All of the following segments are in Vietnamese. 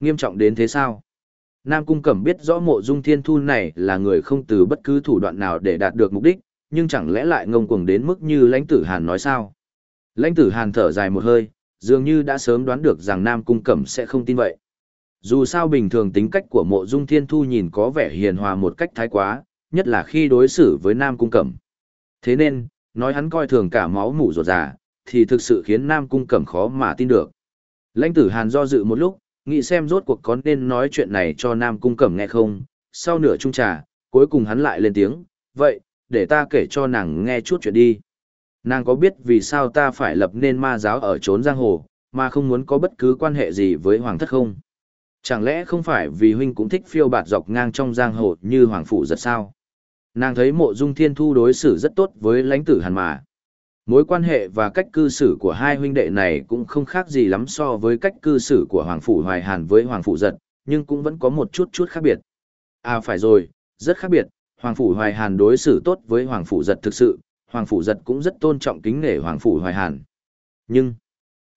Nghiêm trọng đến thế sao? Nam Cung Cẩm biết rõ mộ dung thiên thu này là người không từ bất cứ thủ đoạn nào để đạt được mục đích, nhưng chẳng lẽ lại ngông cuồng đến mức như lãnh tử Hàn nói sao? Lãnh tử Hàn thở dài một hơi, dường như đã sớm đoán được rằng Nam Cung Cẩm sẽ không tin vậy. Dù sao bình thường tính cách của mộ dung thiên thu nhìn có vẻ hiền hòa một cách thái quá, nhất là khi đối xử với Nam Cung Cẩm. Thế nên, nói hắn coi thường cả máu mủ ruột già, thì thực sự khiến Nam Cung Cẩm khó mà tin được. Lãnh tử Hàn do dự một lúc, nghĩ xem rốt cuộc có nên nói chuyện này cho Nam Cung Cẩm nghe không, sau nửa chung trà, cuối cùng hắn lại lên tiếng, vậy, để ta kể cho nàng nghe chút chuyện đi. Nàng có biết vì sao ta phải lập nên ma giáo ở trốn giang hồ, mà không muốn có bất cứ quan hệ gì với hoàng thất không? Chẳng lẽ không phải vì huynh cũng thích phiêu bạt dọc ngang trong giang hồ như hoàng phủ giật sao? Nàng thấy mộ dung thiên thu đối xử rất tốt với lãnh tử hàn mà. Mối quan hệ và cách cư xử của hai huynh đệ này cũng không khác gì lắm so với cách cư xử của Hoàng Phủ Hoài Hàn với Hoàng Phủ Giật, nhưng cũng vẫn có một chút chút khác biệt. À phải rồi, rất khác biệt, Hoàng Phủ Hoài Hàn đối xử tốt với Hoàng Phủ Giật thực sự, Hoàng Phủ Giật cũng rất tôn trọng kính nể Hoàng Phủ Hoài Hàn. Nhưng,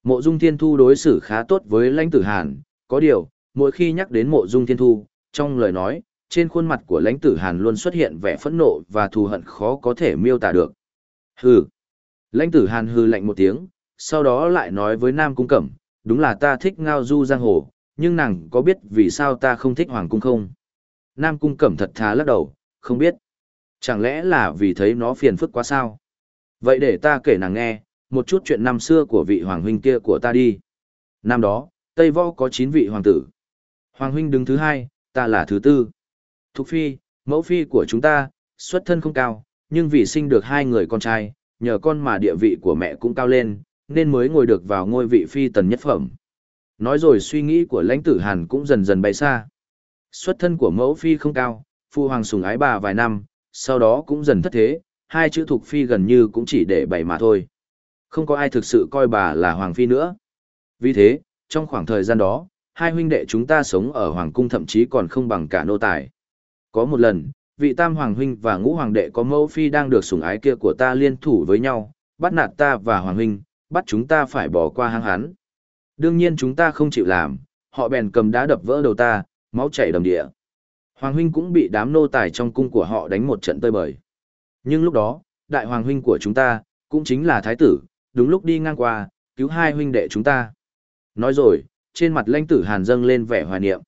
Mộ Dung Thiên Thu đối xử khá tốt với Lãnh Tử Hàn, có điều, mỗi khi nhắc đến Mộ Dung Thiên Thu, trong lời nói, trên khuôn mặt của Lãnh Tử Hàn luôn xuất hiện vẻ phẫn nộ và thù hận khó có thể miêu tả được. Hừ. Lãnh tử hàn hư lạnh một tiếng, sau đó lại nói với Nam Cung Cẩm, đúng là ta thích ngao du giang hồ, nhưng nàng có biết vì sao ta không thích Hoàng Cung không? Nam Cung Cẩm thật thà lắc đầu, không biết. Chẳng lẽ là vì thấy nó phiền phức quá sao? Vậy để ta kể nàng nghe, một chút chuyện năm xưa của vị Hoàng Huynh kia của ta đi. Năm đó, Tây Võ có 9 vị hoàng tử. Hoàng Huynh đứng thứ hai, ta là thứ tư. Thục Phi, mẫu phi của chúng ta, xuất thân không cao, nhưng vì sinh được hai người con trai, nhờ con mà địa vị của mẹ cũng cao lên, nên mới ngồi được vào ngôi vị phi tần nhất phẩm. Nói rồi suy nghĩ của lãnh tử Hàn cũng dần dần bay xa. Xuất thân của mẫu phi không cao, phu hoàng sùng ái bà vài năm, sau đó cũng dần thất thế, hai chữ thuộc phi gần như cũng chỉ để bày mà thôi. Không có ai thực sự coi bà là hoàng phi nữa. Vì thế, trong khoảng thời gian đó, hai huynh đệ chúng ta sống ở hoàng cung thậm chí còn không bằng cả nô tài. Có một lần, vị tam hoàng huynh và ngũ hoàng đệ có mẫu phi đang được sủng ái kia của ta liên thủ với nhau, bắt nạt ta và hoàng huynh, bắt chúng ta phải bỏ qua hang hắn. Đương nhiên chúng ta không chịu làm, họ bèn cầm đá đập vỡ đầu ta, máu chảy đầm địa. Hoàng huynh cũng bị đám nô tài trong cung của họ đánh một trận tơi bời. Nhưng lúc đó, đại hoàng huynh của chúng ta, cũng chính là thái tử, đúng lúc đi ngang qua, cứu hai huynh đệ chúng ta. Nói rồi, trên mặt lãnh tử hàn dâng lên vẻ hoài niệm.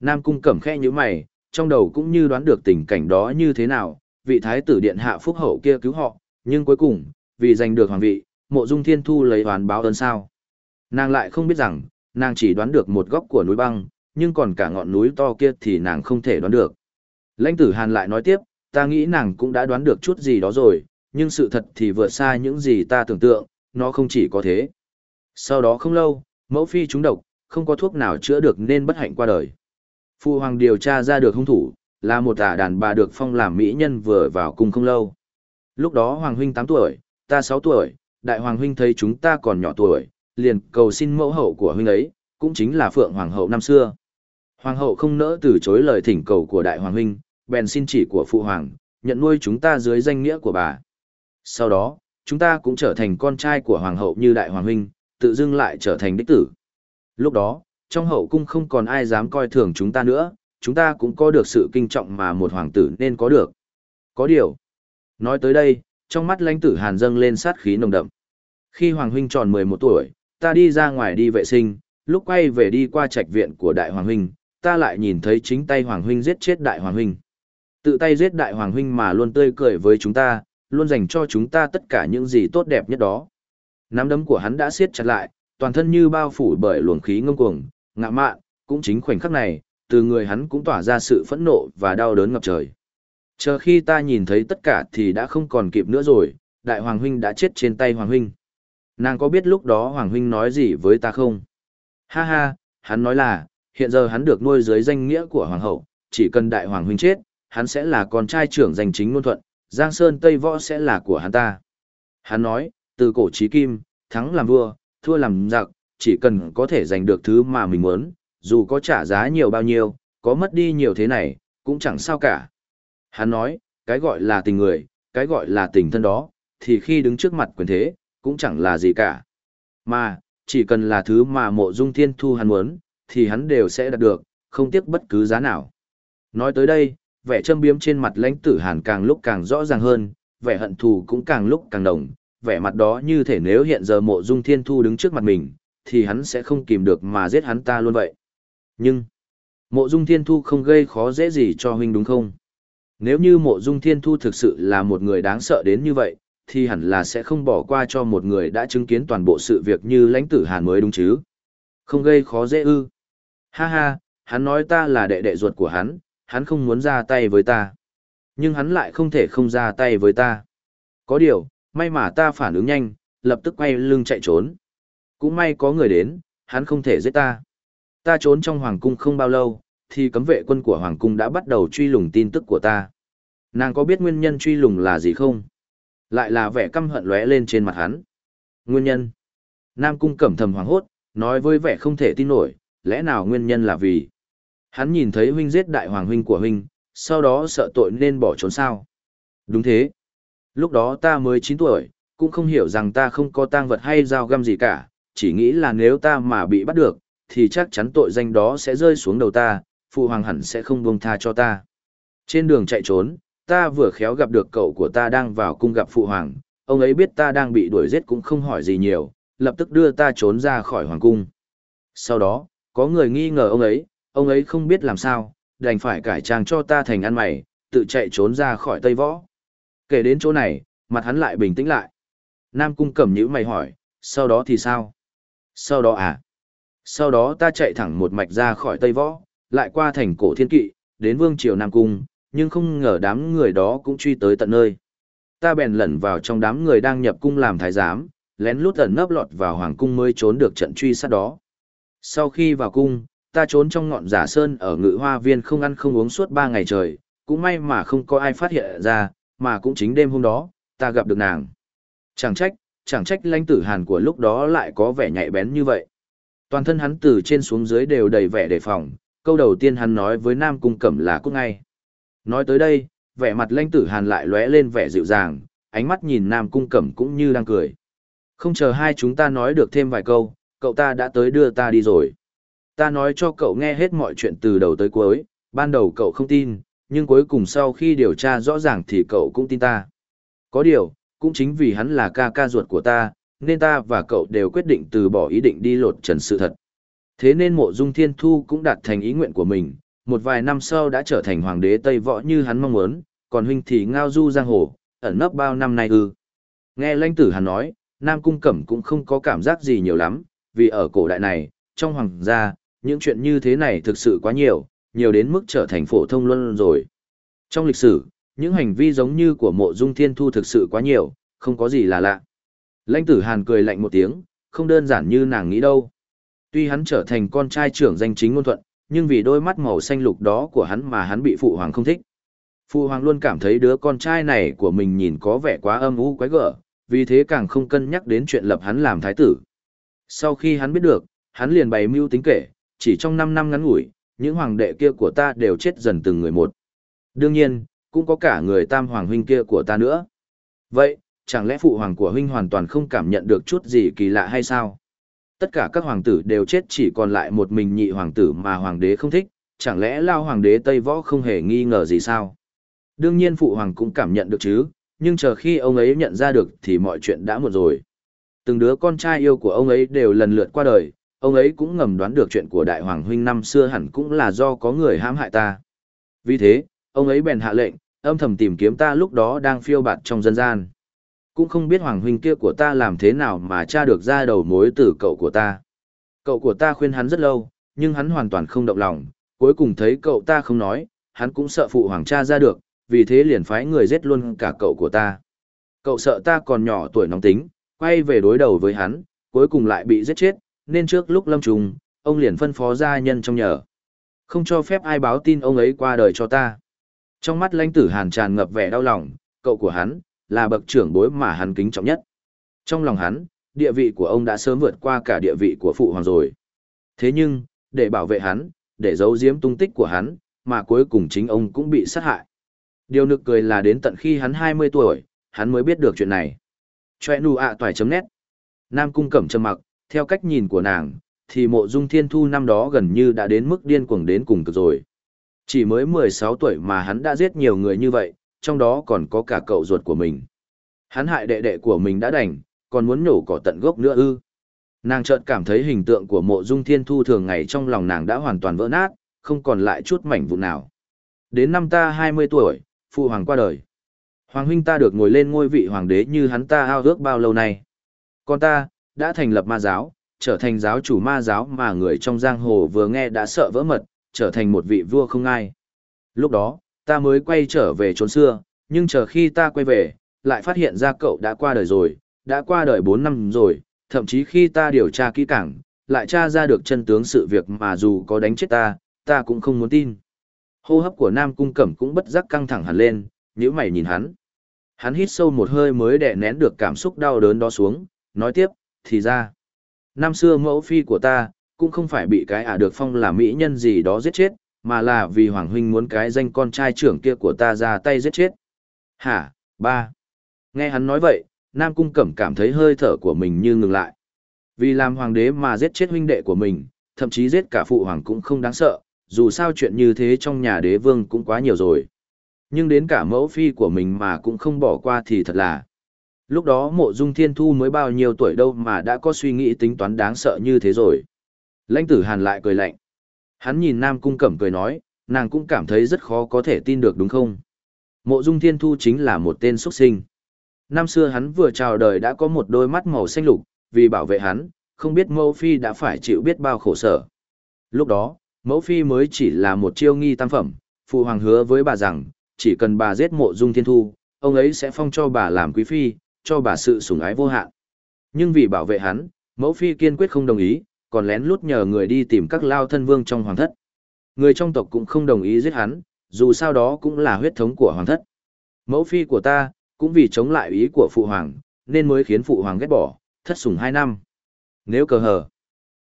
Nam cung cẩm khẽ như mày, trong đầu cũng như đoán được tình cảnh đó như thế nào, vị thái tử điện hạ phúc hậu kia cứu họ, nhưng cuối cùng, vì giành được hoàng vị, mộ dung thiên thu lấy hoàn báo ơn sao. Nàng lại không biết rằng, nàng chỉ đoán được một góc của núi băng, nhưng còn cả ngọn núi to kia thì nàng không thể đoán được. Lãnh tử Hàn lại nói tiếp, ta nghĩ nàng cũng đã đoán được chút gì đó rồi, nhưng sự thật thì vượt xa những gì ta tưởng tượng, nó không chỉ có thế. Sau đó không lâu, mẫu phi trúng độc, không có thuốc nào chữa được nên bất hạnh qua đời. Phu hoàng điều tra ra được hung thủ, là một ả đàn bà được phong làm mỹ nhân vừa vào cung không lâu. Lúc đó hoàng huynh 8 tuổi, ta 6 tuổi, đại hoàng huynh thấy chúng ta còn nhỏ tuổi, liền cầu xin mẫu hậu của huynh ấy, cũng chính là phượng hoàng hậu năm xưa. Hoàng hậu không nỡ từ chối lời thỉnh cầu của đại hoàng huynh, bèn xin chỉ của phụ hoàng, nhận nuôi chúng ta dưới danh nghĩa của bà. Sau đó, chúng ta cũng trở thành con trai của hoàng hậu như đại hoàng huynh, tự dưng lại trở thành đích tử. Lúc đó, trong hậu cung không còn ai dám coi thường chúng ta nữa, chúng ta cũng có được sự kinh trọng mà một hoàng tử nên có được. Có điều. Nói tới đây, trong mắt lãnh tử hàn dâng lên sát khí nồng đậm. Khi hoàng huynh tròn 11 tuổi, ta đi ra ngoài đi vệ sinh, lúc quay về đi qua trạch viện của đại hoàng huynh, ta lại nhìn thấy chính tay hoàng huynh giết chết đại hoàng huynh. Tự tay giết đại hoàng huynh mà luôn tươi cười với chúng ta, luôn dành cho chúng ta tất cả những gì tốt đẹp nhất đó. Nắm đấm của hắn đã siết chặt lại, toàn thân như bao phủ bởi luồng khí ngông cuồng, ngạ mạn, cũng chính khoảnh khắc này, từ người hắn cũng tỏa ra sự phẫn nộ và đau đớn ngập trời. Chờ khi ta nhìn thấy tất cả thì đã không còn kịp nữa rồi, đại hoàng huynh đã chết trên tay hoàng huynh. Nàng có biết lúc đó hoàng huynh nói gì với ta không? Ha ha, hắn nói là, hiện giờ hắn được nuôi dưới danh nghĩa của hoàng hậu, chỉ cần đại hoàng huynh chết, hắn sẽ là con trai trưởng danh chính ngôn thuận, Giang Sơn Tây Võ sẽ là của hắn ta. Hắn nói, từ cổ chí kim, thắng làm vua, thua làm giặc, chỉ cần có thể giành được thứ mà mình muốn, dù có trả giá nhiều bao nhiêu, có mất đi nhiều thế này, cũng chẳng sao cả. Hắn nói, cái gọi là tình người, cái gọi là tình thân đó, thì khi đứng trước mặt quyền thế, cũng chẳng là gì cả. Mà, chỉ cần là thứ mà mộ dung thiên thu hắn muốn, thì hắn đều sẽ đạt được, không tiếc bất cứ giá nào. Nói tới đây, vẻ châm biếm trên mặt lãnh tử hàn càng lúc càng rõ ràng hơn, vẻ hận thù cũng càng lúc càng đồng, vẻ mặt đó như thể nếu hiện giờ mộ dung thiên thu đứng trước mặt mình, thì hắn sẽ không kìm được mà giết hắn ta luôn vậy. Nhưng, mộ dung thiên thu không gây khó dễ gì cho huynh đúng không? Nếu như mộ dung thiên thu thực sự là một người đáng sợ đến như vậy, thì hẳn là sẽ không bỏ qua cho một người đã chứng kiến toàn bộ sự việc như lãnh tử hàn mới đúng chứ. Không gây khó dễ ư. Ha ha, hắn nói ta là đệ đệ ruột của hắn, hắn không muốn ra tay với ta. Nhưng hắn lại không thể không ra tay với ta. Có điều, may mà ta phản ứng nhanh, lập tức quay lưng chạy trốn. Cũng may có người đến, hắn không thể giết ta. Ta trốn trong hoàng cung không bao lâu, thì cấm vệ quân của hoàng cung đã bắt đầu truy lùng tin tức của ta. Nàng có biết nguyên nhân truy lùng là gì không? Lại là vẻ căm hận lóe lên trên mặt hắn. Nguyên nhân? Nam cung cẩm thầm hoàng hốt, nói với vẻ không thể tin nổi, lẽ nào nguyên nhân là vì? Hắn nhìn thấy huynh giết đại hoàng huynh của huynh, sau đó sợ tội nên bỏ trốn sao? Đúng thế. Lúc đó ta mới 9 tuổi, cũng không hiểu rằng ta không có tang vật hay dao găm gì cả, chỉ nghĩ là nếu ta mà bị bắt được, thì chắc chắn tội danh đó sẽ rơi xuống đầu ta, phụ hoàng hẳn sẽ không buông tha cho ta. Trên đường chạy trốn, ta vừa khéo gặp được cậu của ta đang vào cung gặp phụ hoàng, ông ấy biết ta đang bị đuổi giết cũng không hỏi gì nhiều, lập tức đưa ta trốn ra khỏi hoàng cung. Sau đó, có người nghi ngờ ông ấy, ông ấy không biết làm sao, đành phải cải trang cho ta thành ăn mày, tự chạy trốn ra khỏi Tây Võ. Kể đến chỗ này, mặt hắn lại bình tĩnh lại. Nam cung cẩm nhữ mày hỏi, sau đó thì sao? Sau đó à? Sau đó ta chạy thẳng một mạch ra khỏi Tây Võ, lại qua thành cổ thiên kỵ, đến vương triều Nam Cung, nhưng không ngờ đám người đó cũng truy tới tận nơi. Ta bèn lẩn vào trong đám người đang nhập cung làm thái giám, lén lút ẩn nấp lọt vào hoàng cung mới trốn được trận truy sát đó. Sau khi vào cung, ta trốn trong ngọn giả sơn ở ngự hoa viên không ăn không uống suốt ba ngày trời, cũng may mà không có ai phát hiện ra, mà cũng chính đêm hôm đó, ta gặp được nàng. Chẳng trách, chẳng trách lãnh tử hàn của lúc đó lại có vẻ nhạy bén như vậy. Toàn thân hắn từ trên xuống dưới đều đầy vẻ đề phòng, câu đầu tiên hắn nói với Nam Cung Cẩm là cút ngay. Nói tới đây, vẻ mặt lãnh tử hàn lại lóe lên vẻ dịu dàng, ánh mắt nhìn Nam Cung Cẩm cũng như đang cười. Không chờ hai chúng ta nói được thêm vài câu, cậu ta đã tới đưa ta đi rồi. Ta nói cho cậu nghe hết mọi chuyện từ đầu tới cuối, ban đầu cậu không tin, nhưng cuối cùng sau khi điều tra rõ ràng thì cậu cũng tin ta. Có điều, cũng chính vì hắn là ca ca ruột của ta, nên ta và cậu đều quyết định từ bỏ ý định đi lột trần sự thật. Thế nên mộ dung thiên thu cũng đạt thành ý nguyện của mình, một vài năm sau đã trở thành hoàng đế Tây Võ như hắn mong muốn, còn huynh thì ngao du giang hồ, ẩn nấp bao năm nay ư. Nghe lãnh tử hắn nói, Nam Cung Cẩm cũng không có cảm giác gì nhiều lắm, vì ở cổ đại này, trong hoàng gia, những chuyện như thế này thực sự quá nhiều, nhiều đến mức trở thành phổ thông luôn rồi. Trong lịch sử, những hành vi giống như của mộ dung thiên thu thực sự quá nhiều, không có gì là lạ. Lãnh tử Hàn cười lạnh một tiếng, không đơn giản như nàng nghĩ đâu. Tuy hắn trở thành con trai trưởng danh chính ngôn thuận, nhưng vì đôi mắt màu xanh lục đó của hắn mà hắn bị phụ hoàng không thích. Phụ hoàng luôn cảm thấy đứa con trai này của mình nhìn có vẻ quá âm u quái gở, vì thế càng không cân nhắc đến chuyện lập hắn làm thái tử. Sau khi hắn biết được, hắn liền bày mưu tính kể, chỉ trong 5 năm ngắn ngủi, những hoàng đệ kia của ta đều chết dần từng người một. Đương nhiên, cũng có cả người tam hoàng huynh kia của ta nữa. Vậy, chẳng lẽ phụ hoàng của huynh hoàn toàn không cảm nhận được chút gì kỳ lạ hay sao? Tất cả các hoàng tử đều chết chỉ còn lại một mình nhị hoàng tử mà hoàng đế không thích, chẳng lẽ lao hoàng đế Tây Võ không hề nghi ngờ gì sao? Đương nhiên phụ hoàng cũng cảm nhận được chứ, nhưng chờ khi ông ấy nhận ra được thì mọi chuyện đã muộn rồi. Từng đứa con trai yêu của ông ấy đều lần lượt qua đời, ông ấy cũng ngầm đoán được chuyện của đại hoàng huynh năm xưa hẳn cũng là do có người hãm hại ta. Vì thế, ông ấy bèn hạ lệnh, âm thầm tìm kiếm ta lúc đó đang phiêu bạt trong dân gian. Cũng không biết hoàng huynh kia của ta làm thế nào mà tra được ra đầu mối từ cậu của ta. Cậu của ta khuyên hắn rất lâu, nhưng hắn hoàn toàn không động lòng, cuối cùng thấy cậu ta không nói, hắn cũng sợ phụ hoàng cha ra được, vì thế liền phái người giết luôn cả cậu của ta. Cậu sợ ta còn nhỏ tuổi nóng tính, quay về đối đầu với hắn, cuối cùng lại bị giết chết, nên trước lúc lâm trùng, ông liền phân phó gia nhân trong nhờ. Không cho phép ai báo tin ông ấy qua đời cho ta. Trong mắt lãnh tử hàn tràn ngập vẻ đau lòng, cậu của hắn, là bậc trưởng bối mà hắn kính trọng nhất. Trong lòng hắn, địa vị của ông đã sớm vượt qua cả địa vị của phụ hoàng rồi. Thế nhưng, để bảo vệ hắn, để giấu giếm tung tích của hắn, mà cuối cùng chính ông cũng bị sát hại. Điều nực cười là đến tận khi hắn 20 tuổi, hắn mới biết được chuyện này. Choe nu ạ toài chấm nét. Nam cung cẩm trầm mặc, theo cách nhìn của nàng, thì mộ dung thiên thu năm đó gần như đã đến mức điên cuồng đến cùng cực rồi. Chỉ mới 16 tuổi mà hắn đã giết nhiều người như vậy, trong đó còn có cả cậu ruột của mình. Hắn hại đệ đệ của mình đã đành, còn muốn nổ cỏ tận gốc nữa ư. Nàng chợt cảm thấy hình tượng của mộ dung thiên thu thường ngày trong lòng nàng đã hoàn toàn vỡ nát, không còn lại chút mảnh vụn nào. Đến năm ta 20 tuổi, phụ hoàng qua đời. Hoàng huynh ta được ngồi lên ngôi vị hoàng đế như hắn ta ao ước bao lâu nay. Còn ta, đã thành lập ma giáo, trở thành giáo chủ ma giáo mà người trong giang hồ vừa nghe đã sợ vỡ mật, trở thành một vị vua không ai. Lúc đó, ta mới quay trở về chốn xưa, nhưng chờ khi ta quay về, lại phát hiện ra cậu đã qua đời rồi, đã qua đời 4 năm rồi, thậm chí khi ta điều tra kỹ càng, lại tra ra được chân tướng sự việc mà dù có đánh chết ta, ta cũng không muốn tin. Hô hấp của Nam Cung Cẩm cũng bất giác căng thẳng hẳn lên, nhíu mày nhìn hắn. Hắn hít sâu một hơi mới đè nén được cảm xúc đau đớn đó xuống, nói tiếp, thì ra. Năm xưa mẫu phi của ta, cũng không phải bị cái ả được phong là mỹ nhân gì đó giết chết, mà là vì Hoàng Huynh muốn cái danh con trai trưởng kia của ta ra tay giết chết. Hả, ba. Nghe hắn nói vậy, Nam Cung Cẩm cảm thấy hơi thở của mình như ngừng lại. Vì làm hoàng đế mà giết chết huynh đệ của mình, thậm chí giết cả phụ hoàng cũng không đáng sợ, dù sao chuyện như thế trong nhà đế vương cũng quá nhiều rồi. Nhưng đến cả mẫu phi của mình mà cũng không bỏ qua thì thật là. Lúc đó mộ dung thiên thu mới bao nhiêu tuổi đâu mà đã có suy nghĩ tính toán đáng sợ như thế rồi. Lãnh tử hàn lại cười lạnh. Hắn nhìn Nam Cung Cẩm cười nói, nàng cũng cảm thấy rất khó có thể tin được đúng không? Mộ dung thiên thu chính là một tên xuất sinh. Năm xưa hắn vừa chào đời đã có một đôi mắt màu xanh lục, vì bảo vệ hắn, không biết mẫu phi đã phải chịu biết bao khổ sở. Lúc đó, mẫu phi mới chỉ là một chiêu nghi tam phẩm, phụ hoàng hứa với bà rằng, chỉ cần bà giết mộ dung thiên thu, ông ấy sẽ phong cho bà làm quý phi, cho bà sự sủng ái vô hạn. Nhưng vì bảo vệ hắn, mẫu phi kiên quyết không đồng ý, còn lén lút nhờ người đi tìm các lao thân vương trong hoàng thất. Người trong tộc cũng không đồng ý giết hắn, dù sao đó cũng là huyết thống của hoàng thất. Mẫu phi của ta, cũng vì chống lại ý của phụ hoàng, nên mới khiến phụ hoàng ghét bỏ, thất sủng hai năm. Nếu cờ hờ,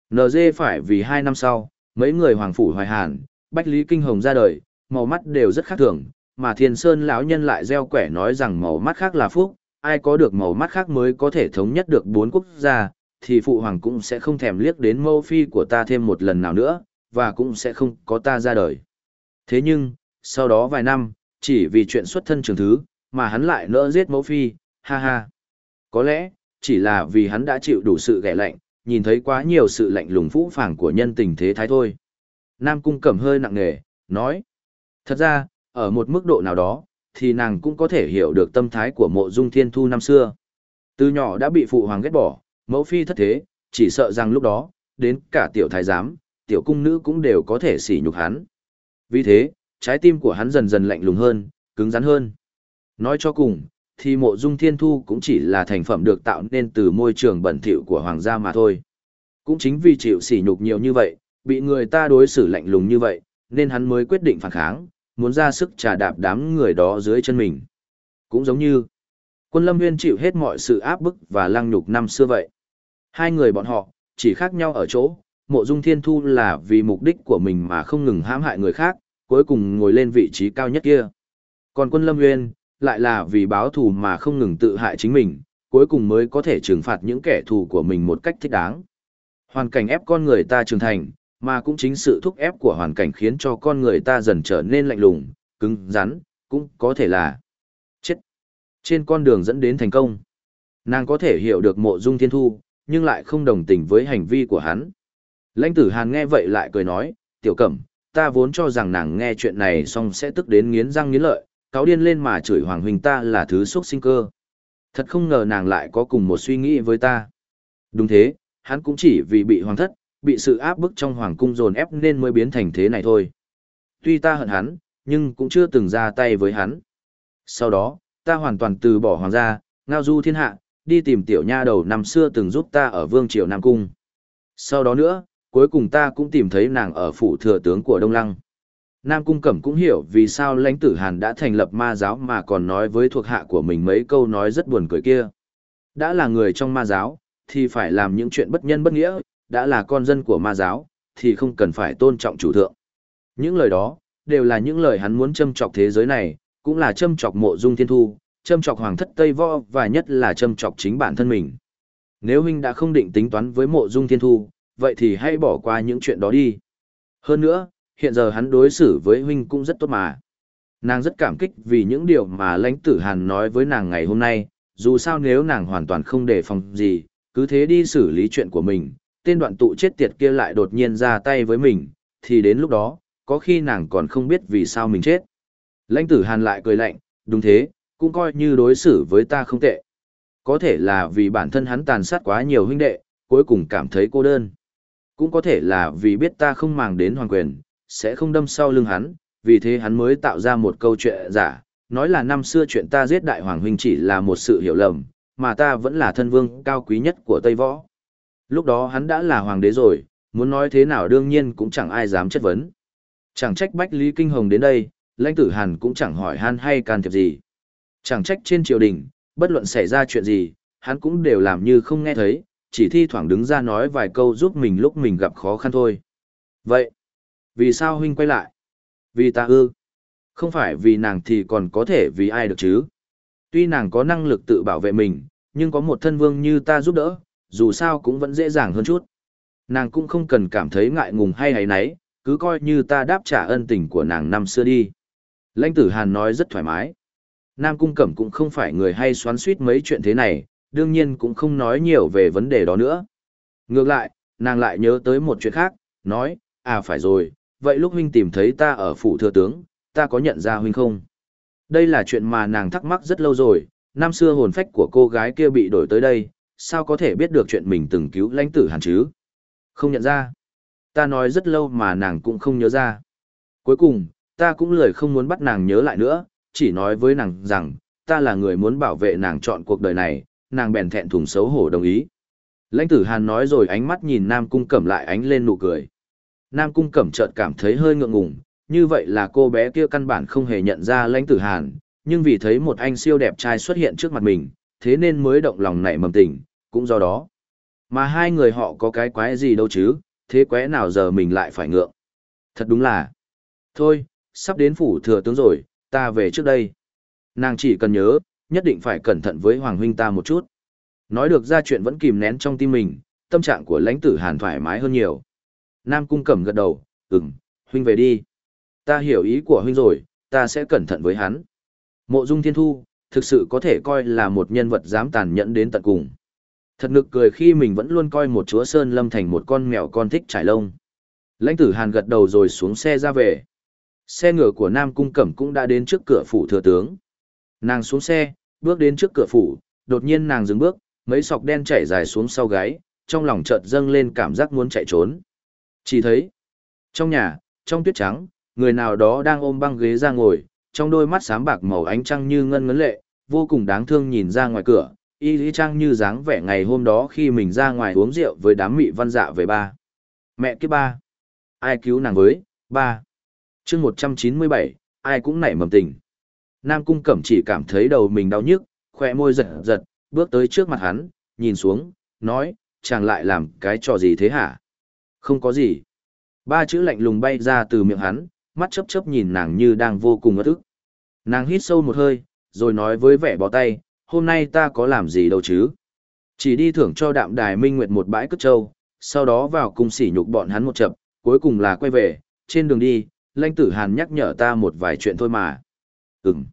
NG phải vì hai năm sau, mấy người hoàng phủ hoài hàn, bách lý kinh hồng ra đời, màu mắt đều rất khác thường, mà thiên sơn lão nhân lại gieo quẻ nói rằng màu mắt khác là phúc, ai có được màu mắt khác mới có thể thống nhất được bốn quốc gia, thì phụ hoàng cũng sẽ không thèm liếc đến mâu phi của ta thêm một lần nào nữa, và cũng sẽ không có ta ra đời. Thế nhưng, sau đó vài năm, chỉ vì chuyện xuất thân trường thứ, mà hắn lại nỡ giết mẫu phi, ha ha. Có lẽ, chỉ là vì hắn đã chịu đủ sự ghẻ lạnh, nhìn thấy quá nhiều sự lạnh lùng phũ phàng của nhân tình thế thái thôi. Nam cung cẩm hơi nặng nề, nói. Thật ra, ở một mức độ nào đó, thì nàng cũng có thể hiểu được tâm thái của mộ dung thiên thu năm xưa. Từ nhỏ đã bị phụ hoàng ghét bỏ, mẫu phi thất thế, chỉ sợ rằng lúc đó, đến cả tiểu thái giám, tiểu cung nữ cũng đều có thể sỉ nhục hắn. Vì thế, trái tim của hắn dần dần lạnh lùng hơn, cứng rắn hơn. Nói cho cùng, thì mộ dung thiên thu cũng chỉ là thành phẩm được tạo nên từ môi trường bẩn thỉu của hoàng gia mà thôi. Cũng chính vì chịu sỉ nhục nhiều như vậy, bị người ta đối xử lạnh lùng như vậy, nên hắn mới quyết định phản kháng, muốn ra sức trà đạp đám người đó dưới chân mình. Cũng giống như, quân lâm nguyên chịu hết mọi sự áp bức và lăng nhục năm xưa vậy. Hai người bọn họ, chỉ khác nhau ở chỗ, mộ dung thiên thu là vì mục đích của mình mà không ngừng hãm hại người khác, cuối cùng ngồi lên vị trí cao nhất kia. Còn quân lâm nguyên, lại là vì báo thù mà không ngừng tự hại chính mình, cuối cùng mới có thể trừng phạt những kẻ thù của mình một cách thích đáng. Hoàn cảnh ép con người ta trưởng thành, mà cũng chính sự thúc ép của hoàn cảnh khiến cho con người ta dần trở nên lạnh lùng, cứng rắn, cũng có thể là chết. Trên con đường dẫn đến thành công, nàng có thể hiểu được mộ dung thiên thu, nhưng lại không đồng tình với hành vi của hắn. Lãnh tử Hàn nghe vậy lại cười nói, tiểu cẩm, ta vốn cho rằng nàng nghe chuyện này xong sẽ tức đến nghiến răng nghiến lợi, cáo điên lên mà chửi Hoàng Huynh ta là thứ xuất sinh cơ. Thật không ngờ nàng lại có cùng một suy nghĩ với ta. Đúng thế, hắn cũng chỉ vì bị hoàng thất, bị sự áp bức trong hoàng cung dồn ép nên mới biến thành thế này thôi. Tuy ta hận hắn, nhưng cũng chưa từng ra tay với hắn. Sau đó, ta hoàn toàn từ bỏ hoàng gia, ngao du thiên hạ, đi tìm tiểu nha đầu năm xưa từng giúp ta ở vương triều Nam Cung. Sau đó nữa, cuối cùng ta cũng tìm thấy nàng ở phủ thừa tướng của Đông Lăng. Nam Cung Cẩm cũng hiểu vì sao lãnh tử Hàn đã thành lập ma giáo mà còn nói với thuộc hạ của mình mấy câu nói rất buồn cười kia. Đã là người trong ma giáo, thì phải làm những chuyện bất nhân bất nghĩa, đã là con dân của ma giáo, thì không cần phải tôn trọng chủ thượng. Những lời đó, đều là những lời hắn muốn châm chọc thế giới này, cũng là châm chọc mộ dung thiên thu, châm chọc hoàng thất Tây Võ và nhất là châm chọc chính bản thân mình. Nếu huynh đã không định tính toán với mộ dung thiên thu, vậy thì hãy bỏ qua những chuyện đó đi. Hơn nữa, hiện giờ hắn đối xử với huynh cũng rất tốt mà. Nàng rất cảm kích vì những điều mà lãnh tử hàn nói với nàng ngày hôm nay, dù sao nếu nàng hoàn toàn không đề phòng gì, cứ thế đi xử lý chuyện của mình, tên đoạn tụ chết tiệt kia lại đột nhiên ra tay với mình, thì đến lúc đó, có khi nàng còn không biết vì sao mình chết. Lãnh tử hàn lại cười lạnh, đúng thế, cũng coi như đối xử với ta không tệ. Có thể là vì bản thân hắn tàn sát quá nhiều huynh đệ, cuối cùng cảm thấy cô đơn. Cũng có thể là vì biết ta không màng đến hoàng quyền, sẽ không đâm sau lưng hắn, vì thế hắn mới tạo ra một câu chuyện giả, nói là năm xưa chuyện ta giết đại hoàng huynh chỉ là một sự hiểu lầm, mà ta vẫn là thân vương cao quý nhất của Tây Võ. Lúc đó hắn đã là hoàng đế rồi, muốn nói thế nào đương nhiên cũng chẳng ai dám chất vấn. Chẳng trách Bách Lý Kinh Hồng đến đây, lãnh tử Hàn cũng chẳng hỏi han hay can thiệp gì. Chẳng trách trên triều đình, bất luận xảy ra chuyện gì, hắn cũng đều làm như không nghe thấy, chỉ thi thoảng đứng ra nói vài câu giúp mình lúc mình gặp khó khăn thôi. Vậy, vì sao huynh quay lại? Vì ta ư? Không phải vì nàng thì còn có thể vì ai được chứ? Tuy nàng có năng lực tự bảo vệ mình, nhưng có một thân vương như ta giúp đỡ, dù sao cũng vẫn dễ dàng hơn chút. Nàng cũng không cần cảm thấy ngại ngùng hay hay nấy, cứ coi như ta đáp trả ân tình của nàng năm xưa đi. Lãnh tử Hàn nói rất thoải mái. Nam Cung Cẩm cũng không phải người hay xoắn suýt mấy chuyện thế này, đương nhiên cũng không nói nhiều về vấn đề đó nữa. Ngược lại, nàng lại nhớ tới một chuyện khác, nói, à phải rồi, vậy lúc huynh tìm thấy ta ở phủ thừa tướng, ta có nhận ra huynh không? Đây là chuyện mà nàng thắc mắc rất lâu rồi, năm xưa hồn phách của cô gái kia bị đổi tới đây, sao có thể biết được chuyện mình từng cứu lãnh tử hàn chứ? Không nhận ra. Ta nói rất lâu mà nàng cũng không nhớ ra. Cuối cùng, ta cũng lười không muốn bắt nàng nhớ lại nữa, chỉ nói với nàng rằng, ta là người muốn bảo vệ nàng chọn cuộc đời này, nàng bèn thẹn thùng xấu hổ đồng ý. Lãnh tử hàn nói rồi ánh mắt nhìn Nam Cung Cẩm lại ánh lên nụ cười. Nam Cung Cẩm chợt cảm thấy hơi ngượng ngùng, như vậy là cô bé kia căn bản không hề nhận ra lãnh tử hàn, nhưng vì thấy một anh siêu đẹp trai xuất hiện trước mặt mình, thế nên mới động lòng nảy mầm tình, cũng do đó. Mà hai người họ có cái quái gì đâu chứ, thế quái nào giờ mình lại phải ngượng. Thật đúng là. Thôi, sắp đến phủ thừa tướng rồi, ta về trước đây. Nàng chỉ cần nhớ, nhất định phải cẩn thận với Hoàng huynh ta một chút. Nói được ra chuyện vẫn kìm nén trong tim mình, tâm trạng của lãnh tử hàn thoải mái hơn nhiều. Nam cung cẩm gật đầu, ừm, huynh về đi. Ta hiểu ý của huynh rồi, ta sẽ cẩn thận với hắn. Mộ dung thiên thu, thực sự có thể coi là một nhân vật dám tàn nhẫn đến tận cùng. Thật nực cười khi mình vẫn luôn coi một chúa Sơn Lâm thành một con mèo con thích trải lông. Lãnh tử Hàn gật đầu rồi xuống xe ra về. Xe ngựa của Nam Cung Cẩm cũng đã đến trước cửa phủ thừa tướng. Nàng xuống xe, bước đến trước cửa phủ, đột nhiên nàng dừng bước, mấy sọc đen chảy dài xuống sau gáy, trong lòng chợt dâng lên cảm giác muốn chạy trốn. Chỉ thấy, trong nhà, trong tuyết trắng, người nào đó đang ôm băng ghế ra ngồi, trong đôi mắt sáng bạc màu ánh trăng như ngân ngấn lệ, vô cùng đáng thương nhìn ra ngoài cửa, y lý trang như dáng vẻ ngày hôm đó khi mình ra ngoài uống rượu với đám mị văn dạ về ba. Mẹ kiếp ba. Ai cứu nàng với, ba chương một trăm chín mươi bảy ai cũng nảy mầm tình. Nam cung cẩm chỉ cảm thấy đầu mình đau nhức, khoe môi giật giật, bước tới trước mặt hắn, nhìn xuống, nói, chàng lại làm cái trò gì thế hả? Không có gì. Ba chữ lạnh lùng bay ra từ miệng hắn, mắt chớp chớp nhìn nàng như đang vô cùng ngất ức. Nàng hít sâu một hơi, rồi nói với vẻ bỏ tay, hôm nay ta có làm gì đâu chứ. Chỉ đi thưởng cho đạm đài minh nguyệt một bãi cất trâu, sau đó vào cung sỉ nhục bọn hắn một chập, cuối cùng là quay về, trên đường đi, lãnh tử hàn nhắc nhở ta một vài chuyện thôi mà. Ừm.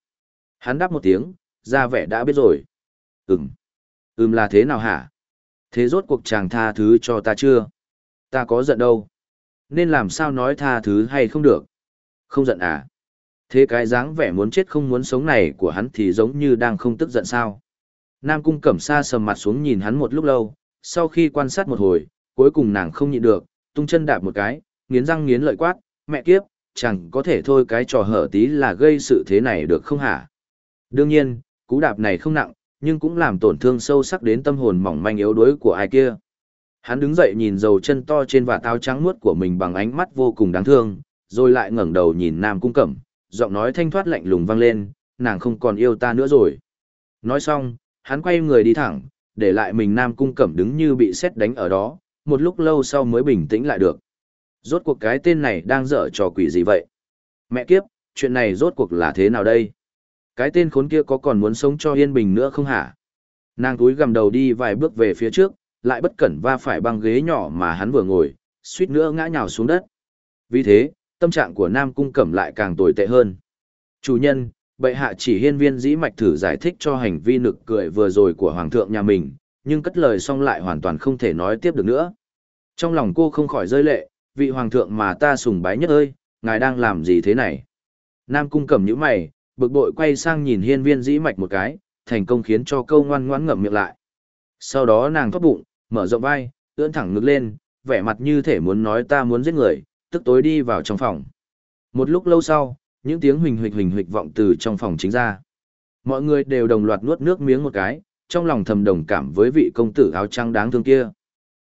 Hắn đáp một tiếng, ra vẻ đã biết rồi. Ừm. Ừm là thế nào hả? Thế rốt cuộc chàng tha thứ cho ta chưa? Ta có giận đâu. Nên làm sao nói tha thứ hay không được? Không giận à? Thế cái dáng vẻ muốn chết không muốn sống này của hắn thì giống như đang không tức giận sao. Nam cung cẩm sa sầm mặt xuống nhìn hắn một lúc lâu, sau khi quan sát một hồi, cuối cùng nàng không nhịn được, tung chân đạp một cái, nghiến răng nghiến lợi quát, mẹ kiếp, chẳng có thể thôi cái trò hở tí là gây sự thế này được không hả? Đương nhiên, cú đạp này không nặng, nhưng cũng làm tổn thương sâu sắc đến tâm hồn mỏng manh yếu đuối của ai kia. Hắn đứng dậy nhìn dầu chân to trên và táo trắng muốt của mình bằng ánh mắt vô cùng đáng thương, rồi lại ngẩng đầu nhìn Nam Cung Cẩm, giọng nói thanh thoát lạnh lùng vang lên, nàng không còn yêu ta nữa rồi. Nói xong, hắn quay người đi thẳng, để lại mình Nam Cung Cẩm đứng như bị sét đánh ở đó, một lúc lâu sau mới bình tĩnh lại được. Rốt cuộc cái tên này đang dở trò quỷ gì vậy? Mẹ kiếp, chuyện này rốt cuộc là thế nào đây? Cái tên khốn kia có còn muốn sống cho yên bình nữa không hả? Nàng túi gầm đầu đi vài bước về phía trước, lại bất cẩn va phải băng ghế nhỏ mà hắn vừa ngồi, suýt nữa ngã nhào xuống đất. Vì thế, tâm trạng của Nam Cung Cẩm lại càng tồi tệ hơn. Chủ nhân, bệ hạ chỉ hiên viên dĩ mạch thử giải thích cho hành vi nực cười vừa rồi của hoàng thượng nhà mình, nhưng cất lời xong lại hoàn toàn không thể nói tiếp được nữa. Trong lòng cô không khỏi rơi lệ, vị hoàng thượng mà ta sùng bái nhất ơi, ngài đang làm gì thế này? Nam cung cầm những mày, bực bội quay sang nhìn hiên viên dĩ mạch một cái, thành công khiến cho câu ngoan ngoãn ngậm miệng lại. Sau đó nàng thoát bụng, mở rộng vai, ưỡn thẳng ngực lên, vẻ mặt như thể muốn nói ta muốn giết người, tức tối đi vào trong phòng. Một lúc lâu sau, những tiếng huỳnh huỳnh huỳnh huỳnh vọng từ trong phòng chính ra. Mọi người đều đồng loạt nuốt nước miếng một cái, trong lòng thầm đồng cảm với vị công tử áo trắng đáng thương kia.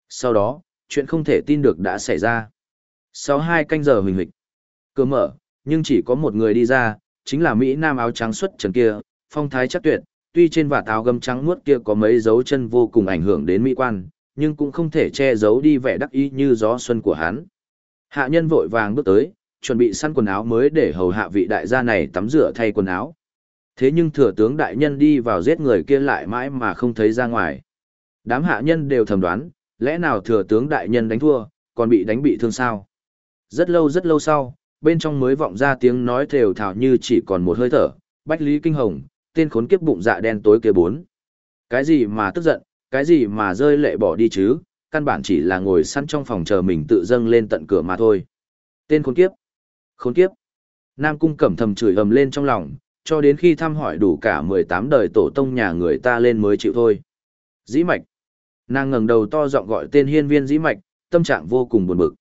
Sau đó, chuyện không thể tin được đã xảy ra. Sau hai canh giờ huỳnh huỳnh, cửa mở, nhưng chỉ có một người đi ra, chính là Mỹ Nam áo trắng xuất trần kia, phong thái chắc tuyệt, tuy trên vạt áo gấm trắng muốt kia có mấy dấu chân vô cùng ảnh hưởng đến mỹ quan, nhưng cũng không thể che giấu đi vẻ đắc ý như gió xuân của hắn. Hạ nhân vội vàng bước tới, chuẩn bị săn quần áo mới để hầu hạ vị đại gia này tắm rửa thay quần áo. Thế nhưng thừa tướng đại nhân đi vào giết người kia lại mãi mà không thấy ra ngoài. Đám hạ nhân đều thầm đoán, lẽ nào thừa tướng đại nhân đánh thua, còn bị đánh bị thương sao? Rất lâu rất lâu sau, bên trong mới vọng ra tiếng nói thều thào như chỉ còn một hơi thở, Bách Lý Kinh Hồng, tên khốn kiếp bụng dạ đen tối kia bốn. Cái gì mà tức giận, cái gì mà rơi lệ bỏ đi chứ, căn bản chỉ là ngồi săn trong phòng chờ mình tự dâng lên tận cửa mà thôi. Tên khốn kiếp, khốn kiếp. Nam Cung cẩm thầm chửi ầm lên trong lòng, cho đến khi thăm hỏi đủ cả 18 đời tổ tông nhà người ta lên mới chịu thôi. Dĩ mạch. Nàng ngẩng đầu to giọng gọi tên hiên viên dĩ mạch, tâm trạng vô cùng buồn bực.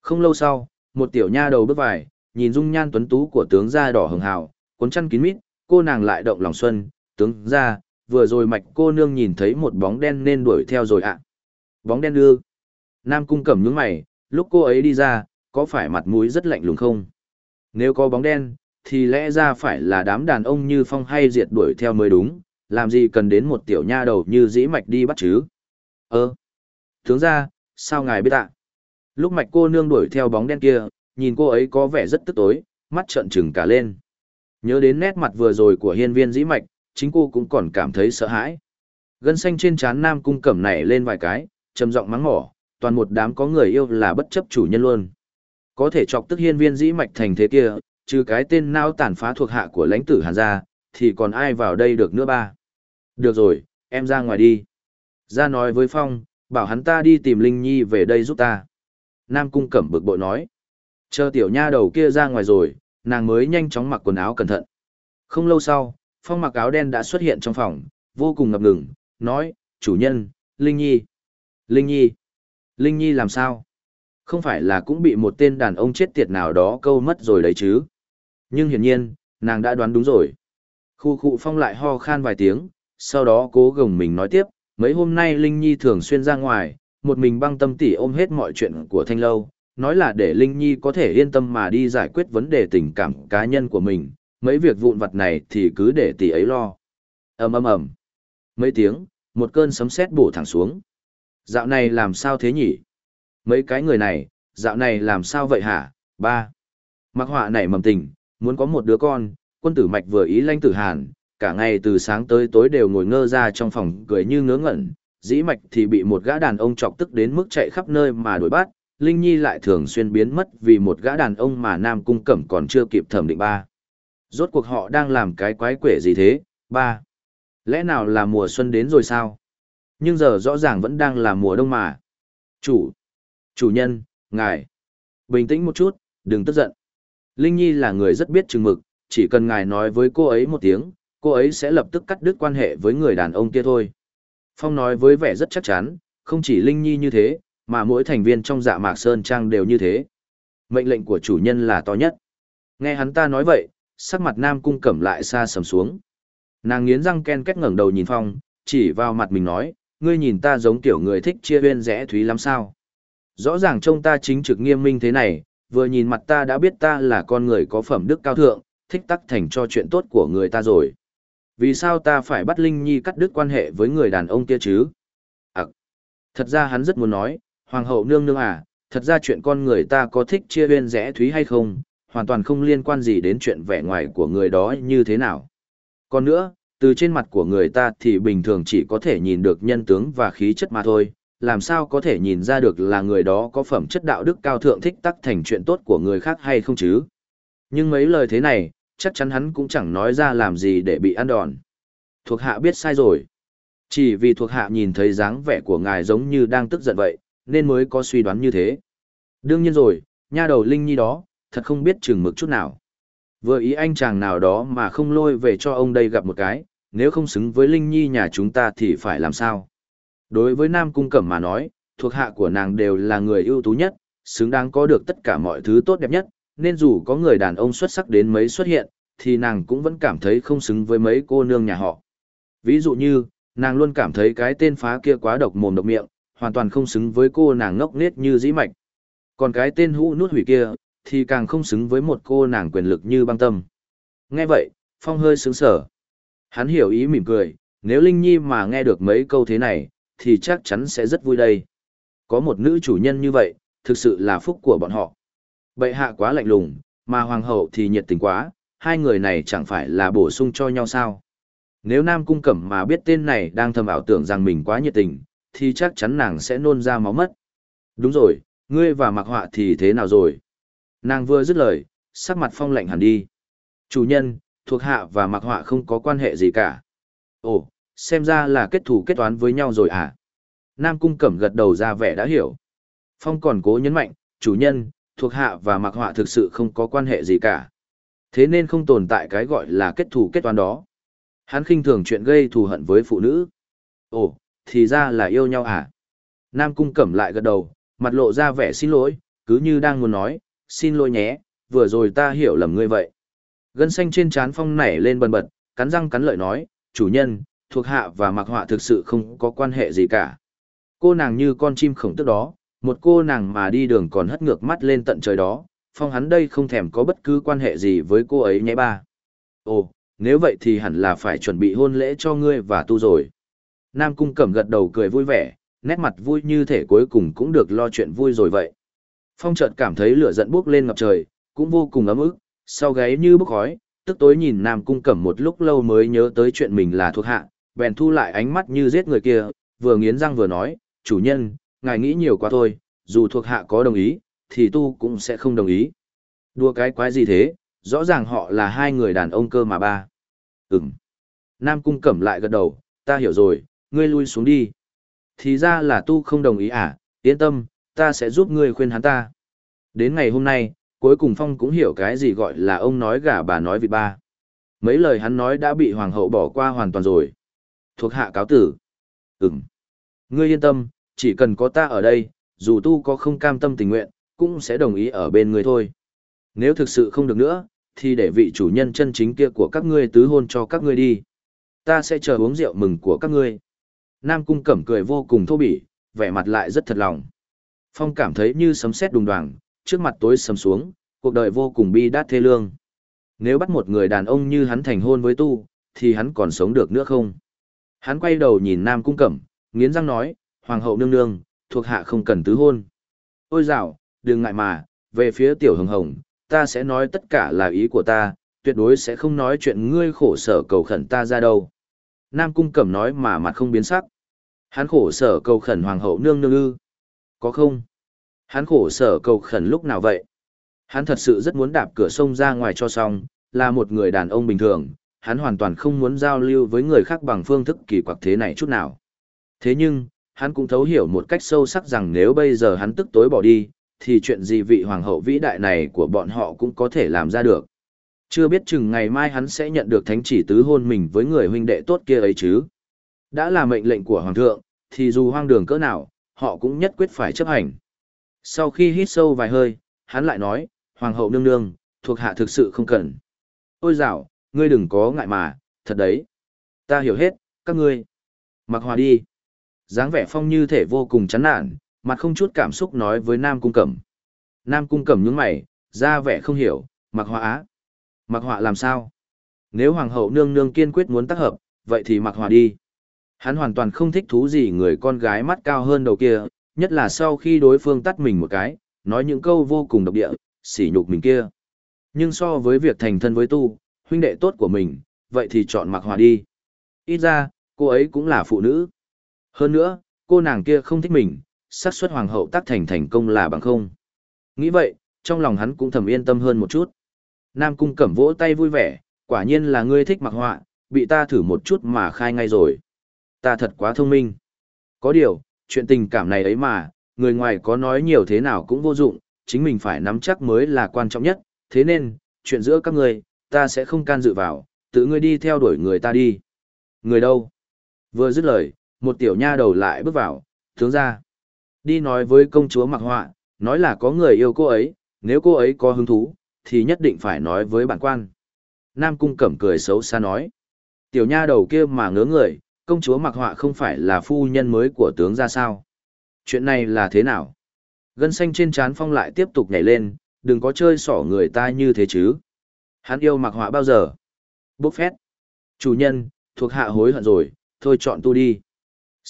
Không lâu sau, một tiểu nha đầu bước vải, nhìn dung nhan tuấn tú của tướng gia đỏ hừng hào, cuốn chăn kín mít, cô nàng lại động lòng xuân, tướng gia, vừa rồi mạch cô nương nhìn thấy một bóng đen nên đuổi theo rồi ạ. Bóng đen đưa. Nam cung cẩm nhướng mày, lúc cô ấy đi ra, có phải mặt mũi rất lạnh lùng không? Nếu có bóng đen, thì lẽ ra phải là đám đàn ông như phong hay diệt đuổi theo mới đúng, làm gì cần đến một tiểu nha đầu như dĩ mạch đi bắt chứ? Ơ, tướng ra, sao ngài biết ạ? Lúc mạch cô nương đuổi theo bóng đen kia, nhìn cô ấy có vẻ rất tức tối, mắt trợn trừng cả lên. Nhớ đến nét mặt vừa rồi của hiên viên dĩ mạch, chính cô cũng còn cảm thấy sợ hãi. Gân xanh trên trán nam cung cẩm này lên vài cái, trầm giọng mắng mỏ, toàn một đám có người yêu là bất chấp chủ nhân luôn. Có thể chọc tức hiên viên dĩ mạch thành thế kia, trừ cái tên nao tàn phá thuộc hạ của lãnh tử hàn gia, thì còn ai vào đây được nữa ba. Được rồi, em ra ngoài đi. Ra nói với Phong, bảo hắn ta đi tìm Linh Nhi về đây giúp ta. Nam cung cẩm bực bội nói. Chờ tiểu nha đầu kia ra ngoài rồi, nàng mới nhanh chóng mặc quần áo cẩn thận. Không lâu sau, Phong mặc áo đen đã xuất hiện trong phòng, vô cùng ngập ngừng, nói, chủ nhân, Linh Nhi. Linh Nhi. Linh Nhi làm sao? Không phải là cũng bị một tên đàn ông chết tiệt nào đó câu mất rồi đấy chứ? Nhưng hiển nhiên, nàng đã đoán đúng rồi. Khu khu Phong lại ho khan vài tiếng, sau đó cố gồng mình nói tiếp, mấy hôm nay Linh Nhi thường xuyên ra ngoài, một mình băng tâm tỉ ôm hết mọi chuyện của Thanh Lâu, nói là để Linh Nhi có thể yên tâm mà đi giải quyết vấn đề tình cảm cá nhân của mình, mấy việc vụn vặt này thì cứ để tỷ ấy lo. ầm ầm ầm. Mấy tiếng, một cơn sấm sét bổ thẳng xuống. Dạo này làm sao thế nhỉ? Mấy cái người này, dạo này làm sao vậy hả? Ba. Mặc họa này mầm tình, muốn có một đứa con, quân tử mạch vừa ý lanh tử hàn, cả ngày từ sáng tới tối đều ngồi ngơ ra trong phòng cười như ngớ ngẩn, dĩ mạch thì bị một gã đàn ông chọc tức đến mức chạy khắp nơi mà đuổi bắt, Linh Nhi lại thường xuyên biến mất vì một gã đàn ông mà Nam Cung Cẩm còn chưa kịp thẩm định ba. Rốt cuộc họ đang làm cái quái quể gì thế, ba? Lẽ nào là mùa xuân đến rồi sao? Nhưng giờ rõ ràng vẫn đang là mùa đông mà. Chủ, chủ nhân, ngài, bình tĩnh một chút, đừng tức giận. Linh Nhi là người rất biết chừng mực, chỉ cần ngài nói với cô ấy một tiếng, cô ấy sẽ lập tức cắt đứt quan hệ với người đàn ông kia thôi. Phong nói với vẻ rất chắc chắn, không chỉ Linh Nhi như thế, mà mỗi thành viên trong dạ mạc sơn trang đều như thế. Mệnh lệnh của chủ nhân là to nhất. Nghe hắn ta nói vậy, sắc mặt nam cung cẩm lại xa sầm xuống. Nàng nghiến răng ken két ngẩng đầu nhìn phong, chỉ vào mặt mình nói, ngươi nhìn ta giống kiểu người thích chia huyên rẽ thúy lắm sao. Rõ ràng trông ta chính trực nghiêm minh thế này, vừa nhìn mặt ta đã biết ta là con người có phẩm đức cao thượng, thích tắc thành cho chuyện tốt của người ta rồi. Vì sao ta phải bắt Linh Nhi cắt đứt quan hệ với người đàn ông kia chứ? À, thật ra hắn rất muốn nói, Hoàng hậu nương nương à, thật ra chuyện con người ta có thích chia bên rẽ thúy hay không, hoàn toàn không liên quan gì đến chuyện vẻ ngoài của người đó như thế nào. Còn nữa, từ trên mặt của người ta thì bình thường chỉ có thể nhìn được nhân tướng và khí chất mà thôi, làm sao có thể nhìn ra được là người đó có phẩm chất đạo đức cao thượng thích tắc thành chuyện tốt của người khác hay không chứ. Nhưng mấy lời thế này, chắc chắn hắn cũng chẳng nói ra làm gì để bị ăn đòn. Thuộc hạ biết sai rồi. Chỉ vì thuộc hạ nhìn thấy dáng vẻ của ngài giống như đang tức giận vậy, nên mới có suy đoán như thế. Đương nhiên rồi, nha đầu Linh Nhi đó, thật không biết chừng mực chút nào. Vừa ý anh chàng nào đó mà không lôi về cho ông đây gặp một cái, nếu không xứng với Linh Nhi nhà chúng ta thì phải làm sao? Đối với Nam Cung Cẩm mà nói, thuộc hạ của nàng đều là người ưu tú nhất, xứng đáng có được tất cả mọi thứ tốt đẹp nhất, nên dù có người đàn ông xuất sắc đến mấy xuất hiện, thì nàng cũng vẫn cảm thấy không xứng với mấy cô nương nhà họ. Ví dụ như, nàng luôn cảm thấy cái tên phá kia quá độc mồm độc miệng, hoàn toàn không xứng với cô nàng ngốc nghếch như dĩ mạch. Còn cái tên hũ nút hủy kia, thì càng không xứng với một cô nàng quyền lực như băng tâm. Nghe vậy, Phong hơi sướng sở. Hắn hiểu ý mỉm cười, nếu Linh Nhi mà nghe được mấy câu thế này, thì chắc chắn sẽ rất vui đây. Có một nữ chủ nhân như vậy, thực sự là phúc của bọn họ. Bệ hạ quá lạnh lùng, mà hoàng hậu thì nhiệt tình quá, hai người này chẳng phải là bổ sung cho nhau sao. Nếu Nam Cung Cẩm mà biết tên này đang thầm ảo tưởng rằng mình quá nhiệt tình, thì chắc chắn nàng sẽ nôn ra máu mất. Đúng rồi, ngươi và mặc họa thì thế nào rồi? Nàng vừa dứt lời, sắc mặt phong lạnh hẳn đi. Chủ nhân, thuộc hạ và mặc họa không có quan hệ gì cả. Ồ, xem ra là kết thủ kết toán với nhau rồi à? Nam Cung Cẩm gật đầu ra vẻ đã hiểu. Phong còn cố nhấn mạnh, chủ nhân, thuộc hạ và mặc họa thực sự không có quan hệ gì cả. Thế nên không tồn tại cái gọi là kết thù kết toán đó. Hắn khinh thường chuyện gây thù hận với phụ nữ. Ồ, thì ra là yêu nhau à? Nam Cung Cẩm lại gật đầu, mặt lộ ra vẻ xin lỗi, cứ như đang muốn nói, xin lỗi nhé, vừa rồi ta hiểu lầm ngươi vậy. Gân xanh trên trán phong nảy lên bần bật, cắn răng cắn lợi nói, chủ nhân, thuộc hạ và mặc họa thực sự không có quan hệ gì cả. Cô nàng như con chim khổng tức đó, một cô nàng mà đi đường còn hất ngược mắt lên tận trời đó, phong hắn đây không thèm có bất cứ quan hệ gì với cô ấy nhé ba. Ồ, nếu vậy thì hẳn là phải chuẩn bị hôn lễ cho ngươi và tu rồi. Nam cung cẩm gật đầu cười vui vẻ, nét mặt vui như thể cuối cùng cũng được lo chuyện vui rồi vậy. Phong chợt cảm thấy lửa giận bốc lên ngập trời, cũng vô cùng ấm ức, sau gáy như bốc khói, tức tối nhìn Nam cung cẩm một lúc lâu mới nhớ tới chuyện mình là thuộc hạ, bèn thu lại ánh mắt như giết người kia, vừa nghiến răng vừa nói, chủ nhân, ngài nghĩ nhiều quá thôi, dù thuộc hạ có đồng ý, thì tu cũng sẽ không đồng ý. Đua cái quái gì thế, rõ ràng họ là hai người đàn ông cơ mà ba. Ừm. Nam cung cẩm lại gật đầu, ta hiểu rồi, ngươi lui xuống đi. Thì ra là tu không đồng ý à, yên tâm, ta sẽ giúp ngươi khuyên hắn ta. Đến ngày hôm nay, cuối cùng Phong cũng hiểu cái gì gọi là ông nói gà bà nói vịt ba. Mấy lời hắn nói đã bị hoàng hậu bỏ qua hoàn toàn rồi. Thuộc hạ cáo tử. Ừm. Ngươi yên tâm, chỉ cần có ta ở đây, dù tu có không cam tâm tình nguyện, cũng sẽ đồng ý ở bên ngươi thôi. Nếu thực sự không được nữa, thì để vị chủ nhân chân chính kia của các ngươi tứ hôn cho các ngươi đi. Ta sẽ chờ uống rượu mừng của các ngươi. Nam Cung Cẩm cười vô cùng thô bỉ, vẻ mặt lại rất thật lòng. Phong cảm thấy như sấm sét đùng đoàng, trước mặt tối sầm xuống, cuộc đời vô cùng bi đát thê lương. Nếu bắt một người đàn ông như hắn thành hôn với tu, thì hắn còn sống được nữa không? Hắn quay đầu nhìn Nam Cung Cẩm, nghiến răng nói, Hoàng hậu nương nương, thuộc hạ không cần tứ hôn. Ôi dạo, đừng ngại mà, về phía tiểu hồng hồng, ta sẽ nói tất cả là ý của ta, tuyệt đối sẽ không nói chuyện ngươi khổ sở cầu khẩn ta ra đâu. Nam Cung Cẩm nói mà mặt không biến sắc. Hắn khổ sở cầu khẩn Hoàng hậu nương nương ư. Có không? Hắn khổ sở cầu khẩn lúc nào vậy? Hắn thật sự rất muốn đạp cửa sông ra ngoài cho xong, là một người đàn ông bình thường, hắn hoàn toàn không muốn giao lưu với người khác bằng phương thức kỳ quặc thế này chút nào. Thế nhưng, hắn cũng thấu hiểu một cách sâu sắc rằng nếu bây giờ hắn tức tối bỏ đi, thì chuyện gì vị hoàng hậu vĩ đại này của bọn họ cũng có thể làm ra được. Chưa biết chừng ngày mai hắn sẽ nhận được thánh chỉ tứ hôn mình với người huynh đệ tốt kia ấy chứ. Đã là mệnh lệnh của hoàng thượng, thì dù hoang đường cỡ nào, họ cũng nhất quyết phải chấp hành. Sau khi hít sâu vài hơi, hắn lại nói, hoàng hậu nương nương, thuộc hạ thực sự không cần. Ôi dạo, ngươi đừng có ngại mà, thật đấy. Ta hiểu hết, các ngươi. Mặc hòa đi dáng vẻ phong như thể vô cùng chán nản, mặt không chút cảm xúc nói với Nam Cung Cẩm. Nam Cung Cẩm nhướng mày, ra vẻ không hiểu, mặc họa á. Mặc họa làm sao? Nếu Hoàng hậu nương nương kiên quyết muốn tác hợp, vậy thì mặc họa đi. Hắn hoàn toàn không thích thú gì người con gái mắt cao hơn đầu kia, nhất là sau khi đối phương tắt mình một cái, nói những câu vô cùng độc địa, sỉ nhục mình kia. Nhưng so với việc thành thân với tu, huynh đệ tốt của mình, vậy thì chọn mặc hòa đi. Ít ra, cô ấy cũng là phụ nữ. Hơn nữa, cô nàng kia không thích mình, xác suất hoàng hậu tác thành thành công là bằng không. Nghĩ vậy, trong lòng hắn cũng thầm yên tâm hơn một chút. Nam cung cẩm vỗ tay vui vẻ, quả nhiên là ngươi thích mặc họa, bị ta thử một chút mà khai ngay rồi. Ta thật quá thông minh. Có điều, chuyện tình cảm này ấy mà, người ngoài có nói nhiều thế nào cũng vô dụng, chính mình phải nắm chắc mới là quan trọng nhất, thế nên, chuyện giữa các ngươi, ta sẽ không can dự vào, tự ngươi đi theo đuổi người ta đi. Người đâu? Vừa dứt lời, một tiểu nha đầu lại bước vào, tướng ra. Đi nói với công chúa mặc họa, nói là có người yêu cô ấy, nếu cô ấy có hứng thú, thì nhất định phải nói với bản quan. Nam cung cẩm cười xấu xa nói. Tiểu nha đầu kia mà ngớ người, công chúa mặc họa không phải là phu nhân mới của tướng ra sao. Chuyện này là thế nào? Gân xanh trên trán phong lại tiếp tục nhảy lên, đừng có chơi xỏ người ta như thế chứ. Hắn yêu mặc họa bao giờ? Bốc phét. Chủ nhân, thuộc hạ hối hận rồi, thôi chọn tu đi.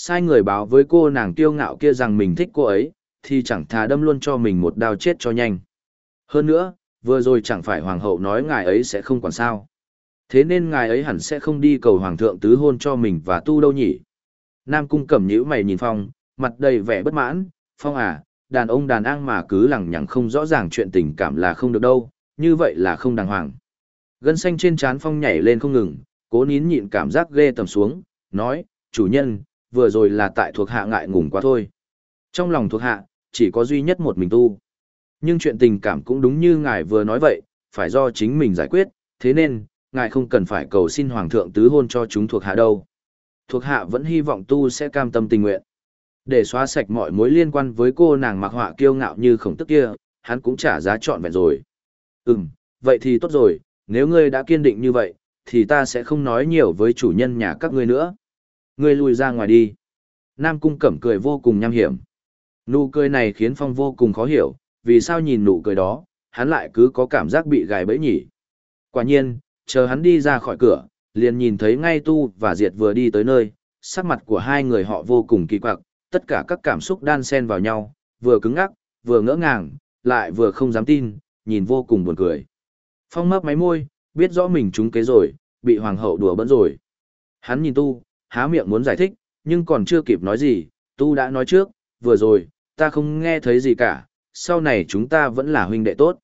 Sai người báo với cô nàng kiêu ngạo kia rằng mình thích cô ấy, thì chẳng thà đâm luôn cho mình một đao chết cho nhanh. Hơn nữa, vừa rồi chẳng phải hoàng hậu nói ngài ấy sẽ không còn sao. Thế nên ngài ấy hẳn sẽ không đi cầu hoàng thượng tứ hôn cho mình và tu đâu nhỉ. Nam cung cẩm nhữ mày nhìn Phong, mặt đầy vẻ bất mãn, Phong à, đàn ông đàn an mà cứ lẳng nhẳng không rõ ràng chuyện tình cảm là không được đâu, như vậy là không đàng hoàng. Gân xanh trên trán Phong nhảy lên không ngừng, cố nín nhịn cảm giác ghê tầm xuống, nói, chủ nhân, vừa rồi là tại thuộc hạ ngại ngùng quá thôi. Trong lòng thuộc hạ, chỉ có duy nhất một mình tu. Nhưng chuyện tình cảm cũng đúng như ngài vừa nói vậy, phải do chính mình giải quyết, thế nên, ngài không cần phải cầu xin hoàng thượng tứ hôn cho chúng thuộc hạ đâu. Thuộc hạ vẫn hy vọng tu sẽ cam tâm tình nguyện. Để xóa sạch mọi mối liên quan với cô nàng mặc họa kiêu ngạo như khổng tức kia, hắn cũng trả giá trọn vẹn rồi. Ừm, vậy thì tốt rồi, nếu ngươi đã kiên định như vậy, thì ta sẽ không nói nhiều với chủ nhân nhà các ngươi nữa. Ngươi lùi ra ngoài đi. Nam cung cẩm cười vô cùng nham hiểm. Nụ cười này khiến Phong vô cùng khó hiểu, vì sao nhìn nụ cười đó, hắn lại cứ có cảm giác bị gài bẫy nhỉ. Quả nhiên, chờ hắn đi ra khỏi cửa, liền nhìn thấy ngay Tu và Diệt vừa đi tới nơi, sắc mặt của hai người họ vô cùng kỳ quặc, tất cả các cảm xúc đan xen vào nhau, vừa cứng ngắc, vừa ngỡ ngàng, lại vừa không dám tin, nhìn vô cùng buồn cười. Phong mấp máy môi, biết rõ mình trúng kế rồi, bị hoàng hậu đùa bỡn rồi. Hắn nhìn Tu, há miệng muốn giải thích, nhưng còn chưa kịp nói gì, Tu đã nói trước, vừa rồi, ta không nghe thấy gì cả, sau này chúng ta vẫn là huynh đệ tốt.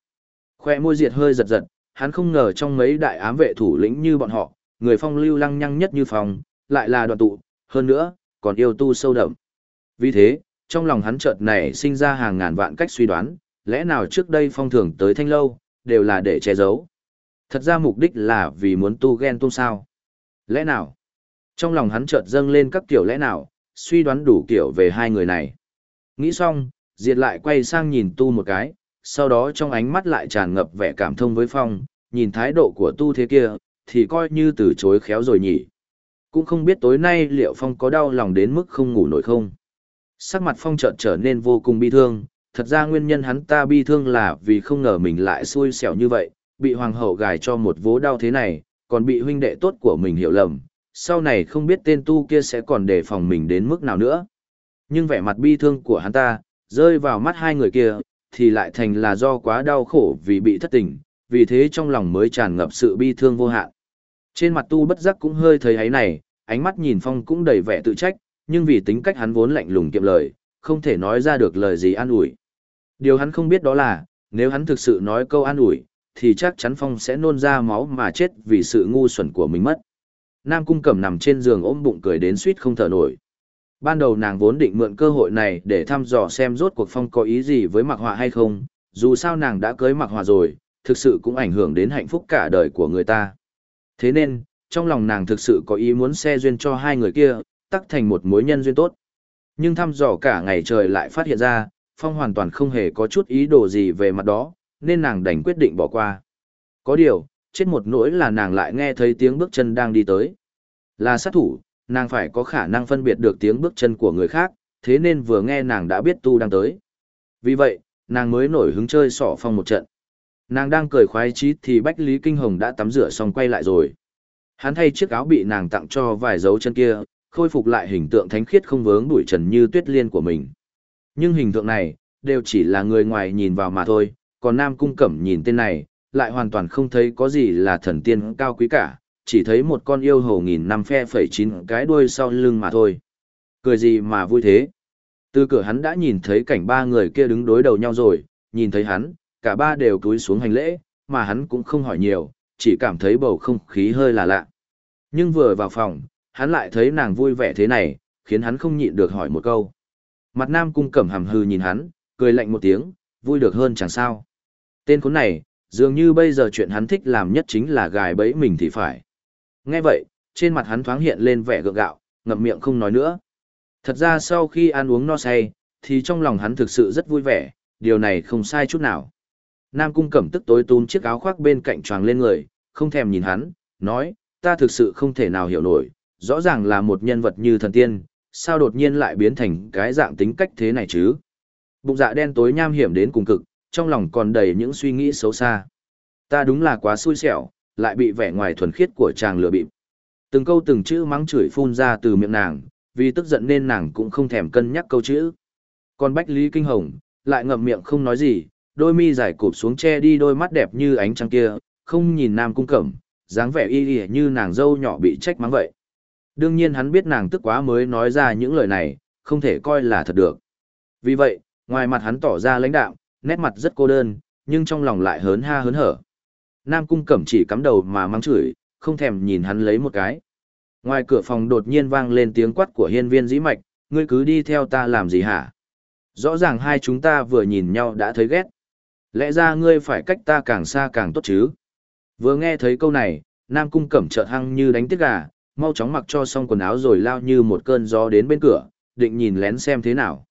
Khoe môi diệt hơi giật giật, hắn không ngờ trong mấy đại ám vệ thủ lĩnh như bọn họ, người phong lưu lăng nhăng nhất như phong, lại là đoàn tụ, hơn nữa, còn yêu tu sâu đậm. Vì thế, trong lòng hắn chợt này sinh ra hàng ngàn vạn cách suy đoán, lẽ nào trước đây phong thường tới thanh lâu, đều là để che giấu. Thật ra mục đích là vì muốn tu ghen tuông sao. Lẽ nào? Trong lòng hắn chợt dâng lên các kiểu lẽ nào, suy đoán đủ kiểu về hai người này. Nghĩ xong, Diệt lại quay sang nhìn tu một cái, sau đó trong ánh mắt lại tràn ngập vẻ cảm thông với Phong, nhìn thái độ của tu thế kia, thì coi như từ chối khéo rồi nhỉ. Cũng không biết tối nay liệu Phong có đau lòng đến mức không ngủ nổi không. Sắc mặt Phong chợt trở nên vô cùng bi thương, thật ra nguyên nhân hắn ta bi thương là vì không ngờ mình lại xui xẻo như vậy, bị hoàng hậu gài cho một vố đau thế này, còn bị huynh đệ tốt của mình hiểu lầm, sau này không biết tên tu kia sẽ còn đề phòng mình đến mức nào nữa. Nhưng vẻ mặt bi thương của hắn ta, rơi vào mắt hai người kia, thì lại thành là do quá đau khổ vì bị thất tình, vì thế trong lòng mới tràn ngập sự bi thương vô hạn. Trên mặt tu bất giác cũng hơi thấy ấy này, ánh mắt nhìn phong cũng đầy vẻ tự trách, nhưng vì tính cách hắn vốn lạnh lùng kiệm lời, không thể nói ra được lời gì an ủi. Điều hắn không biết đó là, nếu hắn thực sự nói câu an ủi, thì chắc chắn phong sẽ nôn ra máu mà chết vì sự ngu xuẩn của mình mất. Nam cung cẩm nằm trên giường ôm bụng cười đến suýt không thở nổi. Ban đầu nàng vốn định mượn cơ hội này để thăm dò xem rốt cuộc phong có ý gì với mặc họa hay không, dù sao nàng đã cưới mặc họa rồi, thực sự cũng ảnh hưởng đến hạnh phúc cả đời của người ta. Thế nên, trong lòng nàng thực sự có ý muốn xe duyên cho hai người kia, tắc thành một mối nhân duyên tốt. Nhưng thăm dò cả ngày trời lại phát hiện ra, Phong hoàn toàn không hề có chút ý đồ gì về mặt đó, nên nàng đành quyết định bỏ qua. Có điều, chết một nỗi là nàng lại nghe thấy tiếng bước chân đang đi tới. Là sát thủ, nàng phải có khả năng phân biệt được tiếng bước chân của người khác, thế nên vừa nghe nàng đã biết tu đang tới. Vì vậy, nàng mới nổi hứng chơi sỏ phong một trận. Nàng đang cười khoái chí thì Bách Lý Kinh Hồng đã tắm rửa xong quay lại rồi. Hắn thay chiếc áo bị nàng tặng cho vài dấu chân kia, khôi phục lại hình tượng thánh khiết không vướng bụi trần như tuyết liên của mình. Nhưng hình tượng này, đều chỉ là người ngoài nhìn vào mà thôi, còn Nam Cung Cẩm nhìn tên này, lại hoàn toàn không thấy có gì là thần tiên cao quý cả, chỉ thấy một con yêu hồ nghìn năm phe phẩy chín cái đuôi sau lưng mà thôi. Cười gì mà vui thế? Từ cửa hắn đã nhìn thấy cảnh ba người kia đứng đối đầu nhau rồi, nhìn thấy hắn, cả ba đều cúi xuống hành lễ, mà hắn cũng không hỏi nhiều, chỉ cảm thấy bầu không khí hơi là lạ. Nhưng vừa vào phòng, hắn lại thấy nàng vui vẻ thế này, khiến hắn không nhịn được hỏi một câu. Mặt nam cung cẩm hầm hư nhìn hắn, cười lạnh một tiếng, vui được hơn chẳng sao. Tên khốn này, dường như bây giờ chuyện hắn thích làm nhất chính là gài bẫy mình thì phải. Nghe vậy, trên mặt hắn thoáng hiện lên vẻ gượng gạo, ngậm miệng không nói nữa. Thật ra sau khi ăn uống no say, thì trong lòng hắn thực sự rất vui vẻ, điều này không sai chút nào. Nam cung cẩm tức tối tún chiếc áo khoác bên cạnh choàng lên người, không thèm nhìn hắn, nói, ta thực sự không thể nào hiểu nổi, rõ ràng là một nhân vật như thần tiên, sao đột nhiên lại biến thành cái dạng tính cách thế này chứ? Bụng dạ đen tối nham hiểm đến cùng cực, trong lòng còn đầy những suy nghĩ xấu xa. Ta đúng là quá xui xẻo, lại bị vẻ ngoài thuần khiết của chàng lừa bịp. Từng câu từng chữ mắng chửi phun ra từ miệng nàng, vì tức giận nên nàng cũng không thèm cân nhắc câu chữ. Còn Bách Lý Kinh Hồng, lại ngậm miệng không nói gì, đôi mi dài cụp xuống che đi đôi mắt đẹp như ánh trăng kia, không nhìn Nam Cung Cẩm, dáng vẻ y y như nàng dâu nhỏ bị trách mắng vậy. Đương nhiên hắn biết nàng tức quá mới nói ra những lời này, không thể coi là thật được. Vì vậy, ngoài mặt hắn tỏ ra lãnh đạo, nét mặt rất cô đơn, nhưng trong lòng lại hớn ha hớn hở. Nam Cung Cẩm chỉ cắm đầu mà mắng chửi, không thèm nhìn hắn lấy một cái. Ngoài cửa phòng đột nhiên vang lên tiếng quát của hiên viên dĩ mạch, ngươi cứ đi theo ta làm gì hả? Rõ ràng hai chúng ta vừa nhìn nhau đã thấy ghét. Lẽ ra ngươi phải cách ta càng xa càng tốt chứ? Vừa nghe thấy câu này, Nam Cung Cẩm chợt hăng như đánh tiết gà, mau chóng mặc cho xong quần áo rồi lao như một cơn gió đến bên cửa, định nhìn lén xem thế nào.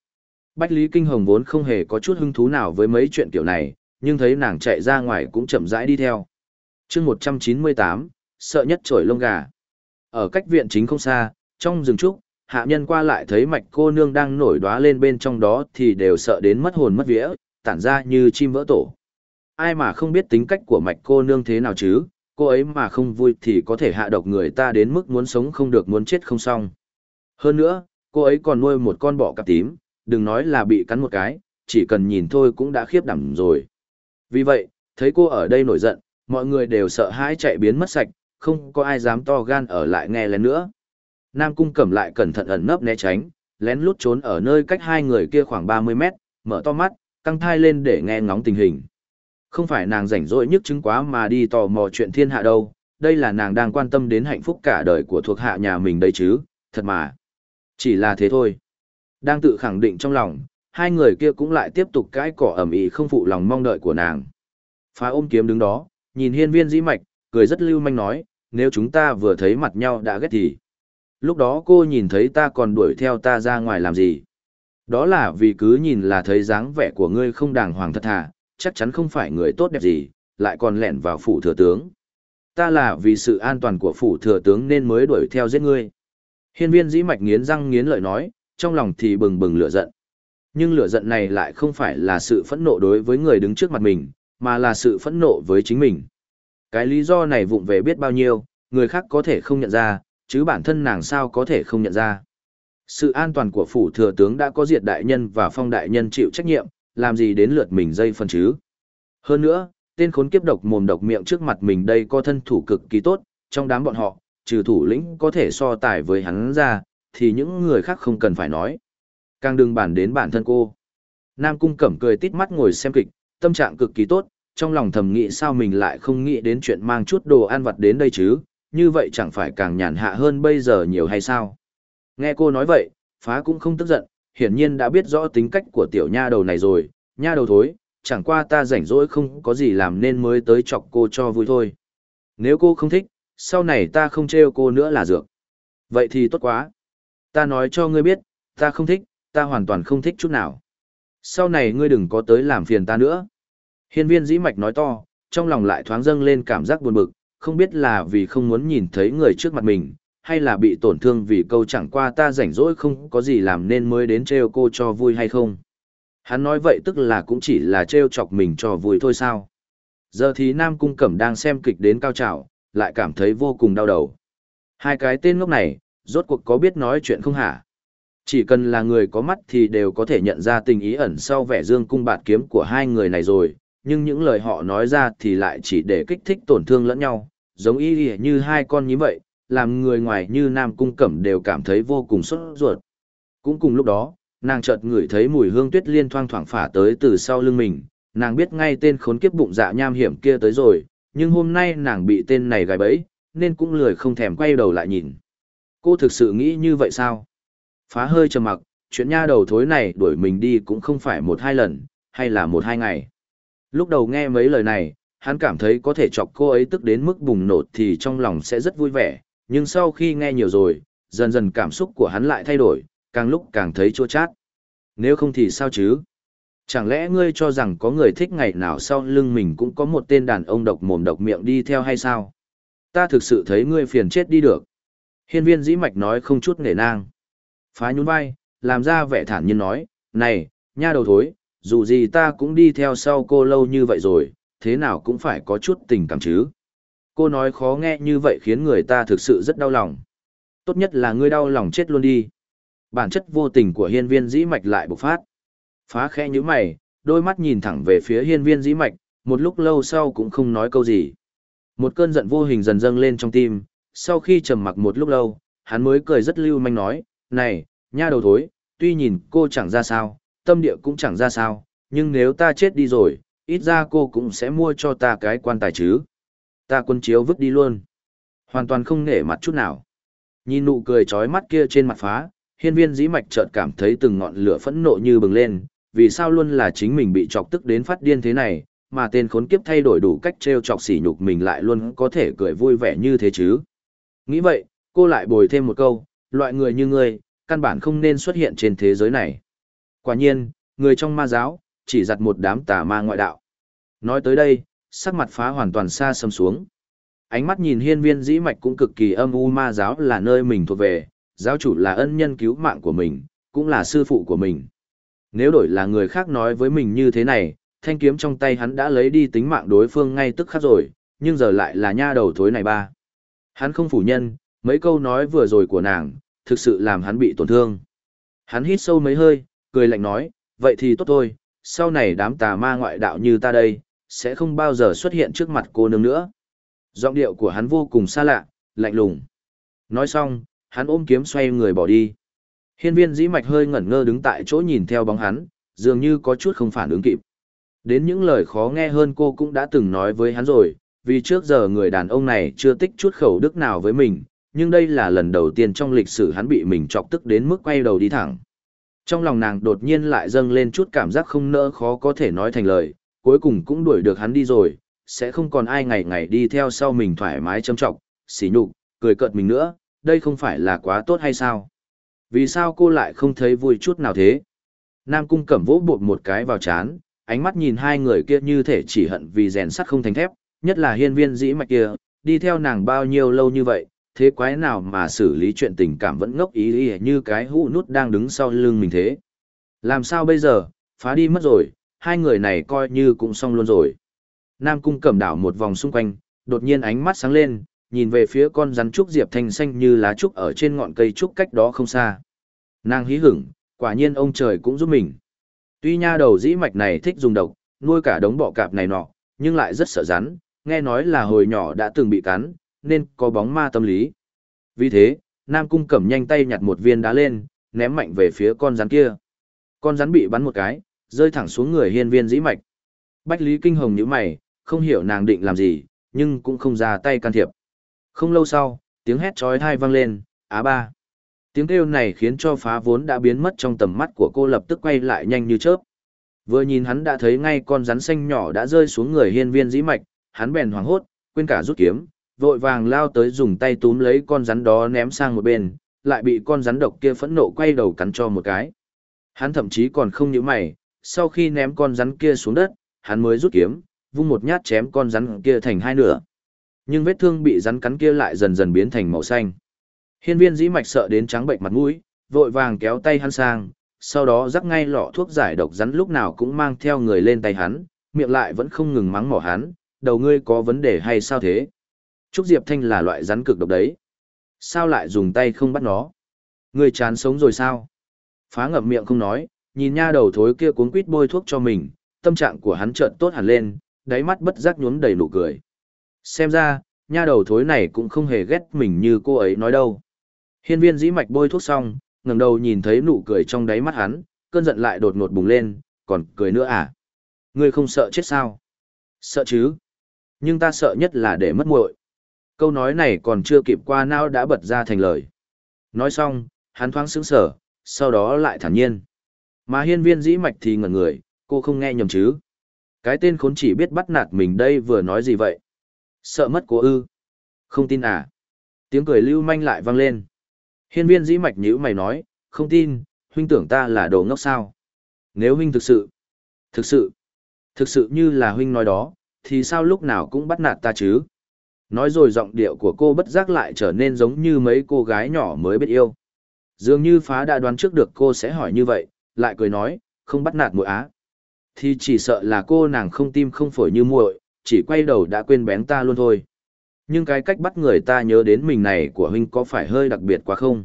Bách Lý Kinh Hồng vốn không hề có chút hứng thú nào với mấy chuyện kiểu này, nhưng thấy nàng chạy ra ngoài cũng chậm rãi đi theo. chương 198, sợ nhất trổi lông gà. Ở cách viện chính không xa, trong rừng trúc, hạ nhân qua lại thấy mạch cô nương đang nổi đóa lên bên trong đó thì đều sợ đến mất hồn mất vía, tản ra như chim vỡ tổ. Ai mà không biết tính cách của mạch cô nương thế nào chứ, cô ấy mà không vui thì có thể hạ độc người ta đến mức muốn sống không được muốn chết không xong. Hơn nữa, cô ấy còn nuôi một con bọ cạp tím, đừng nói là bị cắn một cái, chỉ cần nhìn thôi cũng đã khiếp đảm rồi. Vì vậy, thấy cô ở đây nổi giận, mọi người đều sợ hãi chạy biến mất sạch, không có ai dám to gan ở lại nghe lén nữa. Nam Cung Cẩm lại cẩn thận ẩn nấp né tránh, lén lút trốn ở nơi cách hai người kia khoảng 30 mét, mở to mắt, căng thai lên để nghe ngóng tình hình. Không phải nàng rảnh rỗi nhức chứng quá mà đi tò mò chuyện thiên hạ đâu, đây là nàng đang quan tâm đến hạnh phúc cả đời của thuộc hạ nhà mình đây chứ, thật mà. Chỉ là thế thôi. Đang tự khẳng định trong lòng, hai người kia cũng lại tiếp tục cãi cỏ ẩm ý không phụ lòng mong đợi của nàng. Phá ôm kiếm đứng đó, nhìn hiên viên dĩ mạch, cười rất lưu manh nói, nếu chúng ta vừa thấy mặt nhau đã ghét thì. Lúc đó cô nhìn thấy ta còn đuổi theo ta ra ngoài làm gì? Đó là vì cứ nhìn là thấy dáng vẻ của ngươi không đàng hoàng thật thà, chắc chắn không phải người tốt đẹp gì, lại còn lẻn vào phủ thừa tướng. Ta là vì sự an toàn của phủ thừa tướng nên mới đuổi theo giết ngươi. Hiên viên dĩ mạch nghiến răng nghiến lợi nói, trong lòng thì bừng bừng lửa giận. Nhưng lửa giận này lại không phải là sự phẫn nộ đối với người đứng trước mặt mình, mà là sự phẫn nộ với chính mình. Cái lý do này vụng về biết bao nhiêu, người khác có thể không nhận ra, chứ bản thân nàng sao có thể không nhận ra. Sự an toàn của phủ thừa tướng đã có diệt đại nhân và phong đại nhân chịu trách nhiệm, làm gì đến lượt mình dây phân chứ. Hơn nữa, tên khốn kiếp độc mồm độc miệng trước mặt mình đây có thân thủ cực kỳ tốt, trong đám bọn họ, trừ thủ lĩnh có thể so tài với hắn ra, thì những người khác không cần phải nói. Càng đừng bản đến bản thân cô. Nam Cung Cẩm cười tít mắt ngồi xem kịch, tâm trạng cực kỳ tốt, trong lòng thầm nghĩ sao mình lại không nghĩ đến chuyện mang chút đồ ăn vặt đến đây chứ, như vậy chẳng phải càng nhàn hạ hơn bây giờ nhiều hay sao. Nghe cô nói vậy, phá cũng không tức giận, hiển nhiên đã biết rõ tính cách của tiểu nha đầu này rồi, nha đầu thối, chẳng qua ta rảnh rỗi không có gì làm nên mới tới chọc cô cho vui thôi. Nếu cô không thích, sau này ta không trêu cô nữa là dược. Vậy thì tốt quá. Ta nói cho ngươi biết, ta không thích, ta hoàn toàn không thích chút nào. Sau này ngươi đừng có tới làm phiền ta nữa. Hiên viên dĩ mạch nói to, trong lòng lại thoáng dâng lên cảm giác buồn bực, không biết là vì không muốn nhìn thấy người trước mặt mình, hay là bị tổn thương vì câu chẳng qua ta rảnh rỗi không có gì làm nên mới đến trêu cô cho vui hay không. Hắn nói vậy tức là cũng chỉ là trêu chọc mình cho vui thôi sao. Giờ thì Nam Cung Cẩm đang xem kịch đến cao trào, lại cảm thấy vô cùng đau đầu. Hai cái tên ngốc này, rốt cuộc có biết nói chuyện không hả? Chỉ cần là người có mắt thì đều có thể nhận ra tình ý ẩn sau vẻ dương cung bạt kiếm của hai người này rồi, nhưng những lời họ nói ra thì lại chỉ để kích thích tổn thương lẫn nhau, giống y như hai con như vậy, làm người ngoài như Nam Cung Cẩm đều cảm thấy vô cùng sốt ruột. Cũng cùng lúc đó, Nàng chợt ngửi thấy mùi hương tuyết liên thoang thoảng phả tới từ sau lưng mình, nàng biết ngay tên khốn kiếp bụng dạ nham hiểm kia tới rồi, nhưng hôm nay nàng bị tên này gài bẫy, nên cũng lười không thèm quay đầu lại nhìn. Cô thực sự nghĩ như vậy sao? Phá hơi trầm mặc, chuyện nha đầu thối này đuổi mình đi cũng không phải một hai lần, hay là một hai ngày. Lúc đầu nghe mấy lời này, hắn cảm thấy có thể chọc cô ấy tức đến mức bùng nổ thì trong lòng sẽ rất vui vẻ, nhưng sau khi nghe nhiều rồi, dần dần cảm xúc của hắn lại thay đổi, càng lúc càng thấy chua chát. Nếu không thì sao chứ? Chẳng lẽ ngươi cho rằng có người thích ngày nào sau lưng mình cũng có một tên đàn ông độc mồm độc miệng đi theo hay sao? Ta thực sự thấy ngươi phiền chết đi được. Hiên viên dĩ mạch nói không chút nể nang. Phá nhún vai, làm ra vẻ thản nhiên nói, này, nha đầu thối, dù gì ta cũng đi theo sau cô lâu như vậy rồi, thế nào cũng phải có chút tình cảm chứ. Cô nói khó nghe như vậy khiến người ta thực sự rất đau lòng. Tốt nhất là ngươi đau lòng chết luôn đi. Bản chất vô tình của hiên viên dĩ mạch lại bộc phát. Phá khẽ như mày, đôi mắt nhìn thẳng về phía hiên viên dĩ mạch, một lúc lâu sau cũng không nói câu gì. Một cơn giận vô hình dần dâng lên trong tim, sau khi trầm mặc một lúc lâu, hắn mới cười rất lưu manh nói, này, nha đầu thối, tuy nhìn cô chẳng ra sao, tâm địa cũng chẳng ra sao, nhưng nếu ta chết đi rồi, ít ra cô cũng sẽ mua cho ta cái quan tài chứ. Ta quân chiếu vứt đi luôn. Hoàn toàn không nể mặt chút nào. Nhìn nụ cười trói mắt kia trên mặt phá, hiên viên dĩ mạch chợt cảm thấy từng ngọn lửa phẫn nộ như bừng lên, vì sao luôn là chính mình bị chọc tức đến phát điên thế này, mà tên khốn kiếp thay đổi đủ cách trêu chọc sỉ nhục mình lại luôn có thể cười vui vẻ như thế chứ. Nghĩ vậy, cô lại bồi thêm một câu, loại người như ngươi, căn bản không nên xuất hiện trên thế giới này. Quả nhiên, người trong ma giáo, chỉ giặt một đám tà ma ngoại đạo. Nói tới đây, sắc mặt phá hoàn toàn xa xâm xuống. Ánh mắt nhìn hiên viên dĩ mạch cũng cực kỳ âm u ma giáo là nơi mình thuộc về, giáo chủ là ân nhân cứu mạng của mình, cũng là sư phụ của mình. Nếu đổi là người khác nói với mình như thế này, thanh kiếm trong tay hắn đã lấy đi tính mạng đối phương ngay tức khắc rồi, nhưng giờ lại là nha đầu thối này ba. Hắn không phủ nhân, mấy câu nói vừa rồi của nàng, thực sự làm hắn bị tổn thương. Hắn hít sâu mấy hơi, cười lạnh nói, vậy thì tốt thôi, sau này đám tà ma ngoại đạo như ta đây, sẽ không bao giờ xuất hiện trước mặt cô nương nữa. Giọng điệu của hắn vô cùng xa lạ, lạnh lùng. Nói xong, hắn ôm kiếm xoay người bỏ đi. Hiên viên dĩ mạch hơi ngẩn ngơ đứng tại chỗ nhìn theo bóng hắn, dường như có chút không phản ứng kịp. Đến những lời khó nghe hơn cô cũng đã từng nói với hắn rồi, vì trước giờ người đàn ông này chưa tích chút khẩu đức nào với mình, nhưng đây là lần đầu tiên trong lịch sử hắn bị mình chọc tức đến mức quay đầu đi thẳng. Trong lòng nàng đột nhiên lại dâng lên chút cảm giác không nỡ khó có thể nói thành lời, cuối cùng cũng đuổi được hắn đi rồi, sẽ không còn ai ngày ngày đi theo sau mình thoải mái châm trọng, xỉ nhục, cười cợt mình nữa, đây không phải là quá tốt hay sao? Vì sao cô lại không thấy vui chút nào thế? Nam cung cẩm vỗ bột một cái vào chán, ánh mắt nhìn hai người kia như thể chỉ hận vì rèn sắt không thành thép, nhất là hiên viên dĩ mạch kia, đi theo nàng bao nhiêu lâu như vậy, thế quái nào mà xử lý chuyện tình cảm vẫn ngốc ý ý như cái hũ nút đang đứng sau lưng mình thế. Làm sao bây giờ, phá đi mất rồi, hai người này coi như cũng xong luôn rồi. Nam cung cẩm đảo một vòng xung quanh, đột nhiên ánh mắt sáng lên, nhìn về phía con rắn trúc diệp thanh xanh như lá trúc ở trên ngọn cây trúc cách đó không xa. Nàng hí hửng, quả nhiên ông trời cũng giúp mình. Tuy nha đầu dĩ mạch này thích dùng độc, nuôi cả đống bọ cạp này nọ, nhưng lại rất sợ rắn, nghe nói là hồi nhỏ đã từng bị cắn, nên có bóng ma tâm lý. Vì thế, Nam Cung Cẩm nhanh tay nhặt một viên đá lên, ném mạnh về phía con rắn kia. Con rắn bị bắn một cái, rơi thẳng xuống người hiên viên dĩ mạch. Bách Lý Kinh Hồng nhíu mày, không hiểu nàng định làm gì, nhưng cũng không ra tay can thiệp. Không lâu sau, tiếng hét chói tai vang lên, "Á ba!" Tiếng kêu này khiến cho phá vốn đã biến mất trong tầm mắt của cô lập tức quay lại nhanh như chớp. Vừa nhìn hắn đã thấy ngay con rắn xanh nhỏ đã rơi xuống người hiên viên dĩ mạch, hắn bèn hoảng hốt, quên cả rút kiếm, vội vàng lao tới dùng tay túm lấy con rắn đó ném sang một bên, lại bị con rắn độc kia phẫn nộ quay đầu cắn cho một cái. Hắn thậm chí còn không nhíu mày, sau khi ném con rắn kia xuống đất, hắn mới rút kiếm, vung một nhát chém con rắn kia thành hai nửa. Nhưng vết thương bị rắn cắn kia lại dần dần biến thành màu xanh. Hiên viên dĩ mạch sợ đến trắng bệnh mặt mũi, vội vàng kéo tay hắn sang, sau đó rắc ngay lọ thuốc giải độc rắn lúc nào cũng mang theo người lên tay hắn, miệng lại vẫn không ngừng mắng mỏ hắn, đầu ngươi có vấn đề hay sao thế? Trúc Diệp Thanh là loại rắn cực độc đấy. Sao lại dùng tay không bắt nó? Ngươi chán sống rồi sao? Phá ngậm miệng không nói, nhìn nha đầu thối kia cuốn quýt bôi thuốc cho mình, tâm trạng của hắn chợt tốt hẳn lên, đáy mắt bất giác nhuốm đầy nụ cười. Xem ra, nha đầu thối này cũng không hề ghét mình như cô ấy nói đâu. Hiên viên dĩ mạch bôi thuốc xong, ngẩng đầu nhìn thấy nụ cười trong đáy mắt hắn, cơn giận lại đột ngột bùng lên, còn cười nữa à? Ngươi không sợ chết sao? Sợ chứ? Nhưng ta sợ nhất là để mất muội. Câu nói này còn chưa kịp qua não đã bật ra thành lời. Nói xong, hắn thoáng sững sờ, sau đó lại thản nhiên. Mà hiên viên dĩ mạch thì ngẩn người, cô không nghe nhầm chứ. Cái tên khốn chỉ biết bắt nạt mình đây vừa nói gì vậy? Sợ mất cô ư? Không tin à? Tiếng cười lưu manh lại vang lên. Hiên viên dĩ mạch nhữ mày nói, không tin, huynh tưởng ta là đồ ngốc sao? Nếu huynh thực sự, thực sự, thực sự như là huynh nói đó, thì sao lúc nào cũng bắt nạt ta chứ? Nói rồi giọng điệu của cô bất giác lại trở nên giống như mấy cô gái nhỏ mới biết yêu. Dường như phá đã đoán trước được cô sẽ hỏi như vậy, lại cười nói, không bắt nạt muội á. Thì chỉ sợ là cô nàng không tim không phổi như muội, chỉ quay đầu đã quên bén ta luôn thôi. Nhưng cái cách bắt người ta nhớ đến mình này của huynh có phải hơi đặc biệt quá không?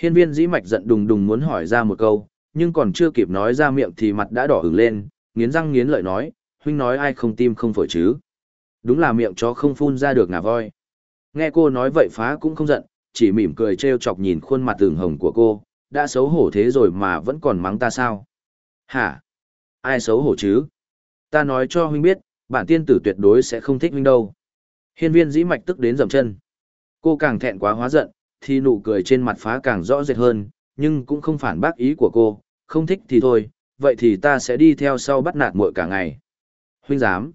Hiên viên dĩ mạch giận đùng đùng muốn hỏi ra một câu, nhưng còn chưa kịp nói ra miệng thì mặt đã đỏ ửng lên, nghiến răng nghiến lợi nói, huynh nói ai không tim không phổi chứ? Đúng là miệng chó không phun ra được ngà voi. Nghe cô nói vậy phá cũng không giận, chỉ mỉm cười trêu chọc nhìn khuôn mặt tường hồng của cô, đã xấu hổ thế rồi mà vẫn còn mắng ta sao? Hả? Ai xấu hổ chứ? Ta nói cho huynh biết, bản tiên tử tuyệt đối sẽ không thích huynh đâu. Hiên viên dĩ mạch tức đến dầm chân. Cô càng thẹn quá hóa giận, thì nụ cười trên mặt phá càng rõ rệt hơn, nhưng cũng không phản bác ý của cô, không thích thì thôi, vậy thì ta sẽ đi theo sau bắt nạt muội cả ngày. Huynh dám.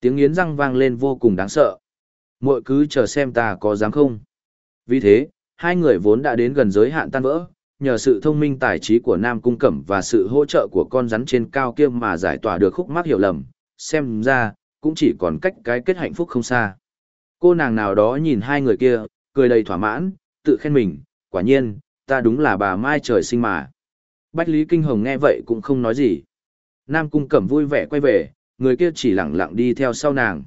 Tiếng nghiến răng vang lên vô cùng đáng sợ. Muội cứ chờ xem ta có dám không. Vì thế, hai người vốn đã đến gần giới hạn tan vỡ, nhờ sự thông minh tài trí của Nam Cung Cẩm và sự hỗ trợ của con rắn trên cao kia mà giải tỏa được khúc mắc hiểu lầm, xem ra, cũng chỉ còn cách cái kết hạnh phúc không xa. Cô nàng nào đó nhìn hai người kia, cười đầy thỏa mãn, tự khen mình, quả nhiên, ta đúng là bà Mai trời sinh mà. Bách Lý Kinh Hồng nghe vậy cũng không nói gì. Nam Cung Cẩm vui vẻ quay về, người kia chỉ lẳng lặng đi theo sau nàng.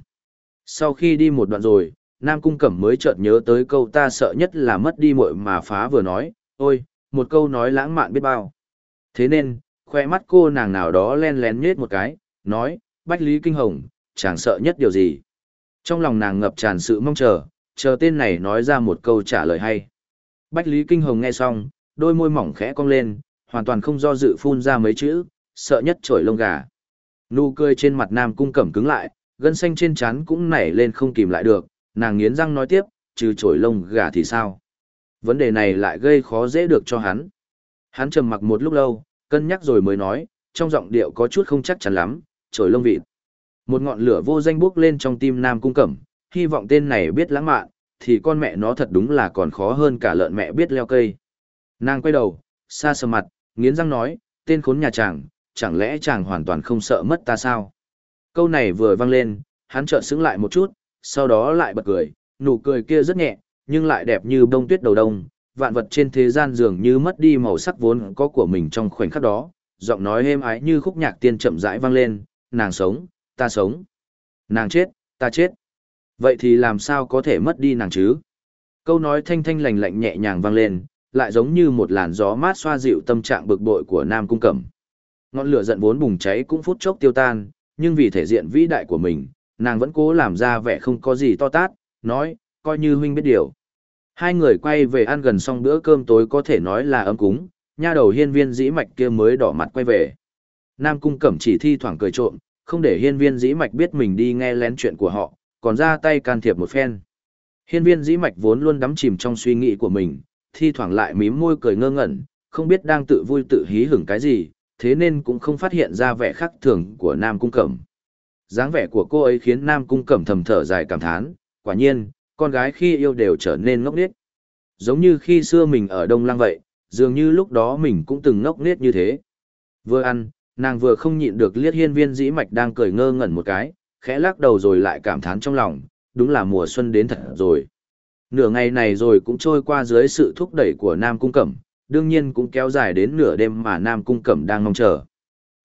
Sau khi đi một đoạn rồi, Nam Cung Cẩm mới chợt nhớ tới câu ta sợ nhất là mất đi muội mà phá vừa nói, ôi, một câu nói lãng mạn biết bao. Thế nên, khoe mắt cô nàng nào đó len lén nhết một cái, nói, Bách Lý Kinh Hồng, chẳng sợ nhất điều gì. Trong lòng nàng ngập tràn sự mong chờ, chờ tên này nói ra một câu trả lời hay. Bách Lý Kinh Hồng nghe xong, đôi môi mỏng khẽ cong lên, hoàn toàn không do dự phun ra mấy chữ, sợ nhất trổi lông gà. Nụ cười trên mặt Nam Cung Cẩm cứng lại, gân xanh trên trán cũng nảy lên không kìm lại được, nàng nghiến răng nói tiếp, trừ trổi lông gà thì sao? Vấn đề này lại gây khó dễ được cho hắn. Hắn trầm mặc một lúc lâu, cân nhắc rồi mới nói, trong giọng điệu có chút không chắc chắn lắm, trổi lông vịt. Một ngọn lửa vô danh bốc lên trong tim Nam Cung Cẩm, hy vọng tên này biết lãng mạn, thì con mẹ nó thật đúng là còn khó hơn cả lợn mẹ biết leo cây. Nàng quay đầu, xa sờ mặt, nghiến răng nói, tên khốn nhà chàng, chẳng lẽ chàng hoàn toàn không sợ mất ta sao? Câu này vừa vang lên, hắn chợt sững lại một chút, sau đó lại bật cười, nụ cười kia rất nhẹ, nhưng lại đẹp như bông tuyết đầu đông, vạn vật trên thế gian dường như mất đi màu sắc vốn có của mình trong khoảnh khắc đó, giọng nói êm ái như khúc nhạc tiên chậm rãi vang lên, nàng sống, ta sống. Nàng chết, ta chết. Vậy thì làm sao có thể mất đi nàng chứ? Câu nói thanh thanh lành lạnh nhẹ nhàng vang lên, lại giống như một làn gió mát xoa dịu tâm trạng bực bội của Nam Cung Cẩm. Ngọn lửa giận vốn bùng cháy cũng phút chốc tiêu tan, nhưng vì thể diện vĩ đại của mình, nàng vẫn cố làm ra vẻ không có gì to tát, nói, coi như huynh biết điều. Hai người quay về ăn gần xong bữa cơm tối có thể nói là ấm cúng, nha đầu hiên viên dĩ mạch kia mới đỏ mặt quay về. Nam Cung Cẩm chỉ thi thoảng cười trộm, không để hiên viên dĩ mạch biết mình đi nghe lén chuyện của họ, còn ra tay can thiệp một phen. Hiên viên dĩ mạch vốn luôn đắm chìm trong suy nghĩ của mình, thi thoảng lại mím môi cười ngơ ngẩn, không biết đang tự vui tự hí hửng cái gì, thế nên cũng không phát hiện ra vẻ khác thường của Nam Cung Cẩm. dáng vẻ của cô ấy khiến Nam Cung Cẩm thầm thở dài cảm thán, quả nhiên, con gái khi yêu đều trở nên ngốc nghếch. Giống như khi xưa mình ở Đông Lăng vậy, dường như lúc đó mình cũng từng ngốc nghếch như thế. Vừa ăn, nàng vừa không nhịn được liếc hiên viên dĩ mạch đang cười ngơ ngẩn một cái, khẽ lắc đầu rồi lại cảm thán trong lòng, đúng là mùa xuân đến thật rồi. Nửa ngày này rồi cũng trôi qua dưới sự thúc đẩy của Nam Cung Cẩm, đương nhiên cũng kéo dài đến nửa đêm mà Nam Cung Cẩm đang mong chờ.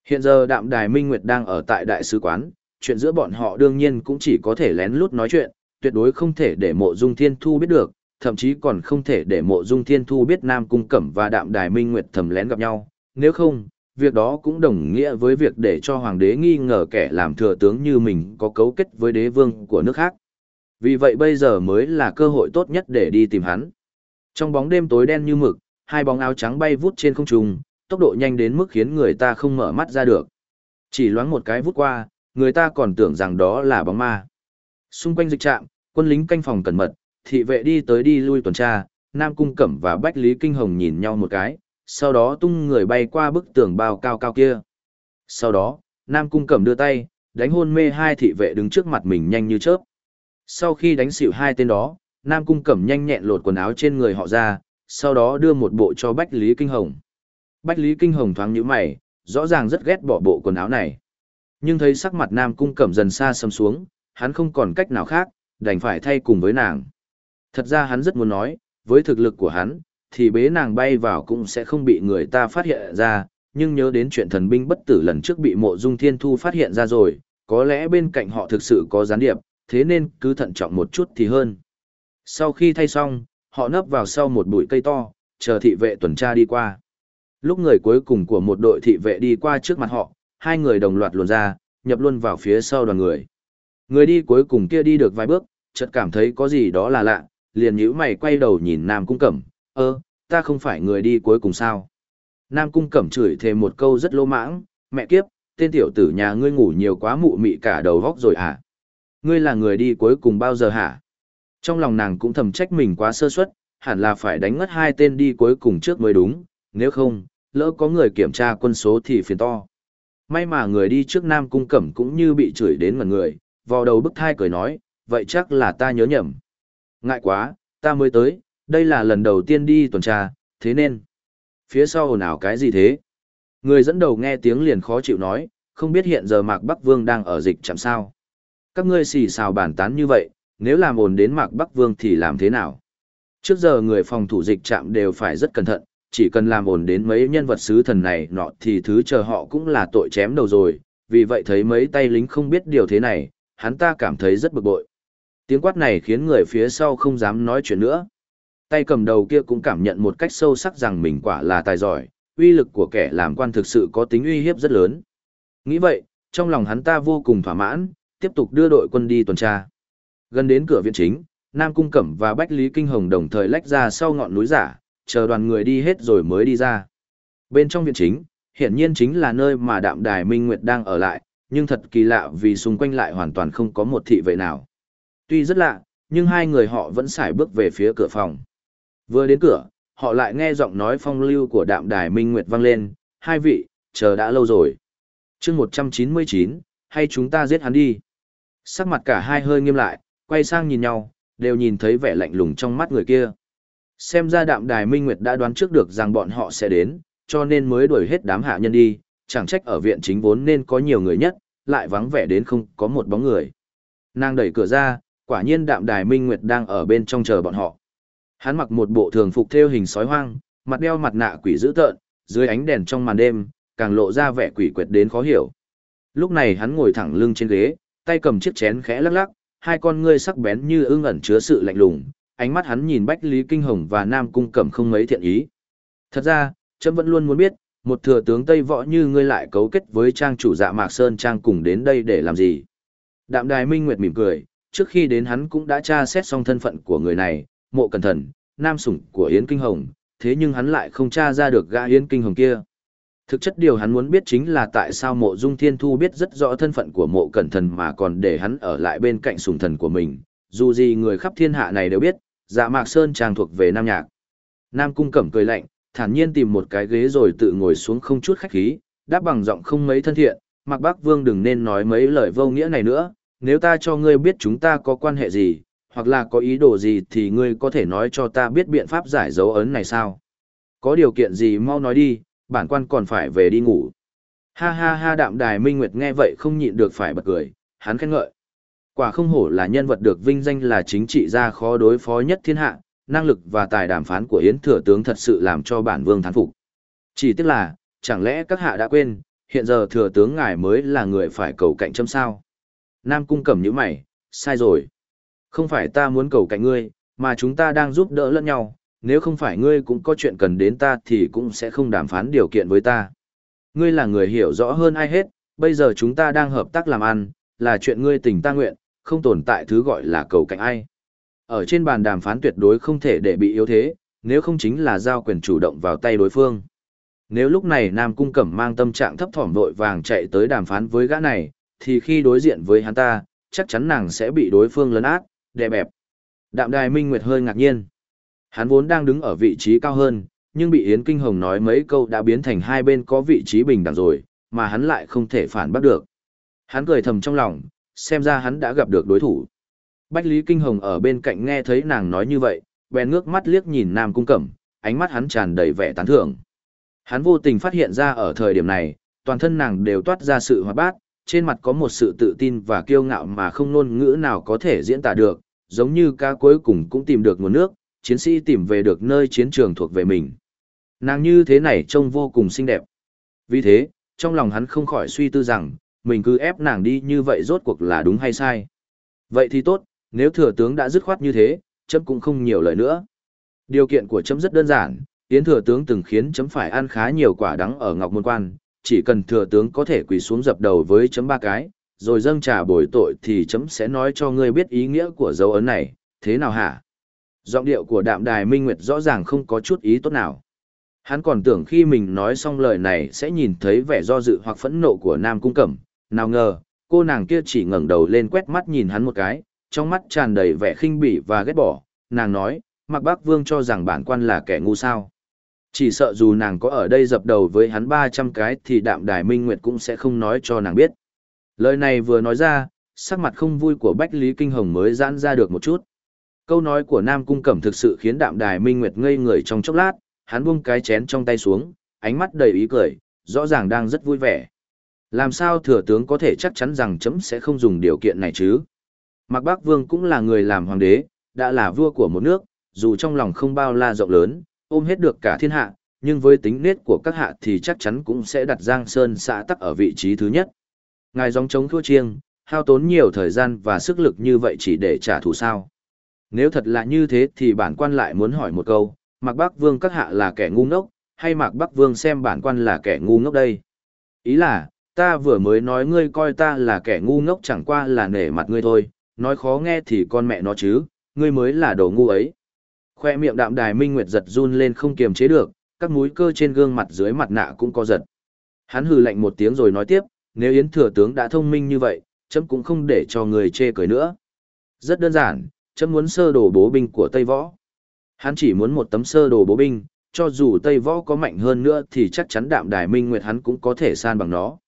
Hiện giờ Đạm Đài Minh Nguyệt đang ở tại Đại sứ quán, chuyện giữa bọn họ đương nhiên cũng chỉ có thể lén lút nói chuyện, tuyệt đối không thể để mộ dung thiên thu biết được, thậm chí còn không thể để mộ dung thiên thu biết Nam Cung Cẩm và Đạm Đài Minh Nguyệt thầm lén gặp nhau, nếu không, việc đó cũng đồng nghĩa với việc để cho hoàng đế nghi ngờ kẻ làm thừa tướng như mình có cấu kết với đế vương của nước khác. Vì vậy bây giờ mới là cơ hội tốt nhất để đi tìm hắn. Trong bóng đêm tối đen như mực, hai bóng áo trắng bay vút trên không trung, tốc độ nhanh đến mức khiến người ta không mở mắt ra được. Chỉ loáng một cái vút qua, người ta còn tưởng rằng đó là bóng ma. Xung quanh dịch trạm, quân lính canh phòng cẩn mật, thị vệ đi tới đi lui tuần tra, Nam Cung Cẩm và Bách Lý Kinh Hồng nhìn nhau một cái, sau đó tung người bay qua bức tường bao cao cao kia. Sau đó, Nam Cung Cẩm đưa tay, đánh hôn mê hai thị vệ đứng trước mặt mình nhanh như chớp. Sau khi đánh xỉu hai tên đó, Nam Cung Cẩm nhanh nhẹn lột quần áo trên người họ ra, sau đó đưa một bộ cho Bách Lý Kinh Hồng. Bách Lý Kinh Hồng thoáng nhíu mày, rõ ràng rất ghét bỏ bộ quần áo này. Nhưng thấy sắc mặt Nam Cung Cẩm dần xa sầm xuống, hắn không còn cách nào khác, đành phải thay cùng với nàng. Thật ra hắn rất muốn nói, với thực lực của hắn, thì bế nàng bay vào cũng sẽ không bị người ta phát hiện ra, nhưng nhớ đến chuyện thần binh bất tử lần trước bị mộ dung thiên thu phát hiện ra rồi, có lẽ bên cạnh họ thực sự có gián điệp, thế nên cứ thận trọng một chút thì hơn. Sau khi thay xong, họ nấp vào sau một bụi cây to, chờ thị vệ tuần tra đi qua. Lúc người cuối cùng của một đội thị vệ đi qua trước mặt họ, hai người đồng loạt luồn ra, nhập luôn vào phía sau đoàn người. Người đi cuối cùng kia đi được vài bước, chợt cảm thấy có gì đó là lạ, liền nhíu mày quay đầu nhìn Nam Cung Cẩm, ơ, ta không phải người đi cuối cùng sao? Nam Cung Cẩm chửi thêm một câu rất lô mãng, mẹ kiếp, tên tiểu tử nhà ngươi ngủ nhiều quá mụ mị cả đầu vóc rồi hả? Ngươi là người đi cuối cùng bao giờ hả? Trong lòng nàng cũng thầm trách mình quá sơ suất, hẳn là phải đánh ngất hai tên đi cuối cùng trước mới đúng, nếu không, lỡ có người kiểm tra quân số thì phiền to. May mà người đi trước Nam Cung Cẩm cũng như bị chửi đến mặt người, vò đầu bức thai cười nói, vậy chắc là ta nhớ nhầm. Ngại quá, ta mới tới, đây là lần đầu tiên đi tuần tra, thế nên. Phía sau ồn ào cái gì thế? Người dẫn đầu nghe tiếng liền khó chịu nói, không biết hiện giờ Mạc Bắc Vương đang ở dịch chẳng sao. Các ngươi xì xào bàn tán như vậy, nếu làm ồn đến Mạc Bắc Vương thì làm thế nào? Trước giờ người phòng thủ dịch trạm đều phải rất cẩn thận, chỉ cần làm ồn đến mấy nhân vật sứ thần này nọ thì thứ chờ họ cũng là tội chém đầu rồi, vì vậy thấy mấy tay lính không biết điều thế này, hắn ta cảm thấy rất bực bội. Tiếng quát này khiến người phía sau không dám nói chuyện nữa. Tay cầm đầu kia cũng cảm nhận một cách sâu sắc rằng mình quả là tài giỏi, uy lực của kẻ làm quan thực sự có tính uy hiếp rất lớn. Nghĩ vậy, trong lòng hắn ta vô cùng thỏa mãn, tiếp tục đưa đội quân đi tuần tra. Gần đến cửa viện chính, Nam Cung Cẩm và Bách Lý Kinh Hồng đồng thời lách ra sau ngọn núi giả, chờ đoàn người đi hết rồi mới đi ra. Bên trong viện chính, hiển nhiên chính là nơi mà đạm đài Minh Nguyệt đang ở lại, nhưng thật kỳ lạ vì xung quanh lại hoàn toàn không có một thị vệ nào. Tuy rất lạ, nhưng hai người họ vẫn xài bước về phía cửa phòng. Vừa đến cửa, họ lại nghe giọng nói phong lưu của đạm đài Minh Nguyệt vang lên, hai vị, chờ đã lâu rồi. chương 199, hay chúng ta giết hắn đi. Sắc mặt cả hai hơi nghiêm lại, quay sang nhìn nhau, đều nhìn thấy vẻ lạnh lùng trong mắt người kia. Xem ra đạm đài Minh Nguyệt đã đoán trước được rằng bọn họ sẽ đến, cho nên mới đuổi hết đám hạ nhân đi, chẳng trách ở viện chính vốn nên có nhiều người nhất, lại vắng vẻ đến không có một bóng người. Nàng đẩy cửa ra, quả nhiên đạm đài Minh Nguyệt đang ở bên trong chờ bọn họ. Hắn mặc một bộ thường phục theo hình sói hoang, mặt đeo mặt nạ quỷ dữ tợn, dưới ánh đèn trong màn đêm, càng lộ ra vẻ quỷ quyệt đến khó hiểu. Lúc này hắn ngồi thẳng lưng trên ghế, tay cầm chiếc chén khẽ lắc lắc, hai con ngươi sắc bén như ưng ẩn chứa sự lạnh lùng, ánh mắt hắn nhìn Bách Lý Kinh Hồng và Nam Cung Cẩm không mấy thiện ý. Thật ra, trẫm vẫn luôn muốn biết, một thừa tướng Tây Võ như ngươi lại cấu kết với trang chủ dạ Mạc Sơn Trang cùng đến đây để làm gì. Đạm Đài Minh Nguyệt mỉm cười, trước khi đến hắn cũng đã tra xét xong thân phận của người này, mộ cẩn thận, nam sủng của Yến Kinh Hồng, thế nhưng hắn lại không tra ra được gã Yến Kinh Hồng kia. Thực chất điều hắn muốn biết chính là tại sao mộ dung thiên thu biết rất rõ thân phận của mộ cẩn thần mà còn để hắn ở lại bên cạnh sùng thần của mình. Dù gì người khắp thiên hạ này đều biết, dạ mạc sơn trang thuộc về nam nhạc. Nam cung cẩm cười lạnh, thản nhiên tìm một cái ghế rồi tự ngồi xuống không chút khách khí, đáp bằng giọng không mấy thân thiện, Mạc Bác Vương đừng nên nói mấy lời vô nghĩa này nữa, nếu ta cho ngươi biết chúng ta có quan hệ gì, hoặc là có ý đồ gì thì ngươi có thể nói cho ta biết biện pháp giải dấu ấn này sao? Có điều kiện gì mau nói đi, bản quan còn phải về đi ngủ. Ha ha ha đạm đài minh nguyệt nghe vậy không nhịn được phải bật cười, hắn khen ngợi. Quả không hổ là nhân vật được vinh danh là chính trị gia khó đối phó nhất thiên hạ, năng lực và tài đàm phán của Yến Thừa Tướng thật sự làm cho bản vương thán phục. Chỉ tiếc là, chẳng lẽ các hạ đã quên, hiện giờ Thừa Tướng ngài mới là người phải cầu cạnh châm sao? Nam Cung cầm những mày, sai rồi. Không phải ta muốn cầu cạnh ngươi, mà chúng ta đang giúp đỡ lẫn nhau, nếu không phải ngươi cũng có chuyện cần đến ta thì cũng sẽ không đàm phán điều kiện với ta. Ngươi là người hiểu rõ hơn ai hết, bây giờ chúng ta đang hợp tác làm ăn, là chuyện ngươi tình ta nguyện, không tồn tại thứ gọi là cầu cạnh ai. Ở trên bàn đàm phán tuyệt đối không thể để bị yếu thế, nếu không chính là giao quyền chủ động vào tay đối phương. Nếu lúc này Nam Cung Cẩm mang tâm trạng thấp thỏm vội vàng chạy tới đàm phán với gã này, thì khi đối diện với hắn ta, chắc chắn nàng sẽ bị đối phương lấn át, đè bẹp. Đạm Đài Minh Nguyệt hơi ngạc nhiên. Hắn vốn đang đứng ở vị trí cao hơn, nhưng bị Yến Kinh Hồng nói mấy câu đã biến thành hai bên có vị trí bình đẳng rồi, mà hắn lại không thể phản bắt được. Hắn cười thầm trong lòng, xem ra hắn đã gặp được đối thủ. Bách Lý Kinh Hồng ở bên cạnh nghe thấy nàng nói như vậy, bèn ngước mắt liếc nhìn Nam Cung Cẩm, ánh mắt hắn tràn đầy vẻ tán thưởng. Hắn vô tình phát hiện ra ở thời điểm này, toàn thân nàng đều toát ra sự hoạt bát, trên mặt có một sự tự tin và kiêu ngạo mà không ngôn ngữ nào có thể diễn tả được, giống như ca cuối cùng cũng tìm được nguồn nước, chiến sĩ tìm về được nơi chiến trường thuộc về mình. Nàng như thế này trông vô cùng xinh đẹp. Vì thế, trong lòng hắn không khỏi suy tư rằng, mình cứ ép nàng đi như vậy rốt cuộc là đúng hay sai. Vậy thì tốt, nếu thừa tướng đã dứt khoát như thế, chấm cũng không nhiều lời nữa. Điều kiện của chấm rất đơn giản, Yến thừa tướng từng khiến chấm phải ăn khá nhiều quả đắng ở Ngọc Môn Quan, chỉ cần thừa tướng có thể quỳ xuống dập đầu với chấm ba cái, rồi dâng trả bồi tội thì chấm sẽ nói cho ngươi biết ý nghĩa của dấu ấn này, thế nào hả? Giọng điệu của đạm đài minh nguyệt rõ ràng không có chút ý tốt nào. Hắn còn tưởng khi mình nói xong lời này sẽ nhìn thấy vẻ do dự hoặc phẫn nộ của Nam Cung Cẩm, nào ngờ, cô nàng kia chỉ ngẩng đầu lên quét mắt nhìn hắn một cái, trong mắt tràn đầy vẻ khinh bỉ và ghét bỏ, nàng nói, Mạc Bác Vương cho rằng bản quan là kẻ ngu sao. Chỉ sợ dù nàng có ở đây dập đầu với hắn 300 cái thì đạm đài minh nguyệt cũng sẽ không nói cho nàng biết. Lời này vừa nói ra, sắc mặt không vui của Bách Lý Kinh Hồng mới giãn ra được một chút. Câu nói của Nam Cung Cẩm thực sự khiến đạm đài minh nguyệt ngây người trong chốc lát, hắn buông cái chén trong tay xuống, ánh mắt đầy ý cười, rõ ràng đang rất vui vẻ. Làm sao thừa tướng có thể chắc chắn rằng chấm sẽ không dùng điều kiện này chứ? Mạc Bác Vương cũng là người làm hoàng đế, đã là vua của một nước, dù trong lòng không bao la rộng lớn, ôm hết được cả thiên hạ, nhưng với tính nết của các hạ thì chắc chắn cũng sẽ đặt Giang Sơn xã tắc ở vị trí thứ nhất. Ngài dòng chống thua chiêng, hao tốn nhiều thời gian và sức lực như vậy chỉ để trả thù sao. Nếu thật là như thế thì bản quan lại muốn hỏi một câu, Mạc Bắc Vương các hạ là kẻ ngu ngốc, hay Mạc Bắc Vương xem bản quan là kẻ ngu ngốc đây? Ý là, ta vừa mới nói ngươi coi ta là kẻ ngu ngốc chẳng qua là nể mặt ngươi thôi, nói khó nghe thì con mẹ nó chứ, ngươi mới là đồ ngu ấy. Khoe miệng đạm đài minh nguyệt giật run lên không kiềm chế được, các múi cơ trên gương mặt dưới mặt nạ cũng co giật. Hắn hừ lạnh một tiếng rồi nói tiếp, nếu Yến thừa tướng đã thông minh như vậy, chấm cũng không để cho người chê cười nữa. Rất đơn giản, chấm muốn sơ đồ bố binh của Tây Võ. Hắn chỉ muốn một tấm sơ đồ bố binh, cho dù Tây Võ có mạnh hơn nữa thì chắc chắn đạm đài minh nguyệt hắn cũng có thể san bằng nó.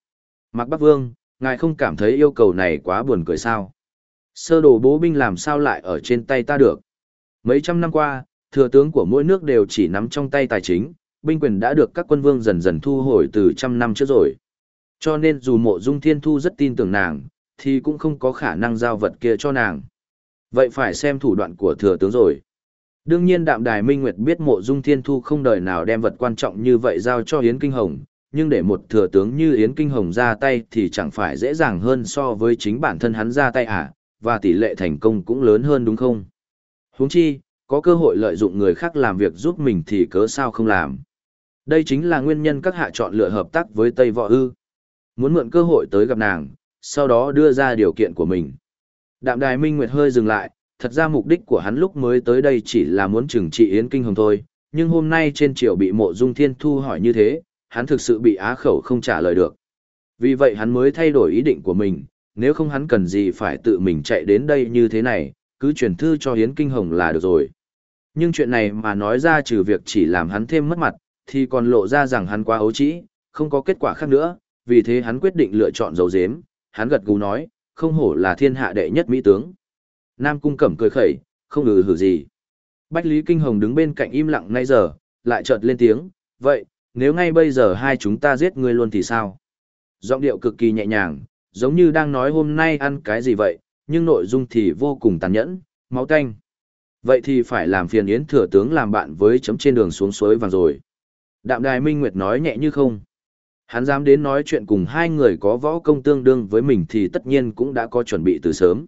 Mạc Bắc Vương, ngài không cảm thấy yêu cầu này quá buồn cười sao? Sơ đồ bố binh làm sao lại ở trên tay ta được? Mấy trăm năm qua, thừa tướng của mỗi nước đều chỉ nắm trong tay tài chính, binh quyền đã được các quân vương dần dần thu hồi từ trăm năm trước rồi. Cho nên dù mộ dung thiên thu rất tin tưởng nàng, thì cũng không có khả năng giao vật kia cho nàng. Vậy phải xem thủ đoạn của thừa tướng rồi. Đương nhiên đạm đài minh nguyệt biết mộ dung thiên thu không đời nào đem vật quan trọng như vậy giao cho Yến Kinh Hồng, nhưng để một thừa tướng như Yến Kinh Hồng ra tay thì chẳng phải dễ dàng hơn so với chính bản thân hắn ra tay à, và tỷ lệ thành công cũng lớn hơn đúng không? Huống chi, có cơ hội lợi dụng người khác làm việc giúp mình thì cớ sao không làm. Đây chính là nguyên nhân các hạ chọn lựa hợp tác với Tây Võ Ư. Muốn mượn cơ hội tới gặp nàng, sau đó đưa ra điều kiện của mình. Đạm Đài Minh Nguyệt hơi dừng lại, thật ra mục đích của hắn lúc mới tới đây chỉ là muốn trừng trị Yến Kinh Hồng thôi, nhưng hôm nay trên triều bị mộ dung thiên thu hỏi như thế, hắn thực sự bị á khẩu không trả lời được. Vì vậy hắn mới thay đổi ý định của mình, nếu không hắn cần gì phải tự mình chạy đến đây như thế này, cứ chuyển thư cho Yến Kinh Hồng là được rồi. Nhưng chuyện này mà nói ra trừ việc chỉ làm hắn thêm mất mặt, thì còn lộ ra rằng hắn quá ấu trĩ, không có kết quả khác nữa, vì thế hắn quyết định lựa chọn dấu dếm, hắn gật gù nói, không hổ là thiên hạ đệ nhất mỹ tướng. Nam Cung Cẩm cười khẩy, không ngừ hử gì. Bách Lý Kinh Hồng đứng bên cạnh im lặng ngay giờ, lại chợt lên tiếng, vậy, nếu ngay bây giờ hai chúng ta giết ngươi luôn thì sao? Giọng điệu cực kỳ nhẹ nhàng, giống như đang nói hôm nay ăn cái gì vậy, nhưng nội dung thì vô cùng tàn nhẫn, máu tanh. Vậy thì phải làm phiền Yến thừa tướng làm bạn với chấm trên đường xuống suối vàng rồi. Đạm Đài Minh Nguyệt nói nhẹ như không. Hắn dám đến nói chuyện cùng hai người có võ công tương đương với mình thì tất nhiên cũng đã có chuẩn bị từ sớm.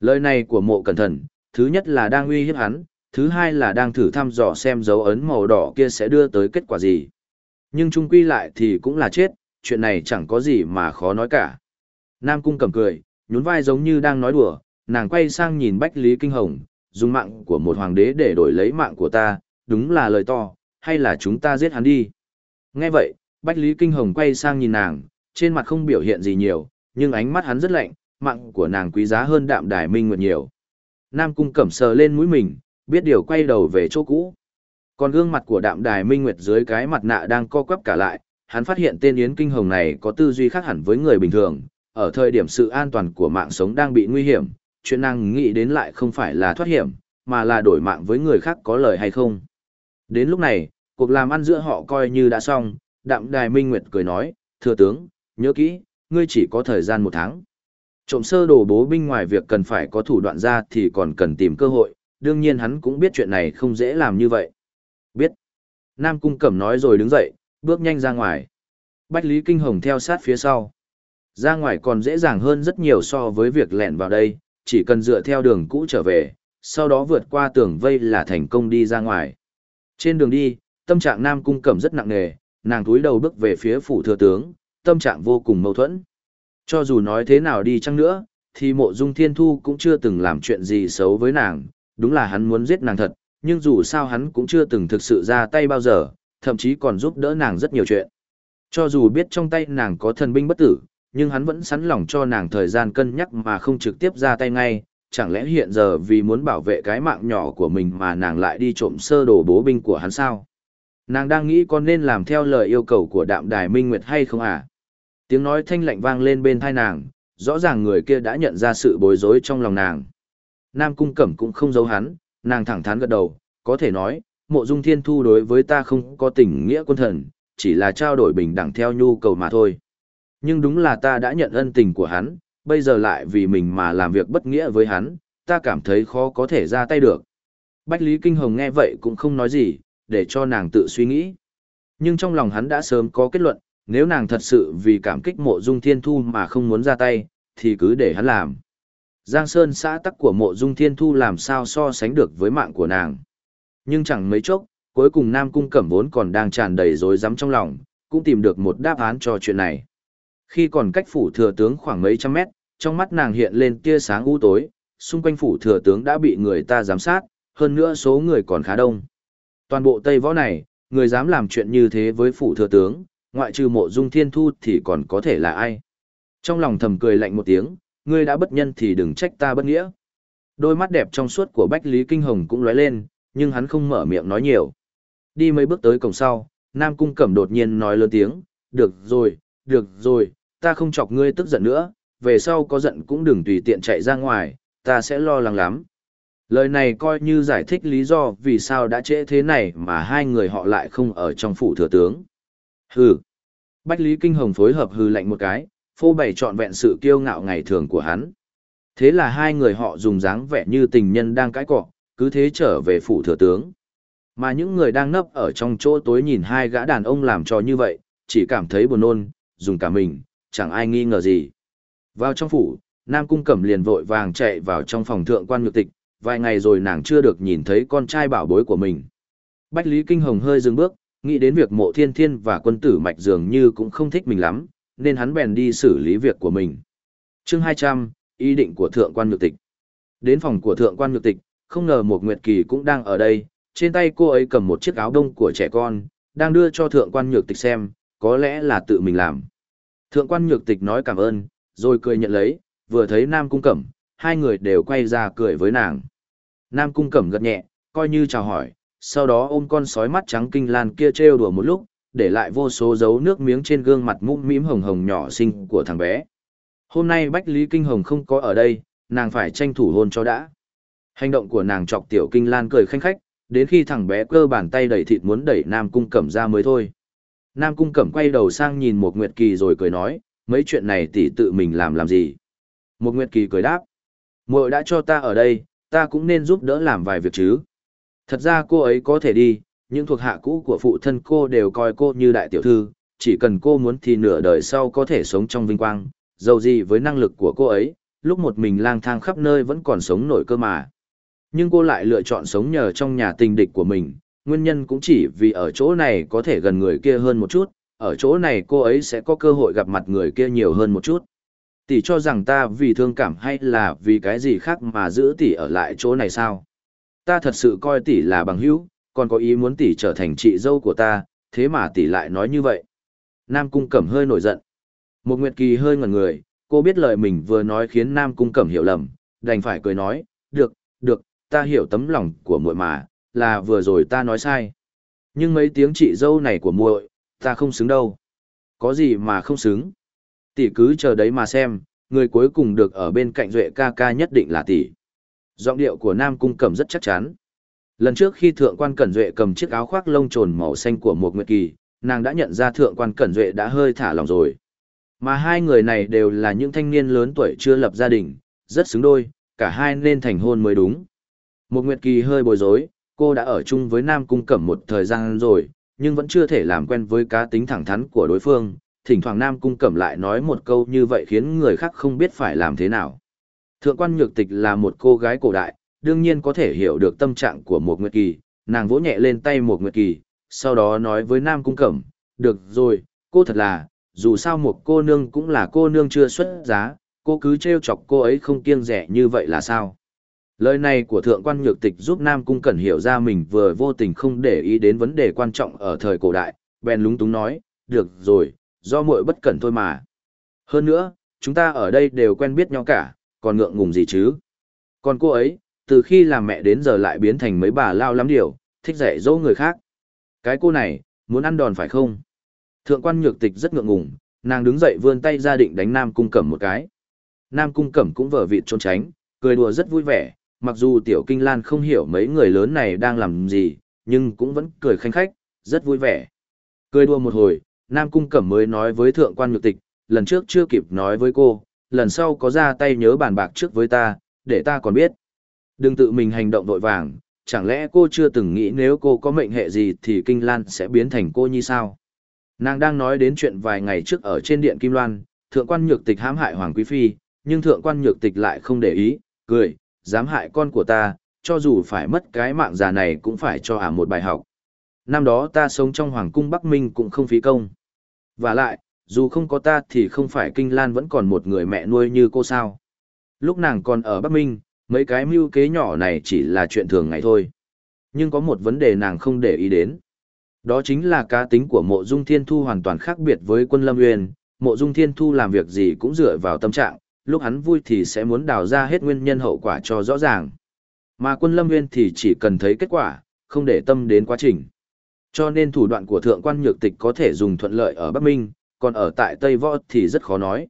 Lời này của mộ cẩn thận, thứ nhất là đang uy hiếp hắn, thứ hai là đang thử thăm dò xem dấu ấn màu đỏ kia sẽ đưa tới kết quả gì. Nhưng chung quy lại thì cũng là chết, chuyện này chẳng có gì mà khó nói cả. Nam Cung cầm cười, nhún vai giống như đang nói đùa, nàng quay sang nhìn Bách Lý Kinh Hồng, dùng mạng của một hoàng đế để đổi lấy mạng của ta, đúng là lời to, hay là chúng ta giết hắn đi. Nghe vậy, Bách Lý Kinh Hồng quay sang nhìn nàng, trên mặt không biểu hiện gì nhiều, nhưng ánh mắt hắn rất lạnh, mạng của nàng quý giá hơn đạm đài minh nguyệt nhiều. Nam cung cẩm sờ lên mũi mình, biết điều quay đầu về chỗ cũ. Còn gương mặt của đạm đài minh nguyệt dưới cái mặt nạ đang co quắp cả lại, hắn phát hiện tên Yến Kinh Hồng này có tư duy khác hẳn với người bình thường, ở thời điểm sự an toàn của mạng sống đang bị nguy hiểm, chuyện nàng nghĩ đến lại không phải là thoát hiểm, mà là đổi mạng với người khác có lời hay không. Đến lúc này, cuộc làm ăn giữa họ coi như đã xong, đạm đài minh nguyệt cười nói, thừa tướng, nhớ kỹ, ngươi chỉ có thời gian một tháng. Trộm sơ đồ bố binh ngoài việc cần phải có thủ đoạn ra thì còn cần tìm cơ hội, đương nhiên hắn cũng biết chuyện này không dễ làm như vậy. Biết. Nam Cung Cẩm nói rồi đứng dậy, bước nhanh ra ngoài. Bách Lý Kinh Hồng theo sát phía sau. Ra ngoài còn dễ dàng hơn rất nhiều so với việc lẻn vào đây, chỉ cần dựa theo đường cũ trở về, sau đó vượt qua tường vây là thành công đi ra ngoài. Trên đường đi, tâm trạng Nam Cung Cẩm rất nặng nề, nàng túi đầu bước về phía phủ thừa tướng, tâm trạng vô cùng mâu thuẫn. Cho dù nói thế nào đi chăng nữa, thì mộ dung thiên thu cũng chưa từng làm chuyện gì xấu với nàng, đúng là hắn muốn giết nàng thật, nhưng dù sao hắn cũng chưa từng thực sự ra tay bao giờ, thậm chí còn giúp đỡ nàng rất nhiều chuyện. Cho dù biết trong tay nàng có thần binh bất tử, nhưng hắn vẫn sẵn lòng cho nàng thời gian cân nhắc mà không trực tiếp ra tay ngay, chẳng lẽ hiện giờ vì muốn bảo vệ cái mạng nhỏ của mình mà nàng lại đi trộm sơ đồ bố binh của hắn sao? Nàng đang nghĩ con nên làm theo lời yêu cầu của đạm đài minh nguyệt hay không à? Tiếng nói thanh lạnh vang lên bên thai nàng, rõ ràng người kia đã nhận ra sự bối rối trong lòng nàng. Nam cung cẩm cũng không giấu hắn, nàng thẳng thắn gật đầu, có thể nói, mộ dung thiên thu đối với ta không có tình nghĩa quân thần, chỉ là trao đổi bình đẳng theo nhu cầu mà thôi. Nhưng đúng là ta đã nhận ân tình của hắn, bây giờ lại vì mình mà làm việc bất nghĩa với hắn, ta cảm thấy khó có thể ra tay được. Bách Lý Kinh Hồng nghe vậy cũng không nói gì, để cho nàng tự suy nghĩ. Nhưng trong lòng hắn đã sớm có kết luận, nếu nàng thật sự vì cảm kích mộ dung thiên thu mà không muốn ra tay, thì cứ để hắn làm. Giang Sơn xã tắc của mộ dung thiên thu làm sao so sánh được với mạng của nàng. Nhưng chẳng mấy chốc, cuối cùng Nam Cung Cẩm vốn còn đang tràn đầy rối rắm trong lòng, cũng tìm được một đáp án cho chuyện này. Khi còn cách phủ thừa tướng khoảng mấy trăm mét, trong mắt nàng hiện lên tia sáng u tối, xung quanh phủ thừa tướng đã bị người ta giám sát, hơn nữa số người còn khá đông. Toàn bộ Tây Võ này, người dám làm chuyện như thế với phủ thừa tướng, ngoại trừ mộ dung thiên thu thì còn có thể là ai. Trong lòng thầm cười lạnh một tiếng, ngươi đã bất nhân thì đừng trách ta bất nghĩa. Đôi mắt đẹp trong suốt của Bách Lý Kinh Hồng cũng lóe lên, nhưng hắn không mở miệng nói nhiều. Đi mấy bước tới cổng sau, Nam Cung Cẩm đột nhiên nói lớn tiếng, được rồi, được rồi, ta không chọc ngươi tức giận nữa, về sau có giận cũng đừng tùy tiện chạy ra ngoài, ta sẽ lo lắng lắm. Lời này coi như giải thích lý do vì sao đã trễ thế này mà hai người họ lại không ở trong phủ thừa tướng. Hừ. Bách Lý Kinh Hồng phối hợp hừ lạnh một cái, phô bày trọn vẹn sự kiêu ngạo ngày thường của hắn. Thế là hai người họ dùng dáng vẻ như tình nhân đang cãi cọ, cứ thế trở về phủ thừa tướng. Mà những người đang nấp ở trong chỗ tối nhìn hai gã đàn ông làm trò như vậy, chỉ cảm thấy buồn nôn, dùng cả mình, chẳng ai nghi ngờ gì. Vào trong phủ, Nam Cung Cẩm liền vội vàng chạy vào trong phòng thượng quan nhược tịch, vài ngày rồi nàng chưa được nhìn thấy con trai bảo bối của mình. Bách Lý Kinh Hồng hơi dừng bước, nghĩ đến việc mộ thiên thiên và quân tử mạch dường như cũng không thích mình lắm, nên hắn bèn đi xử lý việc của mình. chương 200, ý định của thượng quan nhược tịch. Đến phòng của thượng quan nhược tịch, không ngờ một nguyệt kỳ cũng đang ở đây, trên tay cô ấy cầm một chiếc áo đông của trẻ con, đang đưa cho thượng quan nhược tịch xem, có lẽ là tự mình làm. Thượng quan nhược tịch nói cảm ơn, rồi cười nhận lấy, vừa thấy Nam Cung Cẩm, hai người đều quay ra cười với nàng. Nam Cung Cẩm gật nhẹ, coi như chào hỏi, sau đó ôm con sói mắt trắng kinh lan kia trêu đùa một lúc, để lại vô số dấu nước miếng trên gương mặt mũm mĩm hồng hồng nhỏ xinh của thằng bé. Hôm nay Bách Lý Kinh Hồng không có ở đây, nàng phải tranh thủ hôn cho đã. Hành động của nàng chọc tiểu kinh lan cười khanh khách, đến khi thằng bé cơ bàn tay đẩy thịt muốn đẩy Nam Cung Cẩm ra mới thôi. Nam Cung Cẩm quay đầu sang nhìn một Nguyệt Kỳ rồi cười nói, mấy chuyện này tỷ tự mình làm làm gì. Một Nguyệt Kỳ cười đáp, muội đã cho ta ở đây, ta cũng nên giúp đỡ làm vài việc chứ. Thật ra cô ấy có thể đi, những thuộc hạ cũ của phụ thân cô đều coi cô như đại tiểu thư, chỉ cần cô muốn thì nửa đời sau có thể sống trong vinh quang, dầu gì với năng lực của cô ấy, lúc một mình lang thang khắp nơi vẫn còn sống nổi cơ mà. Nhưng cô lại lựa chọn sống nhờ trong nhà tình địch của mình, nguyên nhân cũng chỉ vì ở chỗ này có thể gần người kia hơn một chút, ở chỗ này cô ấy sẽ có cơ hội gặp mặt người kia nhiều hơn một chút. Tỷ cho rằng ta vì thương cảm hay là vì cái gì khác mà giữ tỷ ở lại chỗ này sao? Ta thật sự coi tỷ là bằng hữu, còn có ý muốn tỷ trở thành chị dâu của ta, thế mà tỷ lại nói như vậy. Nam Cung Cẩm hơi nổi giận. Một Nguyệt Kỳ hơi ngẩn người, cô biết lời mình vừa nói khiến Nam Cung Cẩm hiểu lầm, đành phải cười nói, được, được, ta hiểu tấm lòng của muội mà, là vừa rồi ta nói sai. Nhưng mấy tiếng chị dâu này của muội, ta không xứng đâu. Có gì mà không xứng? Tỷ cứ chờ đấy mà xem, người cuối cùng được ở bên cạnh Duệ ca ca nhất định là tỷ. Giọng điệu của Nam Cung Cẩm rất chắc chắn. Lần trước khi Thượng quan Cẩn Duệ cầm chiếc áo khoác lông trồn màu xanh của một Nguyệt Kỳ, nàng đã nhận ra Thượng quan Cẩn Duệ đã hơi thả lòng rồi. Mà hai người này đều là những thanh niên lớn tuổi chưa lập gia đình, rất xứng đôi, cả hai nên thành hôn mới đúng. Một Nguyệt Kỳ hơi bối rối, cô đã ở chung với Nam Cung Cẩm một thời gian rồi, nhưng vẫn chưa thể làm quen với cá tính thẳng thắn của đối phương. Thỉnh thoảng Nam Cung Cẩm lại nói một câu như vậy khiến người khác không biết phải làm thế nào. Thượng quan Nhược Tịch là một cô gái cổ đại, đương nhiên có thể hiểu được tâm trạng của một Nguyệt Kỳ, nàng vỗ nhẹ lên tay một Nguyệt Kỳ, sau đó nói với Nam Cung Cẩm, được rồi, cô thật là, dù sao một cô nương cũng là cô nương chưa xuất giá, cô cứ trêu chọc cô ấy không kiêng rẻ như vậy là sao? Lời này của thượng quan nhược tịch giúp Nam Cung Cẩn hiểu ra mình vừa vô tình không để ý đến vấn đề quan trọng ở thời cổ đại, bèn lúng túng nói, được rồi, do muội bất cẩn thôi mà. Hơn nữa, chúng ta ở đây đều quen biết nhau cả, còn ngượng ngùng gì chứ? Còn cô ấy, từ khi làm mẹ đến giờ lại biến thành mấy bà lao lắm điều, thích dạy dỗ người khác. Cái cô này, muốn ăn đòn phải không? Thượng quan nhược tịch rất ngượng ngùng, nàng đứng dậy vươn tay ra định đánh Nam Cung Cẩm một cái. Nam Cung Cẩm cũng vờ vịt trốn tránh, cười đùa rất vui vẻ, mặc dù Tiểu Kinh Lan không hiểu mấy người lớn này đang làm gì, nhưng cũng vẫn cười khanh khách, rất vui vẻ. Cười đùa một hồi, Nam Cung Cẩm mới nói với Thượng quan nhược tịch, lần trước chưa kịp nói với cô, lần sau có ra tay nhớ bàn bạc trước với ta, để ta còn biết. Đừng tự mình hành động vội vàng, chẳng lẽ cô chưa từng nghĩ nếu cô có mệnh hệ gì thì Kinh Lan sẽ biến thành cô như sao? Nàng đang nói đến chuyện vài ngày trước ở trên điện Kim Loan, thượng quan nhược tịch hãm hại Hoàng Quý Phi, nhưng thượng quan nhược tịch lại không để ý, cười, dám hại con của ta, cho dù phải mất cái mạng già này cũng phải cho ả một bài học. Năm đó ta sống trong Hoàng cung Bắc Minh cũng không phí công. Và lại, dù không có ta thì không phải Kinh Lan vẫn còn một người mẹ nuôi như cô sao. Lúc nàng còn ở Bắc Minh, mấy cái mưu kế nhỏ này chỉ là chuyện thường ngày thôi. Nhưng có một vấn đề nàng không để ý đến. Đó chính là cá tính của mộ dung thiên thu hoàn toàn khác biệt với quân lâm nguyên. Mộ dung thiên thu làm việc gì cũng dựa vào tâm trạng, lúc hắn vui thì sẽ muốn đào ra hết nguyên nhân hậu quả cho rõ ràng. Mà quân lâm nguyên thì chỉ cần thấy kết quả, không để tâm đến quá trình. Cho nên thủ đoạn của thượng quan nhược tịch có thể dùng thuận lợi ở Bắc Minh, còn ở tại Tây Võ thì rất khó nói.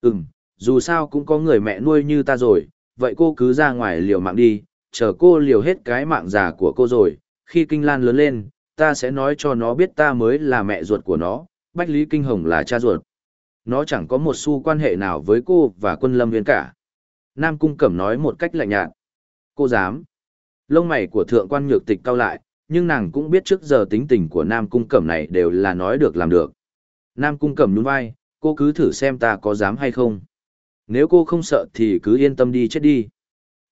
Ừm, dù sao cũng có người mẹ nuôi như ta rồi, vậy cô cứ ra ngoài liều mạng đi, chờ cô liều hết cái mạng già của cô rồi, khi kinh lan lớn lên, ta sẽ nói cho nó biết ta mới là mẹ ruột của nó, Bách Lý Kinh Hồng là cha ruột. Nó chẳng có một xu quan hệ nào với cô và quân lâm viên cả. Nam Cung Cẩm nói một cách lạnh nhạt. Cô dám. Lông mày của thượng quan nhược tịch cao lại, nhưng nàng cũng biết trước giờ tính tình của Nam Cung Cẩm này đều là nói được làm được. Nam Cung Cẩm nhún vai, cô cứ thử xem ta có dám hay không. Nếu cô không sợ thì cứ yên tâm đi chết đi.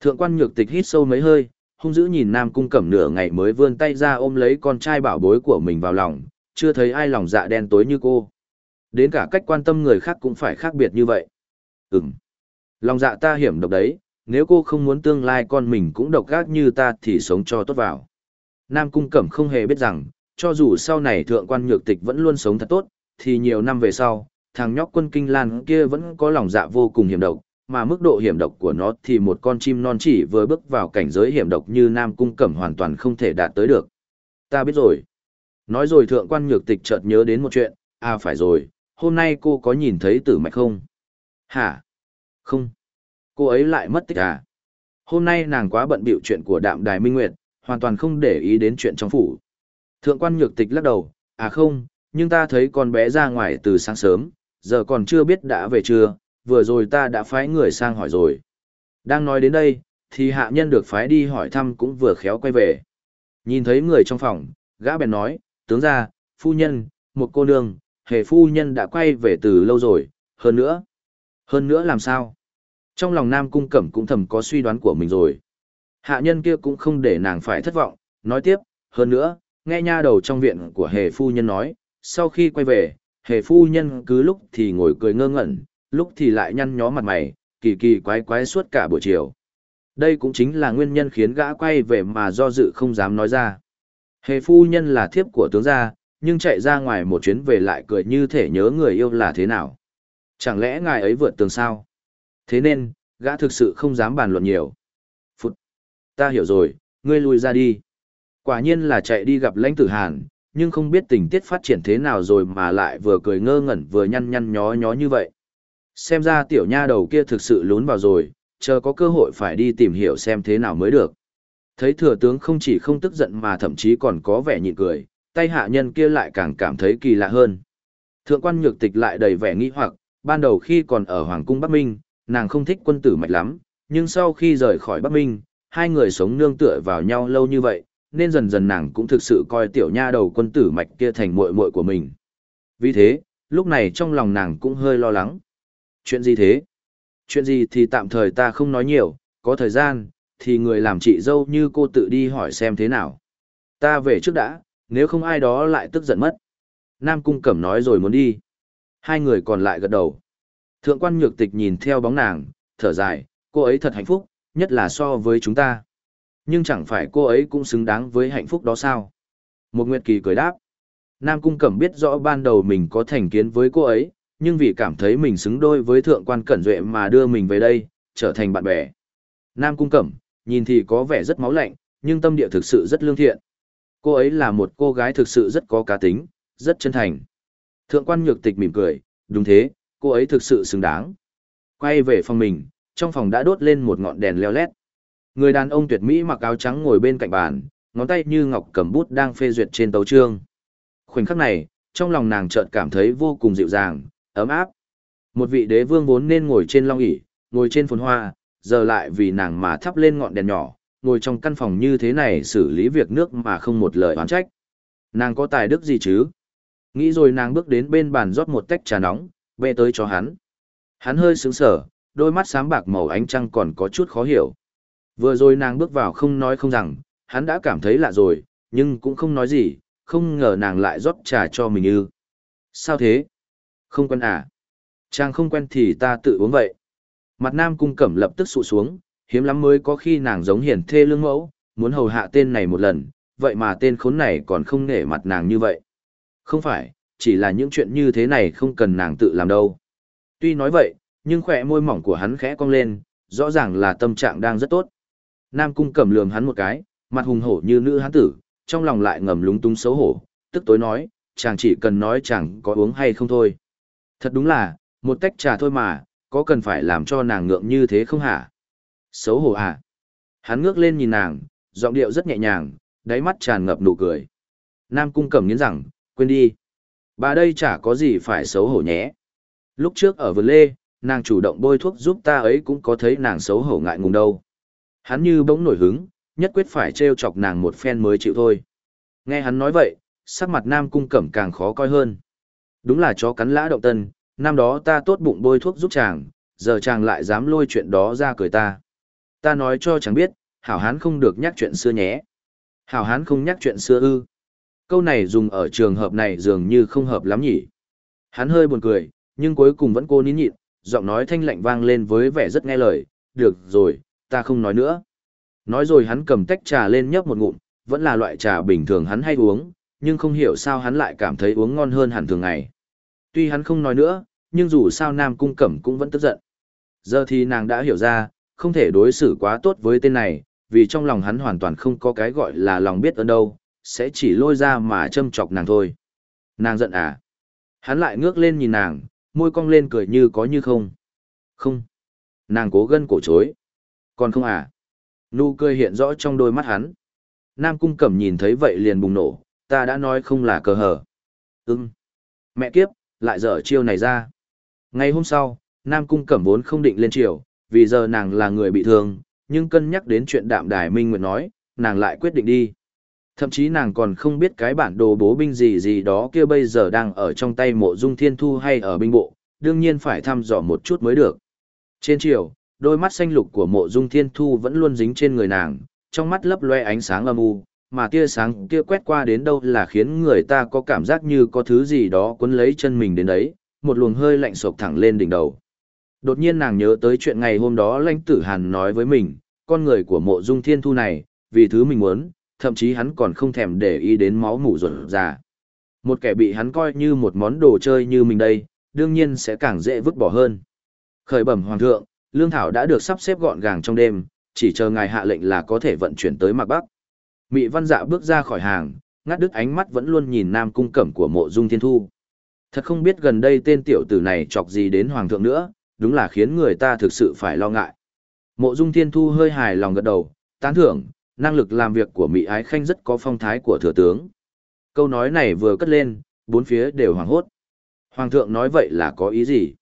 Thượng quan nhược tịch hít sâu mấy hơi, hung dữ nhìn Nam Cung Cẩm nửa ngày mới vươn tay ra ôm lấy con trai bảo bối của mình vào lòng, chưa thấy ai lòng dạ đen tối như cô. Đến cả cách quan tâm người khác cũng phải khác biệt như vậy. Ừm. Lòng dạ ta hiểm độc đấy, nếu cô không muốn tương lai con mình cũng độc gác như ta thì sống cho tốt vào. Nam Cung Cẩm không hề biết rằng, cho dù sau này thượng quan nhược tịch vẫn luôn sống thật tốt, thì nhiều năm về sau, thằng nhóc quân kinh lan kia vẫn có lòng dạ vô cùng hiểm độc, mà mức độ hiểm độc của nó thì một con chim non chỉ vừa bước vào cảnh giới hiểm độc như Nam Cung Cẩm hoàn toàn không thể đạt tới được. Ta biết rồi. Nói rồi thượng quan nhược tịch chợt nhớ đến một chuyện, à phải rồi, hôm nay cô có nhìn thấy tử mạch không? Hả? Không. Cô ấy lại mất tích à? Hôm nay nàng quá bận bịu chuyện của đạm đài minh nguyệt, hoàn toàn không để ý đến chuyện trong phủ. Thượng quan nhược tịch lắc đầu, à không, nhưng ta thấy con bé ra ngoài từ sáng sớm, giờ còn chưa biết đã về chưa, vừa rồi ta đã phái người sang hỏi rồi. Đang nói đến đây, thì hạ nhân được phái đi hỏi thăm cũng vừa khéo quay về. Nhìn thấy người trong phòng, gã bèn nói, tướng ra, phu nhân, một cô nương, hề phu nhân đã quay về từ lâu rồi, hơn nữa. Hơn nữa làm sao? Trong lòng Nam Cung Cẩm cũng thầm có suy đoán của mình rồi. Hạ nhân kia cũng không để nàng phải thất vọng, nói tiếp, hơn nữa, nghe nha đầu trong viện của hề phu nhân nói, sau khi quay về, hề phu nhân cứ lúc thì ngồi cười ngơ ngẩn, lúc thì lại nhăn nhó mặt mày, kỳ kỳ quái quái suốt cả buổi chiều. Đây cũng chính là nguyên nhân khiến gã quay về mà do dự không dám nói ra. Hề phu nhân là thiếp của tướng gia, nhưng chạy ra ngoài một chuyến về lại cười như thể nhớ người yêu là thế nào. Chẳng lẽ ngài ấy vượt tường sao? Thế nên, gã thực sự không dám bàn luận nhiều. Ta hiểu rồi, ngươi lui ra đi. Quả nhiên là chạy đi gặp lãnh tử hàn, nhưng không biết tình tiết phát triển thế nào rồi mà lại vừa cười ngơ ngẩn vừa nhăn nhăn nhó nhó như vậy. Xem ra tiểu nha đầu kia thực sự lún vào rồi, chờ có cơ hội phải đi tìm hiểu xem thế nào mới được. Thấy thừa tướng không chỉ không tức giận mà thậm chí còn có vẻ nhịn cười, tay hạ nhân kia lại càng cảm thấy kỳ lạ hơn. Thượng quan nhược tịch lại đầy vẻ nghi hoặc, ban đầu khi còn ở Hoàng cung Bắc Minh, nàng không thích quân tử mạch lắm, nhưng sau khi rời khỏi Bắc Minh, hai người sống nương tựa vào nhau lâu như vậy, nên dần dần nàng cũng thực sự coi tiểu nha đầu quân tử mạch kia thành muội muội của mình. Vì thế, lúc này trong lòng nàng cũng hơi lo lắng. Chuyện gì thế? Chuyện gì thì tạm thời ta không nói nhiều, có thời gian, thì người làm chị dâu như cô tự đi hỏi xem thế nào. Ta về trước đã, nếu không ai đó lại tức giận mất. Nam Cung Cẩm nói rồi muốn đi. Hai người còn lại gật đầu. Thượng quan nhược tịch nhìn theo bóng nàng, thở dài, cô ấy thật hạnh phúc, nhất là so với chúng ta. Nhưng chẳng phải cô ấy cũng xứng đáng với hạnh phúc đó sao? Một Nguyệt Kỳ cười đáp. Nam Cung Cẩm biết rõ ban đầu mình có thành kiến với cô ấy, nhưng vì cảm thấy mình xứng đôi với thượng quan cẩn duệ mà đưa mình về đây, trở thành bạn bè. Nam Cung Cẩm, nhìn thì có vẻ rất máu lạnh, nhưng tâm địa thực sự rất lương thiện. Cô ấy là một cô gái thực sự rất có cá tính, rất chân thành. Thượng quan nhược tịch mỉm cười, đúng thế, cô ấy thực sự xứng đáng. Quay về phòng mình, trong phòng đã đốt lên một ngọn đèn leo lét. Người đàn ông tuyệt mỹ mặc áo trắng ngồi bên cạnh bàn, ngón tay như ngọc cầm bút đang phê duyệt trên tấu chương. Khoảnh khắc này, trong lòng nàng chợt cảm thấy vô cùng dịu dàng, ấm áp. Một vị đế vương vốn nên ngồi trên long ỷ, ngồi trên phồn hoa, giờ lại vì nàng mà thắp lên ngọn đèn nhỏ, ngồi trong căn phòng như thế này xử lý việc nước mà không một lời oán trách. Nàng có tài đức gì chứ? Nghĩ rồi nàng bước đến bên bàn rót một tách trà nóng, bê tới cho hắn. Hắn hơi sướng sở, đôi mắt sáng bạc màu ánh trăng còn có chút khó hiểu. Vừa rồi nàng bước vào không nói không rằng, hắn đã cảm thấy lạ rồi, nhưng cũng không nói gì, không ngờ nàng lại rót trà cho mình ư. Sao thế? Không quen à? Chàng không quen thì ta tự uống vậy. Mặt nam cung cẩm lập tức sụ xuống, hiếm lắm mới có khi nàng giống hiển thê lương mẫu, muốn hầu hạ tên này một lần, vậy mà tên khốn này còn không nể mặt nàng như vậy. Không phải, chỉ là những chuyện như thế này không cần nàng tự làm đâu. Tuy nói vậy, nhưng khỏe môi mỏng của hắn khẽ cong lên, rõ ràng là tâm trạng đang rất tốt. Nam cung cầm lườm hắn một cái, mặt hùng hổ như nữ hán tử, trong lòng lại ngầm lúng túng xấu hổ, tức tối nói, chàng chỉ cần nói chàng có uống hay không thôi. Thật đúng là, một tách trà thôi mà, có cần phải làm cho nàng ngượng như thế không hả? Xấu hổ à? Hắn ngước lên nhìn nàng, giọng điệu rất nhẹ nhàng, đáy mắt tràn ngập nụ cười. Nam cung cầm nghiến rằng, quên đi. Bà đây chả có gì phải xấu hổ nhé. Lúc trước ở vườn lê, nàng chủ động bôi thuốc giúp ta ấy cũng có thấy nàng xấu hổ ngại ngùng đâu. Hắn như bỗng nổi hứng, nhất quyết phải trêu chọc nàng một phen mới chịu thôi. Nghe hắn nói vậy, sắc mặt nam cung cẩm càng khó coi hơn. Đúng là chó cắn lã động tân, năm đó ta tốt bụng bôi thuốc giúp chàng, giờ chàng lại dám lôi chuyện đó ra cười ta. Ta nói cho chàng biết, hảo hán không được nhắc chuyện xưa nhé. Hảo hán không nhắc chuyện xưa ư. Câu này dùng ở trường hợp này dường như không hợp lắm nhỉ. Hắn hơi buồn cười, nhưng cuối cùng vẫn cô nín nhịn, giọng nói thanh lạnh vang lên với vẻ rất nghe lời, được rồi, ta không nói nữa. Nói rồi hắn cầm tách trà lên nhấp một ngụm, vẫn là loại trà bình thường hắn hay uống, nhưng không hiểu sao hắn lại cảm thấy uống ngon hơn hẳn thường ngày. Tuy hắn không nói nữa, nhưng dù sao Nam Cung Cẩm cũng vẫn tức giận. Giờ thì nàng đã hiểu ra, không thể đối xử quá tốt với tên này, vì trong lòng hắn hoàn toàn không có cái gọi là lòng biết ơn đâu, sẽ chỉ lôi ra mà châm chọc nàng thôi. Nàng giận à? Hắn lại ngước lên nhìn nàng, môi cong lên cười như có như không. Không. Nàng cố gân cổ chối. Còn không à? Nụ cười hiện rõ trong đôi mắt hắn. Nam cung cẩm nhìn thấy vậy liền bùng nổ, ta đã nói không là cờ hở. Ừm. Mẹ kiếp, lại dở chiêu này ra. Ngày hôm sau, Nam cung cẩm vốn không định lên chiều, vì giờ nàng là người bị thương, nhưng cân nhắc đến chuyện đạm đài minh nguyệt nói, nàng lại quyết định đi. Thậm chí nàng còn không biết cái bản đồ bố binh gì gì đó kia bây giờ đang ở trong tay mộ dung thiên thu hay ở binh bộ, đương nhiên phải thăm dò một chút mới được. Trên chiều, đôi mắt xanh lục của mộ dung thiên thu vẫn luôn dính trên người nàng, trong mắt lấp loe ánh sáng âm u, mà tia sáng kia quét qua đến đâu là khiến người ta có cảm giác như có thứ gì đó cuốn lấy chân mình đến đấy, một luồng hơi lạnh sộc thẳng lên đỉnh đầu. Đột nhiên nàng nhớ tới chuyện ngày hôm đó lãnh tử hàn nói với mình, con người của mộ dung thiên thu này, vì thứ mình muốn, thậm chí hắn còn không thèm để ý đến máu mủ ruột già. Một kẻ bị hắn coi như một món đồ chơi như mình đây, đương nhiên sẽ càng dễ vứt bỏ hơn. Khởi bẩm hoàng thượng, lương thảo đã được sắp xếp gọn gàng trong đêm, chỉ chờ ngài hạ lệnh là có thể vận chuyển tới Mạc Bắc. Mị Văn Dạ bước ra khỏi hàng, ngắt đứt ánh mắt vẫn luôn nhìn Nam cung cẩm của Mộ Dung Thiên Thu. Thật không biết gần đây tên tiểu tử này chọc gì đến hoàng thượng nữa, đúng là khiến người ta thực sự phải lo ngại. Mộ Dung Thiên Thu hơi hài lòng gật đầu, tán thưởng, năng lực làm việc của Mỹ Ái Khanh rất có phong thái của thừa tướng. Câu nói này vừa cất lên, bốn phía đều hoảng hốt. Hoàng thượng nói vậy là có ý gì?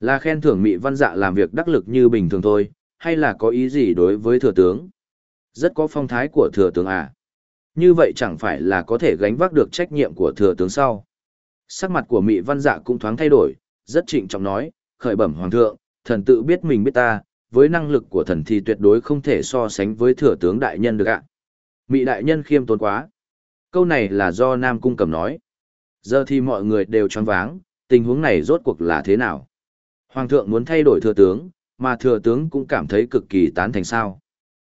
Là khen thưởng Mỹ Văn Dạ làm việc đắc lực như bình thường thôi, hay là có ý gì đối với thừa tướng? Rất có phong thái của thừa tướng à? Như vậy chẳng phải là có thể gánh vác được trách nhiệm của thừa tướng sau. Sắc mặt của Mỹ Văn Dạ cũng thoáng thay đổi, rất trịnh trọng nói, khởi bẩm hoàng thượng, thần tự biết mình biết ta, với năng lực của thần thì tuyệt đối không thể so sánh với thừa tướng đại nhân được ạ. mị đại nhân khiêm tốn quá. Câu này là do Nam Cung Cẩm nói. Giờ thì mọi người đều choáng váng, tình huống này rốt cuộc là thế nào? Hoàng thượng muốn thay đổi thừa tướng, mà thừa tướng cũng cảm thấy cực kỳ tán thành sao.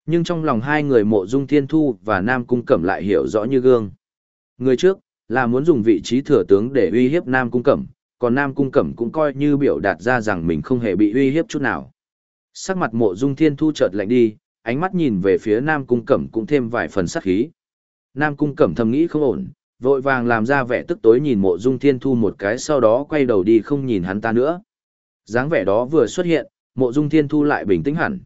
Nhưng trong lòng hai người mộ dung thiên thu và Nam Cung Cẩm lại hiểu rõ như gương. Người trước, là muốn dùng vị trí thừa tướng để uy hiếp Nam Cung Cẩm, còn Nam Cung Cẩm cũng coi như biểu đạt ra rằng mình không hề bị uy hiếp chút nào. Sắc mặt mộ dung thiên thu chợt lạnh đi, ánh mắt nhìn về phía Nam Cung Cẩm cũng thêm vài phần sắc khí. Nam Cung Cẩm thầm nghĩ không ổn, vội vàng làm ra vẻ tức tối nhìn mộ dung thiên thu một cái sau đó quay đầu đi không nhìn hắn ta nữa. dáng vẻ đó vừa xuất hiện, mộ dung thiên thu lại bình tĩnh hẳn.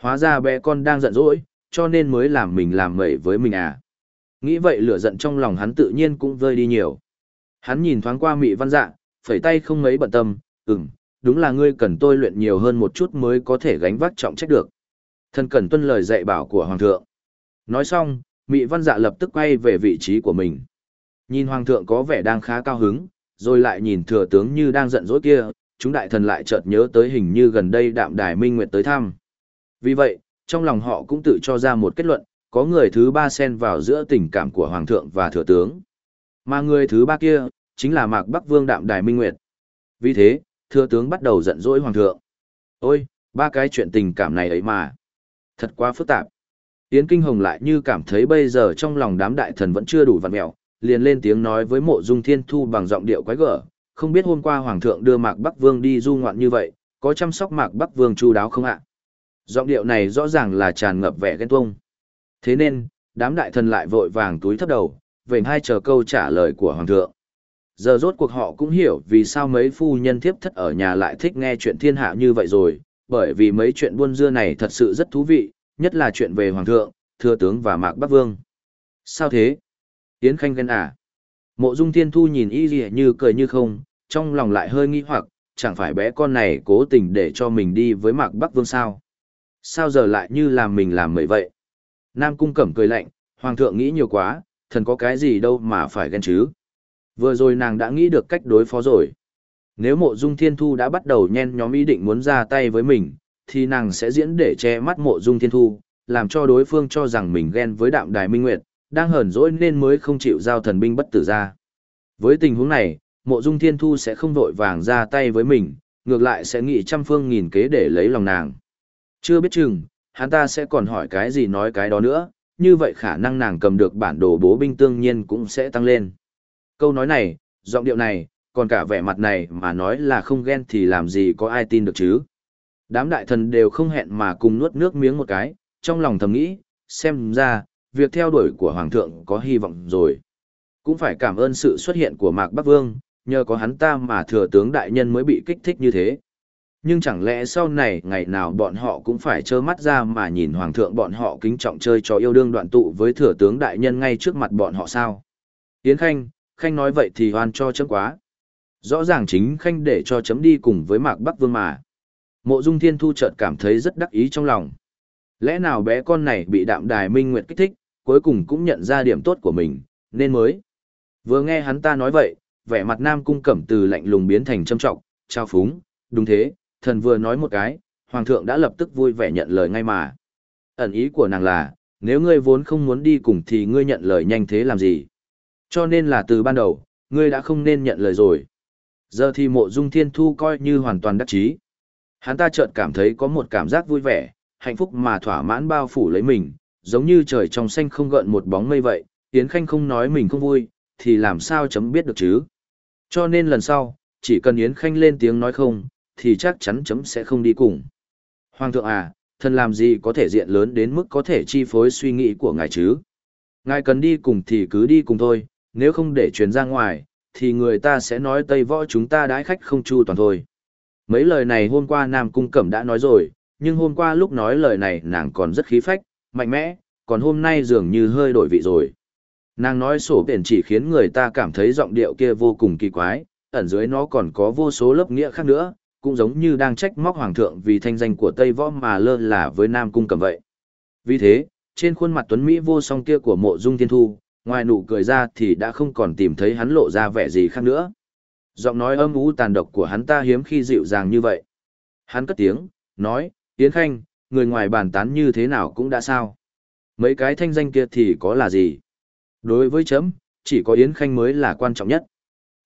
Hóa ra bé con đang giận dỗi, cho nên mới làm mình làm mẩy với mình à. Nghĩ vậy lửa giận trong lòng hắn tự nhiên cũng vơi đi nhiều. Hắn nhìn thoáng qua mị văn dạ, phẩy tay không mấy bận tâm, ừm, đúng là ngươi cần tôi luyện nhiều hơn một chút mới có thể gánh vác trọng trách được. Thần cần tuân lời dạy bảo của Hoàng thượng. Nói xong, mị văn dạ lập tức quay về vị trí của mình. Nhìn Hoàng thượng có vẻ đang khá cao hứng, rồi lại nhìn thừa tướng như đang giận dỗi kia, chúng đại thần lại chợt nhớ tới hình như gần đây đạm đài minh nguyệt tới thăm. Vì vậy, trong lòng họ cũng tự cho ra một kết luận, có người thứ ba xen vào giữa tình cảm của Hoàng thượng và thừa tướng. Mà người thứ ba kia, chính là Mạc Bắc Vương Đạm Đài Minh Nguyệt. Vì thế, thừa tướng bắt đầu giận dỗi Hoàng thượng. Ôi, ba cái chuyện tình cảm này ấy mà. Thật quá phức tạp. Yến Kinh Hồng lại như cảm thấy bây giờ trong lòng đám đại thần vẫn chưa đủ vặn mẹo, liền lên tiếng nói với mộ dung thiên thu bằng giọng điệu quái gở, không biết hôm qua Hoàng thượng đưa Mạc Bắc Vương đi du ngoạn như vậy, có chăm sóc Mạc Bắc Vương chu đáo không ạ? Giọng điệu này rõ ràng là tràn ngập vẻ ghen tuông. Thế nên, đám đại thần lại vội vàng túi thấp đầu, về hai chờ câu trả lời của Hoàng thượng. Giờ rốt cuộc họ cũng hiểu vì sao mấy phu nhân thiếp thất ở nhà lại thích nghe chuyện thiên hạ như vậy rồi, bởi vì mấy chuyện buôn dưa này thật sự rất thú vị, nhất là chuyện về Hoàng thượng, Thừa tướng và Mạc Bắc Vương. Sao thế? Yến Khanh ghen à? Mộ Dung Thiên Thu nhìn y gì như cười như không, trong lòng lại hơi nghi hoặc, chẳng phải bé con này cố tình để cho mình đi với Mạc Bắc Vương sao? Sao giờ lại như làm mình làm mấy vậy? Nam Cung Cẩm cười lạnh, Hoàng thượng nghĩ nhiều quá, thần có cái gì đâu mà phải ghen chứ? Vừa rồi nàng đã nghĩ được cách đối phó rồi. Nếu mộ dung thiên thu đã bắt đầu nhen nhóm ý định muốn ra tay với mình, thì nàng sẽ diễn để che mắt mộ dung thiên thu, làm cho đối phương cho rằng mình ghen với đạm đài minh nguyệt, đang hờn dỗi nên mới không chịu giao thần binh bất tử ra. Với tình huống này, mộ dung thiên thu sẽ không vội vàng ra tay với mình, ngược lại sẽ nghĩ trăm phương nghìn kế để lấy lòng nàng. Chưa biết chừng, hắn ta sẽ còn hỏi cái gì nói cái đó nữa, như vậy khả năng nàng cầm được bản đồ bố binh tương nhiên cũng sẽ tăng lên. Câu nói này, giọng điệu này, còn cả vẻ mặt này mà nói là không ghen thì làm gì có ai tin được chứ. Đám đại thần đều không hẹn mà cùng nuốt nước miếng một cái, trong lòng thầm nghĩ, xem ra, việc theo đuổi của Hoàng thượng có hy vọng rồi. Cũng phải cảm ơn sự xuất hiện của Mạc Bắc Vương, nhờ có hắn ta mà thừa tướng đại nhân mới bị kích thích như thế. Nhưng chẳng lẽ sau này ngày nào bọn họ cũng phải trơ mắt ra mà nhìn Hoàng thượng bọn họ kính trọng chơi cho yêu đương đoạn tụ với thừa tướng đại nhân ngay trước mặt bọn họ sao? Yến Khanh, Khanh nói vậy thì hoan cho chấm quá. Rõ ràng chính Khanh để cho chấm đi cùng với Mạc Bắc Vương mà. Mộ Dung Thiên Thu chợt cảm thấy rất đắc ý trong lòng. Lẽ nào bé con này bị đạm đài minh nguyệt kích thích, cuối cùng cũng nhận ra điểm tốt của mình, nên mới. Vừa nghe hắn ta nói vậy, vẻ mặt nam cung cẩm từ lạnh lùng biến thành châm trọng, trao phúng, đúng thế, thần vừa nói một cái, hoàng thượng đã lập tức vui vẻ nhận lời ngay mà. Ẩn ý của nàng là, nếu ngươi vốn không muốn đi cùng thì ngươi nhận lời nhanh thế làm gì? Cho nên là từ ban đầu, ngươi đã không nên nhận lời rồi. Giờ thì mộ dung thiên thu coi như hoàn toàn đắc chí. Hắn ta chợt cảm thấy có một cảm giác vui vẻ, hạnh phúc mà thỏa mãn bao phủ lấy mình, giống như trời trong xanh không gợn một bóng mây vậy. Tiến Khanh không nói mình không vui, thì làm sao chấm biết được chứ? Cho nên lần sau, chỉ cần Yến Khanh lên tiếng nói không, thì chắc chắn chấm sẽ không đi cùng. Hoàng thượng à, thần làm gì có thể diện lớn đến mức có thể chi phối suy nghĩ của ngài chứ? Ngài cần đi cùng thì cứ đi cùng thôi, nếu không để truyền ra ngoài, thì người ta sẽ nói Tây Võ chúng ta đãi khách không chu toàn thôi. Mấy lời này hôm qua Nam Cung Cẩm đã nói rồi, nhưng hôm qua lúc nói lời này nàng còn rất khí phách, mạnh mẽ, còn hôm nay dường như hơi đổi vị rồi. Nàng nói sổ biển chỉ khiến người ta cảm thấy giọng điệu kia vô cùng kỳ quái, ẩn dưới nó còn có vô số lớp nghĩa khác nữa, cũng giống như đang trách móc hoàng thượng vì thanh danh của Tây Võ mà lơ là với Nam Cung Cẩm vậy. Vì thế, trên khuôn mặt tuấn Mỹ vô song kia của mộ dung thiên thu, ngoài nụ cười ra thì đã không còn tìm thấy hắn lộ ra vẻ gì khác nữa. Giọng nói âm u tàn độc của hắn ta hiếm khi dịu dàng như vậy. Hắn cất tiếng, nói, Yến Khanh, người ngoài bàn tán như thế nào cũng đã sao. Mấy cái thanh danh kia thì có là gì? Đối với chấm, chỉ có Yến Khanh mới là quan trọng nhất.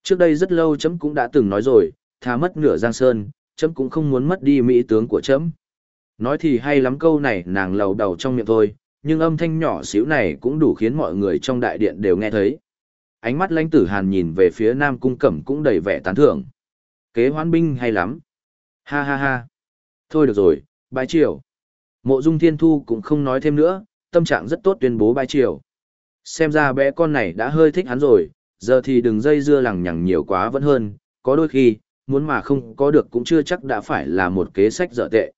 Trước đây rất lâu chấm cũng đã từng nói rồi, thà mất nửa giang sơn, chấm cũng không muốn mất đi mỹ tướng của chấm. Nói thì hay lắm câu này nàng lầu đầu trong miệng thôi, nhưng âm thanh nhỏ xíu này cũng đủ khiến mọi người trong đại điện đều nghe thấy. Ánh mắt lãnh tử hàn nhìn về phía nam cung cẩm cũng đầy vẻ tán thưởng. Kế hoán binh hay lắm. Ha ha ha. Thôi được rồi, bái triều. Mộ dung thiên thu cũng không nói thêm nữa, tâm trạng rất tốt tuyên bố bái triều. Xem ra bé con này đã hơi thích hắn rồi, giờ thì đừng dây dưa lằng nhằng nhiều quá vẫn hơn, có đôi khi, muốn mà không có được cũng chưa chắc đã phải là một kế sách dở tệ.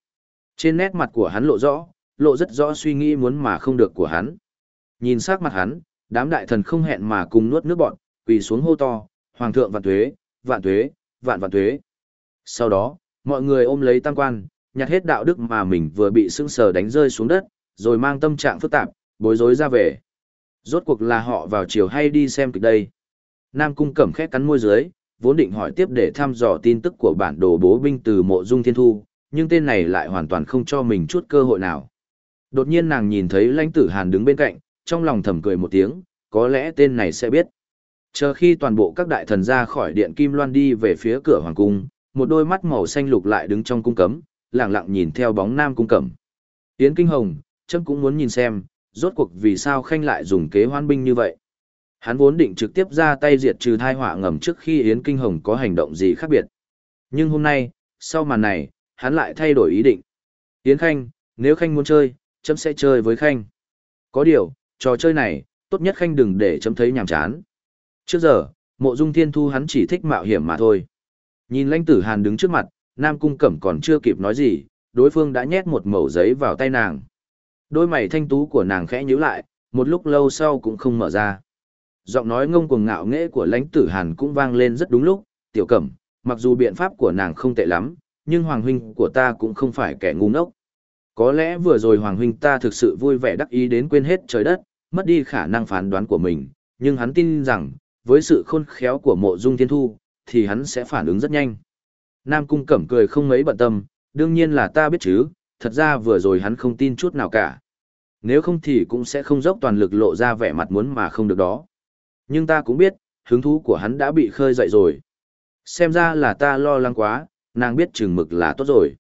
Trên nét mặt của hắn lộ rõ, lộ rất rõ suy nghĩ muốn mà không được của hắn. Nhìn sắc mặt hắn, đám đại thần không hẹn mà cùng nuốt nước bọn, quỳ xuống hô to, Hoàng thượng vạn tuế, vạn tuế, vạn vạn tuế. Sau đó, mọi người ôm lấy tăng quan, nhặt hết đạo đức mà mình vừa bị sưng sờ đánh rơi xuống đất, rồi mang tâm trạng phức tạp, bối rối ra về. Rốt cuộc là họ vào chiều hay đi xem kịch đây. Nam cung cẩm khét cắn môi dưới, vốn định hỏi tiếp để thăm dò tin tức của bản đồ bố binh từ mộ dung thiên thu, nhưng tên này lại hoàn toàn không cho mình chút cơ hội nào. Đột nhiên nàng nhìn thấy lãnh tử hàn đứng bên cạnh, trong lòng thầm cười một tiếng, có lẽ tên này sẽ biết. Chờ khi toàn bộ các đại thần ra khỏi điện Kim Loan đi về phía cửa hoàng cung, một đôi mắt màu xanh lục lại đứng trong cung cấm, lặng lặng nhìn theo bóng nam cung cẩm. Yến kinh hồng, trâm cũng muốn nhìn xem, rốt cuộc vì sao khanh lại dùng kế hoan binh như vậy. Hắn vốn định trực tiếp ra tay diệt trừ thai họa ngầm trước khi Yến Kinh Hồng có hành động gì khác biệt. Nhưng hôm nay, sau màn này, hắn lại thay đổi ý định. Yến Khanh, nếu Khanh muốn chơi, chấm sẽ chơi với Khanh. Có điều, trò chơi này, tốt nhất Khanh đừng để chấm thấy nhàm chán. Trước giờ, mộ dung thiên thu hắn chỉ thích mạo hiểm mà thôi. Nhìn lãnh tử hàn đứng trước mặt, Nam Cung Cẩm còn chưa kịp nói gì, đối phương đã nhét một mẩu giấy vào tay nàng. Đôi mày thanh tú của nàng khẽ nhíu lại, một lúc lâu sau cũng không mở ra. Giọng nói ngông cuồng ngạo nghễ của lãnh tử hàn cũng vang lên rất đúng lúc, tiểu cẩm, mặc dù biện pháp của nàng không tệ lắm, nhưng hoàng huynh của ta cũng không phải kẻ ngu ngốc. Có lẽ vừa rồi hoàng huynh ta thực sự vui vẻ đắc ý đến quên hết trời đất, mất đi khả năng phán đoán của mình, nhưng hắn tin rằng, với sự khôn khéo của mộ dung thiên thu, thì hắn sẽ phản ứng rất nhanh. Nam cung cẩm cười không mấy bận tâm, đương nhiên là ta biết chứ, thật ra vừa rồi hắn không tin chút nào cả. Nếu không thì cũng sẽ không dốc toàn lực lộ ra vẻ mặt muốn mà không được đó. Nhưng ta cũng biết, hứng thú của hắn đã bị khơi dậy rồi. Xem ra là ta lo lắng quá, nàng biết chừng mực là tốt rồi.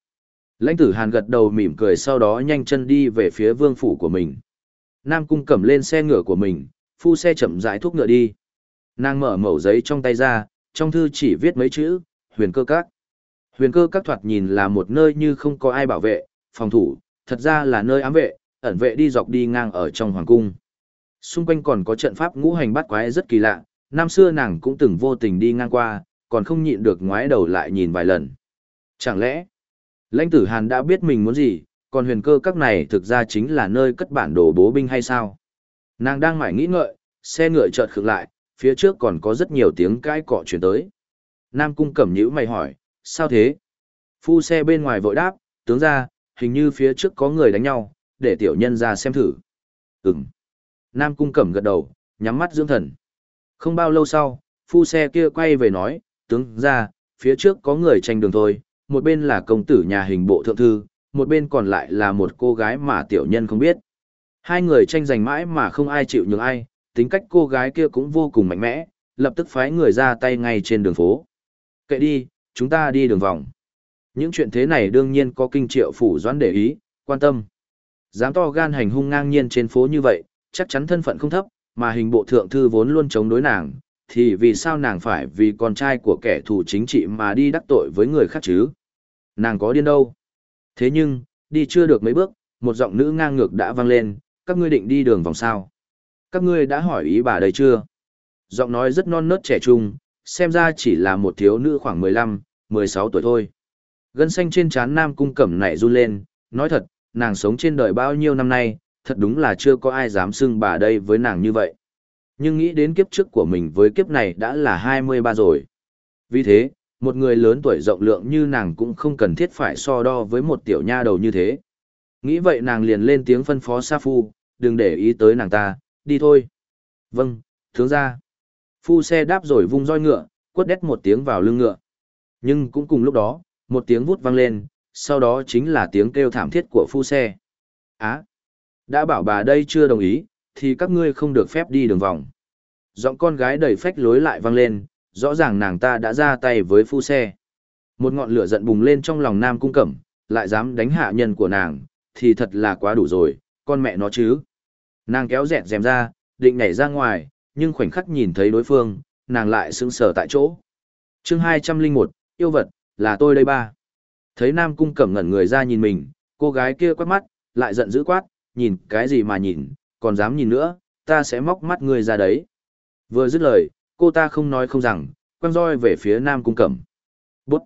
Lãnh tử hàn gật đầu mỉm cười sau đó nhanh chân đi về phía vương phủ của mình. Nam cung cầm lên xe ngựa của mình, phu xe chậm rãi thuốc ngựa đi. Nàng mở mẩu giấy trong tay ra, trong thư chỉ viết mấy chữ, huyền cơ các. Huyền cơ các thoạt nhìn là một nơi như không có ai bảo vệ, phòng thủ, thật ra là nơi ám vệ, ẩn vệ đi dọc đi ngang ở trong hoàng cung. Xung quanh còn có trận pháp ngũ hành bắt quái rất kỳ lạ, năm xưa nàng cũng từng vô tình đi ngang qua, còn không nhịn được ngoái đầu lại nhìn vài lần. Chẳng lẽ, lãnh tử Hàn đã biết mình muốn gì, còn huyền cơ các này thực ra chính là nơi cất bản đồ bố binh hay sao? Nàng đang mải nghĩ ngợi, xe ngựa chợt khựng lại, phía trước còn có rất nhiều tiếng cãi cọ chuyển tới. Nam cung cẩm nhữ mày hỏi, sao thế? Phu xe bên ngoài vội đáp, tướng ra, hình như phía trước có người đánh nhau, để tiểu nhân ra xem thử. Ừm. Nam cung cẩm gật đầu, nhắm mắt dưỡng thần. Không bao lâu sau, phu xe kia quay về nói, tướng ra, phía trước có người tranh đường thôi, một bên là công tử nhà hình bộ thượng thư, một bên còn lại là một cô gái mà tiểu nhân không biết. Hai người tranh giành mãi mà không ai chịu nhường ai, tính cách cô gái kia cũng vô cùng mạnh mẽ, lập tức phái người ra tay ngay trên đường phố. Kệ đi, chúng ta đi đường vòng. Những chuyện thế này đương nhiên có kinh triệu phủ doãn để ý, quan tâm. Dám to gan hành hung ngang nhiên trên phố như vậy, chắc chắn thân phận không thấp, mà hình bộ thượng thư vốn luôn chống đối nàng, thì vì sao nàng phải vì con trai của kẻ thù chính trị mà đi đắc tội với người khác chứ? Nàng có điên đâu? Thế nhưng, đi chưa được mấy bước, một giọng nữ ngang ngược đã vang lên, các ngươi định đi đường vòng sao? Các ngươi đã hỏi ý bà đây chưa? Giọng nói rất non nớt trẻ trung, xem ra chỉ là một thiếu nữ khoảng 15, 16 tuổi thôi. Gân xanh trên trán Nam Cung Cẩm nảy run lên, nói thật, nàng sống trên đời bao nhiêu năm nay, thật đúng là chưa có ai dám xưng bà đây với nàng như vậy. Nhưng nghĩ đến kiếp trước của mình với kiếp này đã là 23 rồi. Vì thế, một người lớn tuổi rộng lượng như nàng cũng không cần thiết phải so đo với một tiểu nha đầu như thế. Nghĩ vậy nàng liền lên tiếng phân phó Sa Phu, đừng để ý tới nàng ta, đi thôi. Vâng, tướng ra. Phu xe đáp rồi vung roi ngựa, quất đét một tiếng vào lưng ngựa. Nhưng cũng cùng lúc đó, một tiếng vút vang lên, sau đó chính là tiếng kêu thảm thiết của phu xe. Á, đã bảo bà đây chưa đồng ý, thì các ngươi không được phép đi đường vòng. Giọng con gái đầy phách lối lại vang lên, rõ ràng nàng ta đã ra tay với phu xe. Một ngọn lửa giận bùng lên trong lòng nam cung cẩm, lại dám đánh hạ nhân của nàng, thì thật là quá đủ rồi, con mẹ nó chứ. Nàng kéo dẹt dèm ra, định nhảy ra ngoài, nhưng khoảnh khắc nhìn thấy đối phương, nàng lại sững sờ tại chỗ. chương 201, yêu vật, là tôi đây ba. Thấy Nam Cung Cẩm ngẩn người ra nhìn mình, cô gái kia quát mắt, lại giận dữ quát, nhìn cái gì mà nhìn, còn dám nhìn nữa, ta sẽ móc mắt người ra đấy. Vừa dứt lời, cô ta không nói không rằng, quăng roi về phía Nam Cung Cẩm. Bút!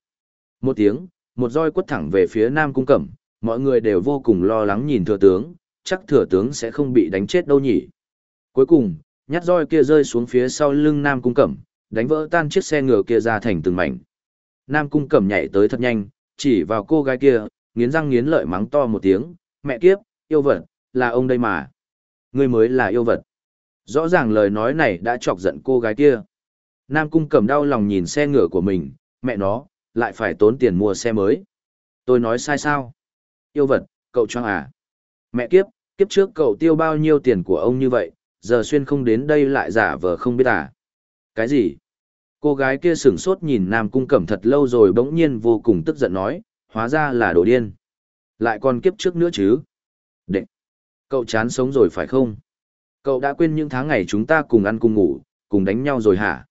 Một tiếng, một roi quất thẳng về phía Nam Cung Cẩm, mọi người đều vô cùng lo lắng nhìn thừa tướng, chắc thừa tướng sẽ không bị đánh chết đâu nhỉ. Cuối cùng, nhát roi kia rơi xuống phía sau lưng Nam Cung Cẩm, đánh vỡ tan chiếc xe ngựa kia ra thành từng mảnh. Nam Cung Cẩm nhảy tới thật nhanh, chỉ vào cô gái kia, nghiến răng nghiến lợi mắng to một tiếng, mẹ kiếp, yêu vật, là ông đây mà. Ngươi mới là yêu vật. Rõ ràng lời nói này đã chọc giận cô gái kia. Nam Cung Cẩm đau lòng nhìn xe ngựa của mình, mẹ nó, lại phải tốn tiền mua xe mới. Tôi nói sai sao? Yêu vật, cậu cho à? Mẹ kiếp, kiếp trước cậu tiêu bao nhiêu tiền của ông như vậy, giờ xuyên không đến đây lại giả vờ không biết à? Cái gì? Cô gái kia sửng sốt nhìn Nam Cung Cẩm thật lâu rồi bỗng nhiên vô cùng tức giận nói, hóa ra là đồ điên. Lại còn kiếp trước nữa chứ? Đệ! Cậu chán sống rồi phải không? Cậu đã quên những tháng ngày chúng ta cùng ăn cùng ngủ, cùng đánh nhau rồi hả?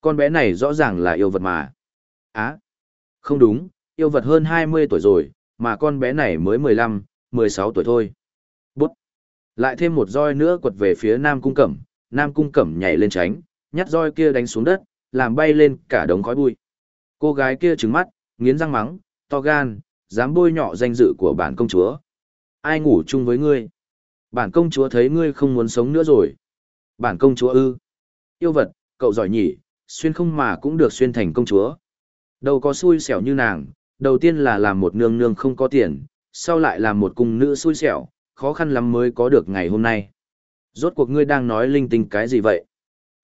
Con bé này rõ ràng là yêu vật mà. Á! không đúng, yêu vật hơn 20 tuổi rồi, mà con bé này mới 15, 16 tuổi thôi. Bút! Lại thêm một roi nữa quật về phía Nam Cung Cẩm, Nam Cung Cẩm nhảy lên tránh, nhát roi kia đánh xuống đất, làm bay lên cả đống khói bụi. Cô gái kia trừng mắt, nghiến răng mắng, to gan, dám bôi nhọ danh dự của bản công chúa. Ai ngủ chung với ngươi? Bản công chúa thấy ngươi không muốn sống nữa rồi. Bản công chúa ư? Yêu vật, cậu giỏi nhỉ, xuyên không mà cũng được xuyên thành công chúa. Đâu có xui xẻo như nàng, đầu tiên là làm một nương nương không có tiền, sau lại làm một cung nữ xui xẻo, khó khăn lắm mới có được ngày hôm nay. Rốt cuộc ngươi đang nói linh tinh cái gì vậy?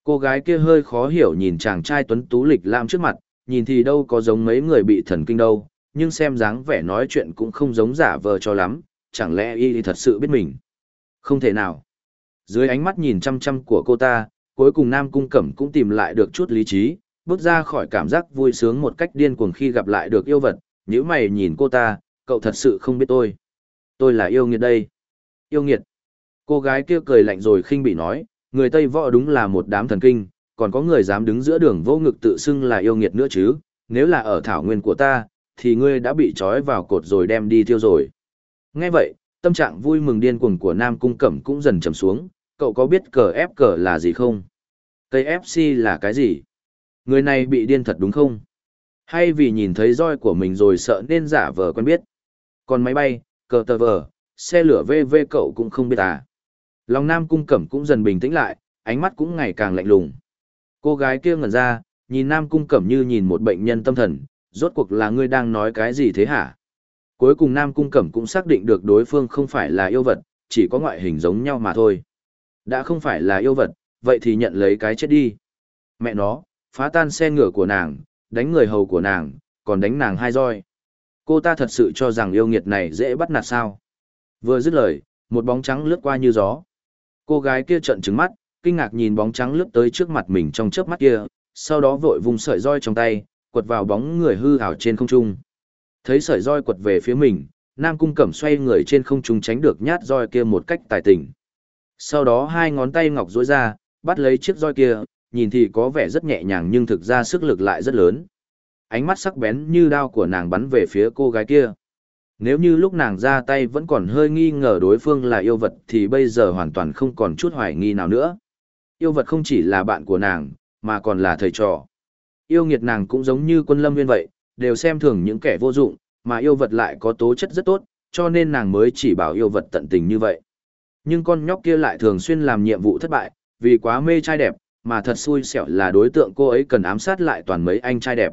Cô gái kia hơi khó hiểu nhìn chàng trai tuấn tú lịch lam trước mặt, nhìn thì đâu có giống mấy người bị thần kinh đâu, nhưng xem dáng vẻ nói chuyện cũng không giống giả vờ cho lắm, chẳng lẽ y thật sự biết mình. Không thể nào. Dưới ánh mắt nhìn chăm chăm của cô ta, cuối cùng Nam Cung Cẩm cũng tìm lại được chút lý trí, bước ra khỏi cảm giác vui sướng một cách điên cuồng khi gặp lại được yêu vật, nếu mày nhìn cô ta, cậu thật sự không biết tôi. Tôi là yêu nghiệt đây. Yêu nghiệt. Cô gái kia cười lạnh rồi khinh bị nói, người Tây võ đúng là một đám thần kinh, còn có người dám đứng giữa đường vô ngực tự xưng là yêu nghiệt nữa chứ, nếu là ở thảo nguyên của ta, thì ngươi đã bị trói vào cột rồi đem đi tiêu rồi. Nghe vậy, tâm trạng vui mừng điên cuồng của Nam Cung Cẩm cũng dần trầm xuống, cậu có biết cờ ép cờ là gì không? Cây FC là cái gì? Người này bị điên thật đúng không? Hay vì nhìn thấy roi của mình rồi sợ nên giả vờ quen biết? Còn máy bay, cờ tờ vờ, xe lửa VV cậu cũng không biết à? Lòng Nam Cung Cẩm cũng dần bình tĩnh lại, ánh mắt cũng ngày càng lạnh lùng. Cô gái kia ngẩn ra, nhìn Nam Cung Cẩm như nhìn một bệnh nhân tâm thần, rốt cuộc là ngươi đang nói cái gì thế hả? Cuối cùng Nam Cung Cẩm cũng xác định được đối phương không phải là yêu vật, chỉ có ngoại hình giống nhau mà thôi. Đã không phải là yêu vật, vậy thì nhận lấy cái chết đi. Mẹ nó, phá tan xe ngựa của nàng, đánh người hầu của nàng, còn đánh nàng hai roi. Cô ta thật sự cho rằng yêu nghiệt này dễ bắt nạt sao. Vừa dứt lời, một bóng trắng lướt qua như gió. Cô gái kia trợn trừng mắt, kinh ngạc nhìn bóng trắng lướt tới trước mặt mình trong chớp mắt kia, sau đó vội vùng sợi roi trong tay, quật vào bóng người hư ảo trên không trung. Thấy sợi roi quật về phía mình, Nam Cung Cẩm xoay người trên không trung tránh được nhát roi kia một cách tài tình. Sau đó hai ngón tay ngọc duỗi ra, bắt lấy chiếc roi kia, nhìn thì có vẻ rất nhẹ nhàng nhưng thực ra sức lực lại rất lớn. Ánh mắt sắc bén như đao của nàng bắn về phía cô gái kia. Nếu như lúc nàng ra tay vẫn còn hơi nghi ngờ đối phương là yêu vật thì bây giờ hoàn toàn không còn chút hoài nghi nào nữa. Yêu vật không chỉ là bạn của nàng, mà còn là thầy trò. Yêu nghiệt nàng cũng giống như quân lâm viên vậy, đều xem thường những kẻ vô dụng, mà yêu vật lại có tố chất rất tốt, cho nên nàng mới chỉ bảo yêu vật tận tình như vậy. Nhưng con nhóc kia lại thường xuyên làm nhiệm vụ thất bại, vì quá mê trai đẹp, mà thật xui xẻo là đối tượng cô ấy cần ám sát lại toàn mấy anh trai đẹp.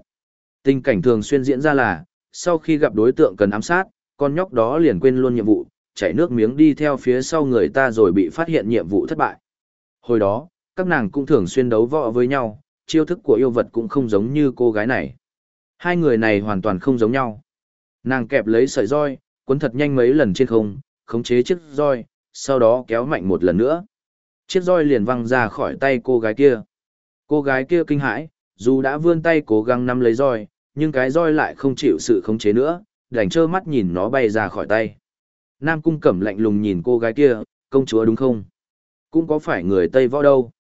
Tình cảnh thường xuyên diễn ra là, sau khi gặp đối tượng cần ám sát, con nhóc đó liền quên luôn nhiệm vụ, chảy nước miếng đi theo phía sau người ta rồi bị phát hiện nhiệm vụ thất bại. Hồi đó, các nàng cũng thường xuyên đấu võ với nhau, chiêu thức của yêu vật cũng không giống như cô gái này. Hai người này hoàn toàn không giống nhau. Nàng kẹp lấy sợi roi, cuốn thật nhanh mấy lần trên không, khống chế chiếc roi, sau đó kéo mạnh một lần nữa. Chiếc roi liền văng ra khỏi tay cô gái kia. Cô gái kia kinh hãi, dù đã vươn tay cố gắng nắm lấy roi, nhưng cái roi lại không chịu sự khống chế nữa, đành trơ mắt nhìn nó bay ra khỏi tay. Nam cung cẩm lạnh lùng nhìn cô gái kia, công chúa đúng không? Cũng có phải người Tây võ đâu.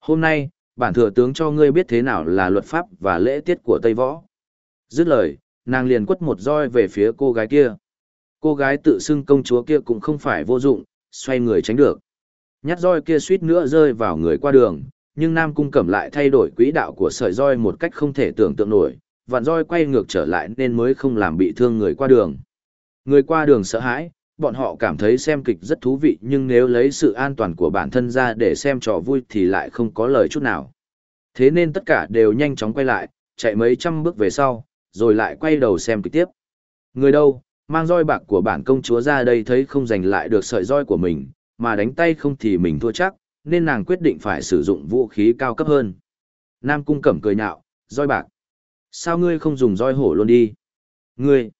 Hôm nay, bản thừa tướng cho ngươi biết thế nào là luật pháp và lễ tiết của Tây võ. Dứt lời, nàng liền quất một roi về phía cô gái kia. Cô gái tự xưng công chúa kia cũng không phải vô dụng, xoay người tránh được. Nhát roi kia suýt nữa rơi vào người qua đường, nhưng Nam Cung Cẩm lại thay đổi quỹ đạo của sợi roi một cách không thể tưởng tượng nổi, vạn roi quay ngược trở lại nên mới không làm bị thương người qua đường. Người qua đường sợ hãi, bọn họ cảm thấy xem kịch rất thú vị nhưng nếu lấy sự an toàn của bản thân ra để xem trò vui thì lại không có lời chút nào. Thế nên tất cả đều nhanh chóng quay lại, chạy mấy trăm bước về sau, rồi lại quay đầu xem kịch tiếp. Người đâu, mang roi bạc của bản công chúa ra đây thấy không giành lại được sợi roi của mình, mà đánh tay không thì mình thua chắc, nên nàng quyết định phải sử dụng vũ khí cao cấp hơn. Nam cung cẩm cười nhạo, roi bạc. Sao ngươi không dùng roi hổ luôn đi? Ngươi!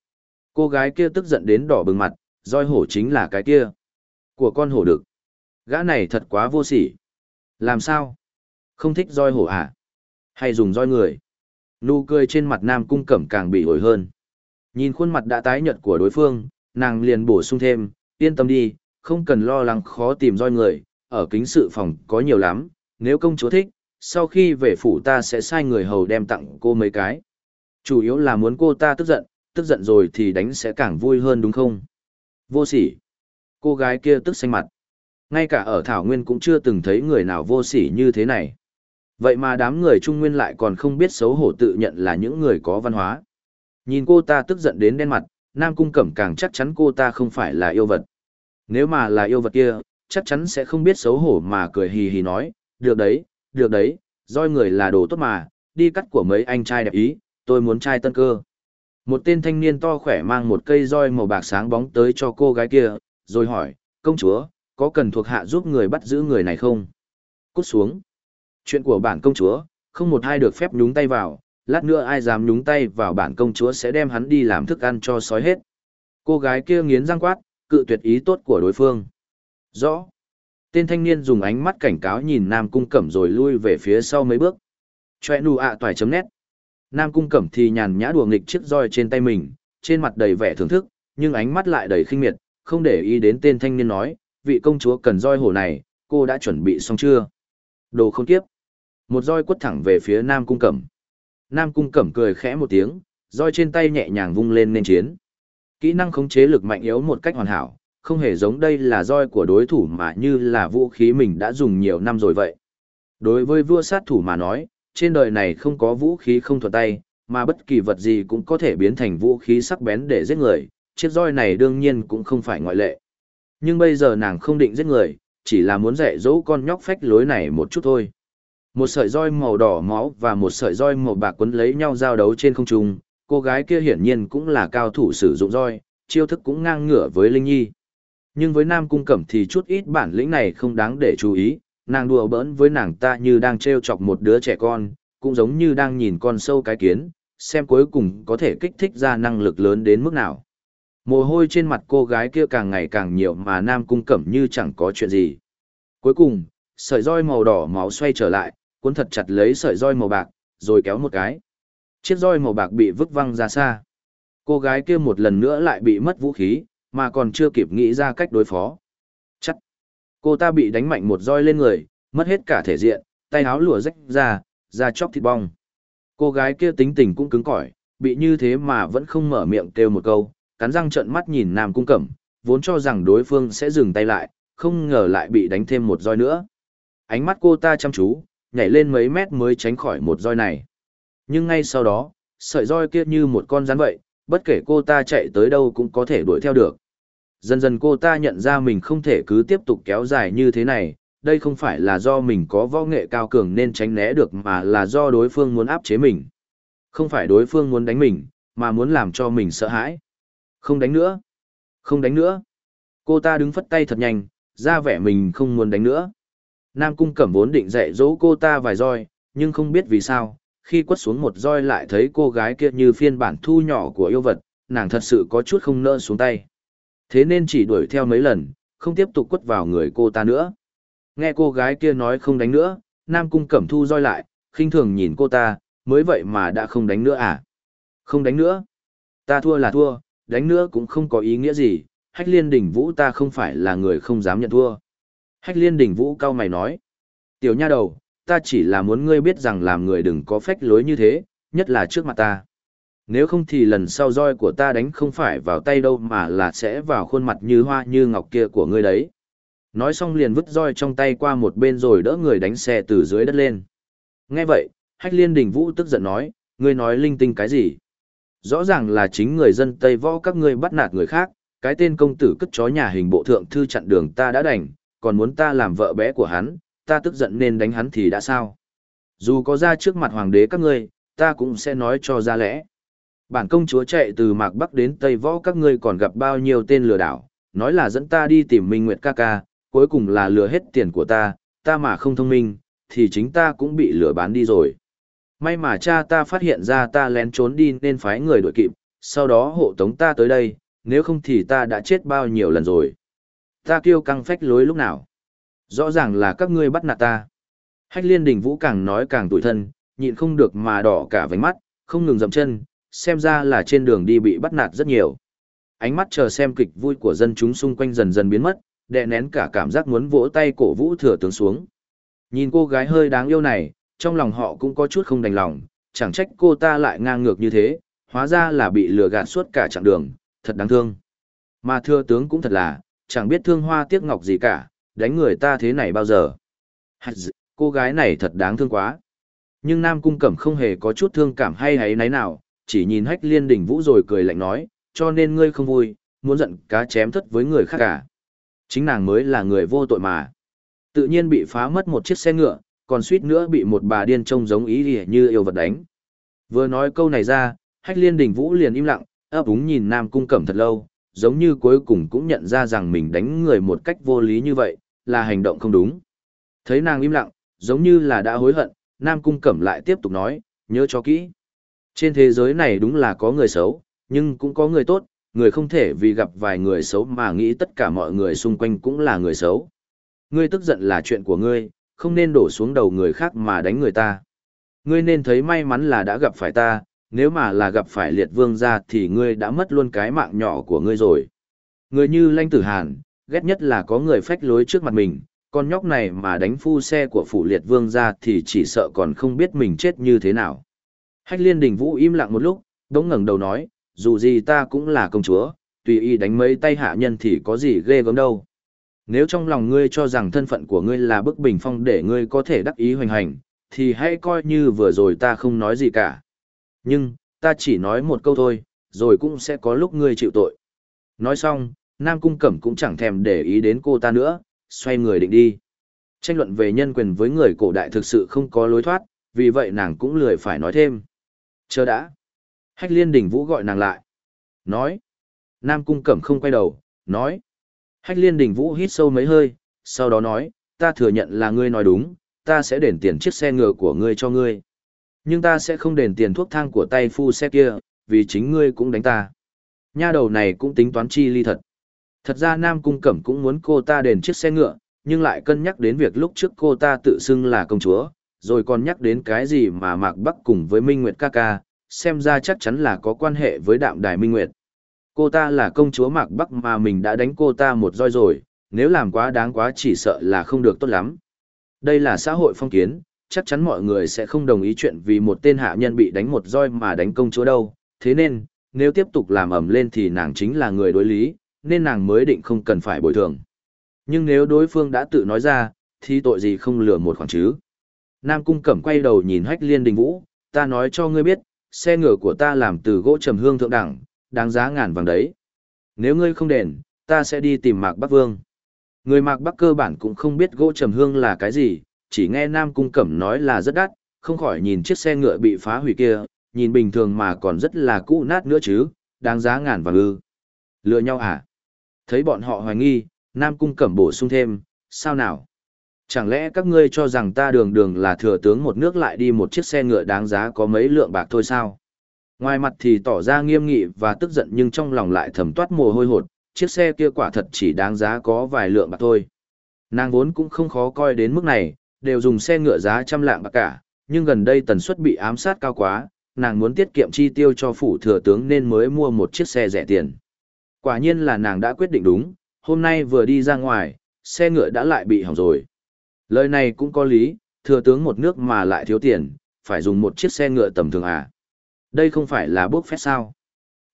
Cô gái kia tức giận đến đỏ bừng mặt, roi hổ chính là cái kia. Của con hổ đực. Gã này thật quá vô sỉ. Làm sao? Không thích roi hổ à? Hay dùng roi người? Nụ cười trên mặt Nam Cung Cẩm càng bị ổi hơn. Nhìn khuôn mặt đã tái nhợt của đối phương, nàng liền bổ sung thêm, yên tâm đi, không cần lo lắng khó tìm roi người, ở kính sự phòng có nhiều lắm, nếu công chúa thích, sau khi về phủ ta sẽ sai người hầu đem tặng cô mấy cái. Chủ yếu là muốn cô ta tức giận, tức giận rồi thì đánh sẽ càng vui hơn đúng không? Vô sỉ. Cô gái kia tức xanh mặt. Ngay cả ở Thảo Nguyên cũng chưa từng thấy người nào vô sỉ như thế này. Vậy mà đám người Trung Nguyên lại còn không biết xấu hổ tự nhận là những người có văn hóa. Nhìn cô ta tức giận đến đen mặt, Nam Cung Cẩm càng chắc chắn cô ta không phải là yêu vật. Nếu mà là yêu vật kia, chắc chắn sẽ không biết xấu hổ mà cười hì hì nói, được đấy, được đấy, roi người là đồ tốt mà, đi cắt của mấy anh trai đẹp ý, tôi muốn trai tân cơ. Một tên thanh niên to khỏe mang một cây roi màu bạc sáng bóng tới cho cô gái kia, rồi hỏi, công chúa, có cần thuộc hạ giúp người bắt giữ người này không? Cút xuống. Chuyện của bản công chúa, không một ai được phép nhúng tay vào, lát nữa ai dám nhúng tay vào bản công chúa sẽ đem hắn đi làm thức ăn cho sói hết. Cô gái kia nghiến răng quát, cự tuyệt ý tốt của đối phương. Rõ. Tên thanh niên dùng ánh mắt cảnh cáo nhìn Nam Cung Cẩm rồi lui về phía sau mấy bước. Choe nụ ạ toài chấm nét. Nam Cung Cẩm thì nhàn nhã đùa nghịch chiếc roi trên tay mình, trên mặt đầy vẻ thưởng thức, nhưng ánh mắt lại đầy khinh miệt, không để ý đến tên thanh niên nói, vị công chúa cần roi hổ này, cô đã chuẩn bị xong chưa? Đồ không tiếp. Một roi quất thẳng về phía Nam Cung Cẩm. Nam Cung Cẩm cười khẽ một tiếng, roi trên tay nhẹ nhàng vung lên nên chiến. Kỹ năng khống chế lực mạnh yếu một cách hoàn hảo, không hề giống đây là roi của đối thủ mà như là vũ khí mình đã dùng nhiều năm rồi vậy. Đối với vua sát thủ mà nói, trên đời này không có vũ khí không thuận tay, mà bất kỳ vật gì cũng có thể biến thành vũ khí sắc bén để giết người, chiếc roi này đương nhiên cũng không phải ngoại lệ. Nhưng bây giờ nàng không định giết người, chỉ là muốn dạy dỗ con nhóc phách lối này một chút thôi. Một sợi roi màu đỏ máu và một sợi roi màu bạc quấn lấy nhau giao đấu trên không trung, cô gái kia hiển nhiên cũng là cao thủ sử dụng roi, chiêu thức cũng ngang ngửa với Linh Nhi. Nhưng với Nam Cung Cẩm thì chút ít bản lĩnh này không đáng để chú ý, nàng đùa bỡn với nàng ta như đang trêu chọc một đứa trẻ con, cũng giống như đang nhìn con sâu cái kiến, xem cuối cùng có thể kích thích ra năng lực lớn đến mức nào. Mồ hôi trên mặt cô gái kia càng ngày càng nhiều mà Nam Cung Cẩm như chẳng có chuyện gì. Cuối cùng, sợi roi màu đỏ máu xoay trở lại, cuốn thật chặt lấy sợi roi màu bạc, rồi kéo một cái. Chiếc roi màu bạc bị vứt văng ra xa. Cô gái kia một lần nữa lại bị mất vũ khí, mà còn chưa kịp nghĩ ra cách đối phó. Chắc. Cô ta bị đánh mạnh một roi lên người, mất hết cả thể diện, tay áo lụa rách ra, da chóc thịt bong. Cô gái kia tính tình cũng cứng cỏi, bị như thế mà vẫn không mở miệng kêu một câu, cắn răng trợn mắt nhìn Nam Cung Cẩm, vốn cho rằng đối phương sẽ dừng tay lại, không ngờ lại bị đánh thêm một roi nữa. Ánh mắt cô ta chăm chú, nhảy lên mấy mét mới tránh khỏi một roi này. Nhưng ngay sau đó, sợi roi kia như một con rắn vậy, bất kể cô ta chạy tới đâu cũng có thể đuổi theo được. Dần dần cô ta nhận ra mình không thể cứ tiếp tục kéo dài như thế này, đây không phải là do mình có võ nghệ cao cường nên tránh né được mà là do đối phương muốn áp chế mình. Không phải đối phương muốn đánh mình, mà muốn làm cho mình sợ hãi. Không đánh nữa. Không đánh nữa. Cô ta đứng phất tay thật nhanh, ra vẻ mình không muốn đánh nữa. Nam Cung Cẩm vốn định dạy dỗ cô ta vài roi, nhưng không biết vì sao, khi quất xuống một roi lại thấy cô gái kia như phiên bản thu nhỏ của yêu vật, nàng thật sự có chút không nỡ xuống tay. Thế nên chỉ đuổi theo mấy lần, không tiếp tục quất vào người cô ta nữa. Nghe cô gái kia nói không đánh nữa, Nam Cung Cẩm thu roi lại, khinh thường nhìn cô ta, mới vậy mà đã không đánh nữa à? Không đánh nữa. Ta thua là thua, đánh nữa cũng không có ý nghĩa gì, hách liên đỉnh vũ ta không phải là người không dám nhận thua. Hách liên đỉnh vũ cao mày nói. Tiểu nha đầu, ta chỉ là muốn ngươi biết rằng làm người đừng có phách lối như thế, nhất là trước mặt ta. Nếu không thì lần sau roi của ta đánh không phải vào tay đâu mà là sẽ vào khuôn mặt như hoa như ngọc kia của ngươi đấy. Nói xong liền vứt roi trong tay qua một bên rồi đỡ người đánh xe từ dưới đất lên. Nghe vậy, Hách Liên Đình Vũ tức giận nói, ngươi nói linh tinh cái gì? Rõ ràng là chính người dân Tây Võ các ngươi bắt nạt người khác, cái tên công tử cất chó nhà hình bộ thượng thư chặn đường ta đã đành, còn muốn ta làm vợ bé của hắn, ta tức giận nên đánh hắn thì đã sao? Dù có ra trước mặt hoàng đế các ngươi, ta cũng sẽ nói cho ra lẽ. Bản công chúa chạy từ Mạc Bắc đến Tây Võ các ngươi còn gặp bao nhiêu tên lừa đảo, nói là dẫn ta đi tìm Minh Nguyệt ca ca, cuối cùng là lừa hết tiền của ta, ta mà không thông minh, thì chính ta cũng bị lừa bán đi rồi. May mà cha ta phát hiện ra ta lén trốn đi nên phái người đuổi kịp, sau đó hộ tống ta tới đây, nếu không thì ta đã chết bao nhiêu lần rồi. Ta kêu căng phách lối lúc nào. Rõ ràng là các ngươi bắt nạt ta. Hách liên đình vũ càng nói càng tủi thân, nhịn không được mà đỏ cả vánh mắt, không ngừng dậm chân, xem ra là trên đường đi bị bắt nạt rất nhiều. Ánh mắt chờ xem kịch vui của dân chúng xung quanh dần dần biến mất, đè nén cả cảm giác muốn vỗ tay cổ vũ thừa tướng xuống. Nhìn cô gái hơi đáng yêu này, trong lòng họ cũng có chút không đành lòng, chẳng trách cô ta lại ngang ngược như thế, hóa ra là bị lừa gạt suốt cả chặng đường, thật đáng thương. Mà thừa tướng cũng thật là, chẳng biết thương hoa tiếc ngọc gì cả, đánh người ta thế này bao giờ. Dị, cô gái này thật đáng thương quá. Nhưng Nam Cung Cẩm không hề có chút thương cảm hay hay náy nào, chỉ nhìn hách liên đỉnh vũ rồi cười lạnh nói, cho nên ngươi không vui, muốn giận cá chém thất với người khác cả. Chính nàng mới là người vô tội mà. Tự nhiên bị phá mất một chiếc xe ngựa, còn suýt nữa bị một bà điên trông giống ý như yêu vật đánh. Vừa nói câu này ra, hách liên đình vũ liền im lặng, ấp úng nhìn Nam Cung Cẩm thật lâu, giống như cuối cùng cũng nhận ra rằng mình đánh người một cách vô lý như vậy, là hành động không đúng. Thấy nàng im lặng, giống như là đã hối hận, Nam Cung Cẩm lại tiếp tục nói, nhớ cho kỹ. Trên thế giới này đúng là có người xấu, nhưng cũng có người tốt, người không thể vì gặp vài người xấu mà nghĩ tất cả mọi người xung quanh cũng là người xấu. Ngươi tức giận là chuyện của ngươi, không nên đổ xuống đầu người khác mà đánh người ta. Ngươi nên thấy may mắn là đã gặp phải ta, nếu mà là gặp phải liệt vương gia thì ngươi đã mất luôn cái mạng nhỏ của ngươi rồi. Người như Lanh Tử Hàn, ghét nhất là có người phách lối trước mặt mình, con nhóc này mà đánh phu xe của phủ liệt vương gia thì chỉ sợ còn không biết mình chết như thế nào. Hách liên đình vũ im lặng một lúc, đống ngẩng đầu nói, dù gì ta cũng là công chúa, tùy y đánh mấy tay hạ nhân thì có gì ghê gớm đâu. Nếu trong lòng ngươi cho rằng thân phận của ngươi là bức bình phong để ngươi có thể đắc ý hoành hành, thì hãy coi như vừa rồi ta không nói gì cả. Nhưng, ta chỉ nói một câu thôi, rồi cũng sẽ có lúc ngươi chịu tội. Nói xong, Nam Cung Cẩm cũng chẳng thèm để ý đến cô ta nữa, xoay người định đi. Tranh luận về nhân quyền với người cổ đại thực sự không có lối thoát, vì vậy nàng cũng lười phải nói thêm. Chờ đã. Hách liên đỉnh vũ gọi nàng lại. Nói. Nam cung cẩm không quay đầu, nói. Hách liên đình vũ hít sâu mấy hơi, sau đó nói, ta thừa nhận là ngươi nói đúng, ta sẽ đền tiền chiếc xe ngựa của ngươi cho ngươi. Nhưng ta sẽ không đền tiền thuốc thang của tay phu xe kia, vì chính ngươi cũng đánh ta. Nha đầu này cũng tính toán chi ly thật. Thật ra Nam Cung Cẩm cũng muốn cô ta đền chiếc xe ngựa, nhưng lại cân nhắc đến việc lúc trước cô ta tự xưng là công chúa, rồi còn nhắc đến cái gì mà Mạc Bắc cùng với Minh Nguyệt ca ca, xem ra chắc chắn là có quan hệ với đạm đài minh nguyệt. Cô ta là công chúa Mạc Bắc mà mình đã đánh cô ta một roi rồi, nếu làm quá đáng quá chỉ sợ là không được tốt lắm. Đây là xã hội phong kiến, chắc chắn mọi người sẽ không đồng ý chuyện vì một tên hạ nhân bị đánh một roi mà đánh công chúa đâu, thế nên, nếu tiếp tục làm ẩm lên thì nàng chính là người đối lý, nên nàng mới định không cần phải bồi thường. Nhưng nếu đối phương đã tự nói ra, thì tội gì không lừa một khoản chứ. Nam Cung Cẩm quay đầu nhìn Hách Liên Đình Vũ, ta nói cho ngươi biết, xe ngựa của ta làm từ gỗ trầm hương thượng đẳng, đáng giá ngàn vàng đấy. Nếu ngươi không đền, ta sẽ đi tìm Mạc Bắc Vương. Người Mạc Bắc cơ bản cũng không biết gỗ trầm hương là cái gì, chỉ nghe Nam Cung Cẩm nói là rất đắt, không khỏi nhìn chiếc xe ngựa bị phá hủy kia, nhìn bình thường mà còn rất là cũ nát nữa chứ, đáng giá ngàn vàng ư. Lừa nhau à? Thấy bọn họ hoài nghi, Nam Cung Cẩm bổ sung thêm, sao nào? Chẳng lẽ các ngươi cho rằng ta đường đường là thừa tướng một nước lại đi một chiếc xe ngựa đáng giá có mấy lượng bạc thôi sao? Ngoài mặt thì tỏ ra nghiêm nghị và tức giận nhưng trong lòng lại thầm toát mồ hôi hột, chiếc xe kia quả thật chỉ đáng giá có vài lượng bạc thôi. Nàng vốn cũng không khó coi đến mức này, đều dùng xe ngựa giá trăm lạng bạc cả, nhưng gần đây tần suất bị ám sát cao quá, nàng muốn tiết kiệm chi tiêu cho phủ thừa tướng nên mới mua một chiếc xe rẻ tiền. Quả nhiên là nàng đã quyết định đúng, hôm nay vừa đi ra ngoài, xe ngựa đã lại bị hỏng rồi. Lời này cũng có lý, thừa tướng một nước mà lại thiếu tiền, phải dùng một chiếc xe ngựa tầm thường à. Đây không phải là bốc phép sao.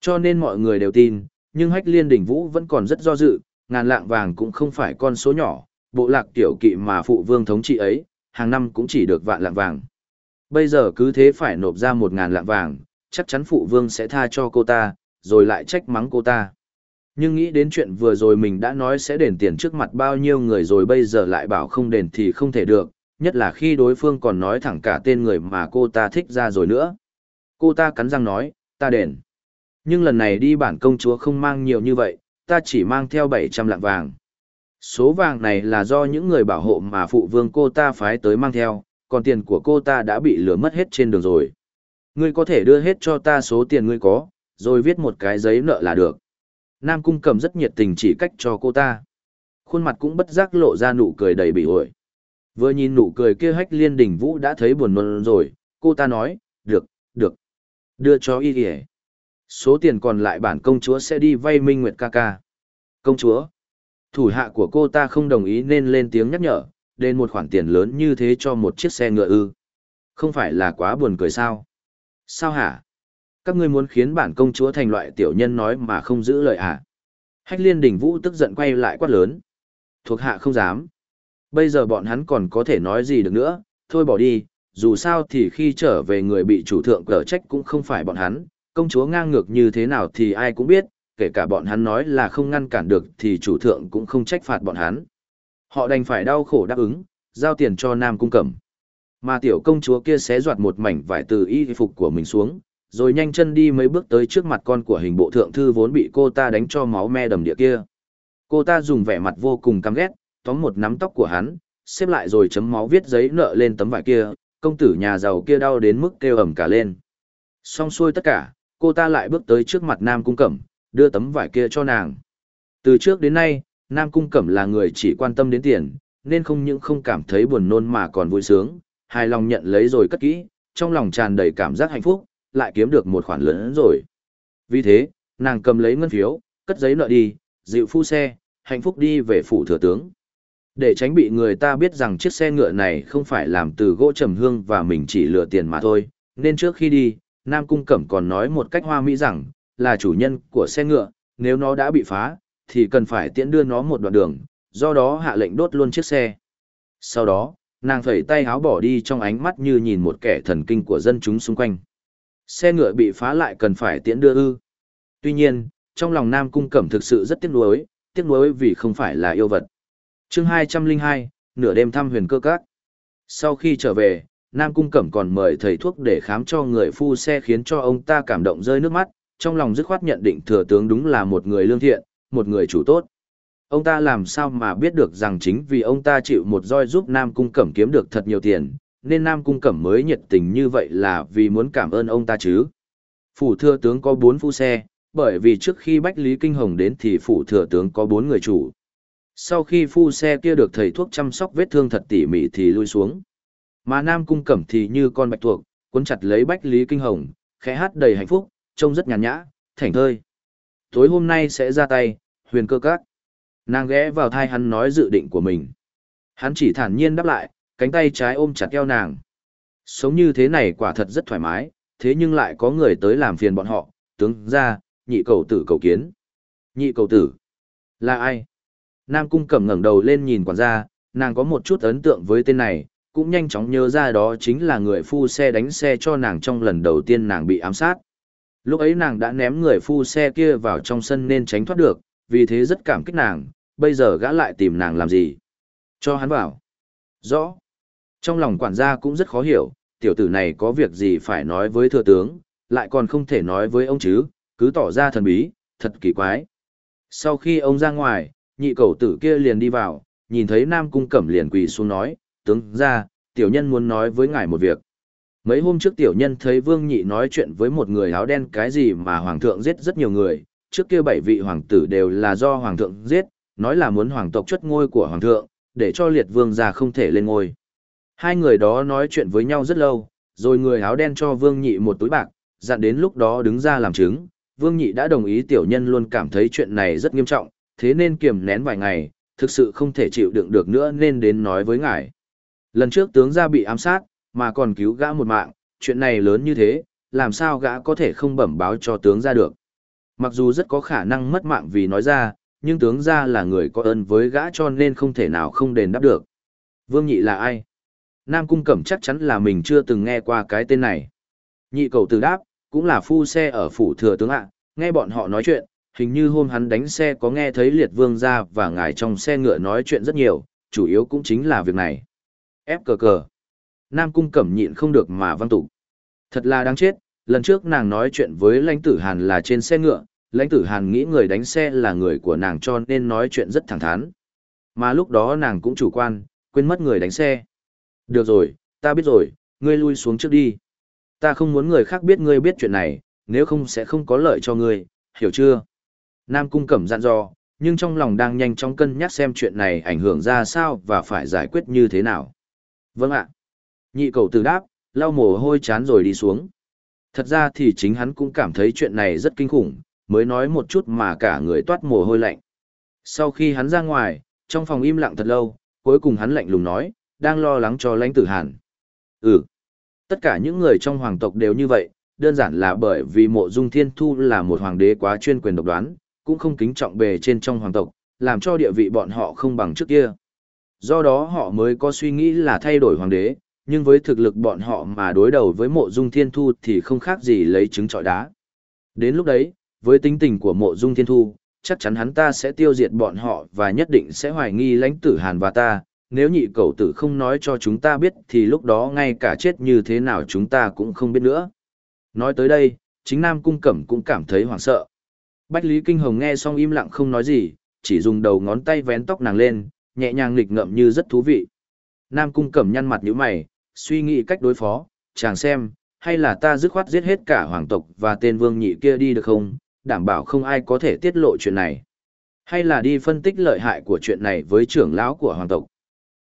Cho nên mọi người đều tin, nhưng hách liên đỉnh vũ vẫn còn rất do dự, ngàn lạng vàng cũng không phải con số nhỏ, bộ lạc tiểu kỵ mà phụ vương thống trị ấy, hàng năm cũng chỉ được vạn lạng vàng. Bây giờ cứ thế phải nộp ra một ngàn lạng vàng, chắc chắn phụ vương sẽ tha cho cô ta, rồi lại trách mắng cô ta. Nhưng nghĩ đến chuyện vừa rồi mình đã nói sẽ đền tiền trước mặt bao nhiêu người rồi bây giờ lại bảo không đền thì không thể được, nhất là khi đối phương còn nói thẳng cả tên người mà cô ta thích ra rồi nữa. Cô ta cắn răng nói, ta đền. Nhưng lần này đi bản công chúa không mang nhiều như vậy, ta chỉ mang theo 700 lạng vàng. Số vàng này là do những người bảo hộ mà phụ vương cô ta phái tới mang theo, còn tiền của cô ta đã bị lừa mất hết trên đường rồi. Ngươi có thể đưa hết cho ta số tiền ngươi có, rồi viết một cái giấy nợ là được. Nam Cung cầm rất nhiệt tình chỉ cách cho cô ta. Khuôn mặt cũng bất giác lộ ra nụ cười đầy bị ổi. Vừa nhìn nụ cười kia hách liên đình vũ đã thấy buồn nôn rồi, cô ta nói, được, được. Đưa cho y kìa. Số tiền còn lại bản công chúa sẽ đi vay Minh Nguyệt ca ca. Công chúa. Thủ hạ của cô ta không đồng ý nên lên tiếng nhắc nhở, đền một khoản tiền lớn như thế cho một chiếc xe ngựa ư. Không phải là quá buồn cười sao? Sao hả? Các ngươi muốn khiến bản công chúa thành loại tiểu nhân nói mà không giữ lời hả Hách liên đỉnh vũ tức giận quay lại quát lớn. Thuộc hạ không dám. Bây giờ bọn hắn còn có thể nói gì được nữa, thôi bỏ đi, dù sao thì khi trở về người bị chủ thượng cở trách cũng không phải bọn hắn, công chúa ngang ngược như thế nào thì ai cũng biết, kể cả bọn hắn nói là không ngăn cản được thì chủ thượng cũng không trách phạt bọn hắn. Họ đành phải đau khổ đáp ứng, giao tiền cho Nam Cung Cẩm. Mà tiểu công chúa kia xé đoạt một mảnh vải từ y phục của mình xuống, rồi nhanh chân đi mấy bước tới trước mặt con của hình bộ thượng thư vốn bị cô ta đánh cho máu me đầm địa kia. Cô ta dùng vẻ mặt vô cùng căm ghét, tóm một nắm tóc của hắn, xếp lại rồi chấm máu viết giấy nợ lên tấm vải kia, công tử nhà giàu kia đau đến mức kêu ầm cả lên. Xong xuôi tất cả, cô ta lại bước tới trước mặt Nam Cung Cẩm, đưa tấm vải kia cho nàng. Từ trước đến nay, Nam Cung Cẩm là người chỉ quan tâm đến tiền, nên không những không cảm thấy buồn nôn mà còn vui sướng, hài lòng nhận lấy rồi cất kỹ, trong lòng tràn đầy cảm giác hạnh phúc, lại kiếm được một khoản lớn rồi. Vì thế, nàng cầm lấy ngân phiếu, cất giấy nợ đi, dịu phu xe, hạnh phúc đi về phủ thừa tướng. Để tránh bị người ta biết rằng chiếc xe ngựa này không phải làm từ gỗ trầm hương và mình chỉ lừa tiền mà thôi, nên trước khi đi, Nam Cung Cẩm còn nói một cách hoa mỹ rằng, là chủ nhân của xe ngựa, nếu nó đã bị phá, thì cần phải tiễn đưa nó một đoạn đường, do đó hạ lệnh đốt luôn chiếc xe. Sau đó, nàng phẩy tay háo bỏ đi trong ánh mắt như nhìn một kẻ thần kinh của dân chúng xung quanh. Xe ngựa bị phá lại cần phải tiễn đưa ư. Tuy nhiên, trong lòng Nam Cung Cẩm thực sự rất tiếc nuối, tiếc nuối vì không phải là yêu vật chương 202, nửa đêm thăm huyền cơ các. Sau khi trở về, Nam Cung Cẩm còn mời thầy thuốc để khám cho người phu xe khiến cho ông ta cảm động rơi nước mắt, trong lòng dứt khoát nhận định thừa tướng đúng là một người lương thiện, một người chủ tốt. Ông ta làm sao mà biết được rằng chính vì ông ta chịu một roi giúp Nam Cung Cẩm kiếm được thật nhiều tiền, nên Nam Cung Cẩm mới nhiệt tình như vậy là vì muốn cảm ơn ông ta chứ. Phủ thừa tướng có bốn phu xe, bởi vì trước khi Bách Lý Kinh Hồng đến thì phủ thừa tướng có bốn người chủ. Sau khi phu xe kia được thầy thuốc chăm sóc vết thương thật tỉ mỉ thì lui xuống. Mà Nam Cung Cẩm thì như con bạch tuộc, cuốn chặt lấy Bách Lý Kinh Hồng, khẽ hát đầy hạnh phúc, trông rất nhàn nhã, thảnh thơi. Tối hôm nay sẽ ra tay, huyền cơ các. Nàng ghé vào thai hắn nói dự định của mình. Hắn chỉ thản nhiên đáp lại, cánh tay trái ôm chặt eo nàng. Sống như thế này quả thật rất thoải mái, thế nhưng lại có người tới làm phiền bọn họ, tướng ra, nhị cầu tử cầu kiến. Nhị cầu tử? Là ai? Nam cung cẩm ngẩng đầu lên nhìn quản gia, nàng có một chút ấn tượng với tên này, cũng nhanh chóng nhớ ra đó chính là người phu xe đánh xe cho nàng trong lần đầu tiên nàng bị ám sát. Lúc ấy nàng đã ném người phu xe kia vào trong sân nên tránh thoát được, vì thế rất cảm kích nàng, bây giờ gã lại tìm nàng làm gì? Cho hắn vào. Rõ. Trong lòng quản gia cũng rất khó hiểu, tiểu tử này có việc gì phải nói với thừa tướng, lại còn không thể nói với ông chứ, cứ tỏ ra thần bí, thật kỳ quái. Sau khi ông ra ngoài, nhị cầu tử kia liền đi vào, nhìn thấy Nam Cung Cẩm liền quỳ xuống nói, tướng ra, tiểu nhân muốn nói với ngài một việc. Mấy hôm trước tiểu nhân thấy Vương Nhị nói chuyện với một người áo đen cái gì mà Hoàng thượng giết rất nhiều người, trước kia bảy vị hoàng tử đều là do Hoàng thượng giết, nói là muốn hoàng tộc chất ngôi của Hoàng thượng, để cho liệt vương già không thể lên ngôi. Hai người đó nói chuyện với nhau rất lâu, rồi người áo đen cho Vương Nhị một túi bạc, dặn đến lúc đó đứng ra làm chứng. Vương Nhị đã đồng ý tiểu nhân luôn cảm thấy chuyện này rất nghiêm trọng, thế nên kiềm nén vài ngày, thực sự không thể chịu đựng được nữa nên đến nói với ngài. Lần trước tướng gia bị ám sát, mà còn cứu gã một mạng, chuyện này lớn như thế, làm sao gã có thể không bẩm báo cho tướng gia được. Mặc dù rất có khả năng mất mạng vì nói ra, nhưng tướng gia là người có ơn với gã cho nên không thể nào không đền đáp được. Vương Nhị là ai? Nam Cung Cẩm chắc chắn là mình chưa từng nghe qua cái tên này. Nhị cầu từ đáp, cũng là phu xe ở phủ thừa tướng ạ, nghe bọn họ nói chuyện, hình như hôm hắn đánh xe có nghe thấy liệt vương ra và ngài trong xe ngựa nói chuyện rất nhiều, chủ yếu cũng chính là việc này. Ép cờ cờ. Nam Cung Cẩm nhịn không được mà văn tục. Thật là đáng chết, lần trước nàng nói chuyện với lãnh tử Hàn là trên xe ngựa, lãnh tử Hàn nghĩ người đánh xe là người của nàng cho nên nói chuyện rất thẳng thắn. Mà lúc đó nàng cũng chủ quan, quên mất người đánh xe. Được rồi, ta biết rồi, ngươi lui xuống trước đi. Ta không muốn người khác biết ngươi biết chuyện này, nếu không sẽ không có lợi cho ngươi, hiểu chưa? Nam Cung Cẩm dặn dò, nhưng trong lòng đang nhanh chóng cân nhắc xem chuyện này ảnh hưởng ra sao và phải giải quyết như thế nào. Vâng ạ. Nhị cầu từ đáp, lau mồ hôi chán rồi đi xuống. Thật ra thì chính hắn cũng cảm thấy chuyện này rất kinh khủng, mới nói một chút mà cả người toát mồ hôi lạnh. Sau khi hắn ra ngoài, trong phòng im lặng thật lâu, cuối cùng hắn lạnh lùng nói, đang lo lắng cho lãnh tử hàn. Ừ, tất cả những người trong hoàng tộc đều như vậy, đơn giản là bởi vì mộ dung thiên thu là một hoàng đế quá chuyên quyền độc đoán, cũng không kính trọng bề trên trong hoàng tộc, làm cho địa vị bọn họ không bằng trước kia. Do đó họ mới có suy nghĩ là thay đổi hoàng đế, nhưng với thực lực bọn họ mà đối đầu với mộ dung thiên thu thì không khác gì lấy trứng trọi đá. Đến lúc đấy, với tính tình của mộ dung thiên thu, chắc chắn hắn ta sẽ tiêu diệt bọn họ và nhất định sẽ hoài nghi lãnh tử hàn và ta, nếu nhị cầu tử không nói cho chúng ta biết thì lúc đó ngay cả chết như thế nào chúng ta cũng không biết nữa. Nói tới đây, chính Nam Cung Cẩm cũng cảm thấy hoảng sợ. Bách Lý Kinh Hồng nghe xong im lặng không nói gì, chỉ dùng đầu ngón tay vén tóc nàng lên, nhẹ nhàng nghịch ngậm như rất thú vị. Nam Cung Cẩm nhăn mặt nhíu mày, suy nghĩ cách đối phó, chàng xem, hay là ta dứt khoát giết hết cả hoàng tộc và tên vương nhị kia đi được không, đảm bảo không ai có thể tiết lộ chuyện này. Hay là đi phân tích lợi hại của chuyện này với trưởng lão của hoàng tộc.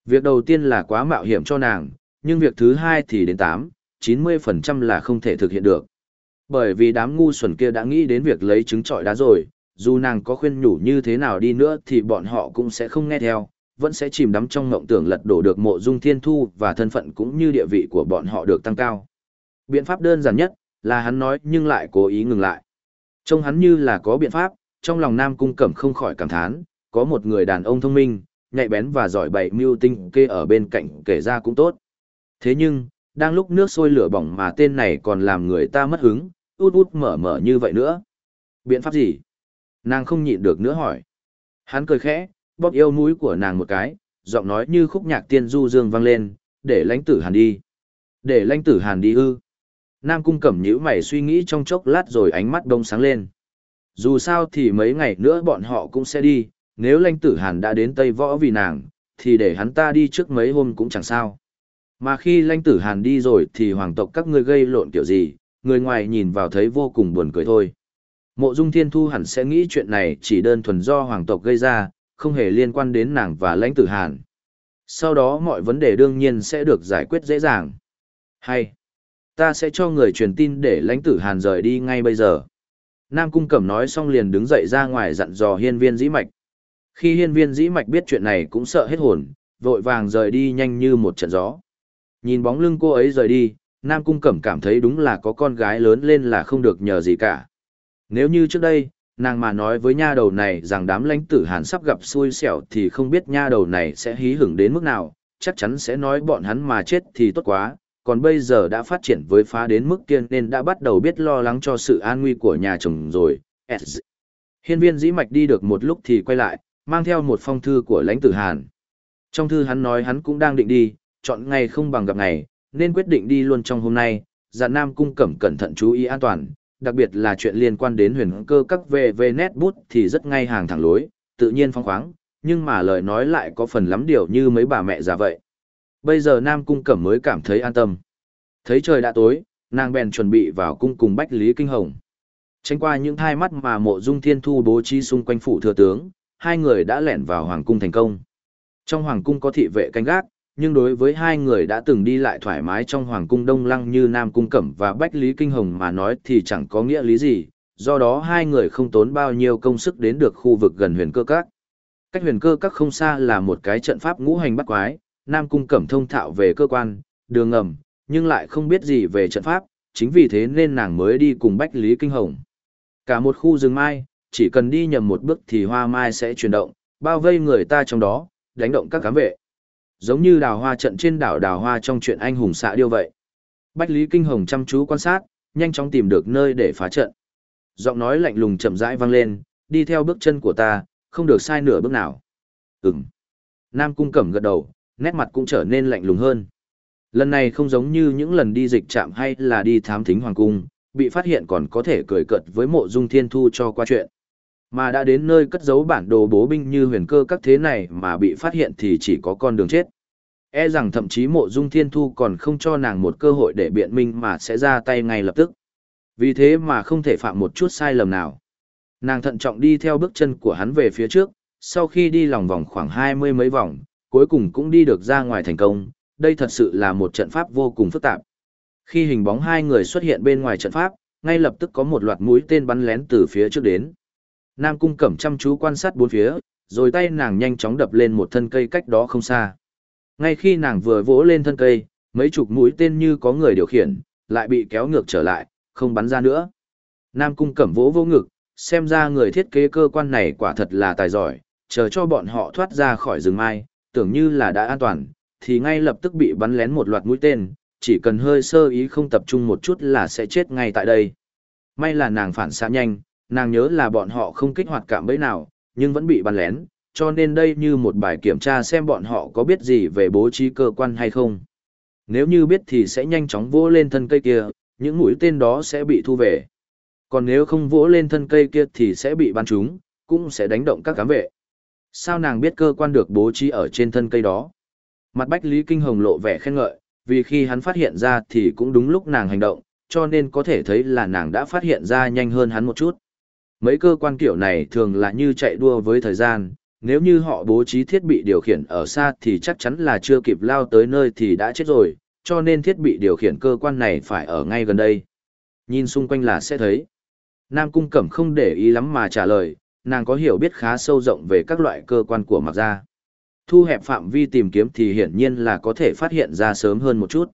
Việc đầu tiên là quá mạo hiểm cho nàng, nhưng việc thứ hai thì đến 8, 90% là không thể thực hiện được. Bởi vì đám ngu xuẩn kia đã nghĩ đến việc lấy trứng trọi đá rồi, dù nàng có khuyên nhủ như thế nào đi nữa thì bọn họ cũng sẽ không nghe theo, vẫn sẽ chìm đắm trong ngộng tưởng lật đổ được mộ dung thiên thu và thân phận cũng như địa vị của bọn họ được tăng cao. Biện pháp đơn giản nhất là hắn nói nhưng lại cố ý ngừng lại. Trông hắn như là có biện pháp, trong lòng Nam Cung Cẩm không khỏi cảm thán, có một người đàn ông thông minh, nhạy bén và giỏi bày mưu tinh kê ở bên cạnh kể ra cũng tốt. Thế nhưng, đang lúc nước sôi lửa bỏng mà tên này còn làm người ta mất hứng, út út mở mở như vậy nữa. Biện pháp gì? Nàng không nhịn được nữa hỏi. Hắn cười khẽ, bóp yêu mũi của nàng một cái, giọng nói như khúc nhạc tiên du dương vang lên, để lãnh tử hàn đi. Để lãnh tử hàn đi ư. Nam cung cẩm nhữ mày suy nghĩ trong chốc lát rồi ánh mắt đông sáng lên. Dù sao thì mấy ngày nữa bọn họ cũng sẽ đi, nếu lãnh tử hàn đã đến Tây Võ vì nàng, thì để hắn ta đi trước mấy hôm cũng chẳng sao. Mà khi lãnh tử hàn đi rồi thì hoàng tộc các ngươi gây lộn kiểu gì, người ngoài nhìn vào thấy vô cùng buồn cười thôi. Mộ dung thiên thu hẳn sẽ nghĩ chuyện này chỉ đơn thuần do hoàng tộc gây ra, không hề liên quan đến nàng và lãnh tử hàn. Sau đó mọi vấn đề đương nhiên sẽ được giải quyết dễ dàng. Hay, ta sẽ cho người truyền tin để lãnh tử hàn rời đi ngay bây giờ. Nam Cung Cẩm nói xong liền đứng dậy ra ngoài dặn dò hiên viên dĩ mạch. Khi hiên viên dĩ mạch biết chuyện này cũng sợ hết hồn, vội vàng rời đi nhanh như một trận gió. Nhìn bóng lưng cô ấy rời đi, Nam Cung Cẩm cảm thấy đúng là có con gái lớn lên là không được nhờ gì cả. Nếu như trước đây, nàng mà nói với nha đầu này rằng đám lãnh tử hàn sắp gặp xui xẻo thì không biết nha đầu này sẽ hí hửng đến mức nào, chắc chắn sẽ nói bọn hắn mà chết thì tốt quá, còn bây giờ đã phát triển với phá đến mức kiên nên đã bắt đầu biết lo lắng cho sự an nguy của nhà chồng rồi. Hiên viên dĩ mạch đi được một lúc thì quay lại, mang theo một phong thư của lãnh tử hàn. Trong thư hắn nói hắn cũng đang định đi, chọn ngày không bằng gặp ngày, nên quyết định đi luôn trong hôm nay, dặn Nam Cung Cẩm cẩn thận chú ý an toàn, đặc biệt là chuyện liên quan đến huyền cơ các về về nét bút thì rất ngay hàng thẳng lối, tự nhiên phong khoáng, nhưng mà lời nói lại có phần lắm điều như mấy bà mẹ già vậy. Bây giờ Nam Cung Cẩm mới cảm thấy an tâm. Thấy trời đã tối, nàng bèn chuẩn bị vào cung cùng Bách Lý Kinh Hồng. Tránh qua những thai mắt mà mộ dung thiên thu bố trí xung quanh phủ thừa tướng, hai người đã lẻn vào hoàng cung thành công. Trong hoàng cung có thị vệ canh gác, nhưng đối với hai người đã từng đi lại thoải mái trong hoàng cung đông lăng như Nam Cung Cẩm và Bách Lý Kinh Hồng mà nói thì chẳng có nghĩa lý gì, do đó hai người không tốn bao nhiêu công sức đến được khu vực gần huyền cơ các. Cách huyền cơ các không xa là một cái trận pháp ngũ hành bắt quái, Nam Cung Cẩm thông thạo về cơ quan, đường ngầm, nhưng lại không biết gì về trận pháp, chính vì thế nên nàng mới đi cùng Bách Lý Kinh Hồng. Cả một khu rừng mai, chỉ cần đi nhầm một bước thì hoa mai sẽ chuyển động, bao vây người ta trong đó, đánh động các cám vệ. Giống như đào hoa trận trên đảo đào hoa trong chuyện anh hùng xạ điêu vậy. Bách Lý Kinh Hồng chăm chú quan sát, nhanh chóng tìm được nơi để phá trận. Giọng nói lạnh lùng chậm rãi vang lên, đi theo bước chân của ta, không được sai nửa bước nào. Ừm. Nam Cung Cẩm gật đầu, nét mặt cũng trở nên lạnh lùng hơn. Lần này không giống như những lần đi dịch trạm hay là đi thám thính hoàng cung, bị phát hiện còn có thể cười cợt với mộ dung thiên thu cho qua chuyện. Mà đã đến nơi cất giấu bản đồ bố binh như huyền cơ các thế này mà bị phát hiện thì chỉ có con đường chết. E rằng thậm chí mộ dung thiên thu còn không cho nàng một cơ hội để biện minh mà sẽ ra tay ngay lập tức. Vì thế mà không thể phạm một chút sai lầm nào. Nàng thận trọng đi theo bước chân của hắn về phía trước, sau khi đi lòng vòng khoảng hai mươi mấy vòng, cuối cùng cũng đi được ra ngoài thành công. Đây thật sự là một trận pháp vô cùng phức tạp. Khi hình bóng hai người xuất hiện bên ngoài trận pháp, ngay lập tức có một loạt mũi tên bắn lén từ phía trước đến. Nam Cung Cẩm chăm chú quan sát bốn phía, rồi tay nàng nhanh chóng đập lên một thân cây cách đó không xa. Ngay khi nàng vừa vỗ lên thân cây, mấy chục mũi tên như có người điều khiển, lại bị kéo ngược trở lại, không bắn ra nữa. Nam Cung Cẩm vỗ vô ngực, xem ra người thiết kế cơ quan này quả thật là tài giỏi, chờ cho bọn họ thoát ra khỏi rừng mai, tưởng như là đã an toàn, thì ngay lập tức bị bắn lén một loạt mũi tên, chỉ cần hơi sơ ý không tập trung một chút là sẽ chết ngay tại đây. May là nàng phản xạ nhanh, nàng nhớ là bọn họ không kích hoạt cảm bẫy nào, nhưng vẫn bị bắn lén, cho nên đây như một bài kiểm tra xem bọn họ có biết gì về bố trí cơ quan hay không. Nếu như biết thì sẽ nhanh chóng vỗ lên thân cây kia, những mũi tên đó sẽ bị thu về. Còn nếu không vỗ lên thân cây kia thì sẽ bị bắn trúng, cũng sẽ đánh động các cám vệ. Sao nàng biết cơ quan được bố trí ở trên thân cây đó? Mặt Bách Lý Kinh Hồng lộ vẻ khen ngợi, vì khi hắn phát hiện ra thì cũng đúng lúc nàng hành động, cho nên có thể thấy là nàng đã phát hiện ra nhanh hơn hắn một chút. Mấy cơ quan kiểu này thường là như chạy đua với thời gian, nếu như họ bố trí thiết bị điều khiển ở xa thì chắc chắn là chưa kịp lao tới nơi thì đã chết rồi, cho nên thiết bị điều khiển cơ quan này phải ở ngay gần đây. Nhìn xung quanh là sẽ thấy. Nam Cung Cẩm không để ý lắm mà trả lời, nàng có hiểu biết khá sâu rộng về các loại cơ quan của mặc gia. Thu hẹp phạm vi tìm kiếm thì hiển nhiên là có thể phát hiện ra sớm hơn một chút.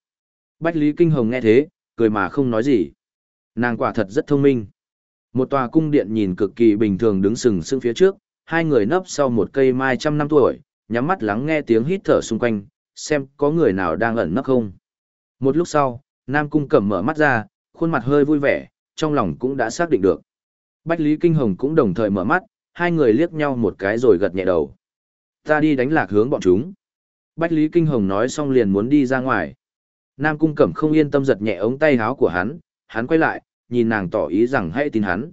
Bách Lý Kinh Hồng nghe thế, cười mà không nói gì. Nàng quả thật rất thông minh. Một tòa cung điện nhìn cực kỳ bình thường đứng sừng sững phía trước, hai người nấp sau một cây mai trăm năm tuổi, nhắm mắt lắng nghe tiếng hít thở xung quanh, xem có người nào đang ẩn nấp không. Một lúc sau, Nam Cung Cẩm mở mắt ra, khuôn mặt hơi vui vẻ, trong lòng cũng đã xác định được. Bách Lý Kinh Hồng cũng đồng thời mở mắt, hai người liếc nhau một cái rồi gật nhẹ đầu. Ta đi đánh lạc hướng bọn chúng. Bách Lý Kinh Hồng nói xong liền muốn đi ra ngoài. Nam Cung Cẩm không yên tâm giật nhẹ ống tay áo của hắn, hắn quay lại, nhìn nàng tỏ ý rằng hãy tin hắn.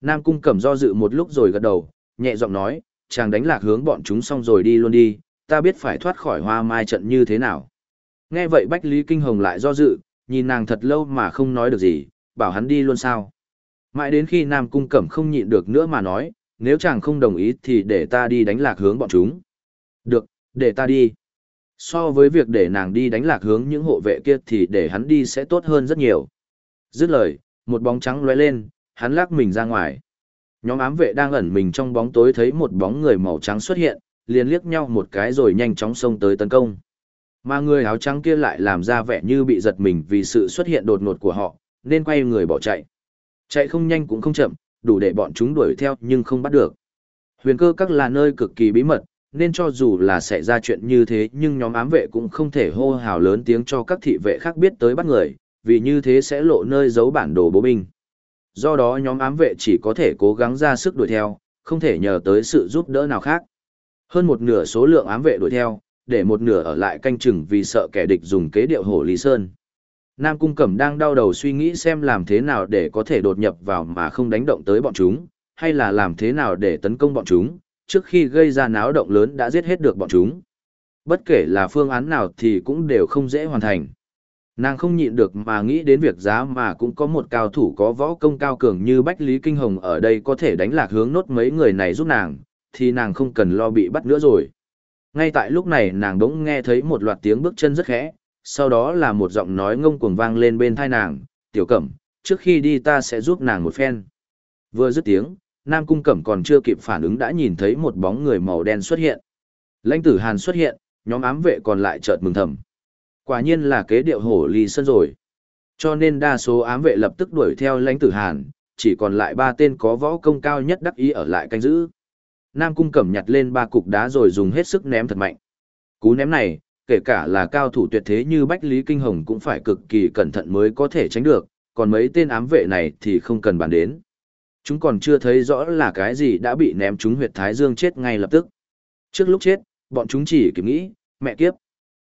Nam Cung Cẩm do dự một lúc rồi gật đầu, nhẹ giọng nói, chàng đánh lạc hướng bọn chúng xong rồi đi luôn đi, ta biết phải thoát khỏi hoa mai trận như thế nào. Nghe vậy Bách Lý Kinh Hồng lại do dự, nhìn nàng thật lâu mà không nói được gì, bảo hắn đi luôn sao. Mãi đến khi Nam Cung Cẩm không nhịn được nữa mà nói, nếu chàng không đồng ý thì để ta đi đánh lạc hướng bọn chúng. Được, để ta đi. So với việc để nàng đi đánh lạc hướng những hộ vệ kia thì để hắn đi sẽ tốt hơn rất nhiều. Dứt lời, một bóng trắng lóe lên, hắn lắc mình ra ngoài. Nhóm ám vệ đang ẩn mình trong bóng tối thấy một bóng người màu trắng xuất hiện, liền liếc nhau một cái rồi nhanh chóng xông tới tấn công. Mà người áo trắng kia lại làm ra vẻ như bị giật mình vì sự xuất hiện đột ngột của họ, nên quay người bỏ chạy. Chạy không nhanh cũng không chậm, đủ để bọn chúng đuổi theo nhưng không bắt được. Huyền cơ các là nơi cực kỳ bí mật, nên cho dù là xảy ra chuyện như thế nhưng nhóm ám vệ cũng không thể hô hào lớn tiếng cho các thị vệ khác biết tới bắt người, vì như thế sẽ lộ nơi giấu bản đồ bố binh. Do đó nhóm ám vệ chỉ có thể cố gắng ra sức đuổi theo, không thể nhờ tới sự giúp đỡ nào khác. Hơn một nửa số lượng ám vệ đuổi theo, để một nửa ở lại canh chừng vì sợ kẻ địch dùng kế điệu hổ Lý Sơn. Nam Cung Cẩm đang đau đầu suy nghĩ xem làm thế nào để có thể đột nhập vào mà không đánh động tới bọn chúng, hay là làm thế nào để tấn công bọn chúng, trước khi gây ra náo động lớn đã giết hết được bọn chúng. Bất kể là phương án nào thì cũng đều không dễ hoàn thành. Nàng không nhịn được mà nghĩ đến việc giá mà cũng có một cao thủ có võ công cao cường như Bách Lý Kinh Hồng ở đây có thể đánh lạc hướng nốt mấy người này giúp nàng, thì nàng không cần lo bị bắt nữa rồi. Ngay tại lúc này nàng đỗng nghe thấy một loạt tiếng bước chân rất khẽ, sau đó là một giọng nói ngông cuồng vang lên bên thai nàng, tiểu cẩm, trước khi đi ta sẽ giúp nàng một phen. Vừa dứt tiếng, Nam Cung Cẩm còn chưa kịp phản ứng đã nhìn thấy một bóng người màu đen xuất hiện. Lãnh tử Hàn xuất hiện, nhóm ám vệ còn lại chợt mừng thầm. Quả nhiên là kế điệu hổ ly sân rồi. Cho nên đa số ám vệ lập tức đuổi theo lãnh tử Hàn, chỉ còn lại ba tên có võ công cao nhất đắc ý ở lại canh giữ. Nam Cung Cẩm nhặt lên ba cục đá rồi dùng hết sức ném thật mạnh. Cú ném này, kể cả là cao thủ tuyệt thế như Bách Lý Kinh Hồng cũng phải cực kỳ cẩn thận mới có thể tránh được, còn mấy tên ám vệ này thì không cần bàn đến. Chúng còn chưa thấy rõ là cái gì đã bị ném chúng huyệt thái dương chết ngay lập tức. Trước lúc chết, bọn chúng chỉ kịp nghĩ, mẹ kiếp.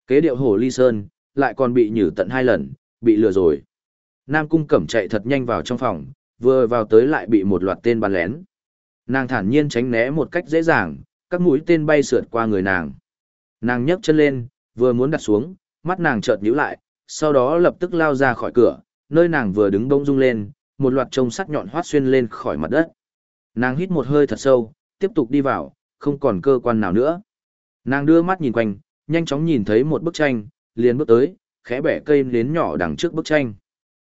Kế điệu hồ ly sơn, lại còn bị nhử tận hai lần, bị lừa rồi. Nam cung cẩm chạy thật nhanh vào trong phòng, vừa vào tới lại bị một loạt tên bắn lén. Nàng thản nhiên tránh né một cách dễ dàng, các mũi tên bay sượt qua người nàng. Nàng nhấc chân lên, vừa muốn đặt xuống, mắt nàng chợt nhíu lại, sau đó lập tức lao ra khỏi cửa, nơi nàng vừa đứng bông rung lên, một loạt trông sắc nhọn hoát xuyên lên khỏi mặt đất. Nàng hít một hơi thật sâu, tiếp tục đi vào, không còn cơ quan nào nữa. Nàng đưa mắt nhìn quanh, nhanh chóng nhìn thấy một bức tranh, liền bước tới, khẽ bẻ cây nến nhỏ đằng trước bức tranh.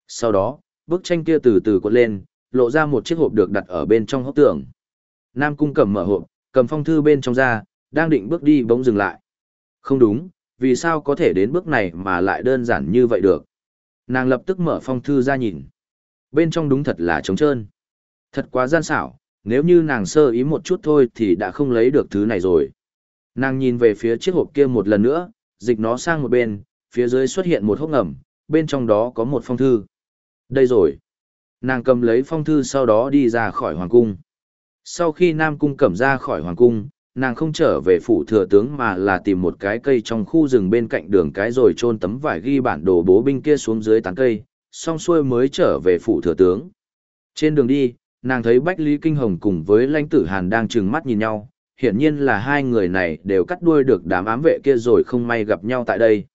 Sau đó, bức tranh kia từ từ cuộn lên, lộ ra một chiếc hộp được đặt ở bên trong hốc tường. Nam cung cầm mở hộp, cầm phong thư bên trong ra, đang định bước đi bỗng dừng lại. Không đúng, vì sao có thể đến bước này mà lại đơn giản như vậy được. Nàng lập tức mở phong thư ra nhìn. Bên trong đúng thật là trống trơn. Thật quá gian xảo, nếu như nàng sơ ý một chút thôi thì đã không lấy được thứ này rồi. Nàng nhìn về phía chiếc hộp kia một lần nữa, dịch nó sang một bên, phía dưới xuất hiện một hốc ngầm, bên trong đó có một phong thư. Đây rồi. Nàng cầm lấy phong thư sau đó đi ra khỏi hoàng cung. Sau khi Nam Cung cẩm ra khỏi hoàng cung, nàng không trở về phủ thừa tướng mà là tìm một cái cây trong khu rừng bên cạnh đường cái rồi chôn tấm vải ghi bản đồ bố binh kia xuống dưới tán cây, xong xuôi mới trở về phủ thừa tướng. Trên đường đi, nàng thấy Bách Lý Kinh Hồng cùng với lãnh tử Hàn đang trừng mắt nhìn nhau, hiển nhiên là hai người này đều cắt đuôi được đám ám vệ kia rồi không may gặp nhau tại đây.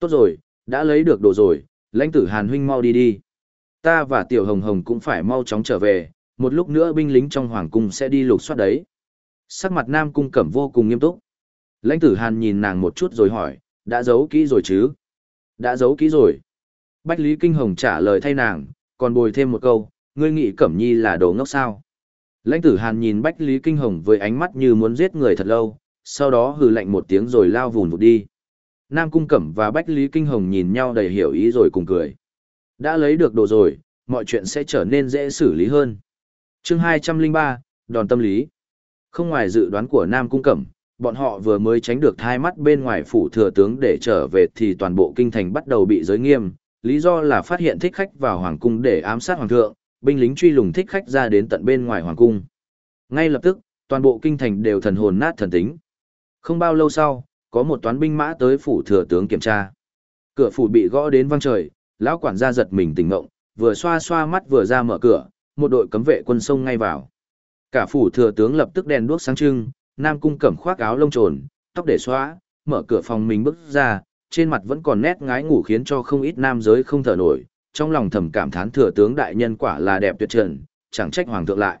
Tốt rồi, đã lấy được đồ rồi, lãnh tử Hàn huynh mau đi đi. Ta và Tiểu Hồng Hồng cũng phải mau chóng trở về, một lúc nữa binh lính trong hoàng cung sẽ đi lục soát đấy. Sắc mặt Nam Cung Cẩm vô cùng nghiêm túc. Lãnh tử Hàn nhìn nàng một chút rồi hỏi, đã giấu kỹ rồi chứ? Đã giấu kỹ rồi. Bách Lý Kinh Hồng trả lời thay nàng, còn bồi thêm một câu, ngươi nghĩ Cẩm Nhi là đồ ngốc sao? Lãnh tử Hàn nhìn Bách Lý Kinh Hồng với ánh mắt như muốn giết người thật lâu, sau đó hừ lạnh một tiếng rồi lao vùn vụt đi. Nam Cung Cẩm và Bách Lý Kinh Hồng nhìn nhau đầy hiểu ý rồi cùng cười. Đã lấy được đồ rồi, mọi chuyện sẽ trở nên dễ xử lý hơn. chương 203, đòn tâm lý. Không ngoài dự đoán của Nam Cung Cẩm, bọn họ vừa mới tránh được thai mắt bên ngoài phủ thừa tướng để trở về thì toàn bộ kinh thành bắt đầu bị giới nghiêm, lý do là phát hiện thích khách vào hoàng cung để ám sát hoàng thượng, binh lính truy lùng thích khách ra đến tận bên ngoài hoàng cung. Ngay lập tức, toàn bộ kinh thành đều thần hồn nát thần tính. Không bao lâu sau, có một toán binh mã tới phủ thừa tướng kiểm tra. Cửa phủ bị gõ đến vang trời, lão quản gia giật mình tỉnh ngộng, vừa xoa xoa mắt vừa ra mở cửa, một đội cấm vệ quân sông ngay vào. Cả phủ thừa tướng lập tức đèn đuốc sáng trưng, Nam cung cẩm khoác áo lông trồn, tóc để xóa, mở cửa phòng mình bước ra, trên mặt vẫn còn nét ngái ngủ khiến cho không ít nam giới không thở nổi, trong lòng thầm cảm thán thừa tướng đại nhân quả là đẹp tuyệt trần, chẳng trách hoàng thượng lại.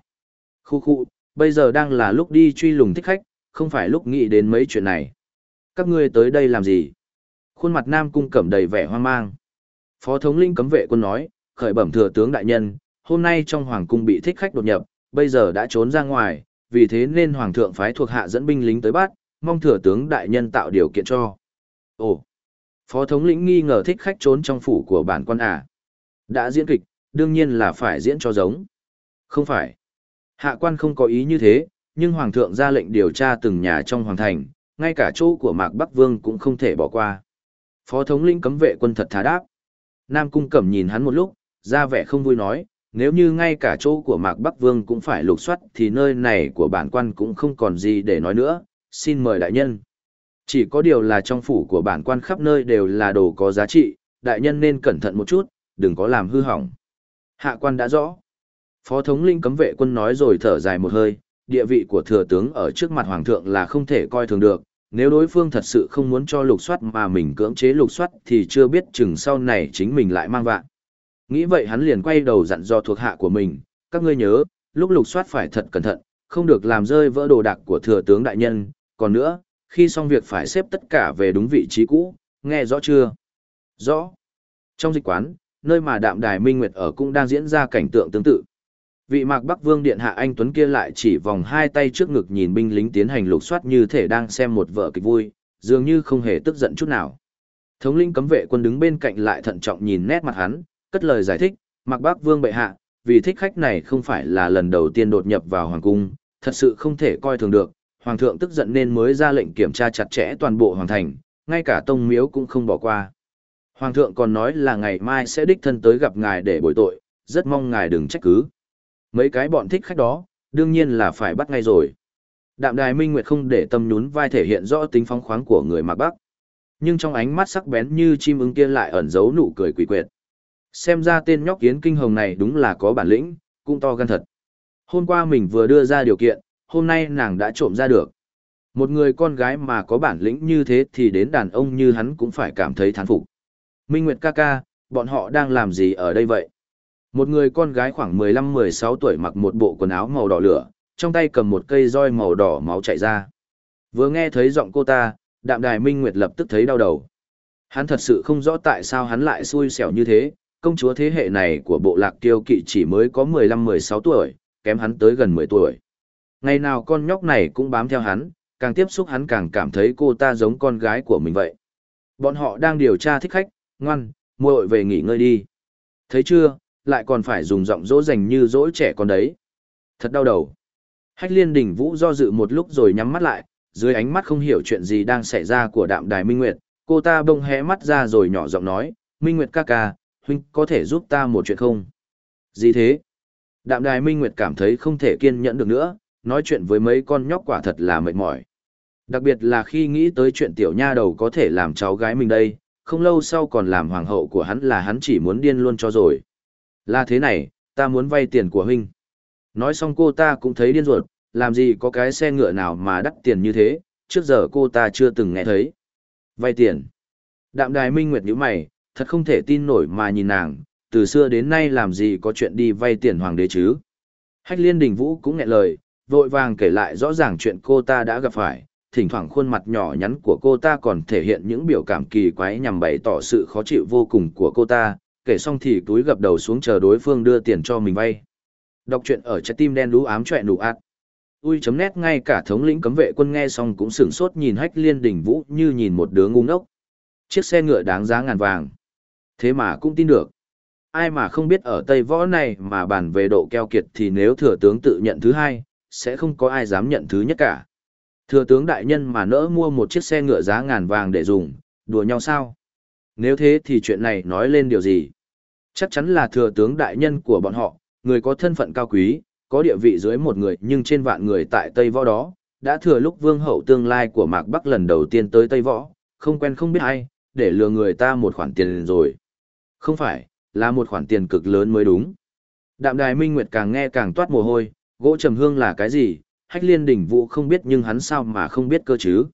Khu khu, bây giờ đang là lúc đi truy lùng thích khách, không phải lúc nghĩ đến mấy chuyện này. Các ngươi tới đây làm gì? Khuôn mặt nam cung cẩm đầy vẻ hoang mang. Phó thống linh cấm vệ quân nói, khởi bẩm thừa tướng đại nhân, hôm nay trong hoàng cung bị thích khách đột nhập, bây giờ đã trốn ra ngoài, vì thế nên hoàng thượng phái thuộc hạ dẫn binh lính tới bắt, mong thừa tướng đại nhân tạo điều kiện cho. Ồ, phó thống lĩnh nghi ngờ thích khách trốn trong phủ của bản quan à. Đã diễn kịch, đương nhiên là phải diễn cho giống. Không phải. Hạ quan không có ý như thế, nhưng hoàng thượng ra lệnh điều tra từng nhà trong hoàng thành, ngay cả chỗ của Mạc Bắc Vương cũng không thể bỏ qua. Phó thống lĩnh cấm vệ quân thật thá đáp. Nam Cung Cẩm nhìn hắn một lúc, ra vẻ không vui nói, nếu như ngay cả chỗ của Mạc Bắc Vương cũng phải lục soát thì nơi này của bản quan cũng không còn gì để nói nữa, xin mời đại nhân. Chỉ có điều là trong phủ của bản quan khắp nơi đều là đồ có giá trị, đại nhân nên cẩn thận một chút, đừng có làm hư hỏng. Hạ quan đã rõ. Phó thống linh cấm vệ quân nói rồi thở dài một hơi, địa vị của thừa tướng ở trước mặt hoàng thượng là không thể coi thường được, nếu đối phương thật sự không muốn cho lục soát mà mình cưỡng chế lục soát thì chưa biết chừng sau này chính mình lại mang vạn. Nghĩ vậy hắn liền quay đầu dặn dò thuộc hạ của mình, các ngươi nhớ, lúc lục soát phải thật cẩn thận, không được làm rơi vỡ đồ đạc của thừa tướng đại nhân, còn nữa, khi xong việc phải xếp tất cả về đúng vị trí cũ, nghe rõ chưa? Rõ. Trong dịch quán, nơi mà đạm đài minh nguyệt ở cũng đang diễn ra cảnh tượng tương tự. Vị mạc Bắc Vương Điện Hạ Anh Tuấn kia lại chỉ vòng hai tay trước ngực nhìn binh lính tiến hành lục soát như thể đang xem một vở kịch vui, dường như không hề tức giận chút nào. Thống linh cấm vệ quân đứng bên cạnh lại thận trọng nhìn nét mặt hắn, cất lời giải thích, mạc Bắc Vương bệ hạ, vì thích khách này không phải là lần đầu tiên đột nhập vào hoàng cung, thật sự không thể coi thường được, hoàng thượng tức giận nên mới ra lệnh kiểm tra chặt chẽ toàn bộ hoàng thành, ngay cả tông miếu cũng không bỏ qua. Hoàng thượng còn nói là ngày mai sẽ đích thân tới gặp ngài để bồi tội, rất mong ngài đừng trách cứ. Mấy cái bọn thích khách đó, đương nhiên là phải bắt ngay rồi. Đạm đài minh nguyệt không để tâm nhún vai thể hiện rõ tính phóng khoáng của người mạc bắc. Nhưng trong ánh mắt sắc bén như chim ưng kia lại ẩn giấu nụ cười quỷ quyệt. Xem ra tên nhóc kiến kinh hồng này đúng là có bản lĩnh, cũng to gan thật. Hôm qua mình vừa đưa ra điều kiện, hôm nay nàng đã trộm ra được. Một người con gái mà có bản lĩnh như thế thì đến đàn ông như hắn cũng phải cảm thấy thán phục. Minh Nguyệt ca ca, bọn họ đang làm gì ở đây vậy? Một người con gái khoảng 15-16 tuổi mặc một bộ quần áo màu đỏ lửa, trong tay cầm một cây roi màu đỏ máu chạy ra. Vừa nghe thấy giọng cô ta, đạm đài Minh Nguyệt lập tức thấy đau đầu. Hắn thật sự không rõ tại sao hắn lại xui xẻo như thế, công chúa thế hệ này của bộ lạc kiêu kỵ chỉ mới có 15-16 tuổi, kém hắn tới gần 10 tuổi. Ngày nào con nhóc này cũng bám theo hắn, càng tiếp xúc hắn càng cảm thấy cô ta giống con gái của mình vậy. Bọn họ đang điều tra thích khách, ngoan, muội về nghỉ ngơi đi. Thấy chưa, lại còn phải dùng giọng dỗ dành như dỗ trẻ con đấy. Thật đau đầu. Hách liên đỉnh vũ do dự một lúc rồi nhắm mắt lại, dưới ánh mắt không hiểu chuyện gì đang xảy ra của đạm đài Minh Nguyệt, cô ta bông hé mắt ra rồi nhỏ giọng nói, Minh Nguyệt ca ca, huynh có thể giúp ta một chuyện không? Gì thế? Đạm đài Minh Nguyệt cảm thấy không thể kiên nhẫn được nữa, nói chuyện với mấy con nhóc quả thật là mệt mỏi. Đặc biệt là khi nghĩ tới chuyện tiểu nha đầu có thể làm cháu gái mình đây, không lâu sau còn làm hoàng hậu của hắn là hắn chỉ muốn điên luôn cho rồi. Là thế này, ta muốn vay tiền của huynh. Nói xong cô ta cũng thấy điên ruột, làm gì có cái xe ngựa nào mà đắt tiền như thế, trước giờ cô ta chưa từng nghe thấy. Vay tiền. Đạm đài minh nguyệt nhíu mày, thật không thể tin nổi mà nhìn nàng, từ xưa đến nay làm gì có chuyện đi vay tiền hoàng đế chứ. Hách liên đình vũ cũng nghẹn lời, vội vàng kể lại rõ ràng chuyện cô ta đã gặp phải, thỉnh thoảng khuôn mặt nhỏ nhắn của cô ta còn thể hiện những biểu cảm kỳ quái nhằm bày tỏ sự khó chịu vô cùng của cô ta, kể xong thì túi gập đầu xuống chờ đối phương đưa tiền cho mình vay. Đọc truyện ở trái tim đen đú ám trọe nụ ạt. Ui chấm nét ngay cả thống lĩnh cấm vệ quân nghe xong cũng sửng sốt nhìn hách liên đỉnh vũ như nhìn một đứa ngu ngốc. Chiếc xe ngựa đáng giá ngàn vàng. Thế mà cũng tin được. Ai mà không biết ở Tây Võ này mà bàn về độ keo kiệt thì nếu thừa tướng tự nhận thứ hai, sẽ không có ai dám nhận thứ nhất cả. Thừa tướng đại nhân mà nỡ mua một chiếc xe ngựa giá ngàn vàng để dùng, đùa nhau sao? Nếu thế thì chuyện này nói lên điều gì? Chắc chắn là thừa tướng đại nhân của bọn họ, người có thân phận cao quý, có địa vị dưới một người nhưng trên vạn người tại Tây Võ đó, đã thừa lúc vương hậu tương lai của Mạc Bắc lần đầu tiên tới Tây Võ, không quen không biết ai, để lừa người ta một khoản tiền rồi. Không phải, là một khoản tiền cực lớn mới đúng. Đạm đài Minh Nguyệt càng nghe càng toát mồ hôi, gỗ trầm hương là cái gì, hách liên đỉnh vũ không biết nhưng hắn sao mà không biết cơ chứ.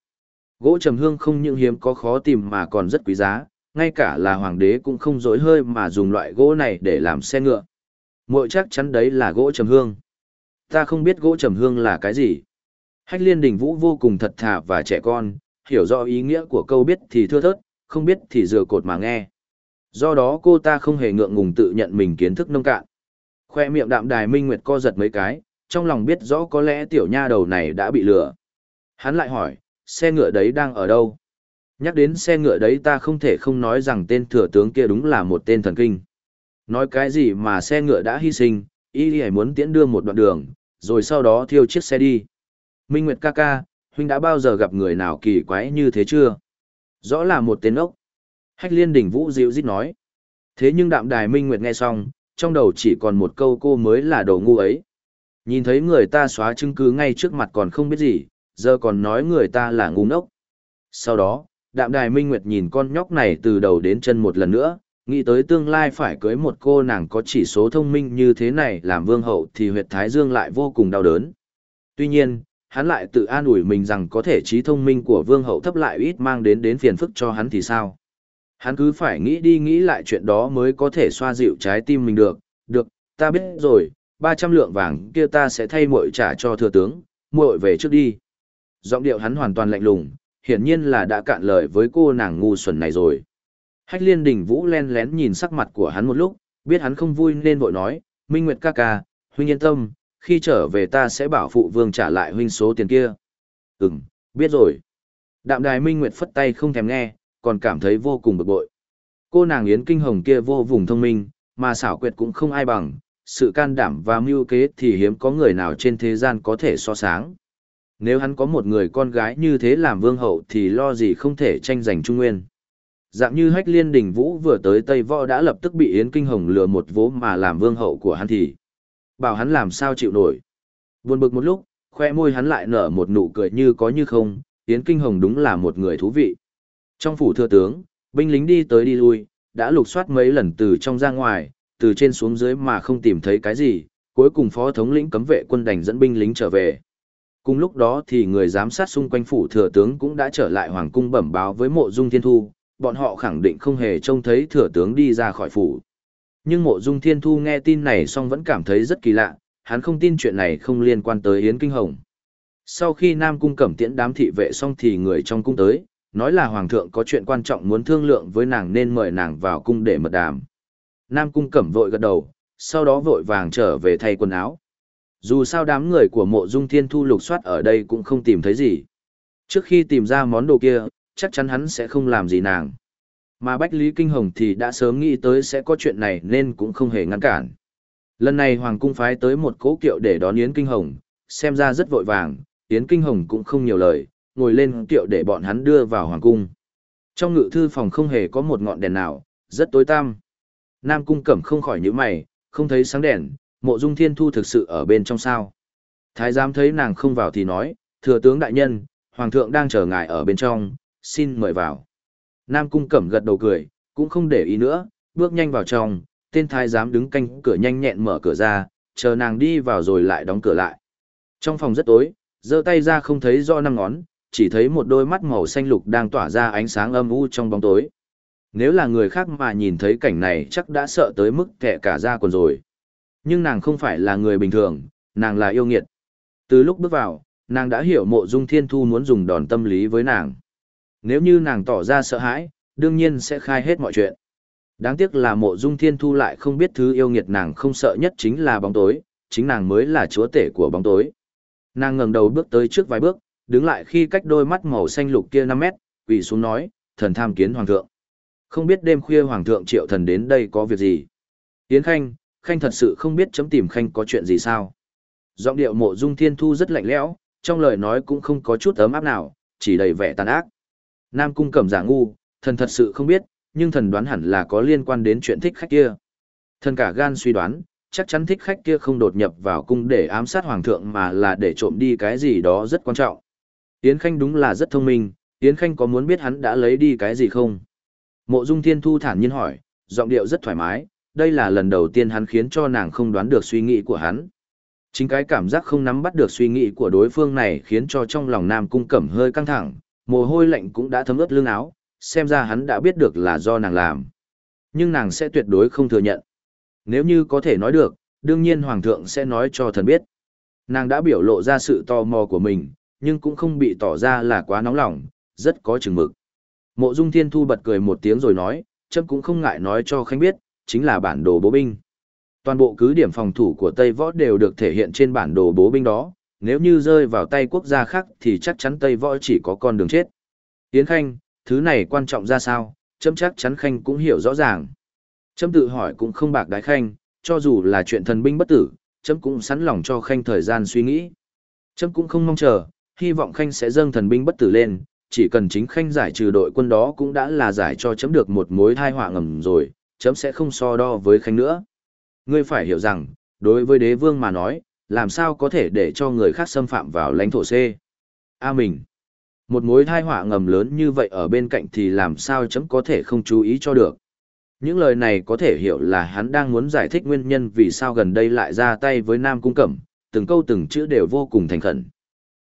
Gỗ trầm hương không những hiếm có khó tìm mà còn rất quý giá, ngay cả là hoàng đế cũng không dối hơi mà dùng loại gỗ này để làm xe ngựa. Mội chắc chắn đấy là gỗ trầm hương. Ta không biết gỗ trầm hương là cái gì. Hách liên đình vũ vô cùng thật thà và trẻ con, hiểu rõ ý nghĩa của câu biết thì thưa thớt, không biết thì dừa cột mà nghe. Do đó cô ta không hề ngượng ngùng tự nhận mình kiến thức nông cạn. Khoe miệng đạm đài minh nguyệt co giật mấy cái, trong lòng biết rõ có lẽ tiểu nha đầu này đã bị lừa. Hắn lại hỏi, xe ngựa đấy đang ở đâu? Nhắc đến xe ngựa đấy ta không thể không nói rằng tên thừa tướng kia đúng là một tên thần kinh. Nói cái gì mà xe ngựa đã hy sinh, y hãy muốn tiễn đưa một đoạn đường, rồi sau đó thiêu chiếc xe đi. Minh Nguyệt ca ca, huynh đã bao giờ gặp người nào kỳ quái như thế chưa? Rõ là một tên ốc. Hách liên đỉnh vũ dịu dít nói. Thế nhưng đạm đài Minh Nguyệt nghe xong, trong đầu chỉ còn một câu cô mới là đồ ngu ấy. Nhìn thấy người ta xóa chứng cứ ngay trước mặt còn không biết gì, giờ còn nói người ta là ngu ngốc. Sau đó, đạm đài Minh Nguyệt nhìn con nhóc này từ đầu đến chân một lần nữa, nghĩ tới tương lai phải cưới một cô nàng có chỉ số thông minh như thế này làm vương hậu thì huyệt thái dương lại vô cùng đau đớn. Tuy nhiên, hắn lại tự an ủi mình rằng có thể trí thông minh của vương hậu thấp lại ít mang đến đến phiền phức cho hắn thì sao. Hắn cứ phải nghĩ đi nghĩ lại chuyện đó mới có thể xoa dịu trái tim mình được. Được, ta biết rồi, 300 lượng vàng kia ta sẽ thay muội trả cho thừa tướng, muội về trước đi. Giọng điệu hắn hoàn toàn lạnh lùng, hiển nhiên là đã cạn lời với cô nàng ngu xuẩn này rồi. Hách liên đình vũ len lén nhìn sắc mặt của hắn một lúc, biết hắn không vui nên vội nói, Minh Nguyệt ca ca, huynh yên tâm, khi trở về ta sẽ bảo phụ vương trả lại huynh số tiền kia. Ừm, biết rồi. Đạm đài Minh Nguyệt phất tay không thèm nghe, còn cảm thấy vô cùng bực bội. Cô nàng Yến Kinh Hồng kia vô vùng thông minh, mà xảo quyệt cũng không ai bằng, sự can đảm và mưu kế thì hiếm có người nào trên thế gian có thể so sáng. Nếu hắn có một người con gái như thế làm vương hậu thì lo gì không thể tranh giành trung nguyên. Dạng như hách liên đình vũ vừa tới Tây Võ đã lập tức bị Yến Kinh Hồng lừa một vố mà làm vương hậu của hắn thì. Bảo hắn làm sao chịu nổi. Buồn bực một lúc, khoe môi hắn lại nở một nụ cười như có như không, Yến Kinh Hồng đúng là một người thú vị. Trong phủ thừa tướng, binh lính đi tới đi lui, đã lục soát mấy lần từ trong ra ngoài, từ trên xuống dưới mà không tìm thấy cái gì, cuối cùng phó thống lĩnh cấm vệ quân đành dẫn binh lính trở về. Cùng lúc đó thì người giám sát xung quanh phủ thừa tướng cũng đã trở lại hoàng cung bẩm báo với mộ dung thiên thu, bọn họ khẳng định không hề trông thấy thừa tướng đi ra khỏi phủ. Nhưng mộ dung thiên thu nghe tin này xong vẫn cảm thấy rất kỳ lạ, hắn không tin chuyện này không liên quan tới Yến Kinh Hồng. Sau khi Nam Cung cẩm tiễn đám thị vệ xong thì người trong cung tới, nói là Hoàng thượng có chuyện quan trọng muốn thương lượng với nàng nên mời nàng vào cung để mật đàm. Nam Cung cẩm vội gật đầu, sau đó vội vàng trở về thay quần áo. Dù sao đám người của mộ dung thiên thu lục soát ở đây cũng không tìm thấy gì. Trước khi tìm ra món đồ kia, chắc chắn hắn sẽ không làm gì nàng. Mà Bách Lý Kinh Hồng thì đã sớm nghĩ tới sẽ có chuyện này nên cũng không hề ngăn cản. Lần này Hoàng cung phái tới một cố kiệu để đón Yến Kinh Hồng, xem ra rất vội vàng, Yến Kinh Hồng cũng không nhiều lời, ngồi lên kiệu để bọn hắn đưa vào Hoàng cung. Trong ngự thư phòng không hề có một ngọn đèn nào, rất tối tăm. Nam cung cẩm không khỏi nhíu mày, không thấy sáng đèn, mộ dung thiên thu thực sự ở bên trong sao. Thái giám thấy nàng không vào thì nói, thừa tướng đại nhân, hoàng thượng đang chờ ngài ở bên trong, xin mời vào. Nam cung cẩm gật đầu cười, cũng không để ý nữa, bước nhanh vào trong, tên thái giám đứng canh cửa nhanh nhẹn mở cửa ra, chờ nàng đi vào rồi lại đóng cửa lại. Trong phòng rất tối, giơ tay ra không thấy rõ năm ngón, chỉ thấy một đôi mắt màu xanh lục đang tỏa ra ánh sáng âm u trong bóng tối. Nếu là người khác mà nhìn thấy cảnh này chắc đã sợ tới mức kẻ cả da quần rồi. Nhưng nàng không phải là người bình thường, nàng là yêu nghiệt. Từ lúc bước vào, nàng đã hiểu mộ dung thiên thu muốn dùng đòn tâm lý với nàng. Nếu như nàng tỏ ra sợ hãi, đương nhiên sẽ khai hết mọi chuyện. Đáng tiếc là mộ dung thiên thu lại không biết thứ yêu nghiệt nàng không sợ nhất chính là bóng tối, chính nàng mới là chúa tể của bóng tối. Nàng ngẩng đầu bước tới trước vài bước, đứng lại khi cách đôi mắt màu xanh lục kia 5 mét, quỳ xuống nói, thần tham kiến hoàng thượng. Không biết đêm khuya hoàng thượng triệu thần đến đây có việc gì. Yến Khanh, Khanh thật sự không biết chấm tìm Khanh có chuyện gì sao. Giọng điệu mộ dung thiên thu rất lạnh lẽo, trong lời nói cũng không có chút ấm áp nào, chỉ đầy vẻ tàn ác. Nam cung cẩm giả ngu, thần thật sự không biết, nhưng thần đoán hẳn là có liên quan đến chuyện thích khách kia. Thần cả gan suy đoán, chắc chắn thích khách kia không đột nhập vào cung để ám sát hoàng thượng mà là để trộm đi cái gì đó rất quan trọng. Yến Khanh đúng là rất thông minh, Yến Khanh có muốn biết hắn đã lấy đi cái gì không? Mộ Dung Thiên Thu thản nhiên hỏi, giọng điệu rất thoải mái, đây là lần đầu tiên hắn khiến cho nàng không đoán được suy nghĩ của hắn. Chính cái cảm giác không nắm bắt được suy nghĩ của đối phương này khiến cho trong lòng Nam Cung Cẩm hơi căng thẳng, mồ hôi lạnh cũng đã thấm ướt lưng áo, xem ra hắn đã biết được là do nàng làm. Nhưng nàng sẽ tuyệt đối không thừa nhận. Nếu như có thể nói được, đương nhiên Hoàng thượng sẽ nói cho thần biết. Nàng đã biểu lộ ra sự tò mò của mình, nhưng cũng không bị tỏ ra là quá nóng lòng, rất có chừng mực. Mộ Dung Thiên Thu bật cười một tiếng rồi nói, chấm cũng không ngại nói cho Khanh biết, chính là bản đồ bố binh. Toàn bộ cứ điểm phòng thủ của Tây Võ đều được thể hiện trên bản đồ bố binh đó, nếu như rơi vào tay quốc gia khác thì chắc chắn Tây Võ chỉ có con đường chết. Yến Khanh, thứ này quan trọng ra sao, chấm chắc chắn Khanh cũng hiểu rõ ràng. Chấm tự hỏi cũng không bạc đái Khanh, cho dù là chuyện thần binh bất tử, chấm cũng sẵn lòng cho Khanh thời gian suy nghĩ. Chấm cũng không mong chờ, hy vọng Khanh sẽ dâng thần binh bất tử lên, chỉ cần chính Khanh giải trừ đội quân đó cũng đã là giải cho chấm được một mối thai họa ngầm rồi, chấm sẽ không so đo với Khanh nữa. Ngươi phải hiểu rằng, đối với đế vương mà nói, làm sao có thể để cho người khác xâm phạm vào lãnh thổ C. A mình. Một mối thai họa ngầm lớn như vậy ở bên cạnh thì làm sao chấm có thể không chú ý cho được. Những lời này có thể hiểu là hắn đang muốn giải thích nguyên nhân vì sao gần đây lại ra tay với Nam Cung Cẩm, từng câu từng chữ đều vô cùng thành khẩn.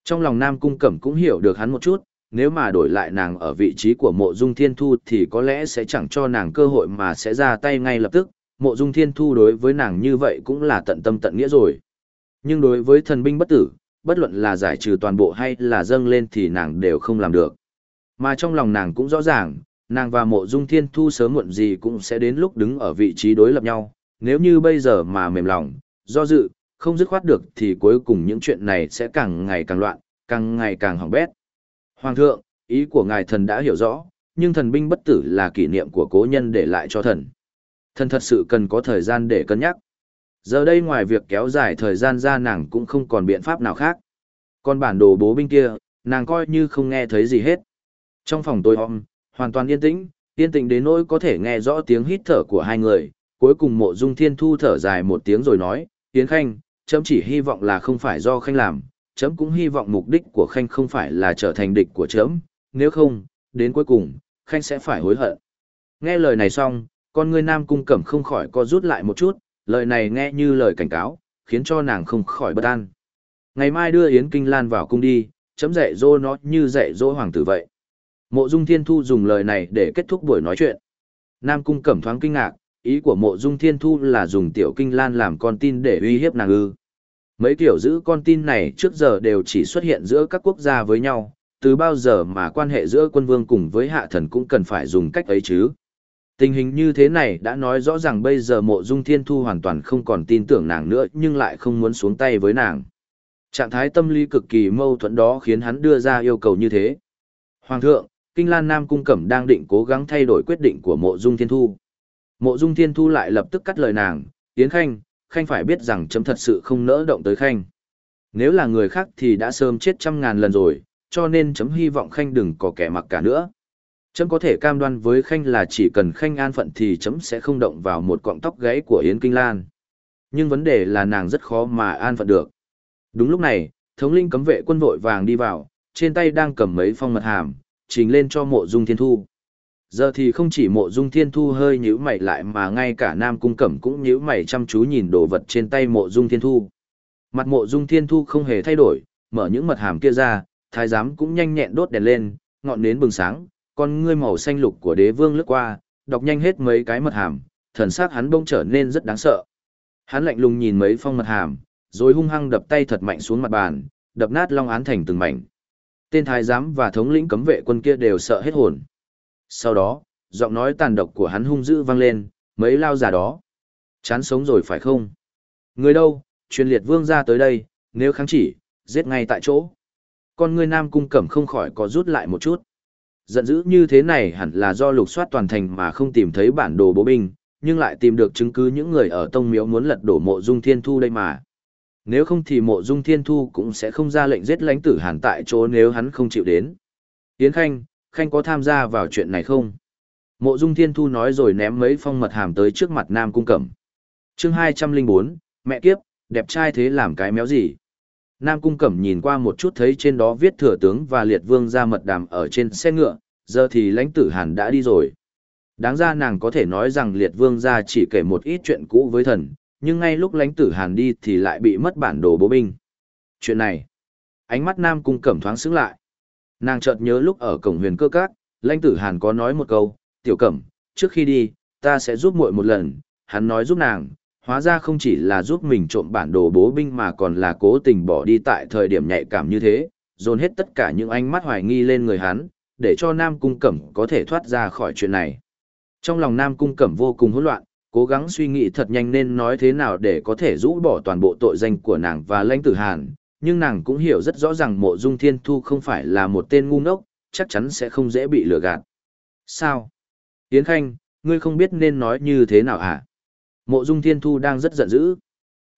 Trong lòng Nam Cung Cẩm cũng hiểu được hắn một chút, nếu mà đổi lại nàng ở vị trí của mộ dung thiên thu thì có lẽ sẽ chẳng cho nàng cơ hội mà sẽ ra tay ngay lập tức, mộ dung thiên thu đối với nàng như vậy cũng là tận tâm tận nghĩa rồi. Nhưng đối với thần binh bất tử, bất luận là giải trừ toàn bộ hay là dâng lên thì nàng đều không làm được. Mà trong lòng nàng cũng rõ ràng, nàng và mộ dung thiên thu sớm muộn gì cũng sẽ đến lúc đứng ở vị trí đối lập nhau, nếu như bây giờ mà mềm lòng, do dự, không dứt khoát được thì cuối cùng những chuyện này sẽ càng ngày càng loạn, càng ngày càng hỏng bét. Hoàng thượng, ý của ngài thần đã hiểu rõ, nhưng thần binh bất tử là kỷ niệm của cố nhân để lại cho thần. Thần thật sự cần có thời gian để cân nhắc. Giờ đây ngoài việc kéo dài thời gian ra nàng cũng không còn biện pháp nào khác. Còn bản đồ bố binh kia, nàng coi như không nghe thấy gì hết. Trong phòng tôi om, hoàn toàn yên tĩnh, yên tĩnh đến nỗi có thể nghe rõ tiếng hít thở của hai người. Cuối cùng mộ dung thiên thu thở dài một tiếng rồi nói, Tiến Khanh, chấm chỉ hy vọng là không phải do Khanh làm, chấm cũng hy vọng mục đích của Khanh không phải là trở thành địch của chấm, nếu không, đến cuối cùng, Khanh sẽ phải hối hận. Nghe lời này xong, con người nam cung cẩm không khỏi co rút lại một chút, lời này nghe như lời cảnh cáo, khiến cho nàng không khỏi bất an. Ngày mai đưa Yến Kinh Lan vào cung đi, chấm dạy dỗ nó như dạy dỗ hoàng tử vậy. Mộ Dung Thiên Thu dùng lời này để kết thúc buổi nói chuyện. Nam cung cẩm thoáng kinh ngạc, ý của Mộ Dung Thiên Thu là dùng tiểu Kinh Lan làm con tin để uy hiếp nàng ư. Mấy kiểu giữ con tin này trước giờ đều chỉ xuất hiện giữa các quốc gia với nhau, từ bao giờ mà quan hệ giữa quân vương cùng với hạ thần cũng cần phải dùng cách ấy chứ. Tình hình như thế này đã nói rõ ràng bây giờ mộ dung thiên thu hoàn toàn không còn tin tưởng nàng nữa nhưng lại không muốn xuống tay với nàng. Trạng thái tâm lý cực kỳ mâu thuẫn đó khiến hắn đưa ra yêu cầu như thế. Hoàng thượng, Kinh Lan Nam Cung Cẩm đang định cố gắng thay đổi quyết định của mộ dung thiên thu. Mộ dung thiên thu lại lập tức cắt lời nàng, Tiến Khanh, Khanh phải biết rằng chấm thật sự không nỡ động tới Khanh. Nếu là người khác thì đã sớm chết trăm ngàn lần rồi, cho nên chấm hy vọng Khanh đừng có kẻ mặc cả nữa. Chấm có thể cam đoan với Khanh là chỉ cần Khanh an phận thì chấm sẽ không động vào một cọng tóc gãy của Yến Kinh Lan. Nhưng vấn đề là nàng rất khó mà an phận được. Đúng lúc này, thống linh cấm vệ quân vội vàng đi vào, trên tay đang cầm mấy phong mật hàm, trình lên cho mộ dung thiên thu. Giờ thì không chỉ mộ dung thiên thu hơi nhíu mày lại mà ngay cả nam cung cẩm cũng nhíu mày chăm chú nhìn đồ vật trên tay mộ dung thiên thu. Mặt mộ dung thiên thu không hề thay đổi, mở những mật hàm kia ra, thái giám cũng nhanh nhẹn đốt đèn lên, ngọn nến bừng sáng, con ngươi màu xanh lục của đế vương lướt qua, đọc nhanh hết mấy cái mật hàm, thần sắc hắn bỗng trở nên rất đáng sợ. Hắn lạnh lùng nhìn mấy phong mật hàm, rồi hung hăng đập tay thật mạnh xuống mặt bàn, đập nát long án thành từng mảnh. Tên thái giám và thống lĩnh cấm vệ quân kia đều sợ hết hồn. Sau đó, giọng nói tàn độc của hắn hung dữ vang lên, mấy lao già đó. Chán sống rồi phải không? Người đâu, truyền liệt vương ra tới đây, nếu kháng chỉ, giết ngay tại chỗ. Con người nam cung cẩm không khỏi có rút lại một chút giận dữ như thế này hẳn là do lục soát toàn thành mà không tìm thấy bản đồ bố binh, nhưng lại tìm được chứng cứ những người ở tông miếu muốn lật đổ mộ dung thiên thu đây mà. Nếu không thì mộ dung thiên thu cũng sẽ không ra lệnh giết lãnh tử hàn tại chỗ nếu hắn không chịu đến. Tiến Khanh, Khanh có tham gia vào chuyện này không? Mộ dung thiên thu nói rồi ném mấy phong mật hàm tới trước mặt Nam Cung Cẩm. chương hai trăm linh bốn mẹ kiếp, đẹp trai thế làm cái méo gì? Nam Cung Cẩm nhìn qua một chút thấy trên đó viết thừa tướng và liệt vương ra mật đàm ở trên xe ngựa, giờ thì lãnh tử hàn đã đi rồi. Đáng ra nàng có thể nói rằng liệt vương ra chỉ kể một ít chuyện cũ với thần, nhưng ngay lúc lãnh tử hàn đi thì lại bị mất bản đồ bố binh. Chuyện này, ánh mắt Nam Cung Cẩm thoáng xứng lại. Nàng chợt nhớ lúc ở cổng huyền cơ các, lãnh tử hàn có nói một câu, tiểu cẩm, trước khi đi, ta sẽ giúp muội một lần, hắn nói giúp nàng, hóa ra không chỉ là giúp mình trộm bản đồ bố binh mà còn là cố tình bỏ đi tại thời điểm nhạy cảm như thế, dồn hết tất cả những ánh mắt hoài nghi lên người hắn, để cho Nam Cung Cẩm có thể thoát ra khỏi chuyện này. Trong lòng Nam Cung Cẩm vô cùng hỗn loạn, Cố gắng suy nghĩ thật nhanh nên nói thế nào để có thể rũ bỏ toàn bộ tội danh của nàng và lãnh tử hàn, nhưng nàng cũng hiểu rất rõ ràng mộ dung thiên thu không phải là một tên ngu ngốc, chắc chắn sẽ không dễ bị lừa gạt. Sao? Yến Khanh, ngươi không biết nên nói như thế nào hả? Mộ dung thiên thu đang rất giận dữ.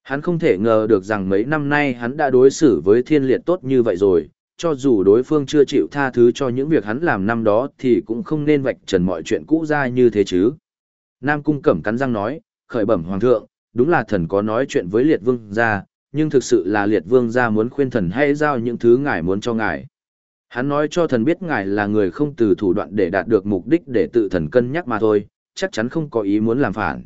Hắn không thể ngờ được rằng mấy năm nay hắn đã đối xử với thiên liệt tốt như vậy rồi, cho dù đối phương chưa chịu tha thứ cho những việc hắn làm năm đó thì cũng không nên vạch trần mọi chuyện cũ ra như thế chứ. Nam Cung Cẩm cắn răng nói, khởi bẩm hoàng thượng, đúng là thần có nói chuyện với liệt vương ra nhưng thực sự là liệt vương gia muốn khuyên thần hãy giao những thứ ngài muốn cho ngài. Hắn nói cho thần biết ngài là người không từ thủ đoạn để đạt được mục đích để tự thần cân nhắc mà thôi, chắc chắn không có ý muốn làm phản.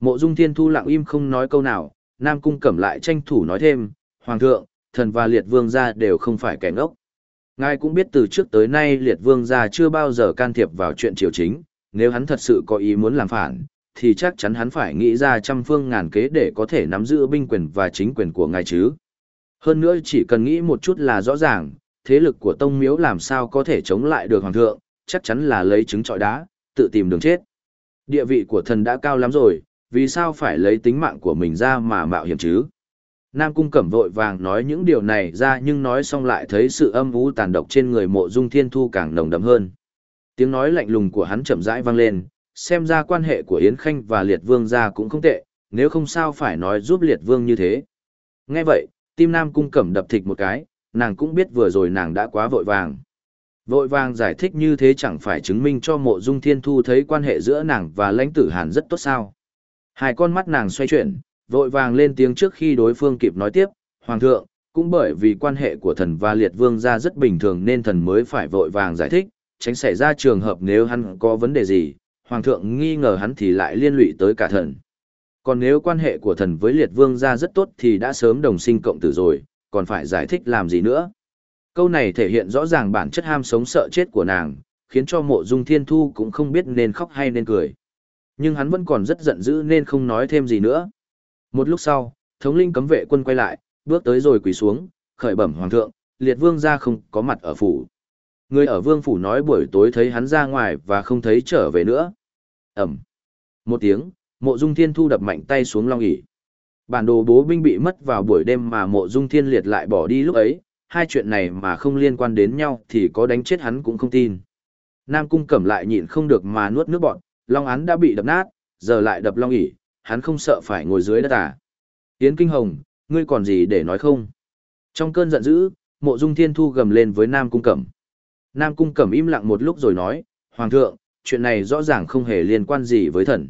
Mộ Dung Thiên Thu lặng im không nói câu nào, Nam Cung Cẩm lại tranh thủ nói thêm, Hoàng thượng, thần và liệt vương gia đều không phải kẻ ngốc. Ngài cũng biết từ trước tới nay liệt vương gia chưa bao giờ can thiệp vào chuyện triều chính, nếu hắn thật sự có ý muốn làm phản, thì chắc chắn hắn phải nghĩ ra trăm phương ngàn kế để có thể nắm giữ binh quyền và chính quyền của ngài chứ. Hơn nữa chỉ cần nghĩ một chút là rõ ràng, thế lực của tông miếu làm sao có thể chống lại được hoàng thượng, chắc chắn là lấy trứng trọi đá, tự tìm đường chết. Địa vị của thần đã cao lắm rồi, vì sao phải lấy tính mạng của mình ra mà mạo hiểm chứ? Nam Cung Cẩm vội vàng nói những điều này ra nhưng nói xong lại thấy sự âm u tàn độc trên người mộ dung thiên thu càng nồng đậm hơn. Tiếng nói lạnh lùng của hắn chậm rãi vang lên, xem ra quan hệ của Yến Khanh và Liệt Vương gia cũng không tệ, nếu không sao phải nói giúp Liệt Vương như thế. Nghe vậy, tim Nam Cung Cẩm đập thịch một cái, nàng cũng biết vừa rồi nàng đã quá vội vàng. Vội vàng giải thích như thế chẳng phải chứng minh cho mộ dung thiên thu thấy quan hệ giữa nàng và lãnh tử hàn rất tốt sao. Hai con mắt nàng xoay chuyển, vội vàng lên tiếng trước khi đối phương kịp nói tiếp, Hoàng thượng, cũng bởi vì quan hệ của thần và liệt vương ra rất bình thường nên thần mới phải vội vàng giải thích, tránh xảy ra trường hợp nếu hắn có vấn đề gì, Hoàng thượng nghi ngờ hắn thì lại liên lụy tới cả thần. Còn nếu quan hệ của thần với liệt vương ra rất tốt thì đã sớm đồng sinh cộng tử rồi, còn phải giải thích làm gì nữa. Câu này thể hiện rõ ràng bản chất ham sống sợ chết của nàng, khiến cho mộ dung thiên thu cũng không biết nên khóc hay nên cười. Nhưng hắn vẫn còn rất giận dữ nên không nói thêm gì nữa. Một lúc sau, thống linh cấm vệ quân quay lại, bước tới rồi quỳ xuống, khởi bẩm hoàng thượng, liệt vương ra không có mặt ở phủ. Người ở vương phủ nói buổi tối thấy hắn ra ngoài và không thấy trở về nữa. Ẩm. Một tiếng, mộ dung thiên thu đập mạnh tay xuống long ỉ. Bản đồ bố binh bị mất vào buổi đêm mà mộ dung thiên liệt lại bỏ đi lúc ấy, hai chuyện này mà không liên quan đến nhau thì có đánh chết hắn cũng không tin. Nam cung cẩm lại nhịn không được mà nuốt nước bọn, long án đã bị đập nát, giờ lại đập long ỉ, hắn không sợ phải ngồi dưới đất à. Yến Kinh Hồng, ngươi còn gì để nói không? Trong cơn giận dữ, mộ dung thiên thu gầm lên với Nam cung cẩm. Nam cung cẩm im lặng một lúc rồi nói, Hoàng thượng, chuyện này rõ ràng không hề liên quan gì với thần.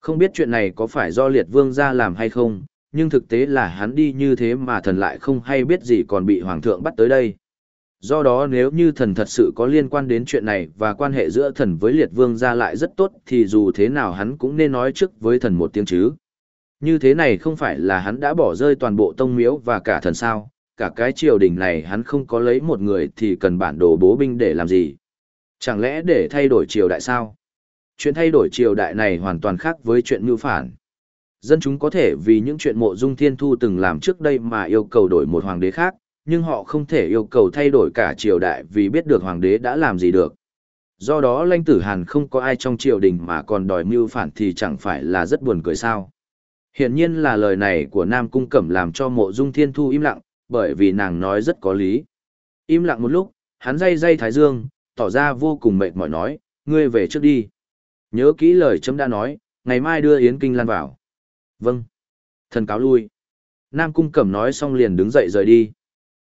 Không biết chuyện này có phải do liệt vương ra làm hay không, nhưng thực tế là hắn đi như thế mà thần lại không hay biết gì còn bị hoàng thượng bắt tới đây. Do đó nếu như thần thật sự có liên quan đến chuyện này và quan hệ giữa thần với liệt vương ra lại rất tốt thì dù thế nào hắn cũng nên nói trước với thần một tiếng chứ. Như thế này không phải là hắn đã bỏ rơi toàn bộ tông miếu và cả thần sao, cả cái triều đình này hắn không có lấy một người thì cần bản đồ bố binh để làm gì. Chẳng lẽ để thay đổi triều đại sao? Chuyện thay đổi triều đại này hoàn toàn khác với chuyện mưu phản. Dân chúng có thể vì những chuyện mộ dung thiên thu từng làm trước đây mà yêu cầu đổi một hoàng đế khác, nhưng họ không thể yêu cầu thay đổi cả triều đại vì biết được hoàng đế đã làm gì được. Do đó lãnh tử Hàn không có ai trong triều đình mà còn đòi mưu phản thì chẳng phải là rất buồn cười sao. Hiển nhiên là lời này của Nam Cung Cẩm làm cho mộ dung thiên thu im lặng, bởi vì nàng nói rất có lý. Im lặng một lúc, hắn dây dây thái dương, tỏ ra vô cùng mệt mỏi nói, ngươi về trước đi. Nhớ kỹ lời chấm đã nói, ngày mai đưa Yến Kinh Lan vào. Vâng. Thần cáo lui. Nam Cung Cẩm nói xong liền đứng dậy rời đi.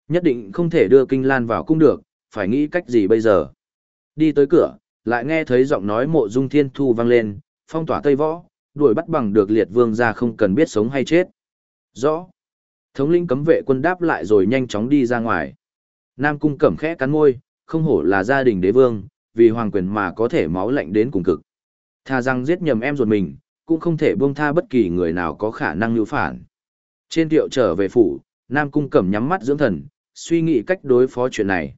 Nhất định không thể đưa Kinh Lan vào cung được, phải nghĩ cách gì bây giờ. Đi tới cửa, lại nghe thấy giọng nói mộ dung thiên thu vang lên, phong tỏa tây võ, đuổi bắt bằng được liệt vương ra không cần biết sống hay chết. Rõ. Thống lĩnh cấm vệ quân đáp lại rồi nhanh chóng đi ra ngoài. Nam Cung Cẩm khẽ cắn môi, không hổ là gia đình đế vương, vì hoàng quyền mà có thể máu lạnh đến cùng cực. Tha rằng giết nhầm em ruột mình, cũng không thể buông tha bất kỳ người nào có khả năng lưu phản. Trên tiệu trở về phủ, Nam Cung Cẩm nhắm mắt dưỡng thần, suy nghĩ cách đối phó chuyện này.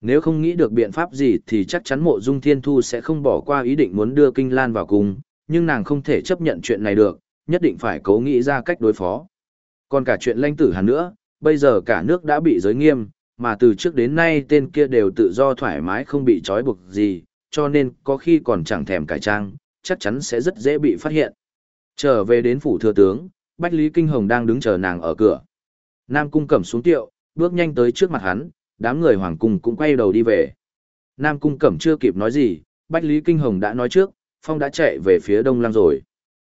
Nếu không nghĩ được biện pháp gì thì chắc chắn mộ dung thiên thu sẽ không bỏ qua ý định muốn đưa Kinh Lan vào cung, nhưng nàng không thể chấp nhận chuyện này được, nhất định phải cố nghĩ ra cách đối phó. Còn cả chuyện lãnh tử hàn nữa, bây giờ cả nước đã bị giới nghiêm, mà từ trước đến nay tên kia đều tự do thoải mái không bị trói buộc gì, cho nên có khi còn chẳng thèm cải trang, chắc chắn sẽ rất dễ bị phát hiện. Trở về đến phủ thừa tướng, Bách Lý Kinh Hồng đang đứng chờ nàng ở cửa. Nam Cung Cẩm xuống tiệu, bước nhanh tới trước mặt hắn, đám người hoàng cung cũng quay đầu đi về. Nam Cung Cẩm chưa kịp nói gì, Bách Lý Kinh Hồng đã nói trước, Phong đã chạy về phía Đông Lăng rồi.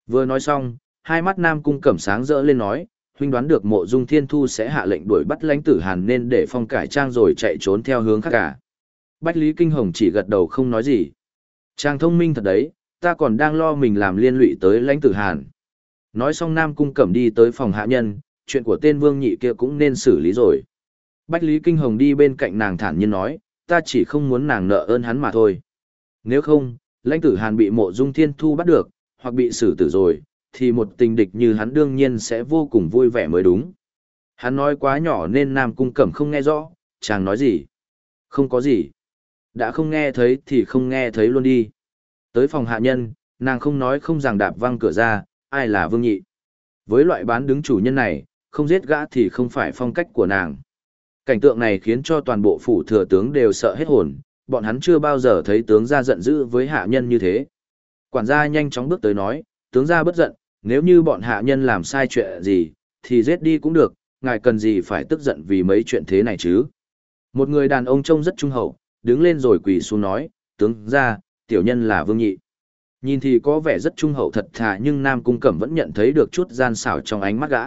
Vừa nói xong, hai mắt Nam Cung Cẩm sáng rỡ lên nói, huynh đoán được mộ dung thiên thu sẽ hạ lệnh đuổi bắt lãnh tử hàn nên để Phong cải trang rồi chạy trốn theo hướng khác cả. Bách Lý Kinh Hồng chỉ gật đầu không nói gì. Trang thông minh thật đấy, ta còn đang lo mình làm liên lụy tới lãnh tử hàn. Nói xong Nam Cung Cẩm đi tới phòng hạ nhân, chuyện của tên vương nhị kia cũng nên xử lý rồi. Bách Lý Kinh Hồng đi bên cạnh nàng thản nhiên nói, ta chỉ không muốn nàng nợ ơn hắn mà thôi. Nếu không, lãnh tử hàn bị mộ dung thiên thu bắt được, hoặc bị xử tử rồi, thì một tình địch như hắn đương nhiên sẽ vô cùng vui vẻ mới đúng. Hắn nói quá nhỏ nên Nam Cung Cẩm không nghe rõ, chàng nói gì? Không có gì. Đã không nghe thấy thì không nghe thấy luôn đi. Tới phòng hạ nhân, nàng không nói không rằng đạp văng cửa ra, ai là vương nhị. Với loại bán đứng chủ nhân này, không giết gã thì không phải phong cách của nàng. Cảnh tượng này khiến cho toàn bộ phủ thừa tướng đều sợ hết hồn, bọn hắn chưa bao giờ thấy tướng gia giận dữ với hạ nhân như thế. Quản gia nhanh chóng bước tới nói, tướng gia bất giận, nếu như bọn hạ nhân làm sai chuyện gì, thì giết đi cũng được, ngài cần gì phải tức giận vì mấy chuyện thế này chứ. Một người đàn ông trông rất trung hậu, đứng lên rồi quỳ xuống nói, tướng gia, tiểu nhân là vương nhị. Nhìn thì có vẻ rất trung hậu thật thà nhưng Nam Cung Cẩm vẫn nhận thấy được chút gian xảo trong ánh mắt gã.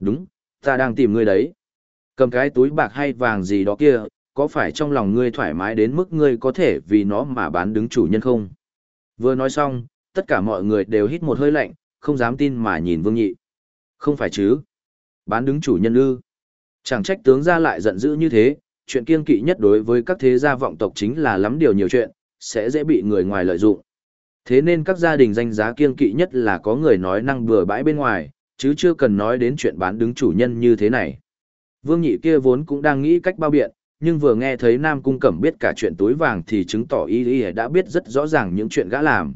Đúng, ta đang tìm ngươi đấy. Cầm cái túi bạc hay vàng gì đó kia, có phải trong lòng ngươi thoải mái đến mức ngươi có thể vì nó mà bán đứng chủ nhân không? Vừa nói xong, tất cả mọi người đều hít một hơi lạnh, không dám tin mà nhìn Vương Nhị. Không phải chứ? Bán đứng chủ nhân ư? Chẳng trách tướng gia lại giận dữ như thế, chuyện kiên kỵ nhất đối với các thế gia vọng tộc chính là lắm điều nhiều chuyện, sẽ dễ bị người ngoài lợi dụng. Thế nên các gia đình danh giá kiên kỵ nhất là có người nói năng bừa bãi bên ngoài, chứ chưa cần nói đến chuyện bán đứng chủ nhân như thế này. Vương nhị kia vốn cũng đang nghĩ cách bao biện, nhưng vừa nghe thấy Nam Cung Cẩm biết cả chuyện túi vàng thì chứng tỏ y y đã biết rất rõ ràng những chuyện gã làm.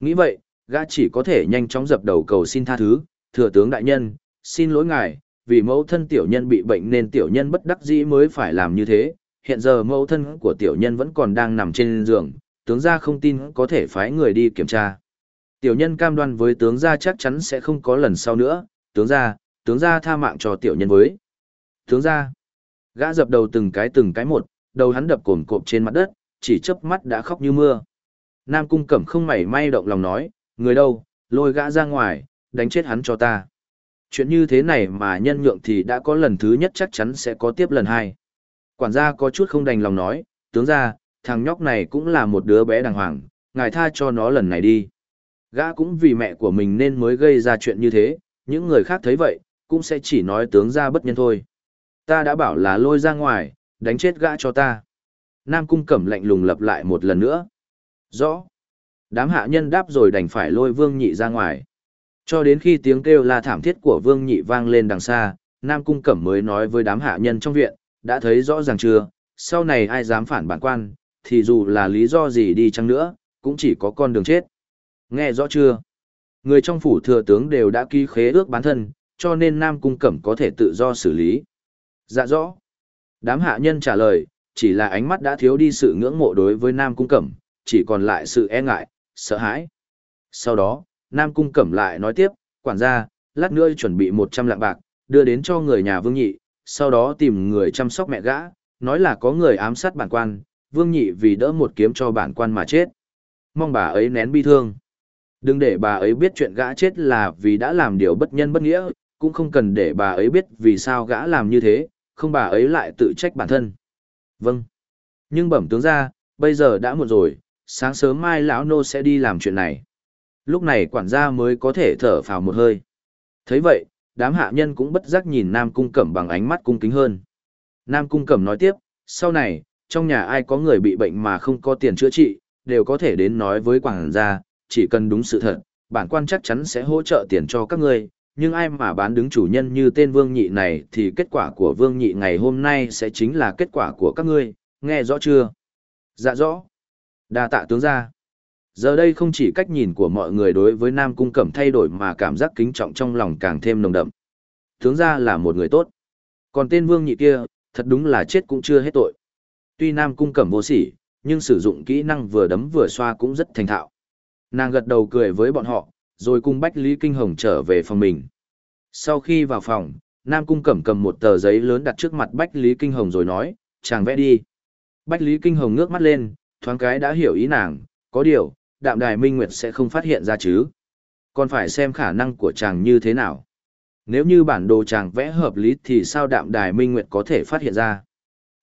Nghĩ vậy, gã chỉ có thể nhanh chóng dập đầu cầu xin tha thứ, thừa tướng đại nhân, xin lỗi ngài, vì mẫu thân tiểu nhân bị bệnh nên tiểu nhân bất đắc dĩ mới phải làm như thế, hiện giờ mẫu thân của tiểu nhân vẫn còn đang nằm trên giường, tướng gia không tin có thể phái người đi kiểm tra. Tiểu nhân cam đoan với tướng gia chắc chắn sẽ không có lần sau nữa, tướng gia, tướng gia tha mạng cho tiểu nhân với. Tướng gia, gã dập đầu từng cái từng cái một, đầu hắn đập cồn cộp trên mặt đất, chỉ chớp mắt đã khóc như mưa. Nam cung cẩm không mảy may động lòng nói, người đâu, lôi gã ra ngoài, đánh chết hắn cho ta. Chuyện như thế này mà nhân nhượng thì đã có lần thứ nhất chắc chắn sẽ có tiếp lần hai. Quản gia có chút không đành lòng nói, tướng gia, thằng nhóc này cũng là một đứa bé đàng hoàng, ngài tha cho nó lần này đi. Gã cũng vì mẹ của mình nên mới gây ra chuyện như thế, những người khác thấy vậy, cũng sẽ chỉ nói tướng gia bất nhân thôi. Ta đã bảo là lôi ra ngoài, đánh chết gã cho ta. Nam cung cẩm lạnh lùng lập lại một lần nữa. Rõ. Đám hạ nhân đáp rồi đành phải lôi vương nhị ra ngoài. Cho đến khi tiếng kêu la thảm thiết của vương nhị vang lên đằng xa, Nam cung cẩm mới nói với đám hạ nhân trong viện, đã thấy rõ ràng chưa, sau này ai dám phản bản quan, thì dù là lý do gì đi chăng nữa, cũng chỉ có con đường chết. Nghe rõ chưa? Người trong phủ thừa tướng đều đã ký khế ước bán thân, cho nên Nam Cung Cẩm có thể tự do xử lý. Dạ rõ. Đám hạ nhân trả lời, chỉ là ánh mắt đã thiếu đi sự ngưỡng mộ đối với Nam Cung Cẩm, chỉ còn lại sự e ngại, sợ hãi. Sau đó, Nam Cung Cẩm lại nói tiếp, quản gia, lát nữa chuẩn bị 100 lạng bạc, đưa đến cho người nhà Vương Nhị, sau đó tìm người chăm sóc mẹ gã, nói là có người ám sát bản quan, Vương Nhị vì đỡ một kiếm cho bản quan mà chết. Mong bà ấy nén bi thương. Đừng để bà ấy biết chuyện gã chết là vì đã làm điều bất nhân bất nghĩa, cũng không cần để bà ấy biết vì sao gã làm như thế, không bà ấy lại tự trách bản thân. Vâng. Nhưng bẩm tướng ra, bây giờ đã muộn rồi, sáng sớm mai lão nô sẽ đi làm chuyện này. Lúc này quản gia mới có thể thở phào một hơi. thấy vậy, đám hạ nhân cũng bất giác nhìn Nam Cung Cẩm bằng ánh mắt cung kính hơn. Nam Cung Cẩm nói tiếp, sau này, trong nhà ai có người bị bệnh mà không có tiền chữa trị, đều có thể đến nói với quản gia, chỉ cần đúng sự thật, bản quan chắc chắn sẽ hỗ trợ tiền cho các ngươi, nhưng ai mà bán đứng chủ nhân như tên Vương Nhị này thì kết quả của Vương Nhị ngày hôm nay sẽ chính là kết quả của các ngươi, nghe rõ chưa? Dạ rõ. Đa tạ tướng ra. Giờ đây không chỉ cách nhìn của mọi người đối với Nam Cung Cẩm thay đổi mà cảm giác kính trọng trong lòng càng thêm nồng đậm. Tướng ra là một người tốt. Còn tên Vương Nhị kia, thật đúng là chết cũng chưa hết tội. Tuy Nam Cung Cẩm vô sỉ, nhưng sử dụng kỹ năng vừa đấm vừa xoa cũng rất thành thạo. Nàng gật đầu cười với bọn họ, rồi cùng Bách Lý Kinh Hồng trở về phòng mình. Sau khi vào phòng, Nam Cung Cẩm cầm một tờ giấy lớn đặt trước mặt Bách Lý Kinh Hồng rồi nói, chàng vẽ đi. Bách Lý Kinh Hồng ngước mắt lên, thoáng cái đã hiểu ý nàng, có điều, đạm đài minh nguyệt sẽ không phát hiện ra chứ. Còn phải xem khả năng của chàng như thế nào. Nếu như bản đồ chàng vẽ hợp lý thì sao đạm đài minh nguyệt có thể phát hiện ra.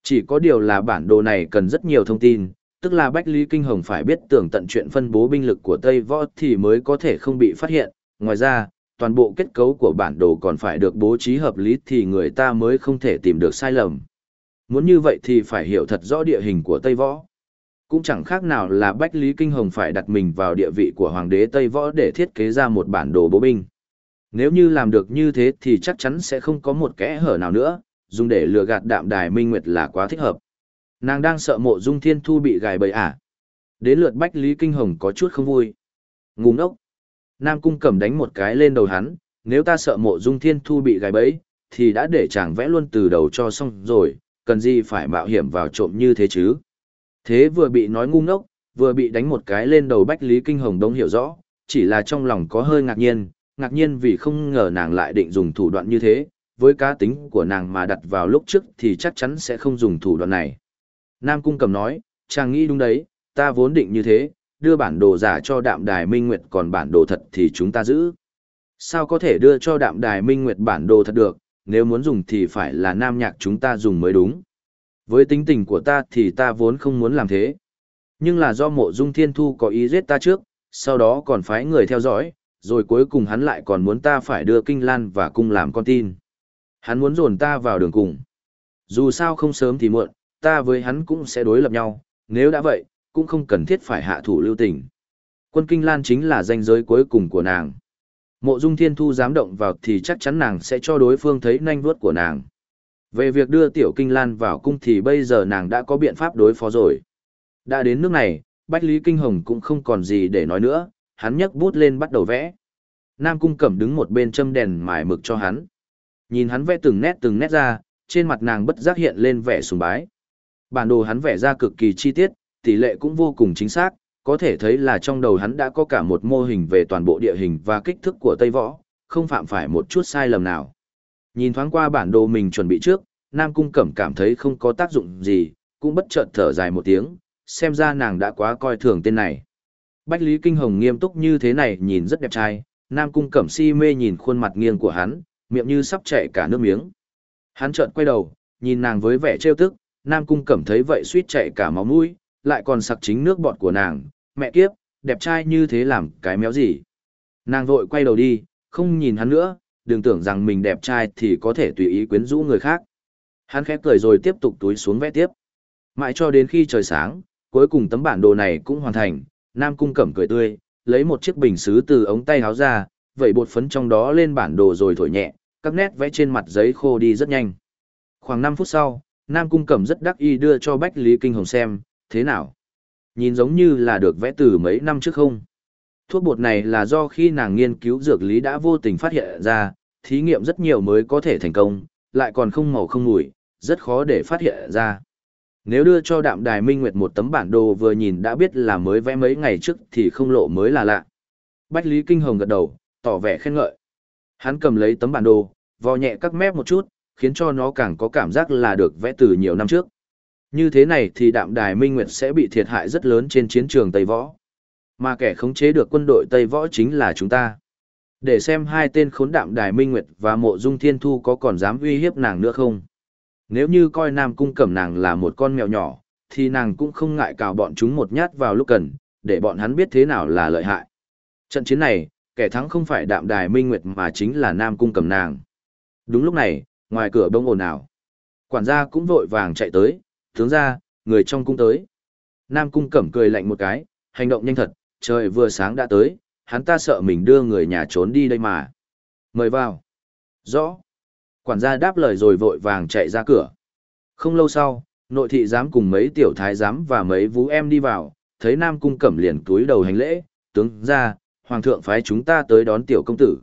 Chỉ có điều là bản đồ này cần rất nhiều thông tin, tức là Bách Lý Kinh Hồng phải biết tưởng tận chuyện phân bố binh lực của Tây Võ thì mới có thể không bị phát hiện. Ngoài ra, toàn bộ kết cấu của bản đồ còn phải được bố trí hợp lý thì người ta mới không thể tìm được sai lầm. Muốn như vậy thì phải hiểu thật rõ địa hình của Tây Võ. Cũng chẳng khác nào là Bách Lý Kinh Hồng phải đặt mình vào địa vị của Hoàng đế Tây Võ để thiết kế ra một bản đồ bố binh. Nếu như làm được như thế thì chắc chắn sẽ không có một kẽ hở nào nữa, dùng để lừa gạt đạm đài minh nguyệt là quá thích hợp. Nàng đang sợ mộ dung thiên thu bị gài bẫy à. Đến lượt Bách Lý Kinh Hồng có chút không vui. Ngu ngốc. Nam Cung cầm đánh một cái lên đầu hắn, nếu ta sợ mộ dung thiên thu bị gài bẫy, thì đã để chàng vẽ luôn từ đầu cho xong rồi, cần gì phải mạo hiểm vào trộm như thế chứ. Thế vừa bị nói ngu ngốc, vừa bị đánh một cái lên đầu Bách Lý Kinh Hồng đông hiểu rõ, chỉ là trong lòng có hơi ngạc nhiên, ngạc nhiên vì không ngờ nàng lại định dùng thủ đoạn như thế, với cá tính của nàng mà đặt vào lúc trước thì chắc chắn sẽ không dùng thủ đoạn này. Nam Cung cầm nói, chàng nghĩ đúng đấy, ta vốn định như thế, đưa bản đồ giả cho đạm đài minh nguyệt còn bản đồ thật thì chúng ta giữ. Sao có thể đưa cho đạm đài minh nguyệt bản đồ thật được, nếu muốn dùng thì phải là nam nhạc chúng ta dùng mới đúng. Với tính tình của ta thì ta vốn không muốn làm thế. Nhưng là do mộ dung thiên thu có ý giết ta trước, sau đó còn phái người theo dõi, rồi cuối cùng hắn lại còn muốn ta phải đưa kinh lan và cung làm con tin. Hắn muốn dồn ta vào đường cùng. Dù sao không sớm thì muộn, ta với hắn cũng sẽ đối lập nhau, nếu đã vậy, cũng không cần thiết phải hạ thủ lưu tình. Quân Kinh Lan chính là danh giới cuối cùng của nàng. Mộ Dung Thiên Thu dám động vào thì chắc chắn nàng sẽ cho đối phương thấy nanh vuốt của nàng. Về việc đưa Tiểu Kinh Lan vào cung thì bây giờ nàng đã có biện pháp đối phó rồi. Đã đến nước này, Bách Lý Kinh Hồng cũng không còn gì để nói nữa, hắn nhấc bút lên bắt đầu vẽ. Nam Cung Cẩm đứng một bên châm đèn mài mực cho hắn. Nhìn hắn vẽ từng nét từng nét ra, trên mặt nàng bất giác hiện lên vẻ sùng bái. Bản đồ hắn vẽ ra cực kỳ chi tiết, tỷ lệ cũng vô cùng chính xác, có thể thấy là trong đầu hắn đã có cả một mô hình về toàn bộ địa hình và kích thước của Tây Võ, không phạm phải một chút sai lầm nào. Nhìn thoáng qua bản đồ mình chuẩn bị trước, Nam Cung Cẩm cảm thấy không có tác dụng gì, cũng bất chợt thở dài một tiếng, xem ra nàng đã quá coi thường tên này. Bách Lý Kinh Hồng nghiêm túc như thế này nhìn rất đẹp trai, Nam Cung Cẩm si mê nhìn khuôn mặt nghiêng của hắn, miệng như sắp chảy cả nước miếng. Hắn chợt quay đầu, nhìn nàng với vẻ trêu tức, Nam Cung Cẩm thấy vậy suýt chảy cả máu mũi, lại còn sặc chính nước bọt của nàng, mẹ kiếp, đẹp trai như thế làm cái méo gì. Nàng vội quay đầu đi, không nhìn hắn nữa, đừng tưởng rằng mình đẹp trai thì có thể tùy ý quyến rũ người khác. Hắn khép cười rồi tiếp tục túi xuống vẽ tiếp. Mãi cho đến khi trời sáng, cuối cùng tấm bản đồ này cũng hoàn thành, Nam Cung Cẩm cười tươi, lấy một chiếc bình xứ từ ống tay áo ra, vậy bột phấn trong đó lên bản đồ rồi thổi nhẹ, các nét vẽ trên mặt giấy khô đi rất nhanh. Khoảng 5 phút sau, Nam Cung Cẩm rất đắc ý đưa cho Bách Lý Kinh Hồng xem, thế nào? Nhìn giống như là được vẽ từ mấy năm trước không? Thuốc bột này là do khi nàng nghiên cứu dược lý đã vô tình phát hiện ra, thí nghiệm rất nhiều mới có thể thành công, lại còn không màu không mùi, rất khó để phát hiện ra. Nếu đưa cho đạm đài minh nguyệt một tấm bản đồ vừa nhìn đã biết là mới vẽ mấy ngày trước thì không lộ mới là lạ. Bách Lý Kinh Hồng gật đầu, tỏ vẻ khen ngợi. Hắn cầm lấy tấm bản đồ, vò nhẹ các mép một chút, khiến cho nó càng có cảm giác là được vẽ từ nhiều năm trước. Như thế này thì đạm đài Minh Nguyệt sẽ bị thiệt hại rất lớn trên chiến trường Tây Võ. Mà kẻ khống chế được quân đội Tây Võ chính là chúng ta. Để xem hai tên khốn đạm đài Minh Nguyệt và mộ dung thiên thu có còn dám uy hiếp nàng nữa không. Nếu như coi Nam Cung Cẩm nàng là một con mèo nhỏ, thì nàng cũng không ngại cào bọn chúng một nhát vào lúc cần, để bọn hắn biết thế nào là lợi hại. Trận chiến này, kẻ thắng không phải đạm đài Minh Nguyệt mà chính là Nam Cung Cẩm nàng. Đúng lúc này, ngoài cửa bông ồn ào. Quản gia cũng vội vàng chạy tới, tướng ra, người trong cung tới. Nam cung cẩm cười lạnh một cái, hành động nhanh thật, trời vừa sáng đã tới, hắn ta sợ mình đưa người nhà trốn đi đây mà. Mời vào. Rõ. Quản gia đáp lời rồi vội vàng chạy ra cửa. Không lâu sau, nội thị giám cùng mấy tiểu thái giám và mấy vũ em đi vào, thấy Nam cung cẩm liền túi đầu hành lễ, tướng ra, hoàng thượng phái chúng ta tới đón tiểu công tử.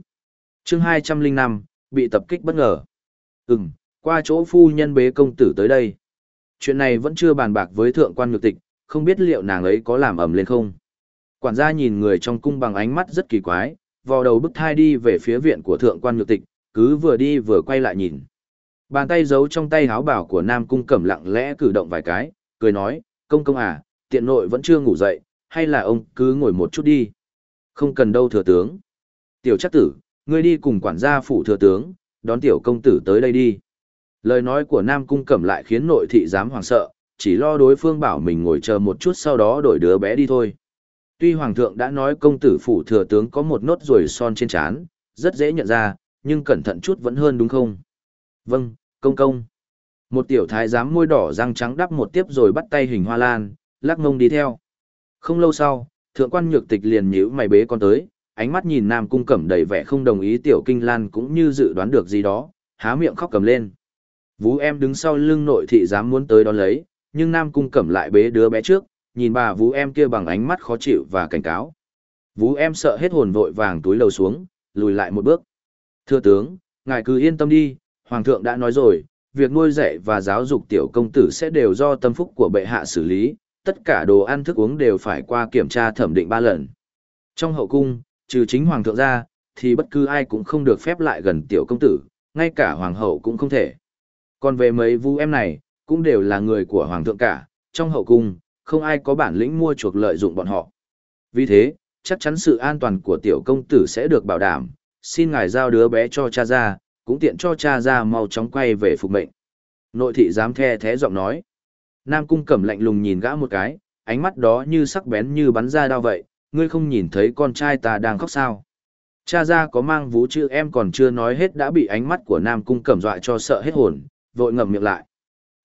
chương 205, bị tập kích bất ngờ. Ừm, qua chỗ phu nhân bế công tử tới đây chuyện này vẫn chưa bàn bạc với thượng quan nhược tịch, không biết liệu nàng ấy có làm ẩm lên không. Quản gia nhìn người trong cung bằng ánh mắt rất kỳ quái, vò đầu bức thai đi về phía viện của thượng quan nhược tịch, cứ vừa đi vừa quay lại nhìn. Bàn tay giấu trong tay háo bảo của Nam Cung Cẩm lặng lẽ cử động vài cái, cười nói, công công à, tiện nội vẫn chưa ngủ dậy, hay là ông cứ ngồi một chút đi. Không cần đâu thừa tướng. Tiểu chắc tử, ngươi đi cùng quản gia phủ thừa tướng, đón tiểu công tử tới đây đi. Lời nói của Nam Cung Cẩm lại khiến nội thị dám hoảng sợ, chỉ lo đối phương bảo mình ngồi chờ một chút sau đó đổi đứa bé đi thôi. Tuy Hoàng thượng đã nói công tử phủ thừa tướng có một nốt ruồi son trên trán, rất dễ nhận ra, nhưng cẩn thận chút vẫn hơn đúng không? Vâng, công công. Một tiểu thái giám môi đỏ răng trắng đắp một tiếp rồi bắt tay hình hoa lan, lắc mông đi theo. Không lâu sau, thượng quan nhược tịch liền nhíu mày bế con tới, ánh mắt nhìn nam cung cẩm đầy vẻ không đồng ý tiểu kinh lan cũng như dự đoán được gì đó, há miệng khóc cầm lên. Vú em đứng sau lưng nội thị dám muốn tới đón lấy, nhưng nam cung cẩm lại bế đứa bé trước, nhìn bà vú em kia bằng ánh mắt khó chịu và cảnh cáo. Vú em sợ hết hồn vội vàng túi lầu xuống, lùi lại một bước. Thưa tướng, ngài cứ yên tâm đi, Hoàng thượng đã nói rồi, việc nuôi dạy và giáo dục tiểu công tử sẽ đều do tâm phúc của bệ hạ xử lý, tất cả đồ ăn thức uống đều phải qua kiểm tra thẩm định ba lần. Trong hậu cung, trừ chính hoàng thượng ra, thì bất cứ ai cũng không được phép lại gần tiểu công tử, ngay cả hoàng hậu cũng không thể. Còn về mấy vu em này, cũng đều là người của hoàng thượng cả, trong hậu cung, không ai có bản lĩnh mua chuộc lợi dụng bọn họ. Vì thế, chắc chắn sự an toàn của tiểu công tử sẽ được bảo đảm, xin ngài giao đứa bé cho cha ra, cũng tiện cho cha ra mau chóng quay về phục mệnh. Nội thị dám the thế giọng nói. Nam cung cẩm lạnh lùng nhìn gã một cái, ánh mắt đó như sắc bén như bắn ra đao vậy, ngươi không nhìn thấy con trai ta đang khóc sao. Cha ra có mang vú chữ em còn chưa nói hết đã bị ánh mắt của Nam cung cẩm dọa cho sợ hết hồn, vội ngậm miệng lại.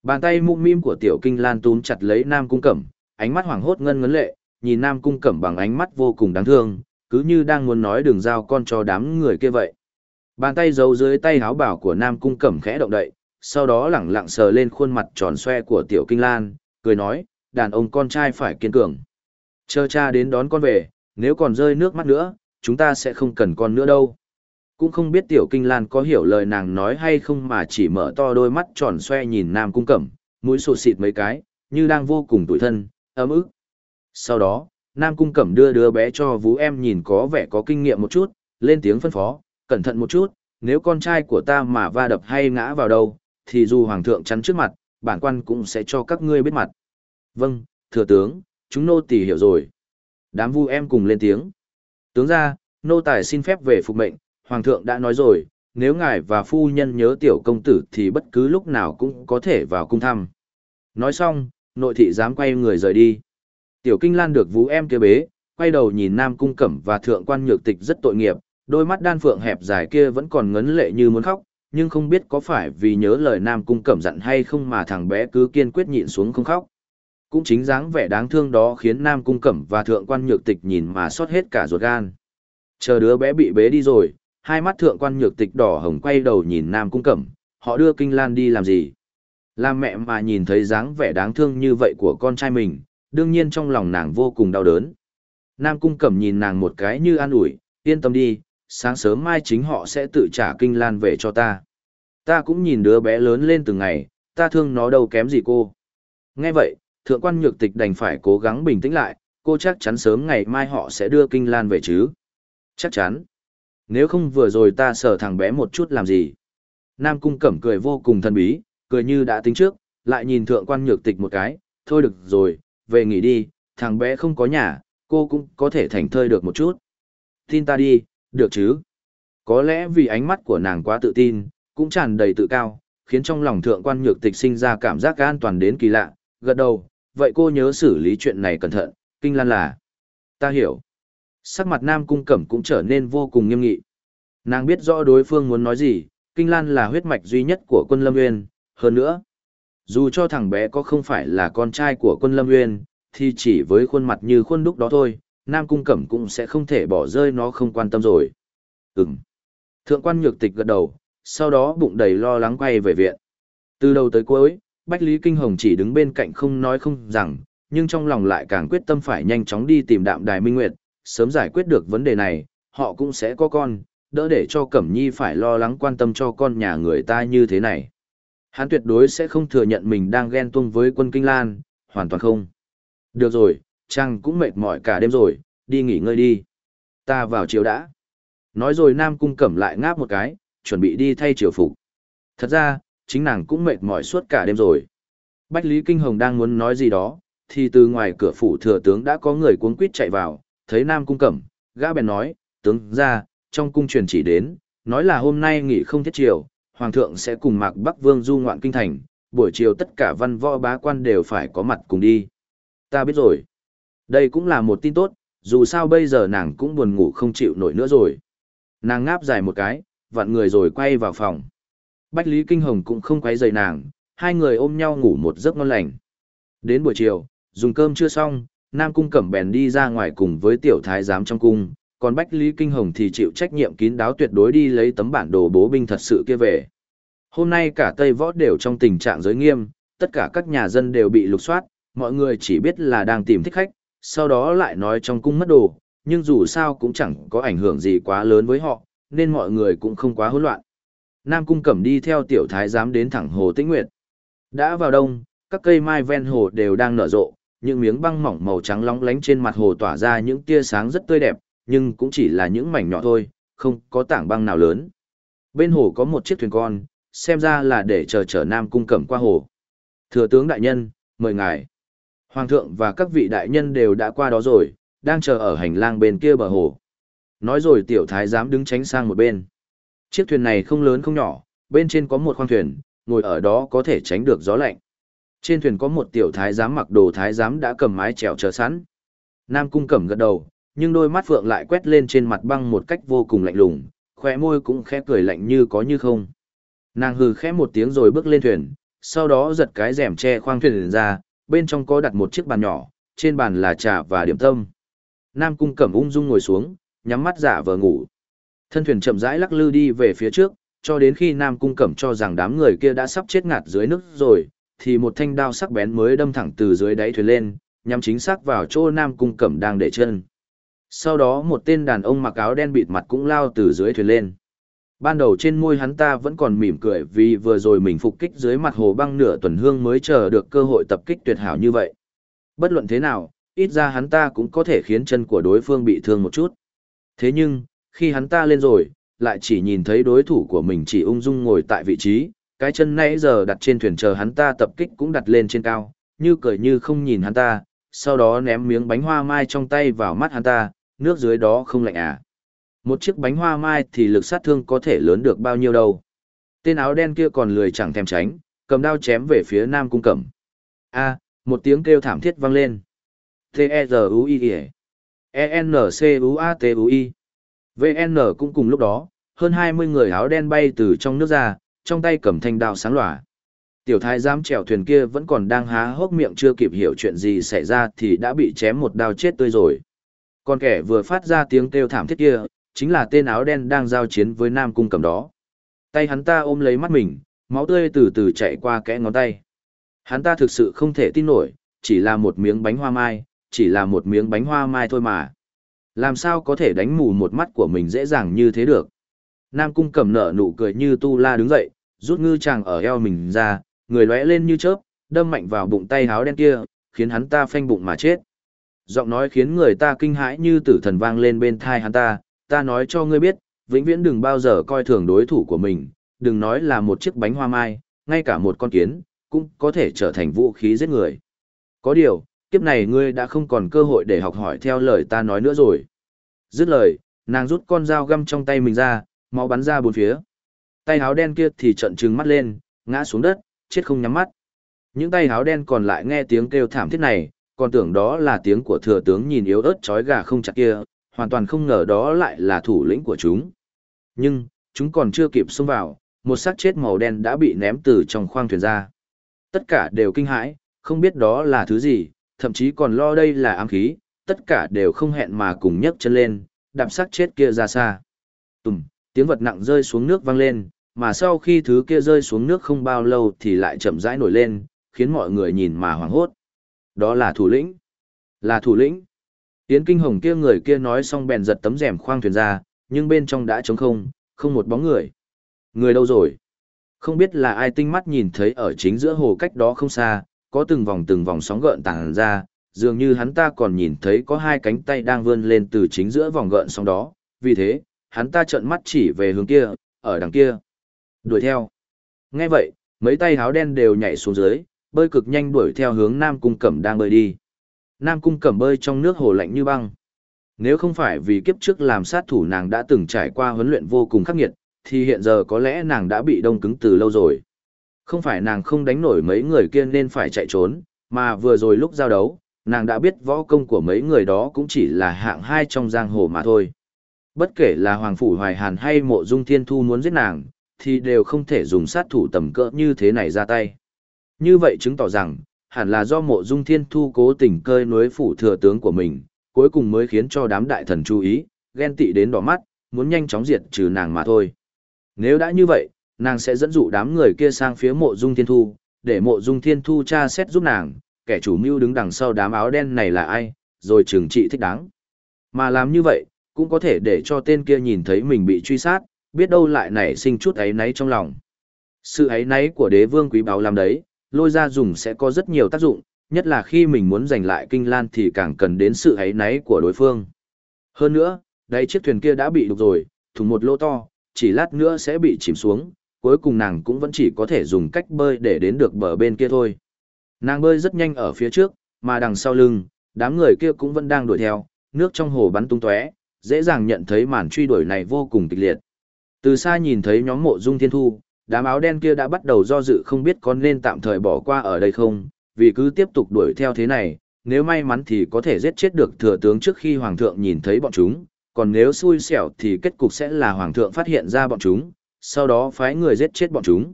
Bàn tay mũm mim của tiểu kinh lan túm chặt lấy Nam cung cẩm, ánh mắt hoảng hốt ngân ngấn lệ, nhìn Nam cung cẩm bằng ánh mắt vô cùng đáng thương, cứ như đang muốn nói đừng giao con cho đám người kia vậy. Bàn tay giấu dưới tay háo bảo của Nam Cung Cẩm khẽ động đậy, sau đó lẳng lặng sờ lên khuôn mặt tròn xoe của Tiểu Kinh Lan, cười nói, đàn ông con trai phải kiên cường. Chờ cha đến đón con về, nếu còn rơi nước mắt nữa, chúng ta sẽ không cần con nữa đâu. Cũng không biết Tiểu Kinh Lan có hiểu lời nàng nói hay không mà chỉ mở to đôi mắt tròn xoe nhìn Nam Cung Cẩm, mũi sụt xịt mấy cái, như đang vô cùng tủi thân, ấm ức. Sau đó, Nam Cung Cẩm đưa đứa bé cho vú em nhìn có vẻ có kinh nghiệm một chút, lên tiếng phân phó, cẩn thận một chút, nếu con trai của ta mà va đập hay ngã vào đâu, thì dù hoàng thượng chắn trước mặt, bản quan cũng sẽ cho các ngươi biết mặt. Vâng, thừa tướng, chúng nô tỳ hiểu rồi. Đám vu em cùng lên tiếng. Tướng ra, nô tài xin phép về phục mệnh, hoàng thượng đã nói rồi, nếu ngài và phu nhân nhớ tiểu công tử thì bất cứ lúc nào cũng có thể vào cung thăm. Nói xong, nội thị dám quay người rời đi. Tiểu kinh lan được vũ em kia bế, quay đầu nhìn nam cung cẩm và thượng quan nhược tịch rất tội nghiệp, Đôi mắt đan phượng hẹp dài kia vẫn còn ngấn lệ như muốn khóc, nhưng không biết có phải vì nhớ lời Nam Cung Cẩm dặn hay không mà thằng bé cứ kiên quyết nhịn xuống không khóc. Cũng chính dáng vẻ đáng thương đó khiến Nam Cung Cẩm và Thượng quan Nhược Tịch nhìn mà xót hết cả ruột gan. Chờ đứa bé bị bế đi rồi, hai mắt Thượng quan Nhược Tịch đỏ hồng quay đầu nhìn Nam Cung Cẩm, họ đưa Kinh Lan đi làm gì? Làm mẹ mà nhìn thấy dáng vẻ đáng thương như vậy của con trai mình, đương nhiên trong lòng nàng vô cùng đau đớn. Nam Cung Cẩm nhìn nàng một cái như an ủi, yên tâm đi, sáng sớm mai chính họ sẽ tự trả kinh lan về cho ta. Ta cũng nhìn đứa bé lớn lên từng ngày, ta thương nó đâu kém gì cô. Nghe vậy, thượng quan nhược tịch đành phải cố gắng bình tĩnh lại, cô chắc chắn sớm ngày mai họ sẽ đưa kinh lan về chứ. Chắc chắn. Nếu không vừa rồi ta sờ thằng bé một chút làm gì. Nam cung cẩm cười vô cùng thần bí, cười như đã tính trước, lại nhìn thượng quan nhược tịch một cái, thôi được rồi, về nghỉ đi, thằng bé không có nhà, cô cũng có thể thành thơi được một chút. Tin ta đi, được chứ? Có lẽ vì ánh mắt của nàng quá tự tin, cũng tràn đầy tự cao, khiến trong lòng thượng quan nhược tịch sinh ra cảm giác an toàn đến kỳ lạ, gật đầu, vậy cô nhớ xử lý chuyện này cẩn thận, kinh lan là. Ta hiểu. Sắc mặt nam cung cẩm cũng trở nên vô cùng nghiêm nghị. Nàng biết rõ đối phương muốn nói gì, kinh lan là huyết mạch duy nhất của quân lâm uyên. hơn nữa. Dù cho thằng bé có không phải là con trai của quân lâm uyên, thì chỉ với khuôn mặt như khuôn đúc đó thôi, Nam Cung Cẩm cũng sẽ không thể bỏ rơi nó không quan tâm rồi. Ừm. Thượng quan nhược tịch gật đầu, sau đó bụng đầy lo lắng quay về viện. Từ đầu tới cuối, Bách Lý Kinh Hồng chỉ đứng bên cạnh không nói không rằng, nhưng trong lòng lại càng quyết tâm phải nhanh chóng đi tìm đạm đài minh nguyệt, sớm giải quyết được vấn đề này, họ cũng sẽ có con, đỡ để cho Cẩm Nhi phải lo lắng quan tâm cho con nhà người ta như thế này. Hắn tuyệt đối sẽ không thừa nhận mình đang ghen tuông với quân Kinh Lan, hoàn toàn không. Được rồi, chàng cũng mệt mỏi cả đêm rồi, đi nghỉ ngơi đi. Ta vào chiều đã. Nói rồi Nam Cung Cẩm lại ngáp một cái, chuẩn bị đi thay triều phục. Thật ra, chính nàng cũng mệt mỏi suốt cả đêm rồi. Bách Lý Kinh Hồng đang muốn nói gì đó, thì từ ngoài cửa phủ thừa tướng đã có người cuống quýt chạy vào, thấy Nam Cung Cẩm, gã bèn nói, tướng ra, trong cung truyền chỉ đến, nói là hôm nay nghỉ không thiết triều, Hoàng thượng sẽ cùng Mạc Bắc Vương du ngoạn kinh thành, buổi chiều tất cả văn võ bá quan đều phải có mặt cùng đi. Ta biết rồi. Đây cũng là một tin tốt, dù sao bây giờ nàng cũng buồn ngủ không chịu nổi nữa rồi. Nàng ngáp dài một cái, vặn người rồi quay vào phòng. Bách Lý Kinh Hồng cũng không quấy rầy nàng, hai người ôm nhau ngủ một giấc ngon lành. Đến buổi chiều, dùng cơm chưa xong, Nam Cung Cẩm bèn đi ra ngoài cùng với tiểu thái giám trong cung, còn Bách Lý Kinh Hồng thì chịu trách nhiệm kín đáo tuyệt đối đi lấy tấm bản đồ bố binh thật sự kia về. Hôm nay cả Tây Võ đều trong tình trạng giới nghiêm, tất cả các nhà dân đều bị lục soát, mọi người chỉ biết là đang tìm thích khách, sau đó lại nói trong cung mất đồ, nhưng dù sao cũng chẳng có ảnh hưởng gì quá lớn với họ, nên mọi người cũng không quá hỗn loạn. Nam Cung Cẩm đi theo tiểu thái giám đến thẳng hồ Tĩnh Nguyệt. Đã vào đông, các cây mai ven hồ đều đang nở rộ, những miếng băng mỏng màu trắng lóng lánh trên mặt hồ tỏa ra những tia sáng rất tươi đẹp, nhưng cũng chỉ là những mảnh nhỏ thôi, không có tảng băng nào lớn. Bên hồ có một chiếc thuyền con, xem ra là để chờ chở Nam Cung Cẩm qua hồ. Thừa tướng đại nhân, mời ngài. Hoàng thượng và các vị đại nhân đều đã qua đó rồi, đang chờ ở hành lang bên kia bờ hồ. Nói rồi tiểu thái giám đứng tránh sang một bên. Chiếc thuyền này không lớn không nhỏ, bên trên có một khoang thuyền, ngồi ở đó có thể tránh được gió lạnh. Trên thuyền có một tiểu thái giám mặc đồ thái giám đã cầm mái chèo chờ sẵn. Nam cung cẩm gật đầu, nhưng đôi mắt phượng lại quét lên trên mặt băng một cách vô cùng lạnh lùng, khóe môi cũng khẽ cười lạnh như có như không. Nàng hừ khẽ một tiếng rồi bước lên thuyền, sau đó giật cái rèm che khoang thuyền ra, bên trong có đặt một chiếc bàn nhỏ, trên bàn là trà và điểm tâm. Nam cung cẩm ung dung ngồi xuống, nhắm mắt giả vờ ngủ. Thân thuyền chậm rãi lắc lư đi về phía trước, cho đến khi Nam cung cẩm cho rằng đám người kia đã sắp chết ngạt dưới nước rồi, thì một thanh đao sắc bén mới đâm thẳng từ dưới đáy thuyền lên, nhắm chính xác vào chỗ Nam cung cẩm đang để chân. Sau đó một tên đàn ông mặc áo đen bịt mặt cũng lao từ dưới thuyền lên. Ban đầu trên môi hắn ta vẫn còn mỉm cười vì vừa rồi mình phục kích dưới mặt hồ băng nửa tuần hương mới chờ được cơ hội tập kích tuyệt hảo như vậy. Bất luận thế nào, ít ra hắn ta cũng có thể khiến chân của đối phương bị thương một chút. Thế nhưng, khi hắn ta lên rồi, lại chỉ nhìn thấy đối thủ của mình chỉ ung dung ngồi tại vị trí, cái chân nãy giờ đặt trên thuyền chờ hắn ta tập kích cũng đặt lên trên cao, như cười như không nhìn hắn ta, sau đó ném miếng bánh hoa mai trong tay vào mắt hắn ta, nước dưới đó không lạnh à. Một chiếc bánh hoa mai thì lực sát thương có thể lớn được bao nhiêu đâu. Tên áo đen kia còn lười chẳng thèm tránh, cầm đao chém về phía nam cung cẩm. A, một tiếng kêu thảm thiết vang lên. T-E-Z-U-I-E. E-N-C-U-A-T-U-I. VN cũng cùng lúc đó, hơn 20 người áo đen bay từ trong nước ra, trong tay cầm thanh đao sáng lòa. Tiểu thái giám chèo thuyền kia vẫn còn đang há hốc miệng chưa kịp hiểu chuyện gì xảy ra thì đã bị chém một đao chết tươi rồi. Còn kẻ vừa phát ra tiếng kêu thảm thiết kia, chính là tên áo đen đang giao chiến với nam cung cầm đó. Tay hắn ta ôm lấy mắt mình, máu tươi từ từ chạy qua kẽ ngón tay. Hắn ta thực sự không thể tin nổi, chỉ là một miếng bánh hoa mai, chỉ là một miếng bánh hoa mai thôi mà. Làm sao có thể đánh mù một mắt của mình dễ dàng như thế được. Nam cung cầm nở nụ cười như tu la đứng dậy, rút ngư chàng ở eo mình ra, người lóe lên như chớp, đâm mạnh vào bụng tay háo đen kia, khiến hắn ta phanh bụng mà chết. Giọng nói khiến người ta kinh hãi như tử thần vang lên bên thai hắn ta, ta nói cho ngươi biết, vĩnh viễn đừng bao giờ coi thường đối thủ của mình, đừng nói là một chiếc bánh hoa mai, ngay cả một con kiến, cũng có thể trở thành vũ khí giết người. Có điều, kiếp này ngươi đã không còn cơ hội để học hỏi theo lời ta nói nữa rồi. Dứt lời, nàng rút con dao găm trong tay mình ra, máu bắn ra bốn phía. Tay háo đen kia thì trận trừng mắt lên, ngã xuống đất, chết không nhắm mắt. Những tay háo đen còn lại nghe tiếng kêu thảm thiết này, còn tưởng đó là tiếng của thừa tướng nhìn yếu ớt chói gà không chặt kia, hoàn toàn không ngờ đó lại là thủ lĩnh của chúng. Nhưng, chúng còn chưa kịp xông vào, một xác chết màu đen đã bị ném từ trong khoang thuyền ra. Tất cả đều kinh hãi, không biết đó là thứ gì, thậm chí còn lo đây là ám khí, tất cả đều không hẹn mà cùng nhấc chân lên, đạp xác chết kia ra xa. Tùm, tiếng vật nặng rơi xuống nước vang lên, mà sau khi thứ kia rơi xuống nước không bao lâu thì lại chậm rãi nổi lên, khiến mọi người nhìn mà hoảng hốt. Đó là thủ lĩnh. Là thủ lĩnh. Yến Kinh Hồng kia người kia nói xong bèn giật tấm rèm khoang thuyền ra, nhưng bên trong đã trống không, không một bóng người. Người đâu rồi? Không biết là ai tinh mắt nhìn thấy ở chính giữa hồ cách đó không xa, có từng vòng từng vòng sóng gợn tàng ra, dường như hắn ta còn nhìn thấy có hai cánh tay đang vươn lên từ chính giữa vòng gợn sóng đó, vì thế, hắn ta trợn mắt chỉ về hướng kia, ở đằng kia. Đuổi theo. Nghe vậy, mấy tay háo đen đều nhảy xuống dưới, bơi cực nhanh đuổi theo hướng Nam Cung Cẩm đang bơi đi. Nam Cung Cẩm bơi trong nước hồ lạnh như băng. Nếu không phải vì kiếp trước làm sát thủ nàng đã từng trải qua huấn luyện vô cùng khắc nghiệt, thì hiện giờ có lẽ nàng đã bị đông cứng từ lâu rồi. Không phải nàng không đánh nổi mấy người kia nên phải chạy trốn, mà vừa rồi lúc giao đấu, nàng đã biết võ công của mấy người đó cũng chỉ là hạng hai trong giang hồ mà thôi. Bất kể là Hoàng Phủ Hoài Hàn hay Mộ Dung Thiên Thu muốn giết nàng, thì đều không thể dùng sát thủ tầm cỡ như thế này ra tay. Như vậy chứng tỏ rằng, hẳn là do Mộ Dung Thiên Thu cố tình cơi nối phủ thừa tướng của mình, cuối cùng mới khiến cho đám đại thần chú ý, ghen tị đến đỏ mắt, muốn nhanh chóng diệt trừ nàng mà thôi. Nếu đã như vậy, nàng sẽ dẫn dụ đám người kia sang phía Mộ Dung Thiên Thu, để Mộ Dung Thiên Thu tra xét giúp nàng, kẻ chủ mưu đứng đằng sau đám áo đen này là ai, rồi trừng trị thích đáng. Mà làm như vậy, cũng có thể để cho tên kia nhìn thấy mình bị truy sát, biết đâu lại nảy sinh chút ấy náy trong lòng. Sự ấy náy của đế vương quý báo làm đấy, lôi ra dùng sẽ có rất nhiều tác dụng, nhất là khi mình muốn giành lại kinh lan thì càng cần đến sự ấy náy của đối phương. Hơn nữa, đấy chiếc thuyền kia đã bị đục rồi, thùng một lỗ to, chỉ lát nữa sẽ bị chìm xuống, cuối cùng nàng cũng vẫn chỉ có thể dùng cách bơi để đến được bờ bên kia thôi. Nàng bơi rất nhanh ở phía trước, mà đằng sau lưng, đám người kia cũng vẫn đang đuổi theo, nước trong hồ bắn tung tóe, dễ dàng nhận thấy màn truy đuổi này vô cùng kịch liệt. Từ xa nhìn thấy nhóm mộ dung thiên thu, đám áo đen kia đã bắt đầu do dự không biết có nên tạm thời bỏ qua ở đây không, vì cứ tiếp tục đuổi theo thế này, nếu may mắn thì có thể giết chết được thừa tướng trước khi hoàng thượng nhìn thấy bọn chúng, còn nếu xui xẻo thì kết cục sẽ là hoàng thượng phát hiện ra bọn chúng, sau đó phái người giết chết bọn chúng.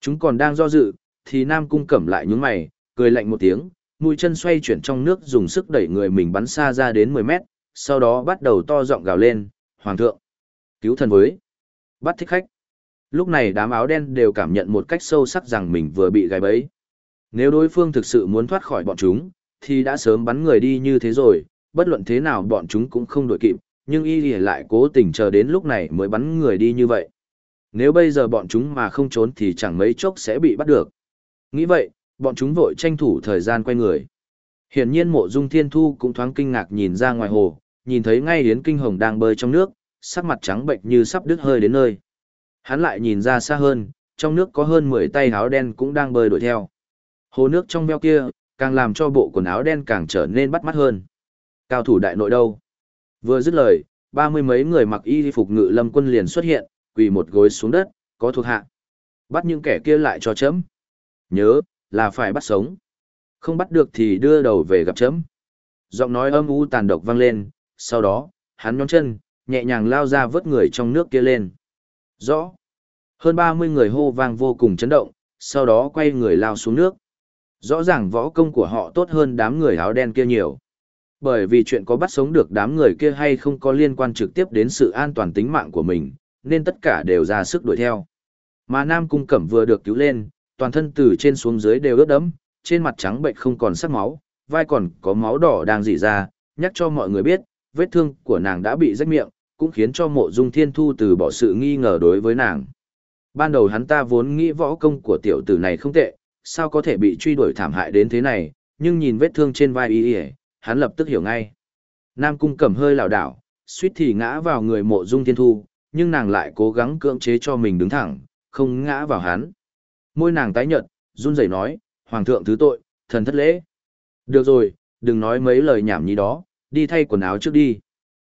Chúng còn đang do dự, thì Nam Cung Cẩm lại nhướng mày, cười lạnh một tiếng, mũi chân xoay chuyển trong nước dùng sức đẩy người mình bắn xa ra đến 10 mét, sau đó bắt đầu to giọng gào lên, Hoàng thượng, cứu thần với, bắt thích khách. Lúc này đám áo đen đều cảm nhận một cách sâu sắc rằng mình vừa bị gài bẫy. Nếu đối phương thực sự muốn thoát khỏi bọn chúng, thì đã sớm bắn người đi như thế rồi, bất luận thế nào bọn chúng cũng không đội kịp, nhưng y lại cố tình chờ đến lúc này mới bắn người đi như vậy. Nếu bây giờ bọn chúng mà không trốn thì chẳng mấy chốc sẽ bị bắt được. Nghĩ vậy, bọn chúng vội tranh thủ thời gian quay người. Hiển nhiên mộ dung thiên thu cũng thoáng kinh ngạc nhìn ra ngoài hồ, nhìn thấy ngay Yến Kinh Hồng đang bơi trong nước, sắc mặt trắng bệnh như sắp đứt hơi đến nơi. Hắn lại nhìn ra xa hơn, trong nước có hơn 10 tay áo đen cũng đang bơi đuổi theo. Hồ nước trong veo kia, càng làm cho bộ quần áo đen càng trở nên bắt mắt hơn. Cao thủ đại nội đâu? Vừa dứt lời, ba mươi mấy người mặc y phục ngự lâm quân liền xuất hiện, quỳ một gối xuống đất, có thuộc hạ. Bắt những kẻ kia lại cho chấm. Nhớ, là phải bắt sống. Không bắt được thì đưa đầu về gặp chấm. Giọng nói âm u tàn độc vang lên, sau đó, hắn nhón chân, nhẹ nhàng lao ra vớt người trong nước kia lên. Rõ. Hơn 30 người hô vang vô cùng chấn động, sau đó quay người lao xuống nước. Rõ ràng võ công của họ tốt hơn đám người áo đen kia nhiều. Bởi vì chuyện có bắt sống được đám người kia hay không có liên quan trực tiếp đến sự an toàn tính mạng của mình, nên tất cả đều ra sức đuổi theo. Mà Nam Cung Cẩm vừa được cứu lên, toàn thân từ trên xuống dưới đều ướt đẫm, trên mặt trắng bệnh không còn sắc máu, vai còn có máu đỏ đang rỉ ra, nhắc cho mọi người biết, vết thương của nàng đã bị rách miệng, cũng khiến cho mộ dung thiên thu từ bỏ sự nghi ngờ đối với nàng. Ban đầu hắn ta vốn nghĩ võ công của tiểu tử này không tệ, sao có thể bị truy đuổi thảm hại đến thế này, nhưng nhìn vết thương trên vai y y, hắn lập tức hiểu ngay. Nam cung cầm hơi lảo đảo, suýt thì ngã vào người mộ dung thiên thu, nhưng nàng lại cố gắng cưỡng chế cho mình đứng thẳng, không ngã vào hắn. Môi nàng tái nhợt, run rẩy nói, Hoàng thượng thứ tội, thần thất lễ. Được rồi, đừng nói mấy lời nhảm nhí đó, đi thay quần áo trước đi.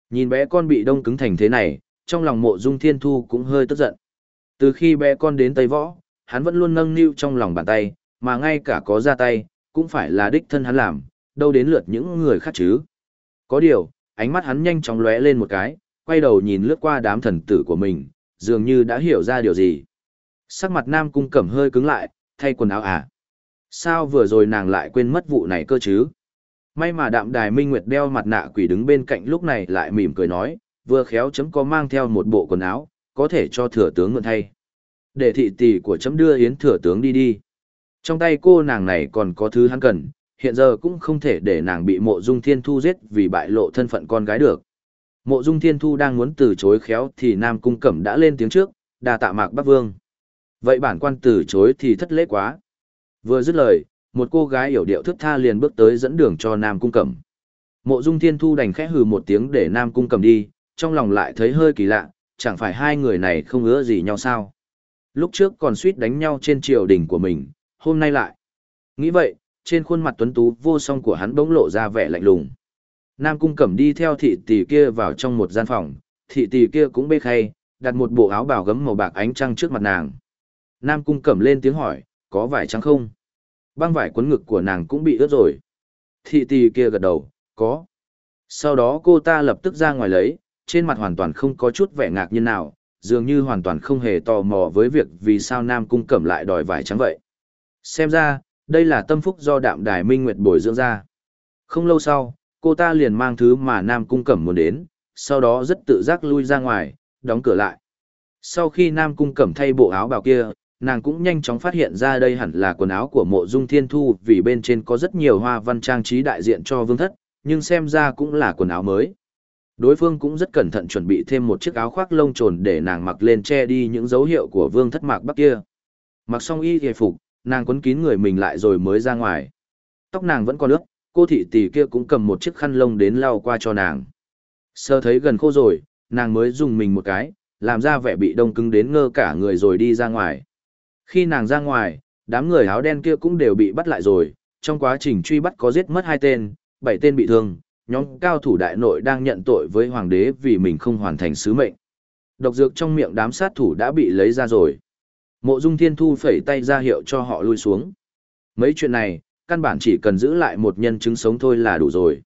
Nhìn bé con bị đông cứng thành thế này, trong lòng mộ dung thiên thu cũng hơi tức giận. Từ khi bé con đến Tây Võ, hắn vẫn luôn nâng niu trong lòng bàn tay, mà ngay cả có ra tay, cũng phải là đích thân hắn làm, đâu đến lượt những người khác chứ. Có điều, ánh mắt hắn nhanh chóng lóe lên một cái, quay đầu nhìn lướt qua đám thần tử của mình, dường như đã hiểu ra điều gì. Sắc mặt nam cung cẩm hơi cứng lại, thay quần áo à. Sao vừa rồi nàng lại quên mất vụ này cơ chứ? May mà đạm đài minh nguyệt đeo mặt nạ quỷ đứng bên cạnh lúc này lại mỉm cười nói, vừa khéo chấm có mang theo một bộ quần áo, có thể cho thừa tướng mượn thay. Để thị tỷ của chấm đưa yến thừa tướng đi đi. Trong tay cô nàng này còn có thứ hắn cần, hiện giờ cũng không thể để nàng bị mộ dung thiên thu giết vì bại lộ thân phận con gái được. Mộ dung thiên thu đang muốn từ chối khéo thì Nam Cung Cẩm đã lên tiếng trước, đà tạ mạc Bắc Vương. Vậy bản quan từ chối thì thất lễ quá. Vừa dứt lời, một cô gái hiểu điệu thức tha liền bước tới dẫn đường cho Nam Cung Cẩm. Mộ Dung Thiên Thu đành khẽ hừ một tiếng để Nam Cung Cẩm đi, trong lòng lại thấy hơi kỳ lạ, chẳng phải hai người này không ứa gì nhau sao. Lúc trước còn suýt đánh nhau trên triều đình của mình, hôm nay lại. Nghĩ vậy, trên khuôn mặt tuấn tú vô song của hắn bỗng lộ ra vẻ lạnh lùng. Nam Cung Cẩm đi theo thị tỷ kia vào trong một gian phòng, thị tỷ kia cũng bê khay, đặt một bộ áo bào gấm màu bạc ánh trăng trước mặt nàng. Nam Cung Cẩm lên tiếng hỏi, có vải trắng không? Băng vải quấn ngực của nàng cũng bị ướt rồi. Thị tì kia gật đầu, có. Sau đó cô ta lập tức ra ngoài lấy, trên mặt hoàn toàn không có chút vẻ ngạc nhiên nào, dường như hoàn toàn không hề tò mò với việc vì sao Nam Cung Cẩm lại đòi vải trắng vậy. Xem ra, đây là tâm phúc do đạm đài minh nguyệt bồi dưỡng ra. Không lâu sau, cô ta liền mang thứ mà Nam Cung Cẩm muốn đến, sau đó rất tự giác lui ra ngoài, đóng cửa lại. Sau khi Nam Cung Cẩm thay bộ áo bào kia, nàng cũng nhanh chóng phát hiện ra đây hẳn là quần áo của mộ dung thiên thu vì bên trên có rất nhiều hoa văn trang trí đại diện cho vương thất, nhưng xem ra cũng là quần áo mới. Đối phương cũng rất cẩn thận chuẩn bị thêm một chiếc áo khoác lông trồn để nàng mặc lên che đi những dấu hiệu của vương thất mạc bắc kia. Mặc xong y hề phục, nàng quấn kín người mình lại rồi mới ra ngoài. Tóc nàng vẫn còn ướt, cô thị tỷ kia cũng cầm một chiếc khăn lông đến lau qua cho nàng. Sơ thấy gần khô rồi, nàng mới dùng mình một cái, làm ra vẻ bị đông cứng đến ngơ cả người rồi đi ra ngoài. Khi nàng ra ngoài, đám người áo đen kia cũng đều bị bắt lại rồi, trong quá trình truy bắt có giết mất hai tên, bảy tên bị thương, nhóm cao thủ đại nội đang nhận tội với hoàng đế vì mình không hoàn thành sứ mệnh. Độc dược trong miệng đám sát thủ đã bị lấy ra rồi. Mộ Dung Thiên Thu phẩy tay ra hiệu cho họ lui xuống. Mấy chuyện này, căn bản chỉ cần giữ lại một nhân chứng sống thôi là đủ rồi.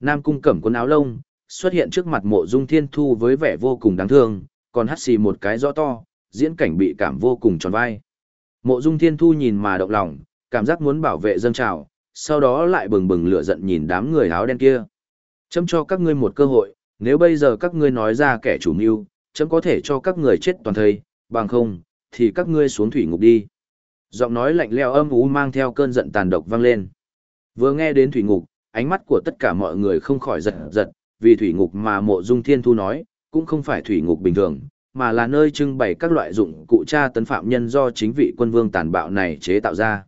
Nam Cung cẩm quần áo lông, xuất hiện trước mặt Mộ Dung Thiên Thu với vẻ vô cùng đáng thương, còn hắt xì một cái rõ to, diễn cảnh bị cảm vô cùng tròn vai. Mộ Dung Thiên Thu nhìn mà động lòng, cảm giác muốn bảo vệ dâng trào, sau đó lại bừng bừng lửa giận nhìn đám người áo đen kia. Chấm cho các ngươi một cơ hội, nếu bây giờ các ngươi nói ra kẻ chủ mưu, chấm có thể cho các người chết toàn thây, bằng không, thì các ngươi xuống thủy ngục đi. Giọng nói lạnh lẽo âm u mang theo cơn giận tàn độc vang lên. Vừa nghe đến thủy ngục, ánh mắt của tất cả mọi người không khỏi giật giật, vì thủy ngục mà mộ dung thiên thu nói, cũng không phải thủy ngục bình thường, mà là nơi trưng bày các loại dụng cụ tra tấn phạm nhân do chính vị quân vương tàn bạo này chế tạo ra.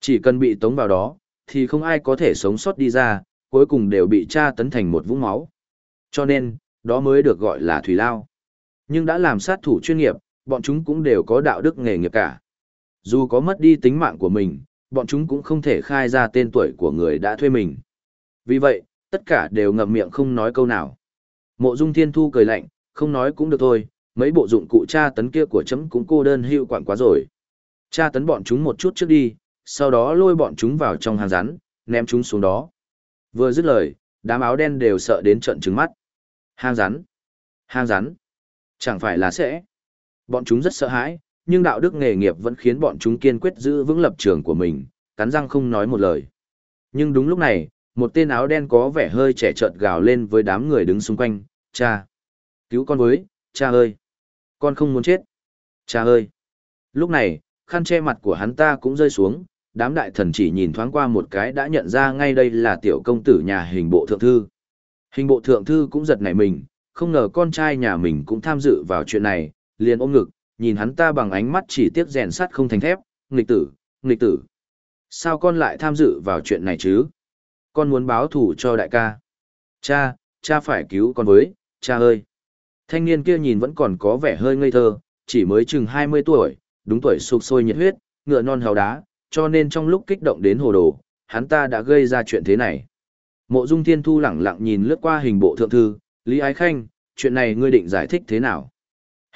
Chỉ cần bị tống vào đó, thì không ai có thể sống sót đi ra, cuối cùng đều bị tra tấn thành một vũng máu. Cho nên, đó mới được gọi là thủy lao. Nhưng đã làm sát thủ chuyên nghiệp, bọn chúng cũng đều có đạo đức nghề nghiệp cả. Dù có mất đi tính mạng của mình, bọn chúng cũng không thể khai ra tên tuổi của người đã thuê mình. Vì vậy, tất cả đều ngậm miệng không nói câu nào. Mộ Dung Thiên Thu cười lạnh, không nói cũng được thôi, mấy bộ dụng cụ tra tấn kia của chấm cũng cô đơn hữu quản quá rồi. Tra tấn bọn chúng một chút trước đi, sau đó lôi bọn chúng vào trong hang rắn, ném chúng xuống đó. Vừa dứt lời, đám áo đen đều sợ đến trận trứng mắt. Hang rắn. Hang rắn. Chẳng phải là sẽ. Bọn chúng rất sợ hãi, nhưng đạo đức nghề nghiệp vẫn khiến bọn chúng kiên quyết giữ vững lập trường của mình, cắn răng không nói một lời. Nhưng đúng lúc này, một tên áo đen có vẻ hơi trẻ trợt gào lên với đám người đứng xung quanh, cha. Cứu con với, cha ơi. Con không muốn chết. Cha ơi. Lúc này, khăn che mặt của hắn ta cũng rơi xuống, đám đại thần chỉ nhìn thoáng qua một cái đã nhận ra ngay đây là tiểu công tử nhà hình bộ thượng thư. Hình bộ thượng thư cũng giật nảy mình, không ngờ con trai nhà mình cũng tham dự vào chuyện này, liền ôm ngực, nhìn hắn ta bằng ánh mắt chỉ tiếc rèn sắt không thành thép, nghịch tử, nghịch tử. Sao con lại tham dự vào chuyện này chứ? Con muốn báo thù cho đại ca. Cha, cha phải cứu con với, cha ơi. Thanh niên kia nhìn vẫn còn có vẻ hơi ngây thơ, chỉ mới chừng 20 tuổi, đúng tuổi sụp sôi nhiệt huyết, ngựa non hào đá, cho nên trong lúc kích động đến hồ đồ, hắn ta đã gây ra chuyện thế này. Mộ Dung Thiên Thu lẳng lặng nhìn lướt qua hình bộ thượng thư, Lý Ái Khanh, chuyện này ngươi định giải thích thế nào?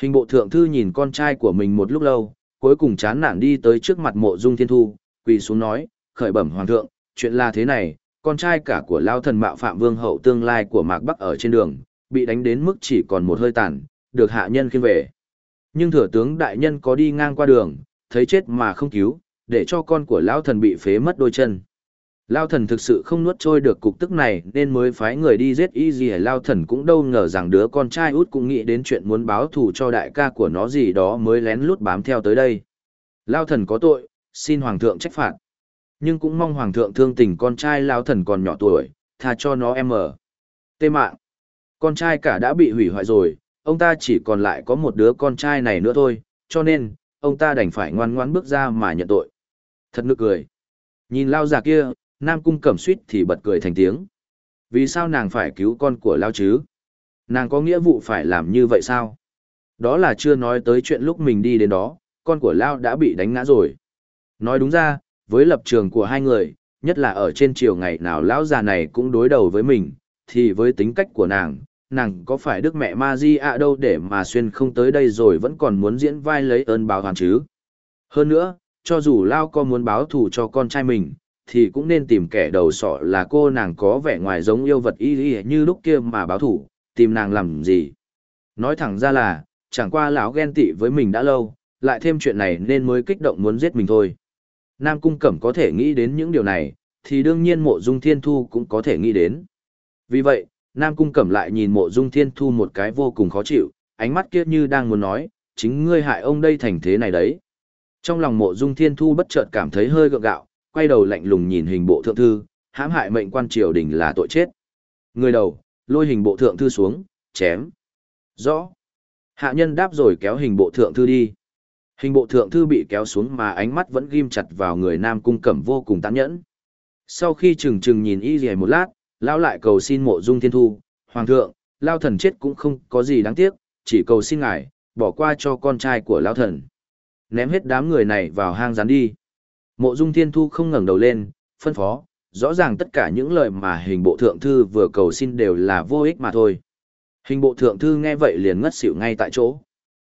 Hình bộ thượng thư nhìn con trai của mình một lúc lâu, cuối cùng chán nản đi tới trước mặt mộ Dung Thiên Thu, quỳ xuống nói, khởi bẩm hoàng thượng, chuyện là thế này, con trai cả của lao thần mạo phạm vương hậu tương lai của Mạc Bắc ở trên đường, bị đánh đến mức chỉ còn một hơi tàn, được hạ nhân khiêng về. Nhưng thừa tướng đại nhân có đi ngang qua đường, thấy chết mà không cứu, để cho con của lão thần bị phế mất đôi chân. Lao thần thực sự không nuốt trôi được cục tức này nên mới phái người đi giết y gì Lao thần cũng đâu ngờ rằng đứa con trai út cũng nghĩ đến chuyện muốn báo thù cho đại ca của nó gì đó mới lén lút bám theo tới đây. Lao thần có tội, xin hoàng thượng trách phạt. Nhưng cũng mong hoàng thượng thương tình con trai Lao thần còn nhỏ tuổi, tha cho nó em ở. Tê mạng. Con trai cả đã bị hủy hoại rồi, ông ta chỉ còn lại có một đứa con trai này nữa thôi, cho nên, ông ta đành phải ngoan ngoãn bước ra mà nhận tội. Thật nực cười. Nhìn lao già kia, Nam Cung Cẩm suýt thì bật cười thành tiếng. Vì sao nàng phải cứu con của lao chứ? Nàng có nghĩa vụ phải làm như vậy sao? Đó là chưa nói tới chuyện lúc mình đi đến đó, con của Lao đã bị đánh ngã rồi. Nói đúng ra, với lập trường của hai người, nhất là ở trên chiều ngày nào lão già này cũng đối đầu với mình, thì với tính cách của nàng, nàng có phải đức mẹ ma di ạ đâu để mà xuyên không tới đây rồi vẫn còn muốn diễn vai lấy ơn báo hoàn chứ. Hơn nữa, cho dù Lao có muốn báo thù cho con trai mình, thì cũng nên tìm kẻ đầu sọ là cô nàng có vẻ ngoài giống yêu vật y y như lúc kia mà báo thù, tìm nàng làm gì. Nói thẳng ra là, chẳng qua lão ghen tị với mình đã lâu, lại thêm chuyện này nên mới kích động muốn giết mình thôi. Nam Cung Cẩm có thể nghĩ đến những điều này, thì đương nhiên mộ dung thiên thu cũng có thể nghĩ đến. Vì vậy, Nam Cung Cẩm lại nhìn mộ dung thiên thu một cái vô cùng khó chịu, ánh mắt kia như đang muốn nói, chính ngươi hại ông đây thành thế này đấy. Trong lòng mộ dung thiên thu bất chợt cảm thấy hơi gượng gạo, quay đầu lạnh lùng nhìn hình bộ thượng thư, hãm hại mệnh quan triều đình là tội chết. Người đầu, lôi hình bộ thượng thư xuống, chém. Rõ. Hạ nhân đáp rồi kéo hình bộ thượng thư đi. Hình bộ thượng thư bị kéo xuống mà ánh mắt vẫn ghim chặt vào người nam cung cẩm vô cùng tán nhẫn. Sau khi trừng trừng nhìn y dì một lát, lao lại cầu xin mộ dung thiên thu, hoàng thượng, lao thần chết cũng không có gì đáng tiếc, chỉ cầu xin ngài, bỏ qua cho con trai của lao thần. Ném hết đám người này vào hang rắn đi. Mộ dung thiên thu không ngẩng đầu lên, phân phó, rõ ràng tất cả những lời mà hình bộ thượng thư vừa cầu xin đều là vô ích mà thôi. Hình bộ thượng thư nghe vậy liền ngất xỉu ngay tại chỗ.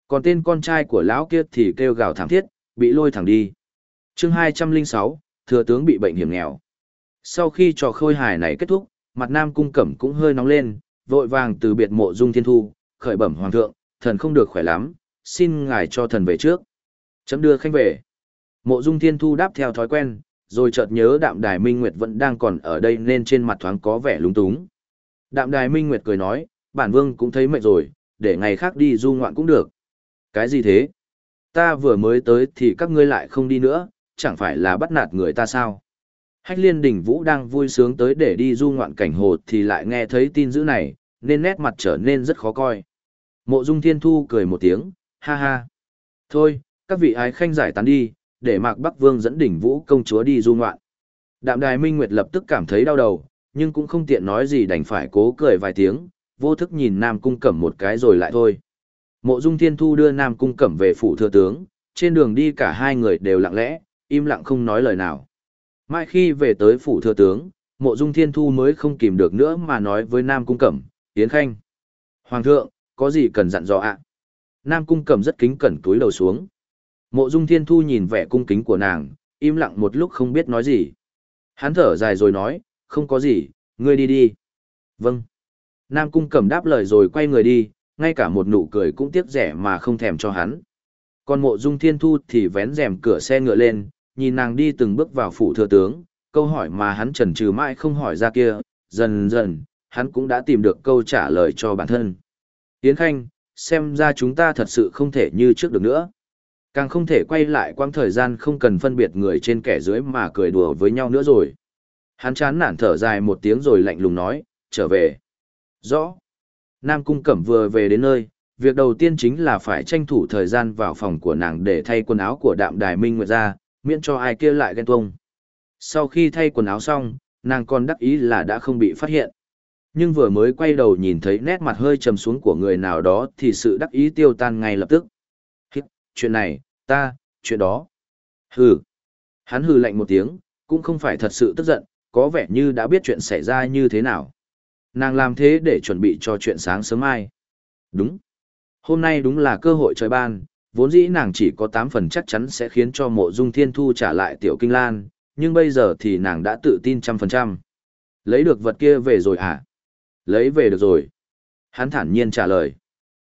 Còn tên con trai của lão kia thì kêu gào thảm thiết, bị lôi thẳng đi. chương 206, thừa tướng bị bệnh hiểm nghèo. Sau khi trò khôi hài này kết thúc, mặt nam cung cẩm cũng hơi nóng lên, vội vàng từ biệt mộ dung thiên thu, khởi bẩm hoàng thượng, thần không được khỏe lắm, xin ngài cho thần về trước. Chấm đưa khanh về. Mộ dung thiên thu đáp theo thói quen, rồi chợt nhớ đạm đài minh nguyệt vẫn đang còn ở đây nên trên mặt thoáng có vẻ lúng túng. Đạm đài minh nguyệt cười nói, bản vương cũng thấy mệt rồi, để ngày khác đi du ngoạn cũng được. Cái gì thế? Ta vừa mới tới thì các ngươi lại không đi nữa, chẳng phải là bắt nạt người ta sao? Hách liên đỉnh vũ đang vui sướng tới để đi du ngoạn cảnh hồ thì lại nghe thấy tin dữ này, nên nét mặt trở nên rất khó coi. Mộ dung thiên thu cười một tiếng, ha ha. Thôi, các vị ái khanh giải tán đi, để Mạc Bắc Vương dẫn đỉnh vũ công chúa đi du ngoạn. Đạm đài Minh Nguyệt lập tức cảm thấy đau đầu, nhưng cũng không tiện nói gì đành phải cố cười vài tiếng, vô thức nhìn Nam Cung Cẩm một cái rồi lại thôi. Mộ Dung Thiên Thu đưa Nam Cung Cẩm về phủ thừa tướng, trên đường đi cả hai người đều lặng lẽ, im lặng không nói lời nào. Mai khi về tới phủ thừa tướng, Mộ Dung Thiên Thu mới không kìm được nữa mà nói với Nam Cung Cẩm, Yến Khanh. Hoàng thượng, có gì cần dặn dò ạ? Nam Cung Cẩm rất kính cẩn túi đầu xuống. Mộ Dung Thiên Thu nhìn vẻ cung kính của nàng, im lặng một lúc không biết nói gì. Hắn thở dài rồi nói, không có gì, ngươi đi đi. Vâng. Nam Cung Cẩm đáp lời rồi quay người đi, ngay cả một nụ cười cũng tiếc rẻ mà không thèm cho hắn. Còn mộ dung thiên thu thì vén rèm cửa xe ngựa lên, nhìn nàng đi từng bước vào phủ thừa tướng, câu hỏi mà hắn chần chừ mãi không hỏi ra kia, dần dần, hắn cũng đã tìm được câu trả lời cho bản thân. Yến Khanh, xem ra chúng ta thật sự không thể như trước được nữa. Càng không thể quay lại quãng thời gian không cần phân biệt người trên kẻ dưới mà cười đùa với nhau nữa rồi. Hắn chán nản thở dài một tiếng rồi lạnh lùng nói, trở về. Rõ. Nam Cung Cẩm vừa về đến nơi, việc đầu tiên chính là phải tranh thủ thời gian vào phòng của nàng để thay quần áo của đạm đài minh nguyệt ra, miễn cho ai kia lại ghen tuông. Sau khi thay quần áo xong, nàng còn đắc ý là đã không bị phát hiện. Nhưng vừa mới quay đầu nhìn thấy nét mặt hơi trầm xuống của người nào đó thì sự đắc ý tiêu tan ngay lập tức. Hít, chuyện này, ta, chuyện đó. Hừ. Hắn hừ lạnh một tiếng, cũng không phải thật sự tức giận, có vẻ như đã biết chuyện xảy ra như thế nào. Nàng làm thế để chuẩn bị cho chuyện sáng sớm mai. Đúng. Hôm nay đúng là cơ hội trời ban, vốn dĩ nàng chỉ có 8 phần chắc chắn sẽ khiến cho mộ dung thiên thu trả lại tiểu kinh lan, nhưng bây giờ thì nàng đã tự tin trăm phần trăm. Lấy được vật kia về rồi hả? Lấy về được rồi. Hắn thản nhiên trả lời.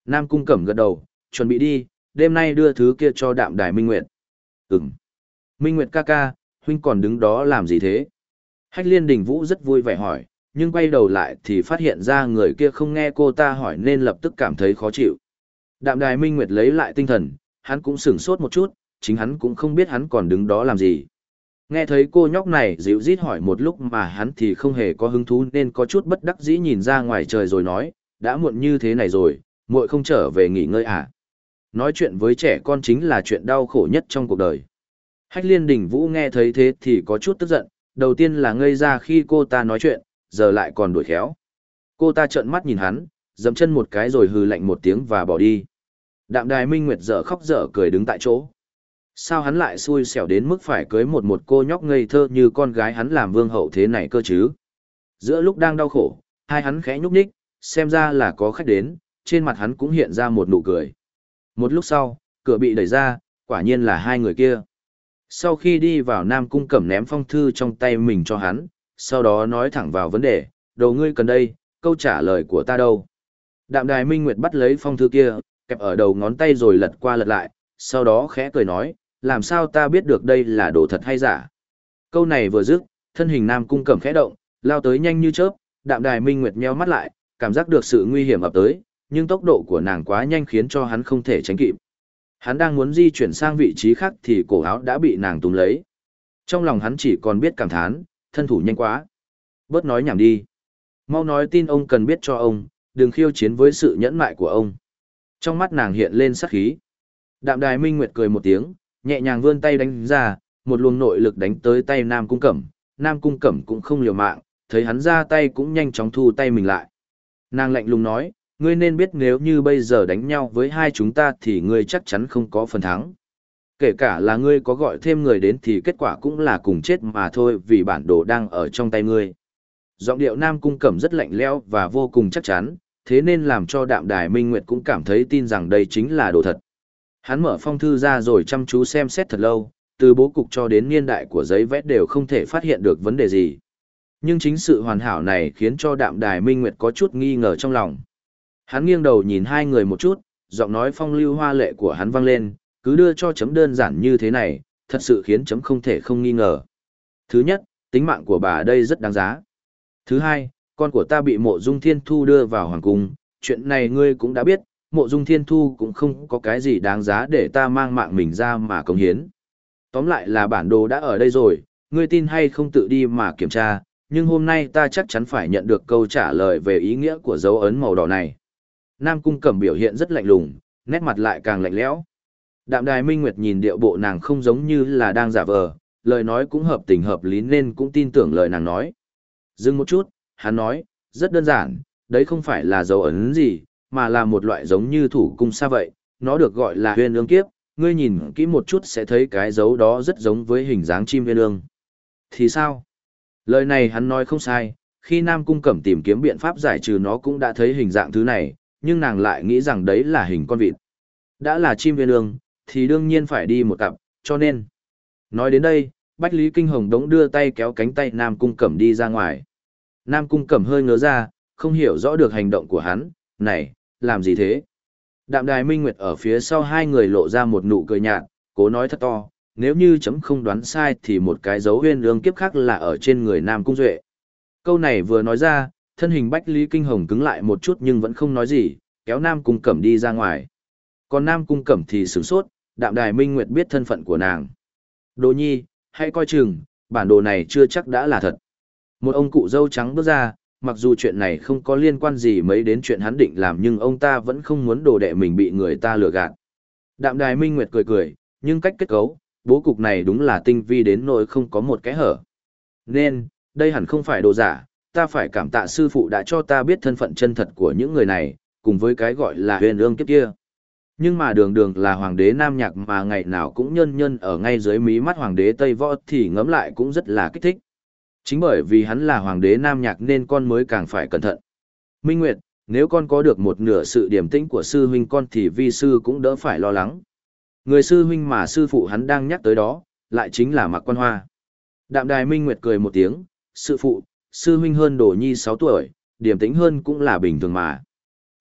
Nam cung cẩm gật đầu, chuẩn bị đi, đêm nay đưa thứ kia cho đạm đài Minh Nguyệt. Ừm. Minh Nguyệt ca ca, huynh còn đứng đó làm gì thế? Hách liên đình vũ rất vui vẻ hỏi, nhưng quay đầu lại thì phát hiện ra người kia không nghe cô ta hỏi nên lập tức cảm thấy khó chịu. Đạm đài Minh Nguyệt lấy lại tinh thần, hắn cũng sửng sốt một chút, chính hắn cũng không biết hắn còn đứng đó làm gì. Nghe thấy cô nhóc này dịu rít hỏi một lúc mà hắn thì không hề có hứng thú nên có chút bất đắc dĩ nhìn ra ngoài trời rồi nói, đã muộn như thế này rồi, muội không trở về nghỉ ngơi à. Nói chuyện với trẻ con chính là chuyện đau khổ nhất trong cuộc đời. Hách liên đỉnh vũ nghe thấy thế thì có chút tức giận, đầu tiên là ngây ra khi cô ta nói chuyện, giờ lại còn đuổi khéo. Cô ta trợn mắt nhìn hắn, dầm chân một cái rồi hừ lạnh một tiếng và bỏ đi. Đạm đài minh nguyệt dở khóc dở cười đứng tại chỗ. Sao hắn lại xui xẻo đến mức phải cưới một một cô nhóc ngây thơ như con gái hắn làm vương hậu thế này cơ chứ? Giữa lúc đang đau khổ, hai hắn khẽ nhúc nhích, xem ra là có khách đến, trên mặt hắn cũng hiện ra một nụ cười. Một lúc sau, cửa bị đẩy ra, quả nhiên là hai người kia. Sau khi đi vào Nam Cung Cẩm ném phong thư trong tay mình cho hắn, sau đó nói thẳng vào vấn đề, đầu ngươi cần đây, câu trả lời của ta đâu. Đạm đài Minh Nguyệt bắt lấy phong thư kia, kẹp ở đầu ngón tay rồi lật qua lật lại, sau đó khẽ cười nói, làm sao ta biết được đây là đồ thật hay giả. Câu này vừa dứt, thân hình Nam Cung Cẩm khẽ động, lao tới nhanh như chớp, đạm đài Minh Nguyệt nheo mắt lại, cảm giác được sự nguy hiểm ập tới, nhưng tốc độ của nàng quá nhanh khiến cho hắn không thể tránh kịp. Hắn đang muốn di chuyển sang vị trí khác thì cổ áo đã bị nàng túm lấy. Trong lòng hắn chỉ còn biết cảm thán, thân thủ nhanh quá. Bớt nói nhảm đi. Mau nói tin ông cần biết cho ông, đừng khiêu chiến với sự nhẫn mại của ông. Trong mắt nàng hiện lên sắc khí. Đạm đài minh nguyệt cười một tiếng, nhẹ nhàng vươn tay đánh ra, một luồng nội lực đánh tới tay Nam Cung Cẩm. Nam Cung Cẩm cũng không liều mạng, thấy hắn ra tay cũng nhanh chóng thu tay mình lại. Nàng lạnh lùng nói, ngươi nên biết nếu như bây giờ đánh nhau với hai chúng ta thì ngươi chắc chắn không có phần thắng. Kể cả là ngươi có gọi thêm người đến thì kết quả cũng là cùng chết mà thôi vì bản đồ đang ở trong tay ngươi. Giọng điệu Nam Cung Cẩm rất lạnh lẽo và vô cùng chắc chắn, thế nên làm cho đạm đài Minh Nguyệt cũng cảm thấy tin rằng đây chính là đồ thật. Hắn mở phong thư ra rồi chăm chú xem xét thật lâu, từ bố cục cho đến niên đại của giấy vẽ đều không thể phát hiện được vấn đề gì. Nhưng chính sự hoàn hảo này khiến cho đạm đài Minh Nguyệt có chút nghi ngờ trong lòng. Hắn nghiêng đầu nhìn hai người một chút, giọng nói phong lưu hoa lệ của hắn vang lên, cứ đưa cho chấm đơn giản như thế này, thật sự khiến chấm không thể không nghi ngờ. Thứ nhất, tính mạng của bà đây rất đáng giá. Thứ hai, con của ta bị mộ dung thiên thu đưa vào hoàng cung, chuyện này ngươi cũng đã biết, mộ dung thiên thu cũng không có cái gì đáng giá để ta mang mạng mình ra mà công hiến. Tóm lại là bản đồ đã ở đây rồi, ngươi tin hay không tự đi mà kiểm tra, nhưng hôm nay ta chắc chắn phải nhận được câu trả lời về ý nghĩa của dấu ấn màu đỏ này. Nam Cung Cẩm biểu hiện rất lạnh lùng, nét mặt lại càng lạnh lẽo. Đạm Đài Minh Nguyệt nhìn điệu bộ nàng không giống như là đang giả vờ, lời nói cũng hợp tình hợp lý nên cũng tin tưởng lời nàng nói. Dừng một chút, hắn nói, rất đơn giản, đấy không phải là dấu ấn gì, mà là một loại giống như thủ cung xa vậy, nó được gọi là huyền ương kiếp, ngươi nhìn kỹ một chút sẽ thấy cái dấu đó rất giống với hình dáng chim huyền ương. Thì sao? Lời này hắn nói không sai, khi Nam Cung Cẩm tìm kiếm biện pháp giải trừ nó cũng đã thấy hình dạng thứ này, nhưng nàng lại nghĩ rằng đấy là hình con vịt. Đã là chim huyền ương, thì đương nhiên phải đi một cặp, cho nên. Nói đến đây, Bách Lý Kinh Hồng đống đưa tay kéo cánh tay Nam Cung Cẩm đi ra ngoài. Nam Cung Cẩm hơi ngớ ra, không hiểu rõ được hành động của hắn, này, làm gì thế? Đạm Đài Minh Nguyệt ở phía sau hai người lộ ra một nụ cười nhạt, cố nói thật to, nếu như chấm không đoán sai thì một cái dấu huyên lương kiếp khác là ở trên người Nam Cung Duệ. Câu này vừa nói ra, thân hình Bách Lý Kinh Hồng cứng lại một chút nhưng vẫn không nói gì, kéo Nam Cung Cẩm đi ra ngoài. Còn Nam Cung Cẩm thì sửng sốt, đạm đài Minh Nguyệt biết thân phận của nàng. Đồ nhi, hãy coi chừng, bản đồ này chưa chắc đã là thật. Một ông cụ dâu trắng bước ra, mặc dù chuyện này không có liên quan gì mấy đến chuyện hắn định làm nhưng ông ta vẫn không muốn đồ đệ mình bị người ta lừa gạt. Đạm đài Minh Nguyệt cười cười, nhưng cách kết cấu, bố cục này đúng là tinh vi đến nỗi không có một cái hở. Nên, đây hẳn không phải đồ giả, ta phải cảm tạ sư phụ đã cho ta biết thân phận chân thật của những người này, cùng với cái gọi là huyền ương kiếp kia. Nhưng mà đường đường là hoàng đế nam nhạc mà ngày nào cũng nhân nhân ở ngay dưới mí mắt hoàng đế Tây Võ thì ngấm lại cũng rất là kích thích. Chính bởi vì hắn là hoàng đế nam nhạc nên con mới càng phải cẩn thận. Minh Nguyệt, nếu con có được một nửa sự điềm tĩnh của sư huynh con thì vi sư cũng đỡ phải lo lắng. Người sư huynh mà sư phụ hắn đang nhắc tới đó, lại chính là Mạc Quan Hoa. Đạm đài Minh Nguyệt cười một tiếng, sư phụ, sư huynh hơn đồ nhi 6 tuổi, điềm tĩnh hơn cũng là bình thường mà.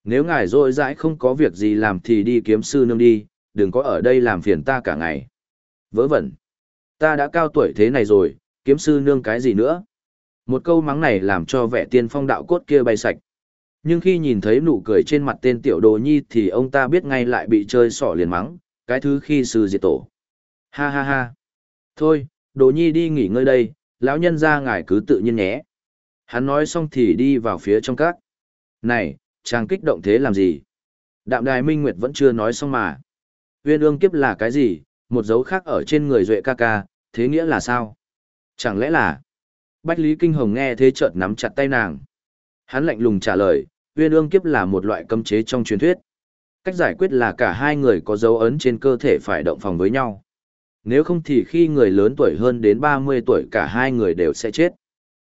Nếu ngài rỗi rãi không có việc gì làm thì đi kiếm sư nương đi, đừng có ở đây làm phiền ta cả ngày. Vớ vẩn. Ta đã cao tuổi thế này rồi, kiếm sư nương cái gì nữa? Một câu mắng này làm cho vẻ tiên phong đạo cốt kia bay sạch. Nhưng khi nhìn thấy nụ cười trên mặt tên tiểu đồ nhi thì ông ta biết ngay lại bị chơi sỏ liền mắng, cái thứ khi sư diệt tổ. Ha ha ha. Thôi, đồ nhi đi nghỉ ngơi đây, lão nhân ra ngài cứ tự nhiên nhé. Hắn nói xong thì đi vào phía trong các. Này, chàng kích động thế làm gì? Đạm đài Minh Nguyệt vẫn chưa nói xong mà. Viên ương kiếp là cái gì? Một dấu khác ở trên người Duệ ca ca, thế nghĩa là sao? Chẳng lẽ là... Bách Lý Kinh Hồng nghe thế chợt nắm chặt tay nàng. Hắn lạnh lùng trả lời, uyên ương kiếp là một loại cấm chế trong truyền thuyết. Cách giải quyết là cả hai người có dấu ấn trên cơ thể phải động phòng với nhau. Nếu không thì khi người lớn tuổi hơn đến 30 tuổi cả hai người đều sẽ chết.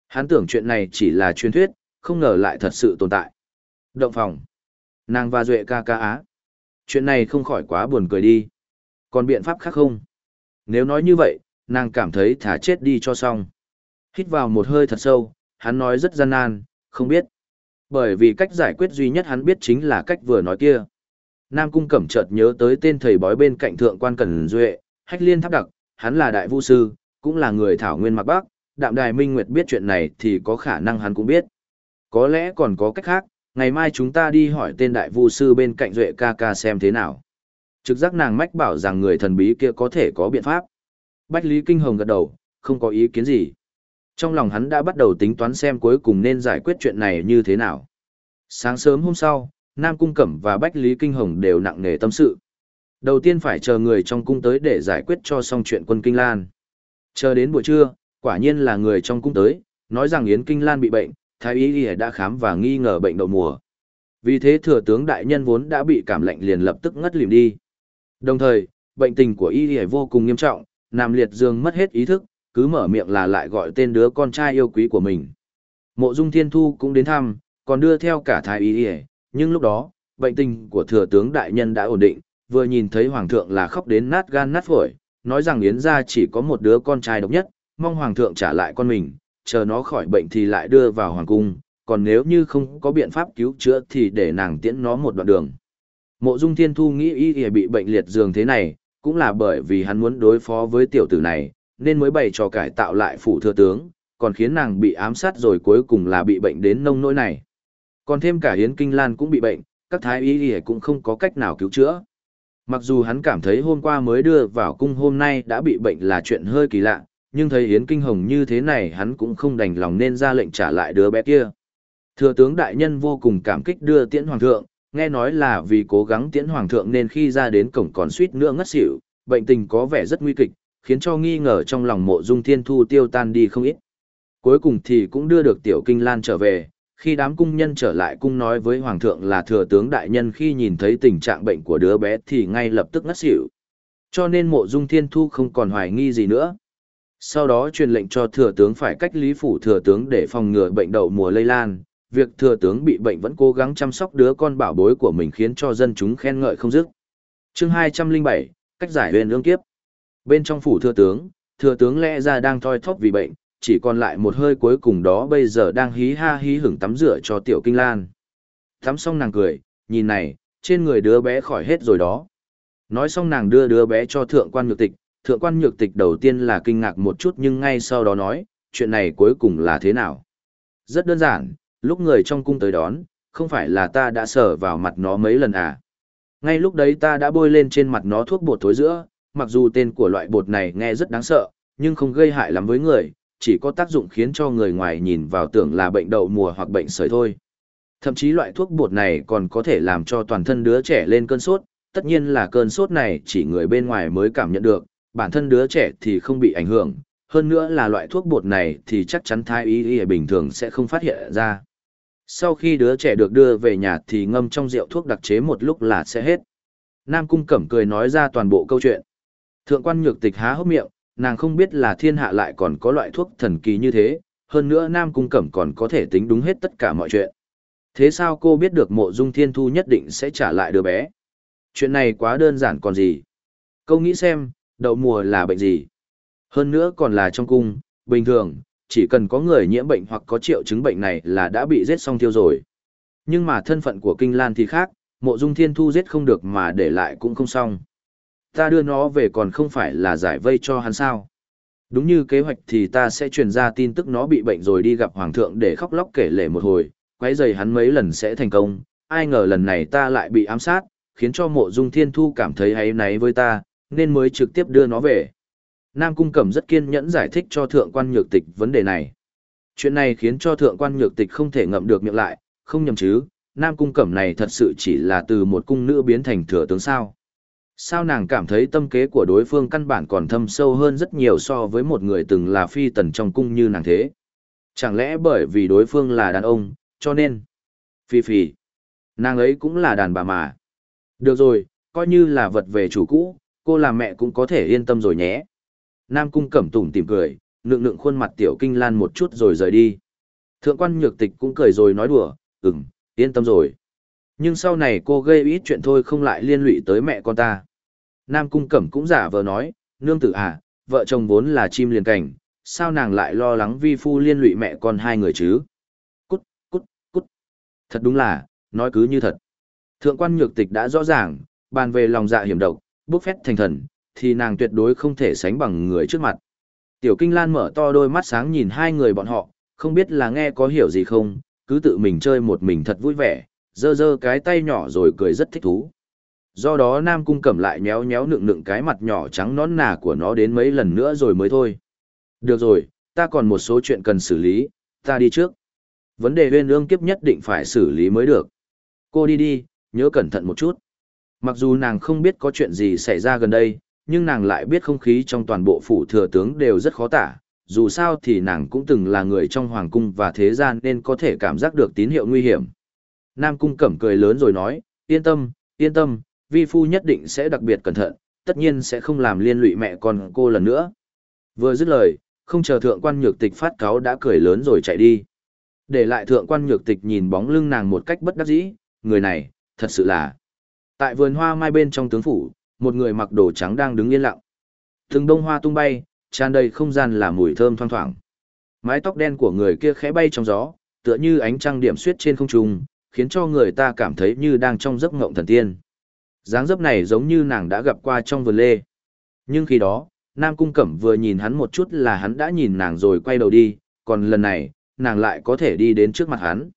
Hắn tưởng chuyện này chỉ là truyền thuyết, không ngờ lại thật sự tồn tại. Động phòng. Nàng và Duệ ca ca á. Chuyện này không khỏi quá buồn cười đi. Còn biện pháp khác không? Nếu nói như vậy, nàng cảm thấy thả chết đi cho xong. Hít vào một hơi thật sâu, hắn nói rất gian nan, không biết. Bởi vì cách giải quyết duy nhất hắn biết chính là cách vừa nói kia. Nam Cung Cẩm chợt nhớ tới tên thầy bói bên cạnh thượng quan Cẩn Duệ, Hách Liên Tháp Đặc, hắn là đại vu sư, cũng là người thảo nguyên Mạc bắc, Đạm Đài Minh Nguyệt biết chuyện này thì có khả năng hắn cũng biết. Có lẽ còn có cách khác, ngày mai chúng ta đi hỏi tên đại vu sư bên cạnh Duệ ca ca xem thế nào. Trực giác nàng mách bảo rằng người thần bí kia có thể có biện pháp. Bách Lý Kinh Hồng gật đầu, không có ý kiến gì. Trong lòng hắn đã bắt đầu tính toán xem cuối cùng nên giải quyết chuyện này như thế nào. Sáng sớm hôm sau, Nam Cung Cẩm và Bách Lý Kinh Hồng đều nặng nề tâm sự. Đầu tiên phải chờ người trong cung tới để giải quyết cho xong chuyện quân Kinh Lan. Chờ đến buổi trưa, quả nhiên là người trong cung tới, nói rằng Yến Kinh Lan bị bệnh, Thái Y Y đã khám và nghi ngờ bệnh đậu mùa. Vì thế thừa tướng đại nhân vốn đã bị cảm lạnh liền lập tức ngất lịm đi. Đồng thời, bệnh tình của Y Y vô cùng nghiêm trọng, nằm liệt giường mất hết ý thức, cứ mở miệng là lại gọi tên đứa con trai yêu quý của mình. Mộ Dung Thiên Thu cũng đến thăm, còn đưa theo cả Thái Y Y, nhưng lúc đó, bệnh tình của thừa tướng đại nhân đã ổn định, vừa nhìn thấy hoàng thượng là khóc đến nát gan nát phổi, nói rằng Yến gia chỉ có một đứa con trai độc nhất, mong hoàng thượng trả lại con mình, chờ nó khỏi bệnh thì lại đưa vào hoàng cung, còn nếu như không có biện pháp cứu chữa thì để nàng tiễn nó một đoạn đường. Mộ Dung Thiên Thu nghĩ y y bị bệnh liệt giường thế này, cũng là bởi vì hắn muốn đối phó với tiểu tử này, nên mới bày trò cải tạo lại phủ thừa tướng, còn khiến nàng bị ám sát rồi cuối cùng là bị bệnh đến nông nỗi này. Còn thêm cả Hiến Kinh Lan cũng bị bệnh, các thái y y cũng không có cách nào cứu chữa. Mặc dù hắn cảm thấy hôm qua mới đưa vào cung hôm nay đã bị bệnh là chuyện hơi kỳ lạ, nhưng thấy Yến Kinh Hồng như thế này hắn cũng không đành lòng nên ra lệnh trả lại đứa bé kia. Thừa tướng đại nhân vô cùng cảm kích đưa tiễn hoàng thượng, nghe nói là vì cố gắng tiễn hoàng thượng nên khi ra đến cổng còn suýt nữa ngất xỉu, bệnh tình có vẻ rất nguy kịch, khiến cho nghi ngờ trong lòng mộ dung thiên thu tiêu tan đi không ít. Cuối cùng thì cũng đưa được tiểu kinh lan trở về, khi đám cung nhân trở lại cung nói với hoàng thượng là thừa tướng đại nhân khi nhìn thấy tình trạng bệnh của đứa bé thì ngay lập tức ngất xỉu. Cho nên mộ dung thiên thu không còn hoài nghi gì nữa. Sau đó truyền lệnh cho thừa tướng phải cách lý phủ thừa tướng để phòng ngừa bệnh đậu mùa lây lan. Việc thừa tướng bị bệnh vẫn cố gắng chăm sóc đứa con bảo bối của mình khiến cho dân chúng khen ngợi không dứt. Chương 207, cách giải huyền ương kiếp. Bên trong phủ thừa tướng, thừa tướng lẽ ra đang thoi thóp vì bệnh, chỉ còn lại một hơi cuối cùng đó bây giờ đang hí ha hí hửng tắm rửa cho tiểu kinh lan. Tắm xong nàng cười, nhìn này, trên người đứa bé khỏi hết rồi đó. Nói xong nàng đưa đứa bé cho thượng quan nhược tịch, thượng quan nhược tịch đầu tiên là kinh ngạc một chút nhưng ngay sau đó nói, chuyện này cuối cùng là thế nào? Rất đơn giản, lúc người trong cung tới đón, không phải là ta đã sờ vào mặt nó mấy lần à? Ngay lúc đấy ta đã bôi lên trên mặt nó thuốc bột thối giữa, mặc dù tên của loại bột này nghe rất đáng sợ, nhưng không gây hại lắm với người, chỉ có tác dụng khiến cho người ngoài nhìn vào tưởng là bệnh đậu mùa hoặc bệnh sởi thôi. Thậm chí loại thuốc bột này còn có thể làm cho toàn thân đứa trẻ lên cơn sốt, tất nhiên là cơn sốt này chỉ người bên ngoài mới cảm nhận được, bản thân đứa trẻ thì không bị ảnh hưởng, hơn nữa là loại thuốc bột này thì chắc chắn thai y y bình thường sẽ không phát hiện ra. Sau khi đứa trẻ được đưa về nhà thì ngâm trong rượu thuốc đặc chế một lúc là sẽ hết. Nam Cung Cẩm cười nói ra toàn bộ câu chuyện. Thượng quan nhược tịch há hốc miệng, nàng không biết là thiên hạ lại còn có loại thuốc thần kỳ như thế, hơn nữa Nam Cung Cẩm còn có thể tính đúng hết tất cả mọi chuyện. Thế sao cô biết được mộ dung thiên thu nhất định sẽ trả lại đứa bé? Chuyện này quá đơn giản còn gì? Câu nghĩ xem, đậu mùa là bệnh gì? Hơn nữa còn là trong cung, bình thường, chỉ cần có người nhiễm bệnh hoặc có triệu chứng bệnh này là đã bị giết xong tiêu rồi. Nhưng mà thân phận của Kinh Lan thì khác, mộ dung thiên thu giết không được mà để lại cũng không xong ta đưa nó về còn không phải là giải vây cho hắn sao. Đúng như kế hoạch thì ta sẽ truyền ra tin tức nó bị bệnh rồi đi gặp hoàng thượng để khóc lóc kể lể một hồi, quấy giày hắn mấy lần sẽ thành công, ai ngờ lần này ta lại bị ám sát, khiến cho mộ dung thiên thu cảm thấy hay náy với ta, nên mới trực tiếp đưa nó về. Nam Cung Cẩm rất kiên nhẫn giải thích cho thượng quan nhược tịch vấn đề này. Chuyện này khiến cho thượng quan nhược tịch không thể ngậm được miệng lại, không nhầm chứ, Nam Cung Cẩm này thật sự chỉ là từ một cung nữ biến thành thừa tướng sao. Sao nàng cảm thấy tâm kế của đối phương căn bản còn thâm sâu hơn rất nhiều so với một người từng là phi tần trong cung như nàng thế? Chẳng lẽ bởi vì đối phương là đàn ông, cho nên... Phi phi. Nàng ấy cũng là đàn bà mà. Được rồi, coi như là vật về chủ cũ, cô làm mẹ cũng có thể yên tâm rồi nhé. Nam cung cẩm tủm tìm cười, lượng lượng khuôn mặt tiểu kinh lan một chút rồi rời đi. Thượng quan nhược tịch cũng cười rồi nói đùa, ừm, yên tâm rồi. Nhưng sau này cô gây ít chuyện thôi không lại liên lụy tới mẹ con ta. Nam cung cẩm cũng giả vờ nói, nương tử à, vợ chồng vốn là chim liền cảnh, sao nàng lại lo lắng vi phu liên lụy mẹ con hai người chứ? Cút, cút, cút. Thật đúng là, nói cứ như thật. Thượng quan nhược tịch đã rõ ràng, bàn về lòng dạ hiểm độc, bốc phét thành thần, thì nàng tuyệt đối không thể sánh bằng người trước mặt. Tiểu Kinh Lan mở to đôi mắt sáng nhìn hai người bọn họ, không biết là nghe có hiểu gì không, cứ tự mình chơi một mình thật vui vẻ, dơ dơ cái tay nhỏ rồi cười rất thích thú. Do đó Nam Cung Cẩm lại nhéo nhéo nựng nựng cái mặt nhỏ trắng nón nà của nó đến mấy lần nữa rồi mới thôi. Được rồi, ta còn một số chuyện cần xử lý, ta đi trước. Vấn đề huyên ương kiếp nhất định phải xử lý mới được. Cô đi đi, nhớ cẩn thận một chút. Mặc dù nàng không biết có chuyện gì xảy ra gần đây, nhưng nàng lại biết không khí trong toàn bộ phủ thừa tướng đều rất khó tả. Dù sao thì nàng cũng từng là người trong hoàng cung và thế gian nên có thể cảm giác được tín hiệu nguy hiểm. Nam cung cẩm cười lớn rồi nói, yên tâm, yên tâm, vi phu nhất định sẽ đặc biệt cẩn thận, tất nhiên sẽ không làm liên lụy mẹ con cô lần nữa. Vừa dứt lời, không chờ thượng quan nhược tịch phát cáo đã cười lớn rồi chạy đi. Để lại thượng quan nhược tịch nhìn bóng lưng nàng một cách bất đắc dĩ, người này, thật sự là. Tại vườn hoa mai bên trong tướng phủ, một người mặc đồ trắng đang đứng yên lặng. Từng bông hoa tung bay, tràn đầy không gian là mùi thơm thoang thoảng. Mái tóc đen của người kia khẽ bay trong gió, tựa như ánh trăng điểm xuyết trên không trung, khiến cho người ta cảm thấy như đang trong giấc ngộng thần tiên. dáng dấp này giống như nàng đã gặp qua trong vườn lê. Nhưng khi đó, Nam Cung Cẩm vừa nhìn hắn một chút là hắn đã nhìn nàng rồi quay đầu đi, còn lần này, nàng lại có thể đi đến trước mặt hắn.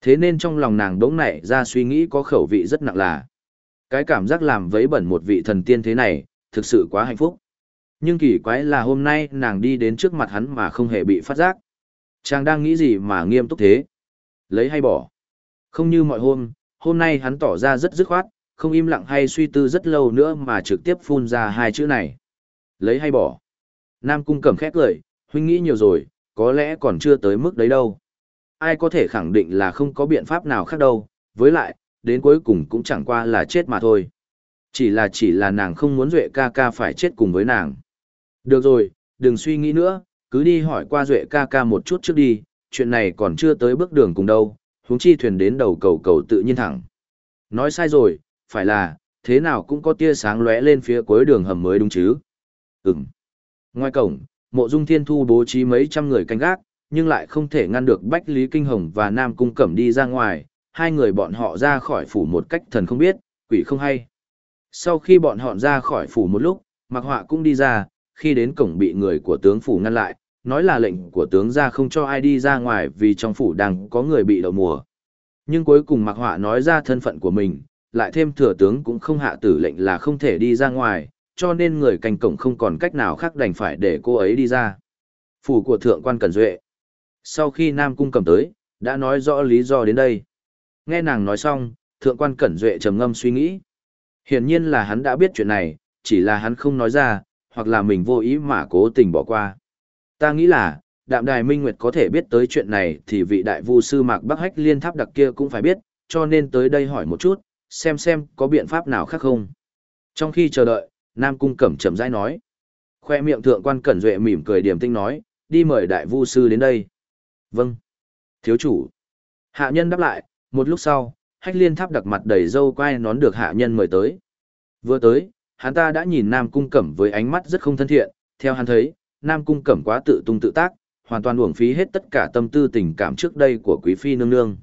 Thế nên trong lòng nàng đống nảy ra suy nghĩ có khẩu vị rất nặng là. Cái cảm giác làm vấy bẩn một vị thần tiên thế này, thực sự quá hạnh phúc. Nhưng kỳ quái là hôm nay nàng đi đến trước mặt hắn mà không hề bị phát giác. Chàng đang nghĩ gì mà nghiêm túc thế? Lấy hay bỏ? Không như mọi hôm, hôm nay hắn tỏ ra rất dứt khoát, không im lặng hay suy tư rất lâu nữa mà trực tiếp phun ra hai chữ này. Lấy hay bỏ? Nam cung cẩm khét lời, huynh nghĩ nhiều rồi, có lẽ còn chưa tới mức đấy đâu. Ai có thể khẳng định là không có biện pháp nào khác đâu, với lại, đến cuối cùng cũng chẳng qua là chết mà thôi. Chỉ là chỉ là nàng không muốn Duệ ca ca phải chết cùng với nàng. Được rồi, đừng suy nghĩ nữa, cứ đi hỏi qua Duệ ca ca một chút trước đi, chuyện này còn chưa tới bước đường cùng đâu, huống chi thuyền đến đầu cầu cầu tự nhiên thẳng. Nói sai rồi, phải là, thế nào cũng có tia sáng lóe lên phía cuối đường hầm mới đúng chứ. Ừm. Ngoài cổng, mộ dung thiên thu bố trí mấy trăm người canh gác, nhưng lại không thể ngăn được Bách Lý Kinh Hồng và Nam Cung Cẩm đi ra ngoài, hai người bọn họ ra khỏi phủ một cách thần không biết, quỷ không hay. Sau khi bọn họ ra khỏi phủ một lúc, Mạc Họa cũng đi ra, khi đến cổng bị người của tướng phủ ngăn lại, nói là lệnh của tướng ra không cho ai đi ra ngoài vì trong phủ đang có người bị đậu mùa. Nhưng cuối cùng Mạc Họa nói ra thân phận của mình, lại thêm thừa tướng cũng không hạ tử lệnh là không thể đi ra ngoài, cho nên người canh cổng không còn cách nào khác đành phải để cô ấy đi ra. Phủ của thượng quan Cần Duệ. Sau khi Nam Cung cầm tới, đã nói rõ lý do đến đây. Nghe nàng nói xong, thượng quan Cẩn Duệ trầm ngâm suy nghĩ. Hiển nhiên là hắn đã biết chuyện này, chỉ là hắn không nói ra, hoặc là mình vô ý mà cố tình bỏ qua. Ta nghĩ là, đạm đài minh nguyệt có thể biết tới chuyện này thì vị đại vu sư mạc bắc hách liên tháp đặc kia cũng phải biết, cho nên tới đây hỏi một chút, xem xem có biện pháp nào khác không. Trong khi chờ đợi, Nam Cung Cẩm chậm rãi nói. Khoe miệng thượng quan Cẩn Duệ mỉm cười điểm tinh nói, đi mời đại vu sư đến đây. Vâng. Thiếu chủ. Hạ nhân đáp lại, một lúc sau, hách liên tháp đặc mặt đầy dâu quai nón được hạ nhân mời tới. Vừa tới, hắn ta đã nhìn Nam Cung Cẩm với ánh mắt rất không thân thiện, theo hắn thấy, Nam Cung Cẩm quá tự tung tự tác, hoàn toàn uổng phí hết tất cả tâm tư tình cảm trước đây của quý phi nương nương.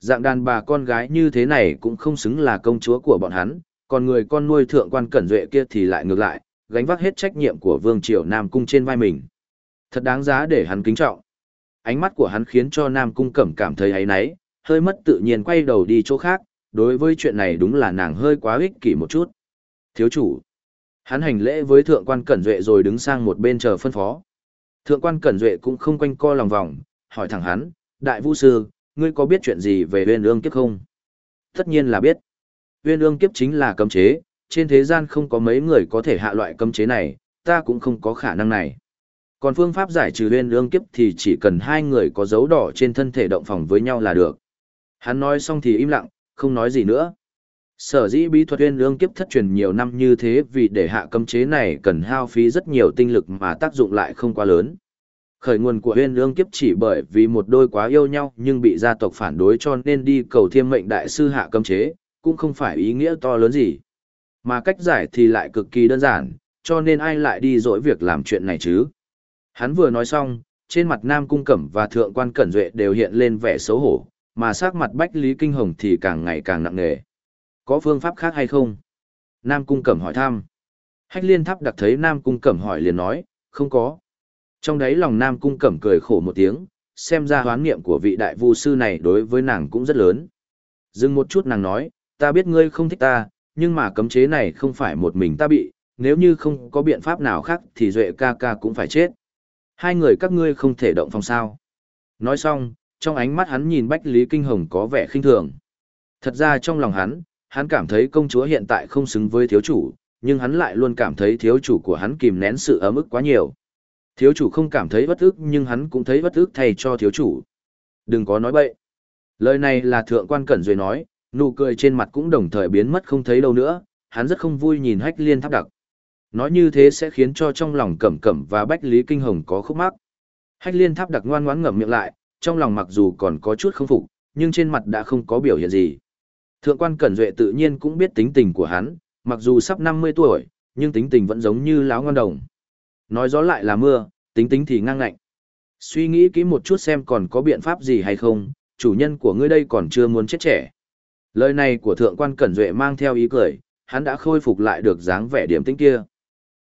Dạng đàn bà con gái như thế này cũng không xứng là công chúa của bọn hắn, còn người con nuôi thượng quan cẩn duệ kia thì lại ngược lại, gánh vác hết trách nhiệm của vương triều Nam Cung trên vai mình. Thật đáng giá để hắn kính trọng. Ánh mắt của hắn khiến cho Nam Cung Cẩm cảm thấy ấy náy, hơi mất tự nhiên quay đầu đi chỗ khác, đối với chuyện này đúng là nàng hơi quá ích kỷ một chút. Thiếu chủ. Hắn hành lễ với thượng quan Cẩn Duệ rồi đứng sang một bên chờ phân phó. Thượng quan Cẩn Duệ cũng không quanh co lòng vòng, hỏi thẳng hắn, đại vũ sư, ngươi có biết chuyện gì về huyên ương kiếp không? Tất nhiên là biết. Huyên ương kiếp chính là cấm chế, trên thế gian không có mấy người có thể hạ loại cấm chế này, ta cũng không có khả năng này. Còn phương pháp giải trừ huyên ương kiếp thì chỉ cần hai người có dấu đỏ trên thân thể động phòng với nhau là được. Hắn nói xong thì im lặng, không nói gì nữa. Sở dĩ bí thuật uyên ương kiếp thất truyền nhiều năm như thế vì để hạ cấm chế này cần hao phí rất nhiều tinh lực mà tác dụng lại không quá lớn. Khởi nguồn của uyên ương kiếp chỉ bởi vì một đôi quá yêu nhau nhưng bị gia tộc phản đối cho nên đi cầu thiêm mệnh đại sư hạ cấm chế, cũng không phải ý nghĩa to lớn gì. Mà cách giải thì lại cực kỳ đơn giản, cho nên ai lại đi dỗi việc làm chuyện này chứ. Hắn vừa nói xong, trên mặt Nam Cung Cẩm và Thượng quan Cẩn Duệ đều hiện lên vẻ xấu hổ, mà sắc mặt Bách Lý Kinh Hồng thì càng ngày càng nặng nề. Có phương pháp khác hay không? Nam Cung Cẩm hỏi thăm. Hách liên tháp đặc thấy Nam Cung Cẩm hỏi liền nói, không có. Trong đấy lòng Nam Cung Cẩm cười khổ một tiếng, xem ra hoán niệm của vị đại vu sư này đối với nàng cũng rất lớn. Dừng một chút nàng nói, ta biết ngươi không thích ta, nhưng mà cấm chế này không phải một mình ta bị, nếu như không có biện pháp nào khác thì Duệ ca ca cũng phải chết. Hai người các ngươi không thể động phòng sao. Nói xong, trong ánh mắt hắn nhìn Bách Lý Kinh Hồng có vẻ khinh thường. Thật ra trong lòng hắn, hắn cảm thấy công chúa hiện tại không xứng với thiếu chủ, nhưng hắn lại luôn cảm thấy thiếu chủ của hắn kìm nén sự ấm ức quá nhiều. Thiếu chủ không cảm thấy bất ức nhưng hắn cũng thấy bất ức thay cho thiếu chủ. Đừng có nói bậy. Lời này là thượng quan Cẩn duy nói, nụ cười trên mặt cũng đồng thời biến mất không thấy đâu nữa, hắn rất không vui nhìn hách liên tháp đặc. Nói như thế sẽ khiến cho trong lòng cẩm cẩm và bách lý kinh hồng có khúc mắc. Hách liên tháp đặc ngoan ngoãn ngậm miệng lại, trong lòng mặc dù còn có chút không phục, nhưng trên mặt đã không có biểu hiện gì. Thượng quan Cẩn Duệ tự nhiên cũng biết tính tình của hắn, mặc dù sắp 50 tuổi, nhưng tính tình vẫn giống như láo ngon đồng. Nói gió lại là mưa, tính tính thì ngang ngạnh. Suy nghĩ kỹ một chút xem còn có biện pháp gì hay không, chủ nhân của ngươi đây còn chưa muốn chết trẻ. Lời này của thượng quan Cẩn Duệ mang theo ý cười, hắn đã khôi phục lại được dáng vẻ điểm tính kia.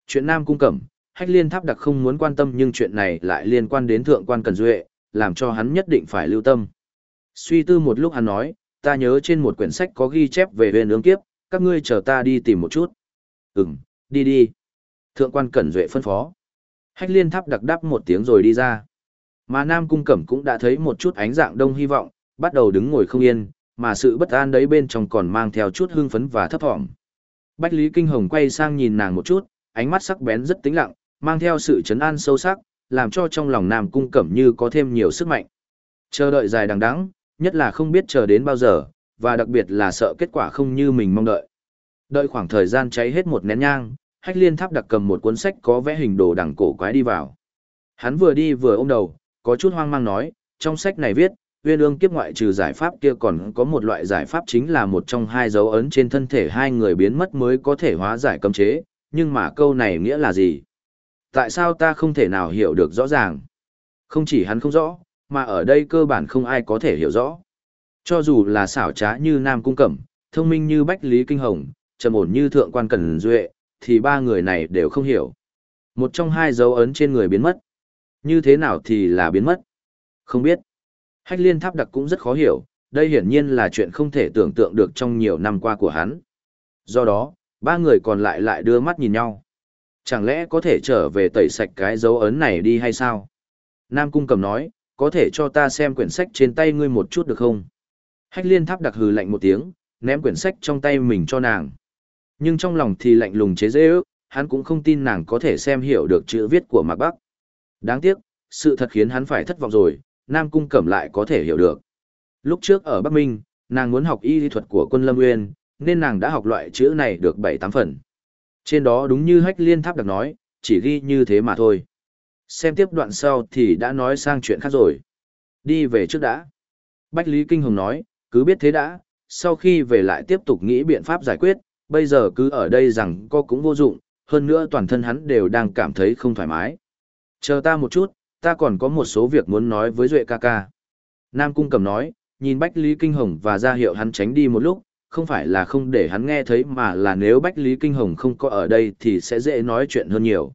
Chuyện Nam Cung Cẩm, Hách Liên Tháp đặc không muốn quan tâm nhưng chuyện này lại liên quan đến thượng quan Cẩn Duệ, làm cho hắn nhất định phải lưu tâm. Suy tư một lúc hắn nói, ta nhớ trên một quyển sách có ghi chép về huyền ương kiếp, các ngươi chờ ta đi tìm một chút. Ừm, đi đi. Thượng quan Cẩn Duệ phân phó. Hách liên tháp đặc đáp một tiếng rồi đi ra. Mà Nam Cung Cẩm cũng đã thấy một chút ánh dạng đông hy vọng, bắt đầu đứng ngồi không yên, mà sự bất an đấy bên trong còn mang theo chút hưng phấn và thấp thỏm. Bách Lý Kinh Hồng quay sang nhìn nàng một chút, ánh mắt sắc bén rất tĩnh lặng, mang theo sự chấn an sâu sắc, làm cho trong lòng Nam Cung Cẩm như có thêm nhiều sức mạnh. Chờ đợi dài đằng đẵng, nhất là không biết chờ đến bao giờ, và đặc biệt là sợ kết quả không như mình mong đợi. Đợi khoảng thời gian cháy hết một nén nhang, Hách Liên Tháp đặc cầm một cuốn sách có vẽ hình đồ đằng cổ quái đi vào. Hắn vừa đi vừa ôm đầu, có chút hoang mang nói, trong sách này viết, Uyên Ương kiếp ngoại trừ giải pháp kia còn có một loại giải pháp chính là một trong hai dấu ấn trên thân thể hai người biến mất mới có thể hóa giải cấm chế, nhưng mà câu này nghĩa là gì? Tại sao ta không thể nào hiểu được rõ ràng? Không chỉ hắn không rõ, mà ở đây cơ bản không ai có thể hiểu rõ. Cho dù là xảo trá như Nam Cung Cẩm, thông minh như Bách Lý Kinh Hồng, trầm ổn như Thượng Quan Cần Duệ, thì ba người này đều không hiểu. Một trong hai dấu ấn trên người biến mất. Như thế nào thì là biến mất? Không biết. Hách liên tháp đặc cũng rất khó hiểu, đây hiển nhiên là chuyện không thể tưởng tượng được trong nhiều năm qua của hắn. Do đó, ba người còn lại lại đưa mắt nhìn nhau. Chẳng lẽ có thể trở về tẩy sạch cái dấu ấn này đi hay sao? Nam Cung cầm nói, có thể cho ta xem quyển sách trên tay ngươi một chút được không? Hách liên tháp đặc hừ lạnh một tiếng, ném quyển sách trong tay mình cho nàng. Nhưng trong lòng thì lạnh lùng chế dễ ước, hắn cũng không tin nàng có thể xem hiểu được chữ viết của Mạc Bắc. Đáng tiếc, sự thật khiến hắn phải thất vọng rồi, Nam Cung Cẩm lại có thể hiểu được. Lúc trước ở Bắc Minh, nàng muốn học y lý thuật của quân Lâm Nguyên, nên nàng đã học loại chữ này được 7-8 phần. Trên đó đúng như hách liên tháp đặc nói, chỉ ghi như thế mà thôi. Xem tiếp đoạn sau thì đã nói sang chuyện khác rồi. Đi về trước đã. Bách Lý Kinh Hồng nói, cứ biết thế đã, sau khi về lại tiếp tục nghĩ biện pháp giải quyết, bây giờ cứ ở đây rằng co cũng vô dụng, hơn nữa toàn thân hắn đều đang cảm thấy không thoải mái. Chờ ta một chút, ta còn có một số việc muốn nói với Duệ ca ca. Nam Cung cầm nói, nhìn Bách Lý Kinh Hồng và ra hiệu hắn tránh đi một lúc, không phải là không để hắn nghe thấy mà là nếu Bách Lý Kinh Hồng không có ở đây thì sẽ dễ nói chuyện hơn nhiều.